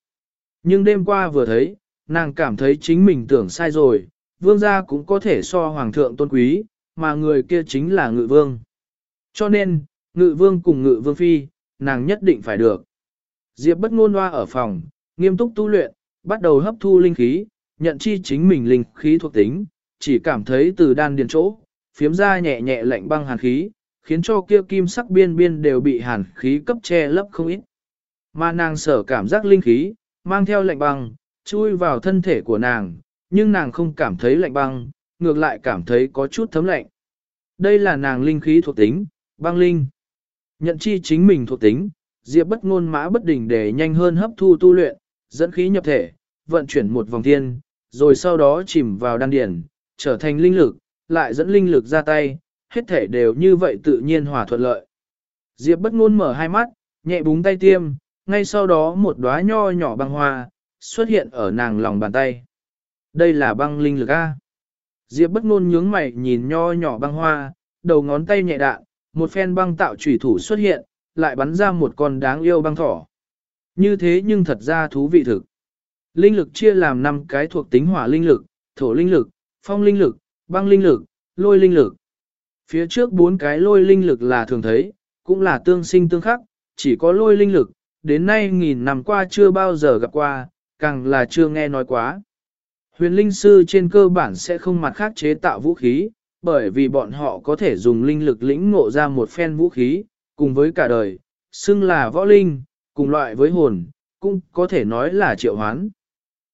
Nhưng đêm qua vừa thấy, nàng cảm thấy chính mình tưởng sai rồi, vương gia cũng có thể so hoàng thượng tôn quý, mà người kia chính là ngự vương. Cho nên, ngự vương cùng ngự vương phi, nàng nhất định phải được. Diệp bất ngôn hoa ở phòng, nghiêm túc tu luyện, bắt đầu hấp thu linh khí, nhận chi chính mình linh khí thuộc tính, chỉ cảm thấy từ đan điền chỗ, phiếm ra nhẹ nhẹ lạnh băng hàn khí, khiến cho kia kim sắc biên biên đều bị hàn khí cấp che lấp không ít. Mà nàng sở cảm giác linh khí, mang theo lạnh băng, chui vào thân thể của nàng, nhưng nàng không cảm thấy lạnh băng, ngược lại cảm thấy có chút thấm lạnh. Đây là nàng linh khí thuộc tính, băng linh. Nhận chi chính mình thuộc tính, Diệp bất ngôn mã bất đỉnh để nhanh hơn hấp thu tu luyện, dẫn khí nhập thể, vận chuyển một vòng thiên, rồi sau đó chìm vào đan điển, trở thành linh lực, lại dẫn linh lực ra tay, hết thể đều như vậy tự nhiên hòa thuận lợi. Diệp bất ngôn mở hai mắt, nhẹ búng tay tiêm, ngay sau đó một đóa nho nhỏ băng hoa, xuất hiện ở nàng lòng bàn tay. Đây là băng linh lực A. Diệp bất ngôn nhướng mày nhìn nho nhỏ băng hoa, đầu ngón tay nhẹ đạn, một phen băng tạo chủy thủ xuất hiện, lại bắn ra một con đáng yêu băng thỏ. Như thế nhưng thật ra thú vị thực. Linh lực chia làm 5 cái thuộc tính hỏa linh lực, thổ linh lực, phong linh lực, băng linh lực, lôi linh lực. Phía trước bốn cái lôi linh lực là thường thấy, cũng là tương sinh tương khắc, chỉ có lôi linh lực, đến nay nghìn năm qua chưa bao giờ gặp qua, càng là chưa nghe nói quá. Huyền linh sư trên cơ bản sẽ không mặt khác chế tạo vũ khí, bởi vì bọn họ có thể dùng linh lực lĩnh ngộ ra một phen vũ khí, cùng với cả đời, xưng là võ linh, cùng loại với hồn, cũng có thể nói là triệu hoán.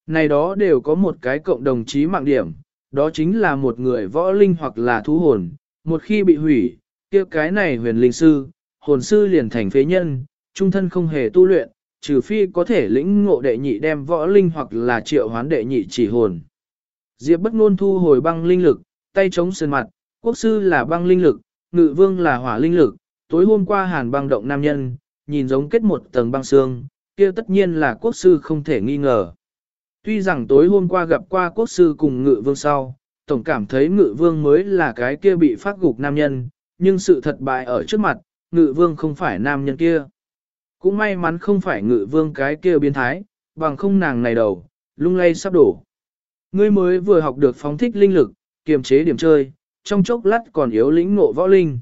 Này đó đều có một cái cộng đồng chí mạng điểm, đó chính là một người võ linh hoặc là thú hồn, một khi bị hủy, kia cái này huyền linh sư, hồn sư liền thành phế nhân, trung thân không hề tu luyện, trừ phi có thể lĩnh ngộ đệ nhị đem võ linh hoặc là triệu hoán đệ nhị chỉ hồn. Diệp bất ngôn thu hồi băng linh lực, tay chống sườn mặt, quốc sư là băng linh lực, ngự vương là hỏa linh lực, tối hôm qua hàn băng động nam nhân, nhìn giống kết một tầng băng xương, kia tất nhiên là quốc sư không thể nghi ngờ. Tuy rằng tối hôm qua gặp qua quốc sư cùng ngự vương sau, tổng cảm thấy ngự vương mới là cái kia bị phát gục nam nhân, nhưng sự thật bại ở trước mặt, ngự vương không phải nam nhân kia. Cũng may mắn không phải ngự vương cái kia biến thái, bằng không nàng này đầu, lung lay sắp đổ. Ngươi mới vừa học được phóng thích linh lực, kiềm chế điểm chơi, trong chốc lát còn yếu lĩnh ngộ võ linh.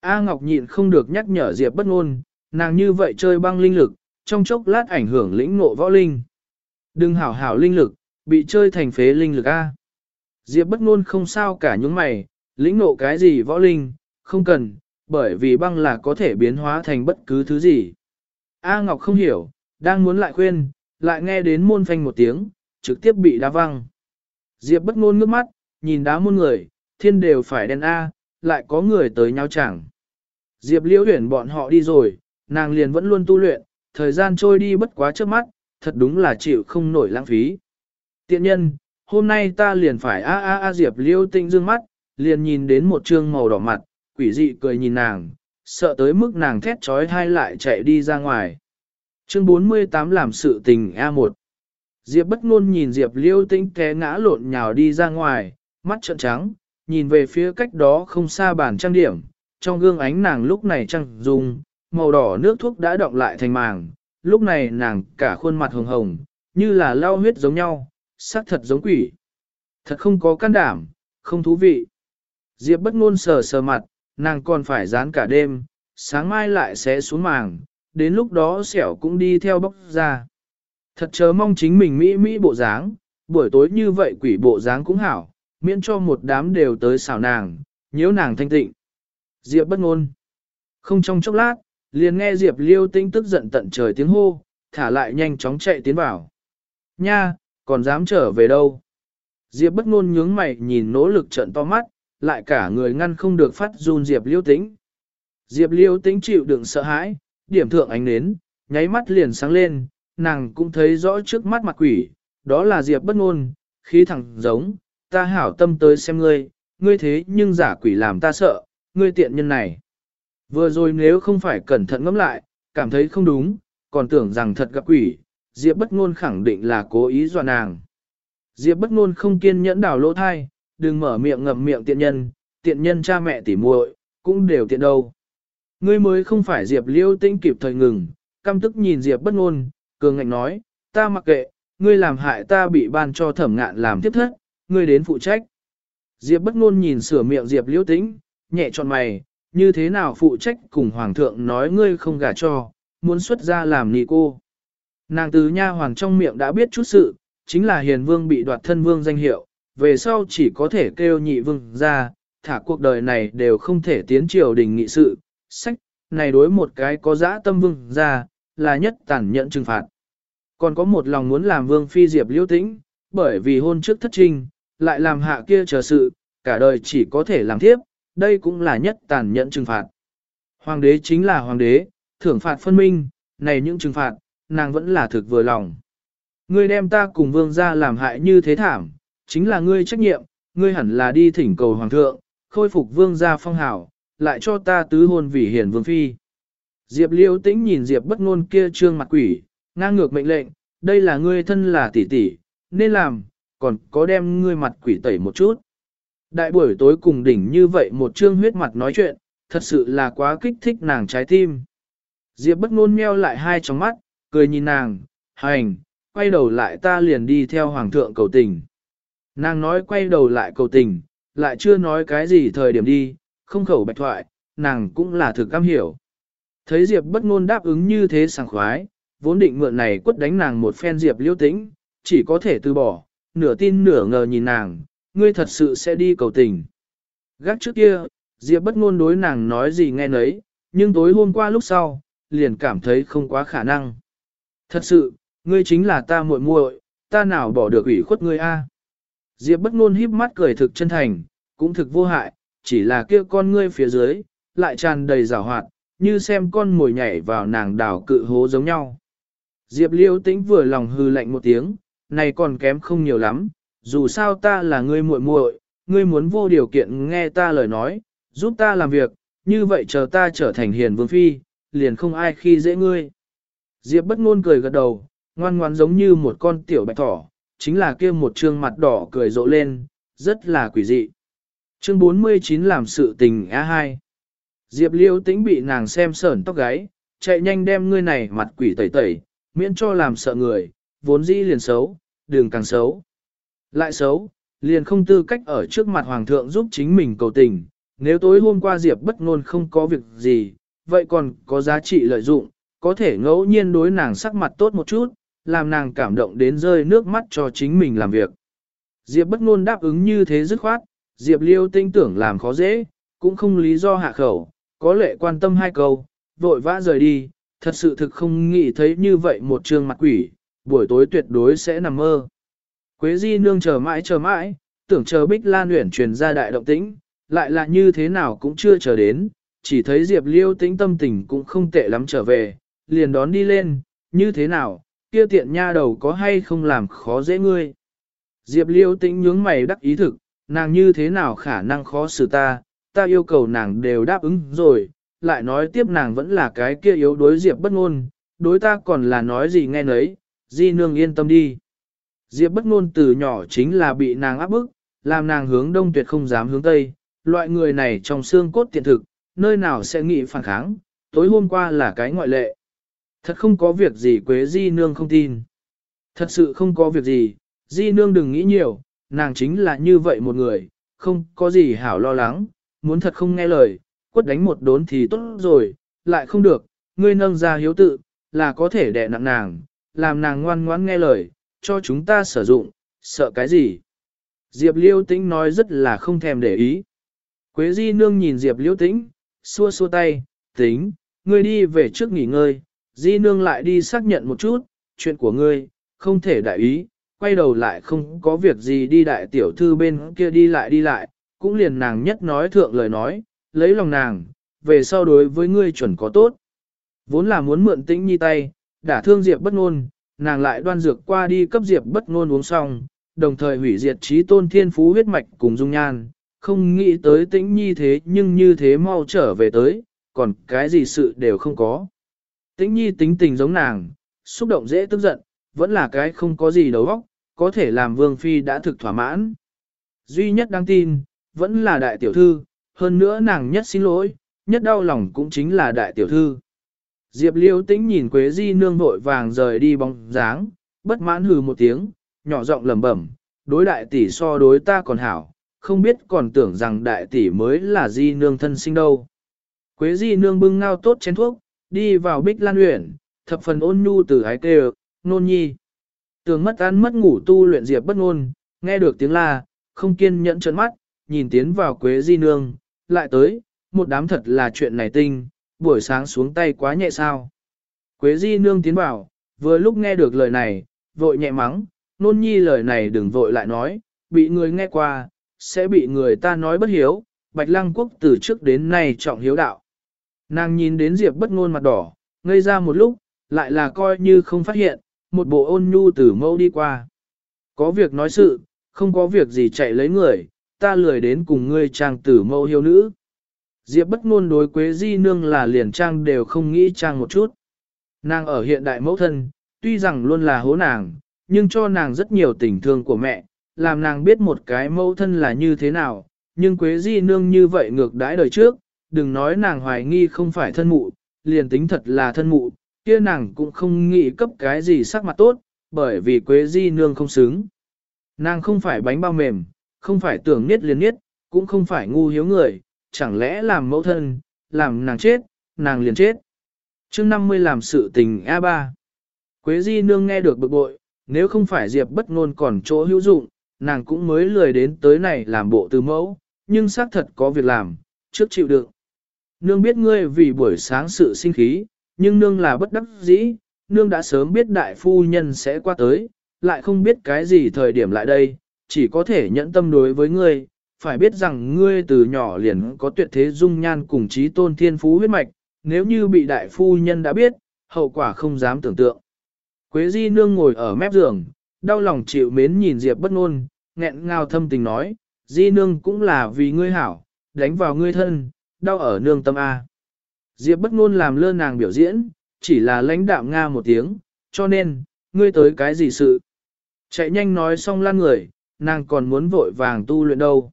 A Ngọc nhịn không được nhắc nhở Diệp bất ngôn, nàng như vậy chơi băng linh lực, trong chốc lát ảnh hưởng lĩnh ngộ võ linh. Đừng hảo hảo linh lực, bị chơi thành phế linh lực A. Diệp bất ngôn không sao cả những mày, lĩnh ngộ cái gì võ linh, không cần, bởi vì băng là có thể biến hóa thành bất cứ thứ gì. A Ngọc không hiểu, đang muốn lại khuyên, lại nghe đến môn phanh một tiếng, trực tiếp bị đá văng. Diệp bất ngôn ngước mắt, nhìn đá môn người, thiên đều phải đen A, lại có người tới nhau chẳng. Diệp liễu huyển bọn họ đi rồi, nàng liền vẫn luôn tu luyện, thời gian trôi đi bất quá trước mắt, thật đúng là chịu không nổi lãng phí. Tiện nhân, hôm nay ta liền phải a a a Diệp Liêu tinh dương mắt, liền nhìn đến một trương màu đỏ mặt, quỷ dị cười nhìn nàng, sợ tới mức nàng thét trói hai lại chạy đi ra ngoài. Chương 48 làm sự tình A1 Diệp bất ngôn nhìn Diệp liêu tinh té ngã lộn nhào đi ra ngoài, mắt trợn trắng, nhìn về phía cách đó không xa bàn trang điểm, trong gương ánh nàng lúc này trăng dùng, màu đỏ nước thuốc đã đọng lại thành màng, lúc này nàng cả khuôn mặt hồng hồng, như là lao huyết giống nhau, xác thật giống quỷ. Thật không có can đảm, không thú vị. Diệp bất ngôn sờ sờ mặt, nàng còn phải dán cả đêm, sáng mai lại sẽ xuống màng, đến lúc đó xẻo cũng đi theo bóc ra. Thật chờ mong chính mình mỹ mỹ bộ dáng, buổi tối như vậy quỷ bộ dáng cũng hảo, miễn cho một đám đều tới xảo nàng, nhiễu nàng thanh tịnh. Diệp bất ngôn. Không trong chốc lát, liền nghe Diệp liêu tinh tức giận tận trời tiếng hô, thả lại nhanh chóng chạy tiến vào. Nha, còn dám trở về đâu? Diệp bất ngôn nhướng mày nhìn nỗ lực trận to mắt, lại cả người ngăn không được phát run Diệp liêu tĩnh. Diệp liêu tĩnh chịu đựng sợ hãi, điểm thượng ánh nến, nháy mắt liền sáng lên, nàng cũng thấy rõ trước mắt mặt quỷ, đó là Diệp bất ngôn, khí thẳng giống, ta hảo tâm tới xem ngươi, ngươi thế nhưng giả quỷ làm ta sợ, ngươi tiện nhân này. Vừa rồi nếu không phải cẩn thận ngẫm lại, cảm thấy không đúng, còn tưởng rằng thật gặp quỷ, Diệp bất ngôn khẳng định là cố ý dọa nàng. Diệp bất ngôn không kiên nhẫn đảo lỗ thai, đừng mở miệng ngậm miệng tiện nhân, tiện nhân cha mẹ tỉ muội cũng đều tiện đâu. Ngươi mới không phải Diệp liêu tinh kịp thời ngừng, căm tức nhìn Diệp bất ngôn, cường ngạnh nói, ta mặc kệ, ngươi làm hại ta bị ban cho thẩm ngạn làm tiếp thất, ngươi đến phụ trách. Diệp bất ngôn nhìn sửa miệng Diệp liêu tĩnh, nhẹ tròn mày, như thế nào phụ trách cùng hoàng thượng nói ngươi không gả cho, muốn xuất ra làm ni cô. Nàng từ nha hoàng trong miệng đã biết chút sự, chính là hiền vương bị đoạt thân vương danh hiệu, về sau chỉ có thể kêu nhị vương ra, thả cuộc đời này đều không thể tiến triều đình nghị sự, sách, này đối một cái có dã tâm vương ra, là nhất tản nhận trừng phạt. Còn có một lòng muốn làm vương phi diệp liêu tĩnh, bởi vì hôn trước thất trinh, lại làm hạ kia chờ sự, cả đời chỉ có thể làm tiếp, đây cũng là nhất tàn nhẫn trừng phạt. Hoàng đế chính là hoàng đế, thưởng phạt phân minh, này những trừng phạt, nàng vẫn là thực vừa lòng. Ngươi đem ta cùng vương gia làm hại như thế thảm, chính là ngươi trách nhiệm, ngươi hẳn là đi thỉnh cầu hoàng thượng, khôi phục vương gia phong hảo, lại cho ta tứ hôn vì hiền vương phi. Diệp liêu tĩnh nhìn Diệp bất ngôn kia trương mặt quỷ, ngang ngược mệnh lệnh, đây là ngươi thân là tỷ tỷ, nên làm, còn có đem ngươi mặt quỷ tẩy một chút. Đại buổi tối cùng đỉnh như vậy một trương huyết mặt nói chuyện, thật sự là quá kích thích nàng trái tim. Diệp bất ngôn meo lại hai tròng mắt, cười nhìn nàng, hành, quay đầu lại ta liền đi theo hoàng thượng cầu tình. Nàng nói quay đầu lại cầu tình, lại chưa nói cái gì thời điểm đi, không khẩu bạch thoại, nàng cũng là thực cam hiểu. Thấy Diệp bất ngôn đáp ứng như thế sảng khoái, vốn định mượn này quất đánh nàng một phen Diệp liêu tĩnh, chỉ có thể từ bỏ, nửa tin nửa ngờ nhìn nàng, ngươi thật sự sẽ đi cầu tình. Gác trước kia, Diệp bất ngôn đối nàng nói gì nghe nấy, nhưng tối hôm qua lúc sau, liền cảm thấy không quá khả năng. Thật sự, ngươi chính là ta muội muội, ta nào bỏ được ủy khuất ngươi a? Diệp bất ngôn híp mắt cười thực chân thành, cũng thực vô hại, chỉ là kia con ngươi phía dưới, lại tràn đầy rào hoạt, như xem con mồi nhảy vào nàng đào cự hố giống nhau. Diệp liêu tĩnh vừa lòng hư lạnh một tiếng, này còn kém không nhiều lắm, dù sao ta là ngươi muội muội, ngươi muốn vô điều kiện nghe ta lời nói, giúp ta làm việc, như vậy chờ ta trở thành hiền vương phi, liền không ai khi dễ ngươi. Diệp bất ngôn cười gật đầu, ngoan ngoan giống như một con tiểu bạch thỏ, chính là kia một trương mặt đỏ cười rộ lên, rất là quỷ dị. Chương 49 làm sự tình A2 Diệp liêu tĩnh bị nàng xem sởn tóc gáy, chạy nhanh đem ngươi này mặt quỷ tẩy tẩy, miễn cho làm sợ người, vốn dĩ liền xấu, đường càng xấu. Lại xấu, liền không tư cách ở trước mặt hoàng thượng giúp chính mình cầu tình, nếu tối hôm qua Diệp bất ngôn không có việc gì, vậy còn có giá trị lợi dụng, có thể ngẫu nhiên đối nàng sắc mặt tốt một chút, làm nàng cảm động đến rơi nước mắt cho chính mình làm việc. Diệp bất ngôn đáp ứng như thế dứt khoát, Diệp liêu tinh tưởng làm khó dễ, cũng không lý do hạ khẩu, có lệ quan tâm hai câu, vội vã rời đi, thật sự thực không nghĩ thấy như vậy một trường mặt quỷ, buổi tối tuyệt đối sẽ nằm mơ. Quế di nương chờ mãi chờ mãi, tưởng chờ Bích Lan Uyển truyền ra đại động tĩnh, lại là như thế nào cũng chưa chờ đến, chỉ thấy Diệp Liêu tĩnh tâm tình cũng không tệ lắm trở về, liền đón đi lên, như thế nào, kia tiện nha đầu có hay không làm khó dễ ngươi. Diệp Liêu tĩnh nhướng mày đắc ý thực, nàng như thế nào khả năng khó xử ta, ta yêu cầu nàng đều đáp ứng rồi, lại nói tiếp nàng vẫn là cái kia yếu đối Diệp bất ngôn, đối ta còn là nói gì nghe nấy, di nương yên tâm đi. Diệp bất ngôn từ nhỏ chính là bị nàng áp bức, làm nàng hướng đông tuyệt không dám hướng tây, loại người này trong xương cốt tiện thực, nơi nào sẽ nghĩ phản kháng, tối hôm qua là cái ngoại lệ. Thật không có việc gì Quế Di Nương không tin. Thật sự không có việc gì, Di Nương đừng nghĩ nhiều, nàng chính là như vậy một người, không có gì hảo lo lắng, muốn thật không nghe lời, quất đánh một đốn thì tốt rồi, lại không được, ngươi nâng ra hiếu tự, là có thể đè nặng nàng, làm nàng ngoan ngoãn nghe lời, cho chúng ta sử dụng, sợ cái gì. Diệp Liêu Tĩnh nói rất là không thèm để ý. Quế Di Nương nhìn Diệp Liêu Tĩnh, xua xua tay, tính, ngươi đi về trước nghỉ ngơi, Di Nương lại đi xác nhận một chút, chuyện của ngươi, không thể đại ý, quay đầu lại không có việc gì đi đại tiểu thư bên kia đi lại đi lại, cũng liền nàng nhất nói thượng lời nói, lấy lòng nàng, về sau đối với ngươi chuẩn có tốt. Vốn là muốn mượn tĩnh nhi tay, đả thương Diệp bất ngôn, nàng lại đoan dược qua đi cấp Diệp bất ngôn uống xong, đồng thời hủy diệt trí tôn thiên phú huyết mạch cùng dung nhan, không nghĩ tới tĩnh nhi thế nhưng như thế mau trở về tới, còn cái gì sự đều không có. Tĩnh nhi tính tình giống nàng, xúc động dễ tức giận, vẫn là cái không có gì đầu óc, có thể làm vương phi đã thực thỏa mãn. Duy nhất đáng tin, vẫn là đại tiểu thư, hơn nữa nàng nhất xin lỗi, nhất đau lòng cũng chính là đại tiểu thư. Diệp liêu tĩnh nhìn Quế Di nương vội vàng rời đi bóng dáng, bất mãn hừ một tiếng, nhỏ giọng lẩm bẩm, đối đại tỷ so đối ta còn hảo, không biết còn tưởng rằng đại tỷ mới là Di nương thân sinh đâu. Quế Di nương bưng ngao tốt chén thuốc, đi vào bích lan luyện, thập phần ôn nhu từ ái kêu, nôn nhi. Tường mất ăn mất ngủ tu luyện diệp bất ngôn, nghe được tiếng la, không kiên nhẫn trợn mắt, nhìn tiến vào Quế Di nương, lại tới, một đám thật là chuyện này tinh, buổi sáng xuống tay quá nhẹ sao. Quế Di nương tiến vào, vừa lúc nghe được lời này, vội nhẹ mắng, nôn nhi lời này đừng vội lại nói, bị người nghe qua, sẽ bị người ta nói bất hiếu, Bạch Lăng Quốc từ trước đến nay trọng hiếu đạo. Nàng nhìn đến Diệp bất ngôn mặt đỏ, ngây ra một lúc, lại là coi như không phát hiện, một bộ ôn nhu từ mâu đi qua. Có việc nói sự, không có việc gì chạy lấy người, ta lười đến cùng ngươi trang tử mâu hiếu nữ. Diệp bất ngôn đối Quế Di Nương là liền trang đều không nghĩ trang một chút. Nàng ở hiện đại mẫu thân, tuy rằng luôn là hố nàng, nhưng cho nàng rất nhiều tình thương của mẹ, làm nàng biết một cái mẫu thân là như thế nào, nhưng Quế Di Nương như vậy ngược đãi đời trước, đừng nói nàng hoài nghi không phải thân mụ, liền tính thật là thân mụ, kia nàng cũng không nghĩ cấp cái gì sắc mặt tốt, bởi vì Quế Di Nương không xứng. Nàng không phải bánh bao mềm, không phải tưởng niết liền niết, cũng không phải ngu hiếu người, chẳng lẽ làm mẫu thân, làm nàng chết, nàng liền chết. chương 50 làm sự tình A3. Quế Di Nương nghe được bực bội, nếu không phải Diệp bất ngôn còn chỗ hữu dụng, nàng cũng mới lười đến tới này làm bộ từ mẫu, nhưng xác thật có việc làm, trước chịu đựng. Nương biết ngươi vì buổi sáng sự sinh khí, nhưng nương là bất đắc dĩ, nương đã sớm biết đại phu nhân sẽ qua tới, lại không biết cái gì thời điểm lại đây, chỉ có thể nhẫn tâm đối với ngươi, phải biết rằng ngươi từ nhỏ liền có tuyệt thế dung nhan cùng trí tôn thiên phú huyết mạch, nếu như bị đại phu nhân đã biết, hậu quả không dám tưởng tượng. Quế Di nương ngồi ở mép giường, đau lòng chịu mến nhìn Diệp bất ngôn, nghẹn ngào thâm tình nói, Di nương cũng là vì ngươi hảo, đánh vào ngươi thân, đau ở nương tâm A. Diệp bất ngôn làm lơ nàng biểu diễn, chỉ là lãnh đạm Nga một tiếng, cho nên, ngươi tới cái gì sự. Chạy nhanh nói xong lan người, nàng còn muốn vội vàng tu luyện đâu.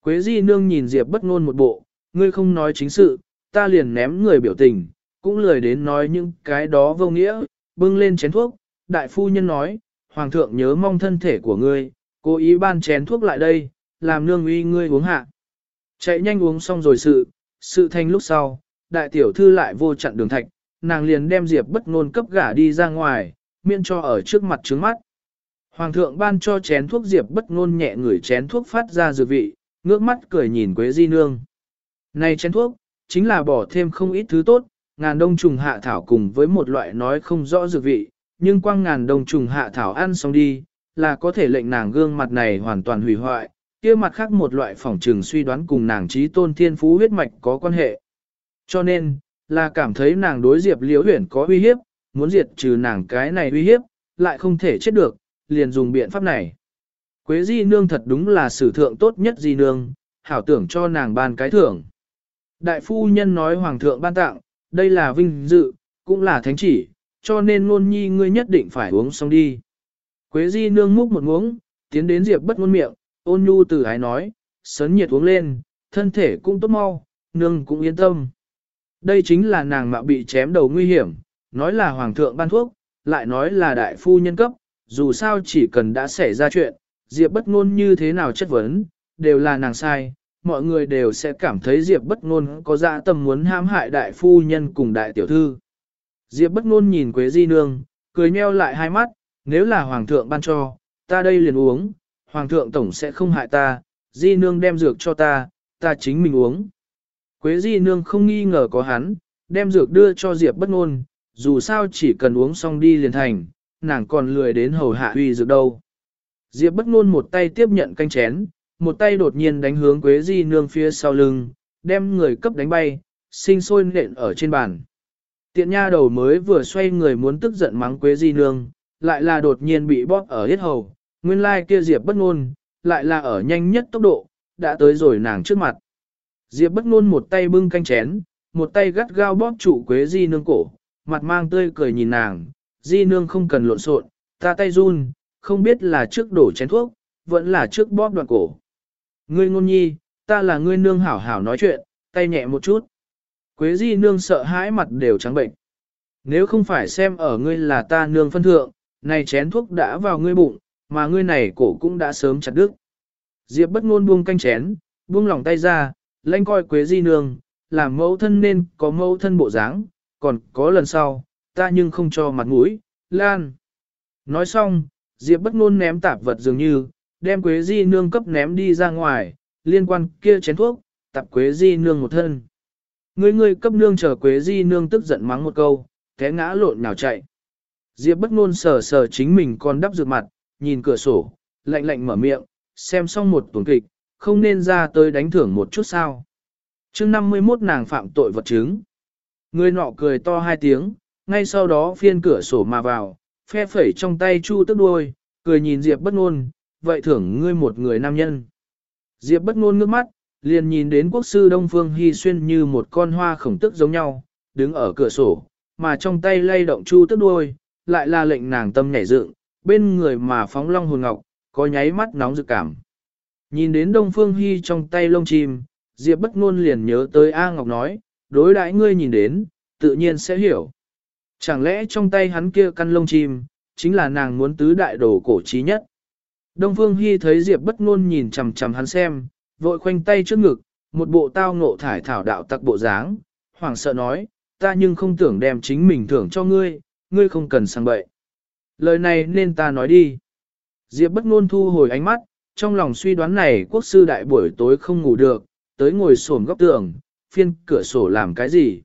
Quế di nương nhìn Diệp bất ngôn một bộ, ngươi không nói chính sự, ta liền ném người biểu tình, cũng lười đến nói những cái đó vô nghĩa, bưng lên chén thuốc, đại phu nhân nói, hoàng thượng nhớ mong thân thể của ngươi, cố ý ban chén thuốc lại đây, làm nương uy ngươi uống hạ. Chạy nhanh uống xong rồi sự, sự thành lúc sau, đại tiểu thư lại vô chặn đường thạch, nàng liền đem Diệp bất ngôn cấp gả đi ra ngoài, miễn cho ở trước mặt trướng mắt. Hoàng thượng ban cho chén thuốc Diệp bất ngôn nhẹ ngửi chén thuốc phát ra dược vị, ngước mắt cười nhìn Quế Di Nương. Này chén thuốc, chính là bỏ thêm không ít thứ tốt, ngàn đông trùng hạ thảo cùng với một loại nói không rõ dược vị, nhưng quang ngàn đông trùng hạ thảo ăn xong đi, là có thể lệnh nàng gương mặt này hoàn toàn hủy hoại, kia mặt khác một loại phỏng trừng suy đoán cùng nàng trí tôn thiên phú huyết mạch có quan hệ. Cho nên, là cảm thấy nàng đối diệp liễu huyển có uy hiếp, muốn diệt trừ nàng cái này uy hiếp, lại không thể chết được, liền dùng biện pháp này. Quế di nương thật đúng là sử thượng tốt nhất di nương, hảo tưởng cho nàng ban cái thưởng. Đại phu nhân nói hoàng thượng ban tặng, đây là vinh dự, cũng là thánh chỉ, cho nên ngôn nhi ngươi nhất định phải uống xong đi. Quế di nương múc một ngống, tiến đến diệp bất ngôn miệng, ôn nhu từ ái nói, sấn nhiệt uống lên, thân thể cũng tốt mau, nương cũng yên tâm. Đây chính là nàng mạo bị chém đầu nguy hiểm, nói là hoàng thượng ban thuốc, lại nói là đại phu nhân cấp, dù sao chỉ cần đã xảy ra chuyện, Diệp bất ngôn như thế nào chất vấn, đều là nàng sai, mọi người đều sẽ cảm thấy Diệp bất ngôn có dạ tâm muốn hãm hại đại phu nhân cùng đại tiểu thư. Diệp bất ngôn nhìn Quế Di Nương, cười nheo lại hai mắt, nếu là hoàng thượng ban cho, ta đây liền uống, hoàng thượng tổng sẽ không hại ta, Di Nương đem dược cho ta, ta chính mình uống. Quế Di Nương không nghi ngờ có hắn, đem dược đưa cho Diệp bất ngôn, dù sao chỉ cần uống xong đi liền thành, nàng còn lười đến hầu hạ huy dược đâu. Diệp bất ngôn một tay tiếp nhận canh chén, một tay đột nhiên đánh hướng Quế Di Nương phía sau lưng, đem người cấp đánh bay, sinh sôi nện ở trên bàn. Tiện nha đầu mới vừa xoay người muốn tức giận mắng Quế Di Nương, lại là đột nhiên bị bóp ở hết hầu, nguyên lai kia Diệp bất ngôn, lại là ở nhanh nhất tốc độ, đã tới rồi nàng trước mặt. Diệp bất ngôn một tay bưng canh chén, một tay gắt gao bóp trụ Quế Di Nương cổ, mặt mang tươi cười nhìn nàng, Di Nương không cần lộn xộn, ta tay run, không biết là trước đổ chén thuốc, vẫn là trước bóp đoạn cổ. Ngươi ngôn nhi, ta là ngươi nương hảo hảo nói chuyện, tay nhẹ một chút. Quế di nương sợ hãi mặt đều trắng bệnh. Nếu không phải xem ở ngươi là ta nương phân thượng, này chén thuốc đã vào ngươi bụng, mà ngươi này cổ cũng đã sớm chặt đứt. Diệp bất ngôn buông canh chén, buông lòng tay ra, lanh coi quế di nương, làm mẫu thân nên có mẫu thân bộ dáng, còn có lần sau, ta nhưng không cho mặt mũi, lan. Nói xong, Diệp bất ngôn ném tạp vật dường như, đem quế di nương cấp ném đi ra ngoài, liên quan kia chén thuốc, tạp quế di nương một thân. Người người cấp nương chờ quế di nương tức giận mắng một câu, té ngã lộn nào chạy. Diệp bất ngôn sờ sờ chính mình còn đắp rượt mặt, nhìn cửa sổ, lạnh lạnh mở miệng, xem xong một tuần kịch, không nên ra tới đánh thưởng một chút sao. chương 51 nàng phạm tội vật chứng. Người nọ cười to hai tiếng, ngay sau đó phiên cửa sổ mà vào, phe phẩy trong tay chu tức đuôi, cười nhìn Diệp bất ngôn, vậy thưởng ngươi một người nam nhân. Diệp bất ngôn ngước mắt, liền nhìn đến quốc sư Đông Phương Hy Xuyên như một con hoa khổng tức giống nhau, đứng ở cửa sổ, mà trong tay lay động chu tức đuôi, lại là lệnh nàng tâm nhảy dựng, bên người mà phóng long hồn ngọc, có nháy mắt nóng dự cảm. Nhìn đến Đông Phương Hy trong tay lông chim, Diệp bất ngôn liền nhớ tới A Ngọc nói, đối đãi ngươi nhìn đến, tự nhiên sẽ hiểu. Chẳng lẽ trong tay hắn kia căn lông chim, chính là nàng muốn tứ đại đồ cổ trí nhất. Đông Phương Hy thấy Diệp bất ngôn nhìn chầm chầm hắn xem, vội khoanh tay trước ngực, một bộ tao ngộ thải thảo đạo tặc bộ dáng, hoảng sợ nói, ta nhưng không tưởng đem chính mình thưởng cho ngươi, ngươi không cần sang bậy. Lời này nên ta nói đi. Diệp bất ngôn thu hồi ánh mắt, trong lòng suy đoán này quốc sư đại buổi tối không ngủ được, tới ngồi xổm góc tường, phiên cửa sổ làm cái gì.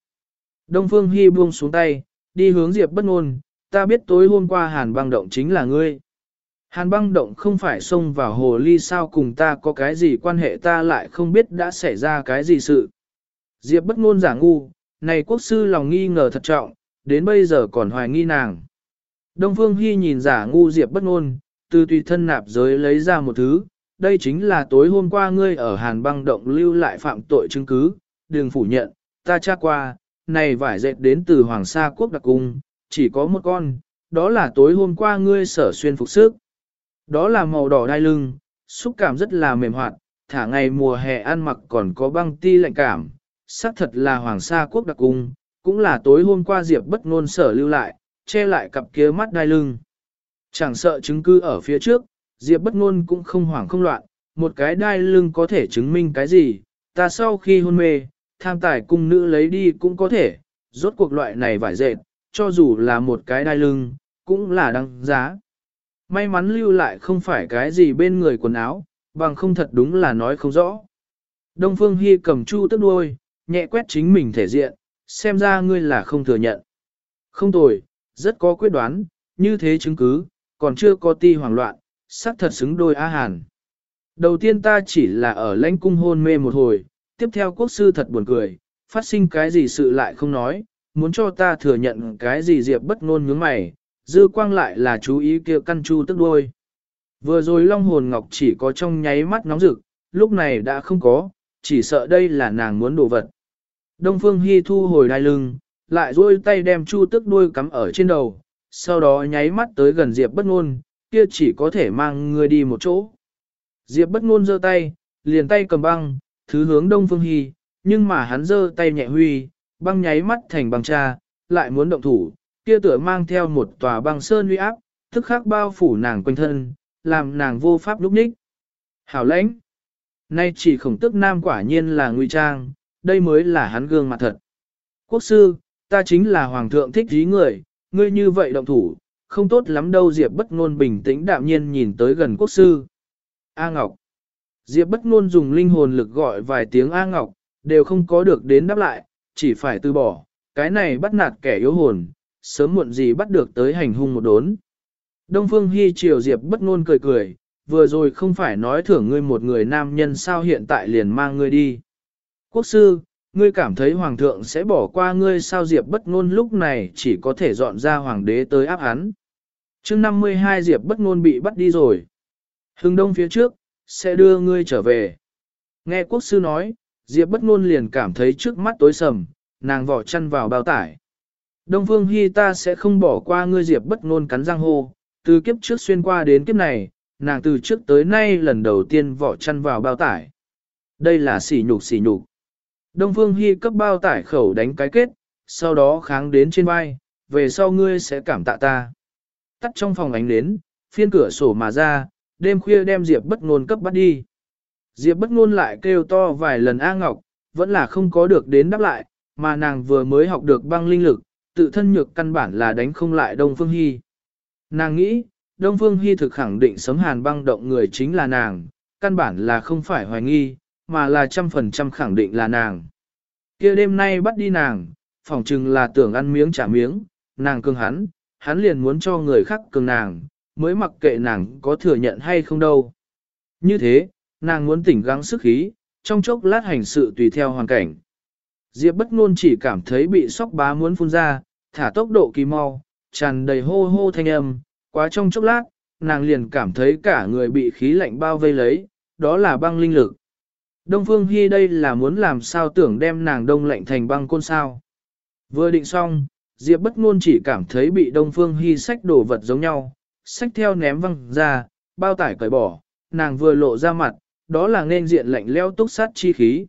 Đông Phương Hy buông xuống tay, đi hướng Diệp bất ngôn, ta biết tối hôm qua hàn băng động chính là ngươi. Hàn băng động không phải xông vào hồ ly sao cùng ta có cái gì quan hệ ta lại không biết đã xảy ra cái gì sự. Diệp bất ngôn giả ngu, này quốc sư lòng nghi ngờ thật trọng, đến bây giờ còn hoài nghi nàng. Đông Phương Hy nhìn giả ngu Diệp bất ngôn, từ tùy thân nạp giới lấy ra một thứ, đây chính là tối hôm qua ngươi ở Hàn băng động lưu lại phạm tội chứng cứ, đừng phủ nhận, ta tra qua, này vải dệt đến từ Hoàng Sa Quốc đặc cung, chỉ có một con, đó là tối hôm qua ngươi sở xuyên phục sức. Đó là màu đỏ đai lưng, xúc cảm rất là mềm hoạt, thả ngày mùa hè ăn mặc còn có băng ti lạnh cảm, xác thật là Hoàng Sa Quốc đặc cung, cũng là tối hôm qua Diệp bất ngôn sở lưu lại, che lại cặp kia mắt đai lưng. Chẳng sợ chứng cứ ở phía trước, Diệp bất ngôn cũng không hoảng không loạn, một cái đai lưng có thể chứng minh cái gì, ta sau khi hôn mê, tham tài cung nữ lấy đi cũng có thể, rốt cuộc loại này vải dệt, cho dù là một cái đai lưng, cũng là đăng giá. May mắn lưu lại không phải cái gì bên người quần áo, bằng không thật đúng là nói không rõ. Đông Phương Hi cầm chu tức đuôi, nhẹ quét chính mình thể diện, xem ra ngươi là không thừa nhận. Không tồi, rất có quyết đoán, như thế chứng cứ, còn chưa có ti hoảng loạn, sắc thật xứng đôi A Hàn. Đầu tiên ta chỉ là ở lãnh cung hôn mê một hồi, tiếp theo quốc sư thật buồn cười, phát sinh cái gì sự lại không nói, muốn cho ta thừa nhận cái gì diệp bất ngôn nhướng mày, dư quang lại là chú ý kia căn chu tức đuôi. Vừa rồi long hồn ngọc chỉ có trong nháy mắt nóng rực, lúc này đã không có, chỉ sợ đây là nàng muốn đồ vật. Đông Phương Hi thu hồi đai lưng, lại duỗi tay đem chu tức đuôi cắm ở trên đầu, sau đó nháy mắt tới gần Diệp bất ngôn, kia chỉ có thể mang người đi một chỗ. Diệp bất ngôn giơ tay, liền tay cầm băng, thứ hướng Đông Phương Hy, nhưng mà hắn giơ tay nhẹ huy, băng nháy mắt thành băng cha, lại muốn động thủ, kia tựa mang theo một tòa băng sơn uy áp, tức khắc bao phủ nàng quanh thân, làm nàng vô pháp lúc ních. Hảo lãnh! Nay chỉ khổng tức nam quả nhiên là nguy trang, đây mới là hắn gương mặt thật. Quốc sư, ta chính là hoàng thượng thích dí người, ngươi như vậy động thủ, không tốt lắm đâu Diệp bất ngôn bình tĩnh đạm nhiên nhìn tới gần quốc sư. A Ngọc! Diệp bất ngôn dùng linh hồn lực gọi vài tiếng A Ngọc, đều không có được đến đáp lại, chỉ phải từ bỏ, cái này bắt nạt kẻ yếu hồn, sớm muộn gì bắt được tới hành hung một đốn. Đông Phương Hy chiều Diệp bất ngôn cười cười, vừa rồi không phải nói thưởng ngươi một người nam nhân sao hiện tại liền mang ngươi đi. Quốc sư, ngươi cảm thấy hoàng thượng sẽ bỏ qua ngươi sao Diệp bất ngôn lúc này chỉ có thể dọn ra hoàng đế tới áp hắn. Chương 52 Diệp bất ngôn bị bắt đi rồi. Hưng đông phía trước, sẽ đưa ngươi trở về. Nghe quốc sư nói, Diệp bất ngôn liền cảm thấy trước mắt tối sầm, nàng vỏ chăn vào bao tải. Đông Phương Hi ta sẽ không bỏ qua ngươi Diệp bất ngôn cắn răng hô, từ kiếp trước xuyên qua đến kiếp này, nàng từ trước tới nay lần đầu tiên vỏ chăn vào bao tải. Đây là sỉ nhục sỉ nhục. Đông Phương Hi cấp bao tải khẩu đánh cái kết, sau đó kháng đến trên vai, về sau ngươi sẽ cảm tạ ta. Tắt trong phòng ánh đến, phiên cửa sổ mà ra, đêm khuya đem Diệp bất ngôn cấp bắt đi. Diệp bất ngôn lại kêu to vài lần A Ngọc, vẫn là không có được đến đáp lại, mà nàng vừa mới học được băng linh lực, tự thân nhược căn bản là đánh không lại Đông Phương Hi. Nàng nghĩ, Đông Phương Hi thực khẳng định sấm hàn băng động người chính là nàng, căn bản là không phải hoài nghi, mà là trăm phần trăm khẳng định là nàng. Kia đêm nay bắt đi nàng, phỏng chừng là tưởng ăn miếng trả miếng, nàng cương hắn, hắn liền muốn cho người khác cường nàng, mới mặc kệ nàng có thừa nhận hay không đâu. Như thế, nàng muốn tỉnh gắng sức khí, trong chốc lát hành sự tùy theo hoàn cảnh. Diệp bất ngôn chỉ cảm thấy bị sóc bá muốn phun ra, thả tốc độ kỳ mau, tràn đầy hô hô thanh âm, quá trong chốc lát, nàng liền cảm thấy cả người bị khí lạnh bao vây lấy, đó là băng linh lực. Đông Phương Hy đây là muốn làm sao tưởng đem nàng đông lạnh thành băng côn sao. Vừa định xong, Diệp bất ngôn chỉ cảm thấy bị Đông Phương Hy sách đồ vật giống nhau, sách theo ném văng ra, bao tải cởi bỏ, nàng vừa lộ ra mặt, đó là nên diện lạnh leo túc sát chi khí.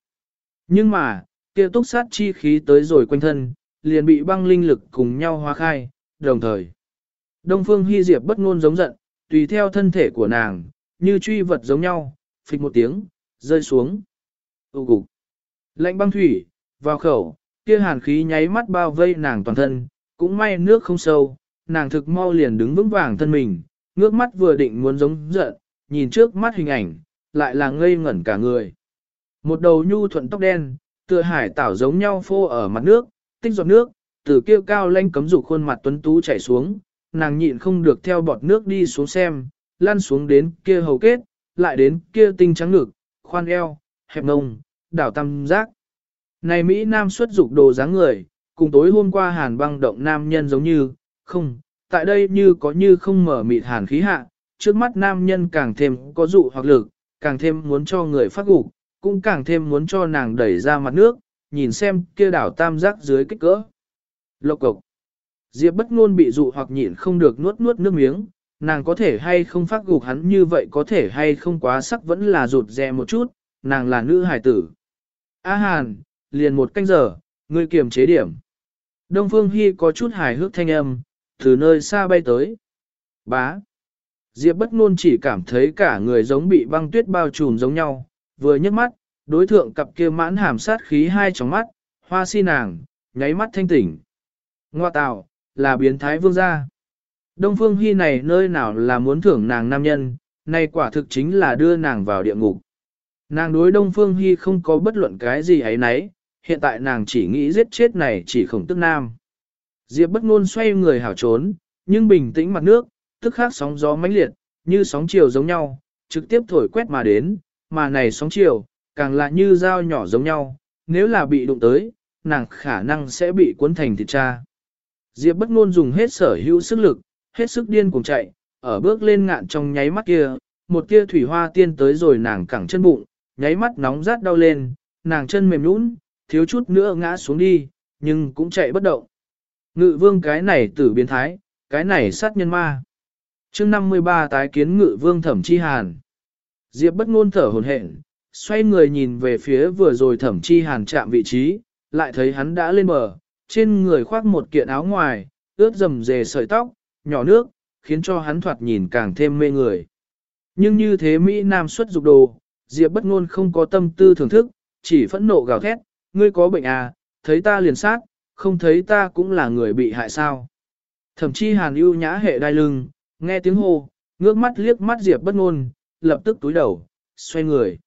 Nhưng mà, kia túc sát chi khí tới rồi quanh thân, liền bị băng linh lực cùng nhau hóa khai, đồng thời. Đông Phương Hy Diệp bất ngôn giống giận, tùy theo thân thể của nàng, như truy vật giống nhau, phịch một tiếng, rơi xuống. Tụ gục. Lạnh băng thủy, vào khẩu, kia hàn khí nháy mắt bao vây nàng toàn thân, cũng may nước không sâu, nàng thực mau liền đứng vững vàng thân mình, ngước mắt vừa định muốn giống giận, nhìn trước mắt hình ảnh, lại là ngây ngẩn cả người. Một đầu nhu thuận tóc đen, tựa hải tảo giống nhau phô ở mặt nước, tích giọt nước, từ kia cao lanh cấm dục khuôn mặt tuấn tú chảy xuống, nàng nhịn không được theo bọt nước đi xuống xem, lăn xuống đến kia hầu kết, lại đến kia tinh trắng ngực, khoan eo, hẹp ngông, đảo tam giác. Này Mỹ Nam xuất dục đồ dáng người, cùng tối hôm qua hàn băng động nam nhân giống như, không, tại đây như có như không mở mịt hàn khí hạ, trước mắt nam nhân càng thêm có dụ hoặc lực, càng thêm muốn cho người phát gục, cũng càng thêm muốn cho nàng đẩy ra mặt nước, nhìn xem kia đảo tam giác dưới kích cỡ. Lộc cộc. Diệp bất ngôn bị dụ hoặc nhịn không được nuốt nuốt nước miếng, nàng có thể hay không phát gục hắn như vậy có thể hay không quá sắc vẫn là rụt rè một chút, nàng là nữ hài tử. A Hàn, liền một canh giờ, ngươi kiềm chế điểm. Đông Phương hy có chút hài hước thanh âm, từ nơi xa bay tới. Bá. Diệp bất ngôn chỉ cảm thấy cả người giống bị băng tuyết bao trùm giống nhau, vừa nhấc mắt, đối thượng cặp kia mãn hàm sát khí hai tròng mắt, hoa si nàng, nháy mắt thanh tỉnh. Ngoa tạo, là biến thái vương gia. Đông Phương hy này nơi nào là muốn thưởng nàng nam nhân, nay quả thực chính là đưa nàng vào địa ngục. Nàng đối Đông Phương Hy không có bất luận cái gì ấy nấy, hiện tại nàng chỉ nghĩ giết chết này chỉ khổng tức nam. Diệp bất ngôn xoay người hảo trốn, nhưng bình tĩnh mặt nước, tức khác sóng gió mãnh liệt, như sóng chiều giống nhau, trực tiếp thổi quét mà đến, mà này sóng chiều, càng là như dao nhỏ giống nhau, nếu là bị đụng tới, nàng khả năng sẽ bị cuốn thành thịt cha. Diệp bất ngôn dùng hết sở hữu sức lực, hết sức điên cuồng chạy, ở bước lên ngạn trong nháy mắt kia, một tia thủy hoa tiên tới rồi nàng cẳng chân bụng, nháy mắt nóng rát đau lên, nàng chân mềm nhũn, thiếu chút nữa ngã xuống đi, nhưng cũng chạy bất động. Ngự vương cái này tử biến thái, cái này sát nhân ma. chương 53 tái kiến ngự vương thẩm chi hàn. Diệp bất ngôn thở hồn hển, xoay người nhìn về phía vừa rồi thẩm chi hàn chạm vị trí, lại thấy hắn đã lên bờ, trên người khoác một kiện áo ngoài, ướt dầm dề sợi tóc, nhỏ nước, khiến cho hắn thoạt nhìn càng thêm mê người. Nhưng như thế Mỹ Nam xuất dục đồ, Diệp bất ngôn không có tâm tư thưởng thức, chỉ phẫn nộ gào thét, ngươi có bệnh à, thấy ta liền sát, không thấy ta cũng là người bị hại sao. Thậm chí hàn ưu nhã hệ đai lưng, nghe tiếng hô, ngước mắt liếc mắt Diệp bất ngôn, lập tức túi đầu, xoay người.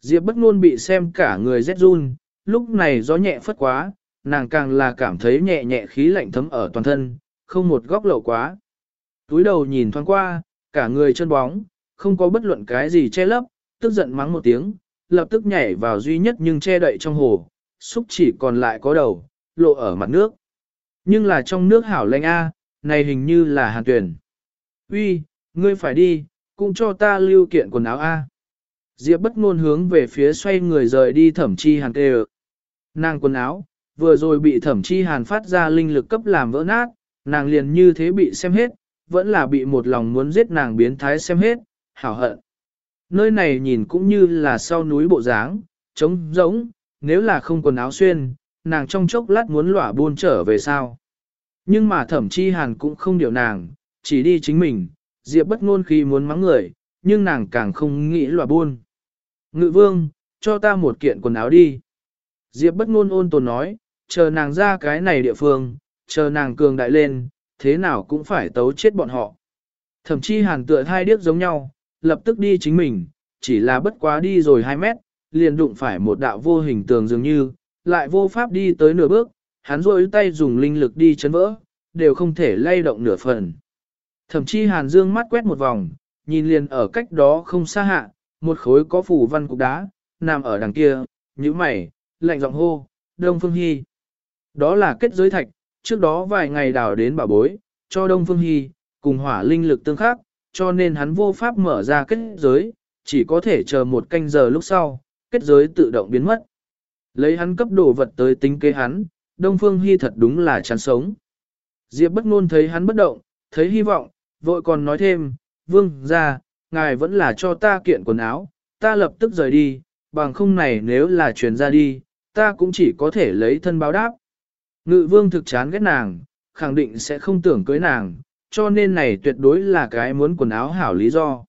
Diệp bất ngôn bị xem cả người rét run, lúc này gió nhẹ phất quá, nàng càng là cảm thấy nhẹ nhẹ khí lạnh thấm ở toàn thân, không một góc lậu quá. Túi đầu nhìn thoáng qua, cả người chân bóng, không có bất luận cái gì che lấp, tức giận mắng một tiếng, lập tức nhảy vào duy nhất nhưng che đậy trong hồ, xúc chỉ còn lại có đầu, lộ ở mặt nước. Nhưng là trong nước hảo lạnh A, này hình như là hàn tuyển. Uy, ngươi phải đi, cũng cho ta lưu kiện quần áo A. Diệp bất ngôn hướng về phía xoay người rời đi thẩm chi hàn tê Nàng quần áo, vừa rồi bị thẩm chi hàn phát ra linh lực cấp làm vỡ nát, nàng liền như thế bị xem hết, vẫn là bị một lòng muốn giết nàng biến thái xem hết, hảo hận. Nơi này nhìn cũng như là sau núi bộ dáng, trống rỗng, nếu là không quần áo xuyên, nàng trong chốc lát muốn lỏa buôn trở về sao. Nhưng mà thẩm chi hàn cũng không điều nàng, chỉ đi chính mình, Diệp bất ngôn khi muốn mắng người, nhưng nàng càng không nghĩ lỏa buôn. Ngự vương, cho ta một kiện quần áo đi. Diệp bất ngôn ôn tồn nói, chờ nàng ra cái này địa phương, chờ nàng cường đại lên, thế nào cũng phải tấu chết bọn họ. Thậm chí hàn tựa hai điếc giống nhau, lập tức đi chính mình, chỉ là bất quá đi rồi 2 mét, liền đụng phải một đạo vô hình tường dường như, lại vô pháp đi tới nửa bước, hắn rôi tay dùng linh lực đi chấn vỡ, đều không thể lay động nửa phần. Thậm chí hàn dương mắt quét một vòng, nhìn liền ở cách đó không xa hạ, một khối có phủ văn cục đá, nằm ở đằng kia, như mày, lạnh giọng hô, Đông Phương Hy. Đó là kết giới thạch, trước đó vài ngày đào đến bà bối, cho Đông Phương Hy, cùng hỏa linh lực tương khắc, cho nên hắn vô pháp mở ra kết giới, chỉ có thể chờ một canh giờ lúc sau, kết giới tự động biến mất. Lấy hắn cấp đồ vật tới tính kế hắn, Đông Phương Hy thật đúng là chán sống. Diệp bất ngôn thấy hắn bất động, thấy hy vọng, vội còn nói thêm, vương ra, ngài vẫn là cho ta kiện quần áo, ta lập tức rời đi, bằng không này nếu là truyền ra đi, ta cũng chỉ có thể lấy thân báo đáp. Ngự vương thực chán ghét nàng, khẳng định sẽ không tưởng cưới nàng, cho nên này tuyệt đối là cái muốn quần áo hảo lý do.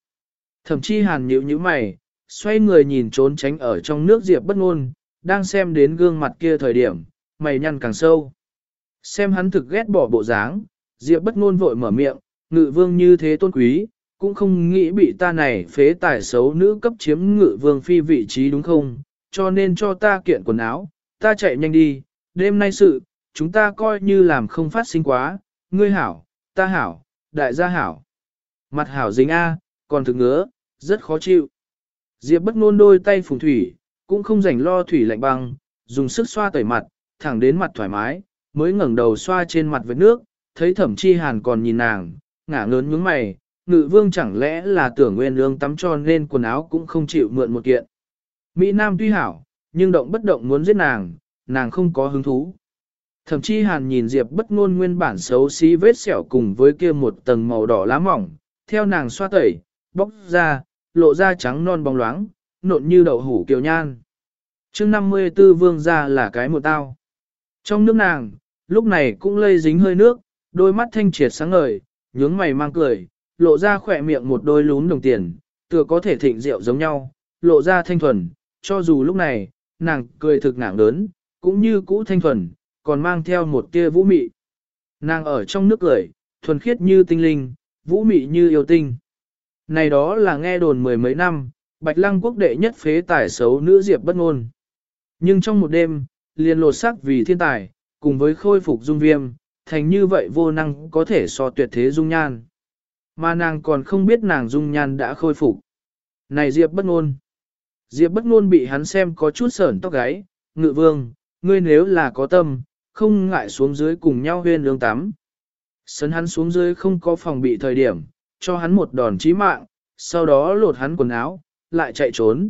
Thậm chí hàn nhíu như mày, xoay người nhìn trốn tránh ở trong nước diệp bất ngôn, đang xem đến gương mặt kia thời điểm, mày nhăn càng sâu. Xem hắn thực ghét bỏ bộ dáng, diệp bất ngôn vội mở miệng, ngự vương như thế tôn quý, cũng không nghĩ bị ta này phế tài xấu nữ cấp chiếm ngự vương phi vị trí đúng không, cho nên cho ta kiện quần áo, ta chạy nhanh đi, đêm nay sự, chúng ta coi như làm không phát sinh quá, ngươi hảo, ta hảo, đại gia hảo. Mặt hảo dính A, còn thực ngứa, rất khó chịu. Diệp bất nôn đôi tay phùng thủy, cũng không rảnh lo thủy lạnh băng, dùng sức xoa tẩy mặt, thẳng đến mặt thoải mái, mới ngẩng đầu xoa trên mặt với nước, thấy thẩm chi hàn còn nhìn nàng, ngả ngớn nhướng mày, ngự vương chẳng lẽ là tưởng nguyên lương tắm cho nên quần áo cũng không chịu mượn một kiện. Mỹ Nam tuy hảo, nhưng động bất động muốn giết nàng, nàng không có hứng thú. Thậm chí hàn nhìn Diệp bất ngôn nguyên bản xấu xí vết sẹo cùng với kia một tầng màu đỏ lá mỏng, theo nàng xoa tẩy, bóc ra, lộ ra trắng non bóng loáng, nộn như đậu hủ kiều nhan. chương 54 vương gia là cái một tao. Trong nước nàng, lúc này cũng lây dính hơi nước, đôi mắt thanh triệt sáng ngời, nhướng mày mang cười, lộ ra khỏe miệng một đôi lún đồng tiền, tựa có thể thịnh rượu giống nhau, lộ ra thanh thuần, cho dù lúc này, nàng cười thực nặng lớn, cũng như cũ thanh thuần, còn mang theo một tia vũ mị. Nàng ở trong nước cười, thuần khiết như tinh linh, vũ mị như yêu tinh. Này đó là nghe đồn mười mấy năm, Bạch Lăng quốc đệ nhất phế tài xấu nữ diệp bất ngôn. Nhưng trong một đêm, liền lột sắc vì thiên tài, cùng với khôi phục dung viêm, thành như vậy vô năng có thể so tuyệt thế dung nhan. Mà nàng còn không biết nàng dung nhan đã khôi phục. Này Diệp bất ngôn. Diệp bất ngôn bị hắn xem có chút sởn tóc gáy, ngự vương, ngươi nếu là có tâm, không ngại xuống dưới cùng nhau huyên lương tắm. Sấn hắn xuống dưới không có phòng bị thời điểm, cho hắn một đòn chí mạng, sau đó lột hắn quần áo, lại chạy trốn.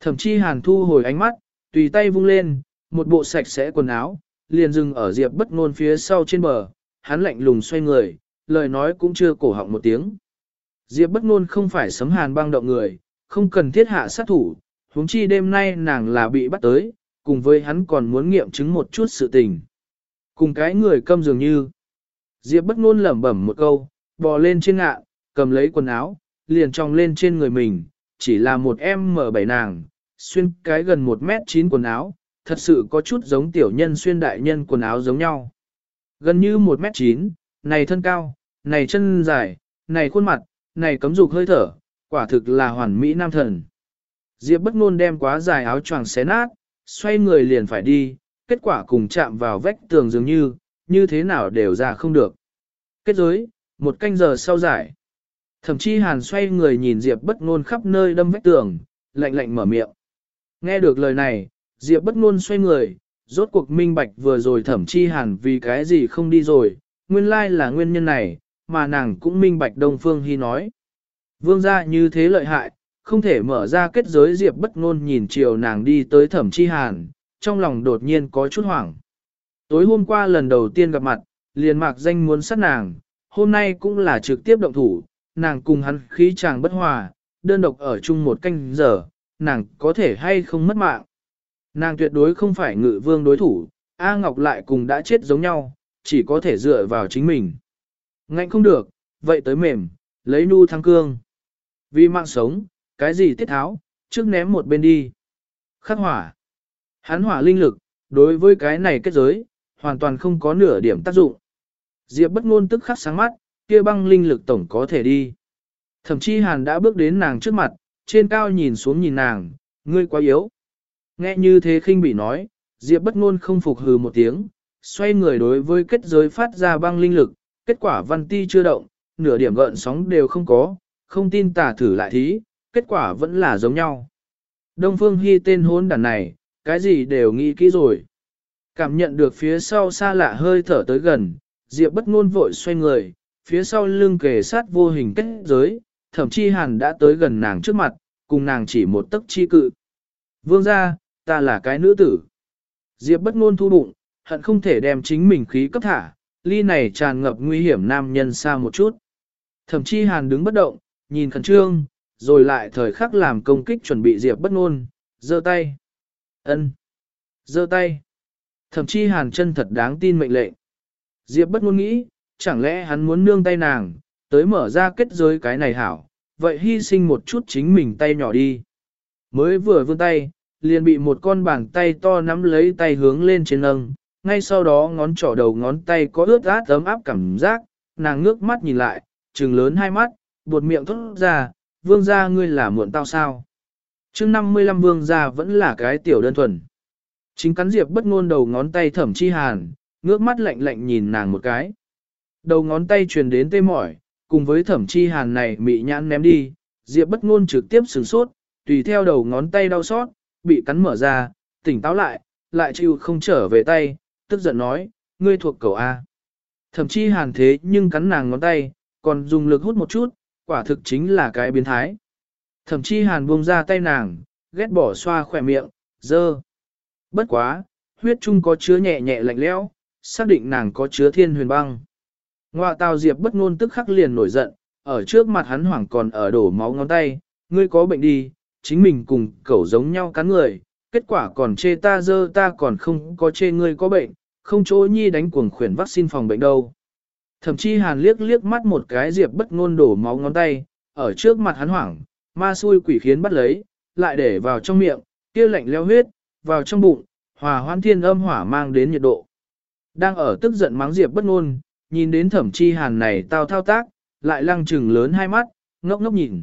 Thậm chí hàn thu hồi ánh mắt, tùy tay vung lên, một bộ sạch sẽ quần áo, liền dừng ở diệp bất ngôn phía sau trên bờ, hắn lạnh lùng xoay người, lời nói cũng chưa cổ họng một tiếng. Diệp bất ngôn không phải sấm hàn băng động người, không cần thiết hạ sát thủ, huống chi đêm nay nàng là bị bắt tới, cùng với hắn còn muốn nghiệm chứng một chút sự tình. Cùng cái người câm dường như. Diệp bất ngôn lẩm bẩm một câu, bò lên trên ngạ, cầm lấy quần áo, liền tròng lên trên người mình, chỉ là một em mở bảy nàng, xuyên cái gần một mét chín quần áo, thật sự có chút giống tiểu nhân xuyên đại nhân quần áo giống nhau. Gần như một mét chín, này thân cao, này chân dài, này khuôn mặt, này cấm dục hơi thở, quả thực là hoàn mỹ nam thần. Diệp bất ngôn đem quá dài áo choàng xé nát, xoay người liền phải đi, kết quả cùng chạm vào vách tường dường như, như thế nào đều ra không được. Kết giới, một canh giờ sau giải. Thậm chí hàn xoay người nhìn Diệp bất ngôn khắp nơi đâm vách tường, lạnh lạnh mở miệng. Nghe được lời này, Diệp bất ngôn xoay người, rốt cuộc minh bạch vừa rồi thẩm chi hàn vì cái gì không đi rồi, nguyên lai là nguyên nhân này, mà nàng cũng minh bạch Đông Phương Hy nói. Vương gia như thế lợi hại, không thể mở ra kết giới Diệp bất ngôn nhìn chiều nàng đi tới thẩm chi hàn, trong lòng đột nhiên có chút hoảng. Tối hôm qua lần đầu tiên gặp mặt, liền mạc danh muốn sát nàng, hôm nay cũng là trực tiếp động thủ, nàng cùng hắn khí chàng bất hòa, đơn độc ở chung một canh giờ, nàng có thể hay không mất mạng. Nàng tuyệt đối không phải ngự vương đối thủ, A Ngọc lại cùng đã chết giống nhau, chỉ có thể dựa vào chính mình. Ngạnh không được, vậy tới mềm, lấy nu thăng cương. Vì mạng sống, cái gì tiết tháo, trước ném một bên đi. Khắc hỏa. Hắn hỏa linh lực, đối với cái này kết giới, hoàn toàn không có nửa điểm tác dụng. Diệp bất ngôn tức khắc sáng mắt, kia băng linh lực tổng có thể đi. Thậm chí hàn đã bước đến nàng trước mặt, trên cao nhìn xuống nhìn nàng, ngươi quá yếu. Nghe như thế khinh bị nói, Diệp bất ngôn không phục hừ một tiếng, xoay người đối với kết giới phát ra băng linh lực, kết quả văn ti chưa động, nửa điểm gợn sóng đều không có, không tin tả thử lại thí, kết quả vẫn là giống nhau. Đông Phương Hi tên hôn đàn này, cái gì đều nghĩ kỹ rồi. Cảm nhận được phía sau xa lạ hơi thở tới gần, Diệp bất ngôn vội xoay người, phía sau lưng kề sát vô hình kết giới, thậm chí hàn đã tới gần nàng trước mặt, cùng nàng chỉ một tấc chi cự. Vương gia, ta là cái nữ tử. Diệp bất ngôn thu bụng, hận không thể đem chính mình khí cấp thả, ly này tràn ngập nguy hiểm nam nhân xa một chút. Thậm chí hàn đứng bất động, nhìn khẩn trương, rồi lại thời khắc làm công kích chuẩn bị Diệp bất ngôn, giơ tay ân, giơ tay. Thậm chí hàn chân thật đáng tin mệnh lệnh. Diệp bất ngôn nghĩ, chẳng lẽ hắn muốn nương tay nàng, tới mở ra kết giới cái này hảo, vậy hy sinh một chút chính mình tay nhỏ đi. Mới vừa vươn tay, liền bị một con bàn tay to nắm lấy tay hướng lên trên nâng, ngay sau đó ngón trỏ đầu ngón tay có ướt át ấm áp cảm giác, nàng ngước mắt nhìn lại, trừng lớn hai mắt, buột miệng thốt ra, vương gia ngươi là muộn tao sao chương 55 vương gia vẫn là cái tiểu đơn thuần. Chính cắn diệp bất ngôn đầu ngón tay thẩm chi hàn, ngước mắt lạnh lạnh nhìn nàng một cái. Đầu ngón tay truyền đến tê mỏi, cùng với thẩm chi hàn này mị nhãn ném đi, diệp bất ngôn trực tiếp sửng sốt, tùy theo đầu ngón tay đau xót, bị cắn mở ra, tỉnh táo lại, lại chịu không trở về tay, tức giận nói, ngươi thuộc cầu A. Thẩm chi hàn thế nhưng cắn nàng ngón tay, còn dùng lực hút một chút, quả thực chính là cái biến thái. Thẩm chi hàn buông ra tay nàng, ghét bỏ xoa khỏe miệng, dơ. Bất quá, huyết trung có chứa nhẹ nhẹ lạnh lẽo, xác định nàng có chứa thiên huyền băng. Ngoạ tào diệp bất ngôn tức khắc liền nổi giận, ở trước mặt hắn hoảng còn ở đổ máu ngón tay, ngươi có bệnh đi, chính mình cùng cẩu giống nhau cắn người, kết quả còn chê ta dơ ta còn không có chê ngươi có bệnh, không chỗ nhi đánh cuồng khuyển vaccine phòng bệnh đâu. Thậm chí hàn liếc liếc mắt một cái diệp bất ngôn đổ máu ngón tay, ở trước mặt hắn hoảng, ma xui quỷ khiến bắt lấy, lại để vào trong miệng, kia lạnh leo huyết, vào trong bụng, hòa hoan thiên âm hỏa mang đến nhiệt độ. Đang ở tức giận mắng diệp bất ngôn, nhìn đến thẩm chi hàn này tao thao tác, lại lăng trừng lớn hai mắt, ngốc ngốc nhìn.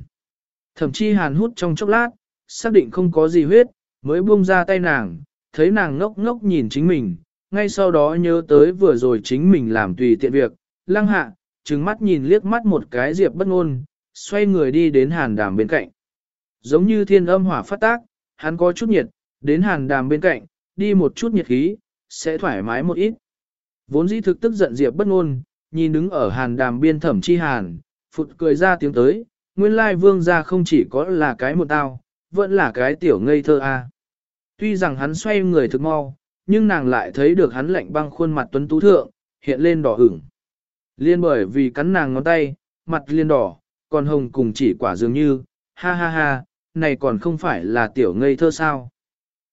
Thẩm chi hàn hút trong chốc lát, xác định không có gì huyết, mới buông ra tay nàng, thấy nàng ngốc ngốc nhìn chính mình, ngay sau đó nhớ tới vừa rồi chính mình làm tùy tiện việc, lăng hạ, trừng mắt nhìn liếc mắt một cái diệp bất ngôn, xoay người đi đến hàn đàm bên cạnh. Giống như thiên âm hỏa phát tác, hắn có chút nhiệt, đến hàn đàm bên cạnh, đi một chút nhiệt khí, sẽ thoải mái một ít. Vốn dĩ thực tức giận diệp bất ngôn, nhìn đứng ở hàn đàm biên thẩm chi hàn, phụt cười ra tiếng tới, nguyên lai vương gia không chỉ có là cái một tao, vẫn là cái tiểu ngây thơ a. Tuy rằng hắn xoay người thực mau, nhưng nàng lại thấy được hắn lạnh băng khuôn mặt tuấn tú thượng, hiện lên đỏ ửng. Liên bởi vì cắn nàng ngón tay, mặt liên đỏ, còn hồng cùng chỉ quả dường như, ha ha ha, này còn không phải là tiểu ngây thơ sao.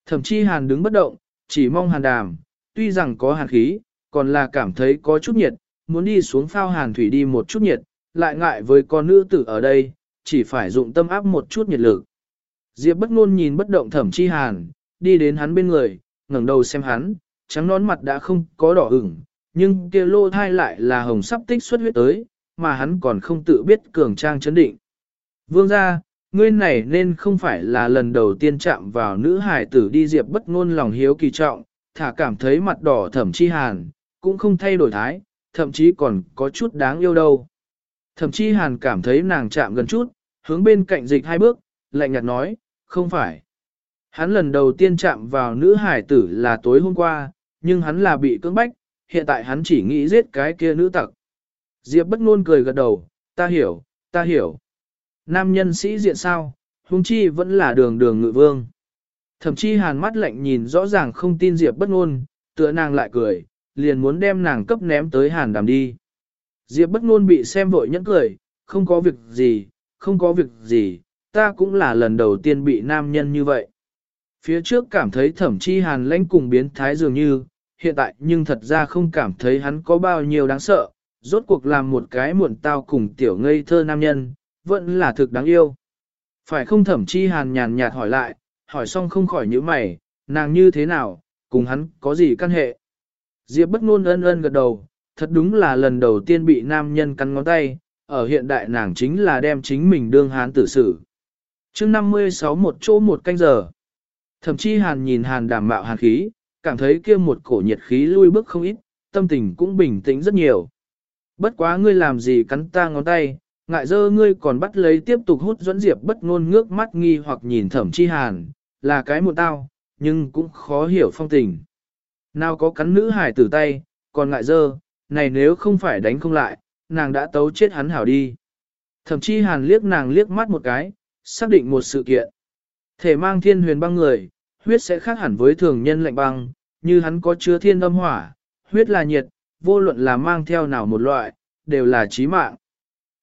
Thậm chí hàn đứng bất động, chỉ mong hàn đàm, tuy rằng có hàn khí, còn là cảm thấy có chút nhiệt, muốn đi xuống phao hàn thủy đi một chút nhiệt, lại ngại với con nữ tử ở đây, chỉ phải dụng tâm áp một chút nhiệt lực. Diệp bất ngôn nhìn bất động thẩm chi hàn, đi đến hắn bên người, ngẩng đầu xem hắn, trắng nón mặt đã không có đỏ ửng, nhưng kia lô thai lại là hồng sắp tích xuất huyết tới, mà hắn còn không tự biết cường trang chấn định. Vương gia, ngươi này nên không phải là lần đầu tiên chạm vào nữ hải tử đi diệp bất ngôn lòng hiếu kỳ trọng, thả cảm thấy mặt đỏ thẩm chi hàn, cũng không thay đổi thái, thậm chí còn có chút đáng yêu đâu. Thẩm chi hàn cảm thấy nàng chạm gần chút, hướng bên cạnh dịch hai bước, lạnh nhạt nói, không phải. Hắn lần đầu tiên chạm vào nữ hải tử là tối hôm qua, nhưng hắn là bị cưỡng bách, hiện tại hắn chỉ nghĩ giết cái kia nữ tặc. Diệp bất ngôn cười gật đầu, ta hiểu, ta hiểu. Nam nhân sĩ diện sao, huống chi vẫn là đường đường ngự vương. Thậm chí hàn mắt lạnh nhìn rõ ràng không tin Diệp bất ngôn, tựa nàng lại cười, liền muốn đem nàng cấp ném tới hàn đàm đi. Diệp bất ngôn bị xem vội nhẫn cười, không có việc gì, không có việc gì, ta cũng là lần đầu tiên bị nam nhân như vậy. Phía trước cảm thấy thẩm chi hàn lãnh cùng biến thái dường như, hiện tại nhưng thật ra không cảm thấy hắn có bao nhiêu đáng sợ, rốt cuộc làm một cái muộn tao cùng tiểu ngây thơ nam nhân, vẫn là thực đáng yêu. Phải không thẩm chi hàn nhàn nhạt hỏi lại, hỏi xong không khỏi những mày, nàng như thế nào, cùng hắn có gì căn hệ. Diệp bất ngôn ân ân gật đầu, thật đúng là lần đầu tiên bị nam nhân cắn ngón tay, ở hiện đại nàng chính là đem chính mình đương hán tử xử. Trước 56 một chỗ một canh giờ. Thậm chí hàn nhìn hàn đảm mạo hàn khí, cảm thấy kia một cổ nhiệt khí lui bước không ít, tâm tình cũng bình tĩnh rất nhiều. Bất quá ngươi làm gì cắn ta ngón tay, ngại dơ ngươi còn bắt lấy tiếp tục hút dẫn diệp bất ngôn ngước mắt nghi hoặc nhìn thẩm chi hàn, là cái một tao, nhưng cũng khó hiểu phong tình. Nào có cắn nữ hải tử tay, còn ngại dơ, này nếu không phải đánh không lại, nàng đã tấu chết hắn hảo đi. Thẩm chi hàn liếc nàng liếc mắt một cái, xác định một sự kiện. Thể mang thiên huyền băng người, huyết sẽ khác hẳn với thường nhân lạnh băng, như hắn có chứa thiên âm hỏa, huyết là nhiệt, vô luận là mang theo nào một loại, đều là chí mạng.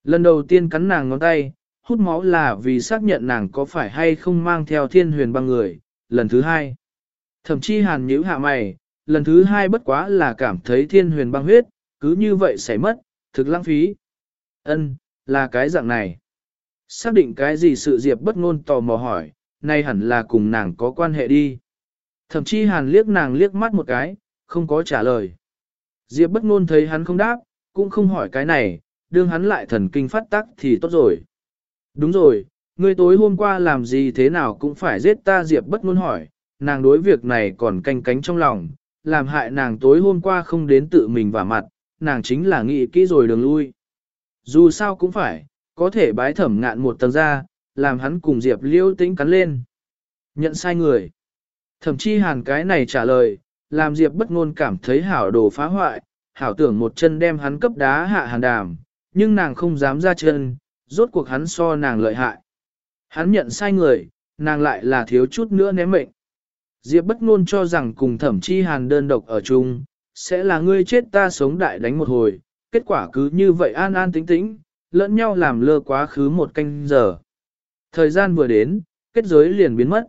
Lần đầu tiên cắn nàng ngón tay, hút máu là vì xác nhận nàng có phải hay không mang theo thiên huyền băng người, lần thứ hai. Thậm chí hàn nhữ hạ mày, lần thứ hai bất quá là cảm thấy thiên huyền băng huyết, cứ như vậy sẽ mất, thực lãng phí. Ân, là cái dạng này. Xác định cái gì sự diệp bất ngôn tò mò hỏi, nay hẳn là cùng nàng có quan hệ đi. Thậm chí hàn liếc nàng liếc mắt một cái, không có trả lời. Diệp bất ngôn thấy hắn không đáp, cũng không hỏi cái này, đương hắn lại thần kinh phát tắc thì tốt rồi. Đúng rồi, ngươi tối hôm qua làm gì thế nào cũng phải giết ta Diệp bất ngôn hỏi, nàng đối việc này còn canh cánh trong lòng, làm hại nàng tối hôm qua không đến tự mình vả mặt, nàng chính là nghĩ kỹ rồi đường lui. Dù sao cũng phải, có thể bái thẩm ngạn một tầng ra, làm hắn cùng Diệp liêu tĩnh cắn lên. Nhận sai người. Thậm chí hàn cái này trả lời, làm Diệp bất ngôn cảm thấy hảo đồ phá hoại, hảo tưởng một chân đem hắn cấp đá hạ hàn đàm, nhưng nàng không dám ra chân, rốt cuộc hắn so nàng lợi hại. Hắn nhận sai người, nàng lại là thiếu chút nữa ném mệnh. Diệp bất ngôn cho rằng cùng thẩm chi hàn đơn độc ở chung, sẽ là ngươi chết ta sống đại đánh một hồi, kết quả cứ như vậy an an tĩnh tĩnh, lẫn nhau làm lơ quá khứ một canh giờ. Thời gian vừa đến, kết giới liền biến mất.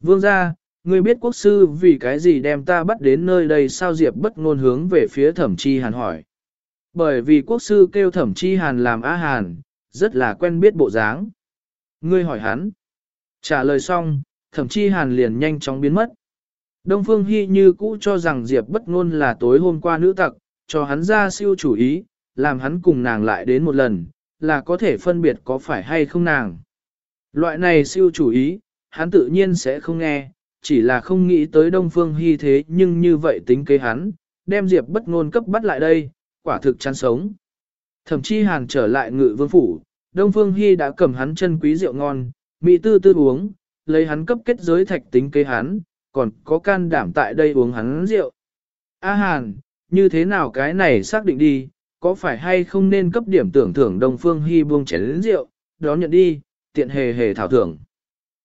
Vương gia, ngươi biết quốc sư vì cái gì đem ta bắt đến nơi đây sao Diệp bất ngôn hướng về phía thẩm chi hàn hỏi. Bởi vì quốc sư kêu thẩm chi hàn làm á hàn, rất là quen biết bộ dáng. Ngươi hỏi hắn. Trả lời xong, thẩm chi hàn liền nhanh chóng biến mất. Đông Phương Hy như cũ cho rằng Diệp bất ngôn là tối hôm qua nữ tặc, cho hắn ra siêu chủ ý, làm hắn cùng nàng lại đến một lần, là có thể phân biệt có phải hay không nàng. Loại này siêu chủ ý, hắn tự nhiên sẽ không nghe, chỉ là không nghĩ tới Đông Phương Hy thế nhưng như vậy tính kế hắn, đem Diệp bất ngôn cấp bắt lại đây, quả thực chán sống. Thậm chí Hàn trở lại ngự vương phủ, Đông Phương Hy đã cầm hắn chân quý rượu ngon, mỹ tư tư uống, lấy hắn cấp kết giới thạch tính kế hắn, còn có can đảm tại đây uống hắn rượu. A Hàn, như thế nào cái này xác định đi, có phải hay không nên cấp điểm tưởng thưởng Đông Phương Hy buông chén rượu, đó nhận đi, tiện hề hề thảo thưởng.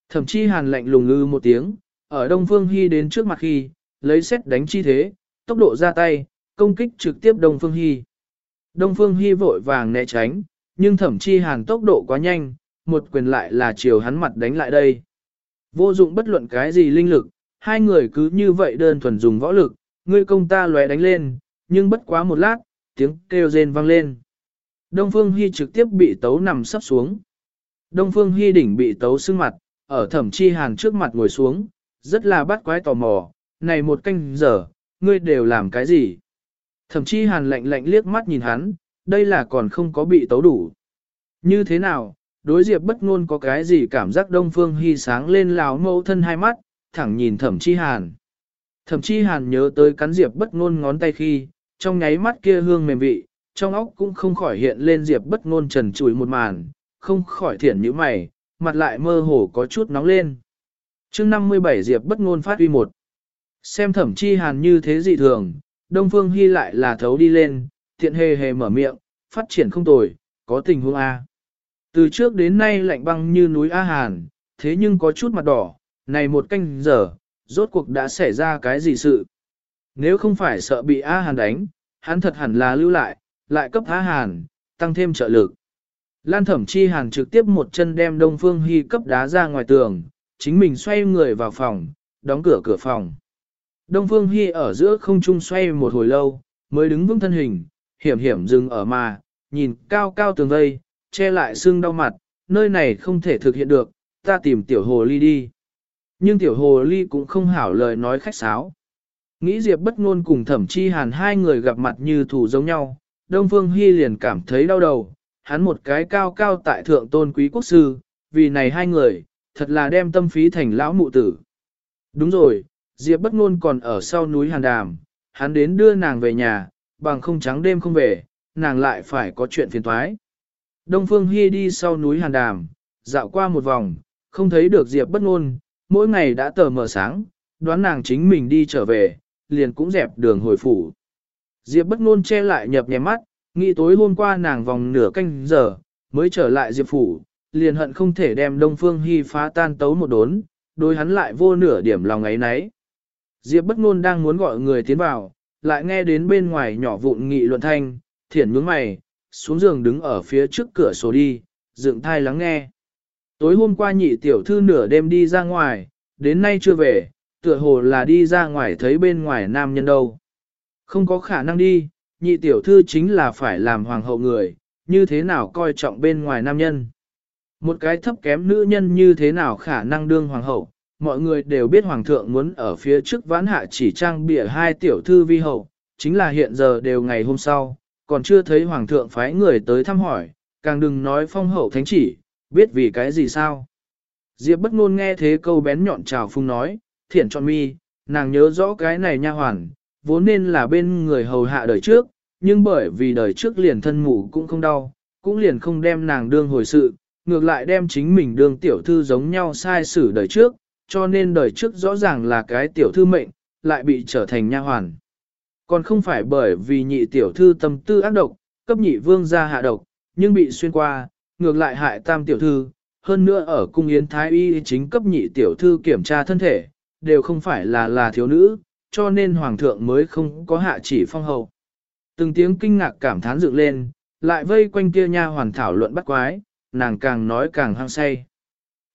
Thậm chí Hàn lạnh lùng ngư một tiếng, ở Đông Phương Hy đến trước mặt khi, lấy xét đánh chi thế, tốc độ ra tay, công kích trực tiếp Đông Phương Hy. Đông Phương Hy vội vàng né tránh, nhưng thẩm chi hàn tốc độ quá nhanh, một quyền lại là chiều hắn mặt đánh lại đây. Vô dụng bất luận cái gì linh lực, hai người cứ như vậy đơn thuần dùng võ lực, ngươi công ta lóe đánh lên, nhưng bất quá một lát, tiếng kêu rên vang lên. Đông Phương Hy trực tiếp bị tấu nằm sắp xuống. Đông Phương Hy đỉnh bị tấu sưng mặt, ở thẩm chi hàn trước mặt ngồi xuống, rất là bắt quái tò mò, này một canh giờ, ngươi đều làm cái gì? Thẩm chi hàn lạnh lạnh liếc mắt nhìn hắn, đây là còn không có bị tấu đủ. Như thế nào, đối diệp bất ngôn có cái gì cảm giác đông phương hy sáng lên lào mâu thân hai mắt, thẳng nhìn thẩm chi hàn. Thẩm chi hàn nhớ tới cắn diệp bất ngôn ngón tay khi, trong nháy mắt kia hương mềm vị, trong óc cũng không khỏi hiện lên diệp bất ngôn trần trụi một màn, không khỏi thiển như mày, mặt lại mơ hồ có chút nóng lên chương 57 Diệp bất ngôn phát uy một. Xem thẩm chi hàn như thế dị thường, Đông Phương Hy lại là thấu đi lên, thiện hề hề mở miệng, phát triển không tồi, có tình huống A. Từ trước đến nay lạnh băng như núi A Hàn, thế nhưng có chút mặt đỏ, này một canh giờ, rốt cuộc đã xảy ra cái gì sự. Nếu không phải sợ bị A Hàn đánh, hắn thật hẳn là lưu lại, lại cấp A Hàn, tăng thêm trợ lực. Lan thẩm chi Hàn trực tiếp một chân đem Đông Phương Hy cấp đá ra ngoài tường, chính mình xoay người vào phòng, đóng cửa cửa phòng. Đông Phương Hi ở giữa không trung xoay một hồi lâu, mới đứng vững thân hình, hiểm hiểm dừng ở mà, nhìn cao cao tường vây, che lại xương đau mặt, nơi này không thể thực hiện được, ta tìm tiểu hồ ly đi. Nhưng tiểu hồ ly cũng không hảo lời nói khách sáo. Nghĩ Diệp bất ngôn cùng thẩm chi hàn hai người gặp mặt như thủ giống nhau, Đông Phương Hi liền cảm thấy đau đầu, hắn một cái cao cao tại thượng tôn quý quốc sư, vì này hai người, thật là đem tâm phí thành lão mụ tử. Đúng rồi, Diệp bất ngôn còn ở sau núi Hàn Đàm, hắn đến đưa nàng về nhà, bằng không trắng đêm không về, nàng lại phải có chuyện phiền toái. Đông Phương Hi đi sau núi Hàn Đàm, dạo qua một vòng, không thấy được Diệp bất ngôn, mỗi ngày đã tờ mờ sáng, đoán nàng chính mình đi trở về, liền cũng dẹp đường hồi phủ. Diệp bất ngôn che lại nhập nhèm mắt, nghĩ tối hôm qua nàng vòng nửa canh giờ, mới trở lại Diệp phủ, liền hận không thể đem Đông Phương Hy phá tan tấu một đốn, đối hắn lại vô nửa điểm lòng ấy nấy. Diệp bất ngôn đang muốn gọi người tiến vào, lại nghe đến bên ngoài nhỏ vụn nghị luận thanh, thiển nhướng mày, xuống giường đứng ở phía trước cửa sổ đi, dựng thai lắng nghe. Tối hôm qua nhị tiểu thư nửa đêm đi ra ngoài, đến nay chưa về, tựa hồ là đi ra ngoài thấy bên ngoài nam nhân đâu. Không có khả năng đi, nhị tiểu thư chính là phải làm hoàng hậu người, như thế nào coi trọng bên ngoài nam nhân. Một cái thấp kém nữ nhân như thế nào khả năng đương hoàng hậu, mọi người đều biết hoàng thượng muốn ở phía trước vãn hạ chỉ trang bịa hai tiểu thư vi hậu, chính là hiện giờ đều ngày hôm sau, còn chưa thấy hoàng thượng phái người tới thăm hỏi, càng đừng nói phong hậu thánh chỉ, biết vì cái gì sao. Diệp bất ngôn nghe thế câu bén nhọn trào phung nói, thiện trọn mi, nàng nhớ rõ cái này nha hoàn, vốn nên là bên người hầu hạ đời trước, nhưng bởi vì đời trước liền thân mụ cũng không đau, cũng liền không đem nàng đương hồi sự, ngược lại đem chính mình đương tiểu thư giống nhau sai xử đời trước, cho nên đời trước rõ ràng là cái tiểu thư mệnh, lại bị trở thành nha hoàn. Còn không phải bởi vì nhị tiểu thư tâm tư ác độc, cấp nhị vương gia hạ độc, nhưng bị xuyên qua, ngược lại hại tam tiểu thư, hơn nữa ở cung yến thái y chính cấp nhị tiểu thư kiểm tra thân thể, đều không phải là là thiếu nữ, cho nên hoàng thượng mới không có hạ chỉ phong hậu. Từng tiếng kinh ngạc cảm thán dựng lên, lại vây quanh kia nha hoàn thảo luận bắt quái, nàng càng nói càng hăng say.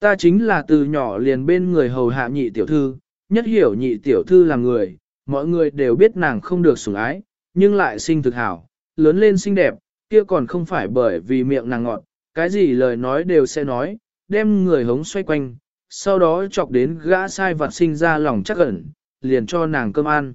Ta chính là từ nhỏ liền bên người hầu hạ nhị tiểu thư, nhất hiểu nhị tiểu thư là người, mọi người đều biết nàng không được sủng ái, nhưng lại sinh thực hảo, lớn lên xinh đẹp, kia còn không phải bởi vì miệng nàng ngọt, cái gì lời nói đều sẽ nói, đem người hống xoay quanh, sau đó chọc đến gã sai vặt sinh ra lòng chắc ẩn, liền cho nàng cơm ăn.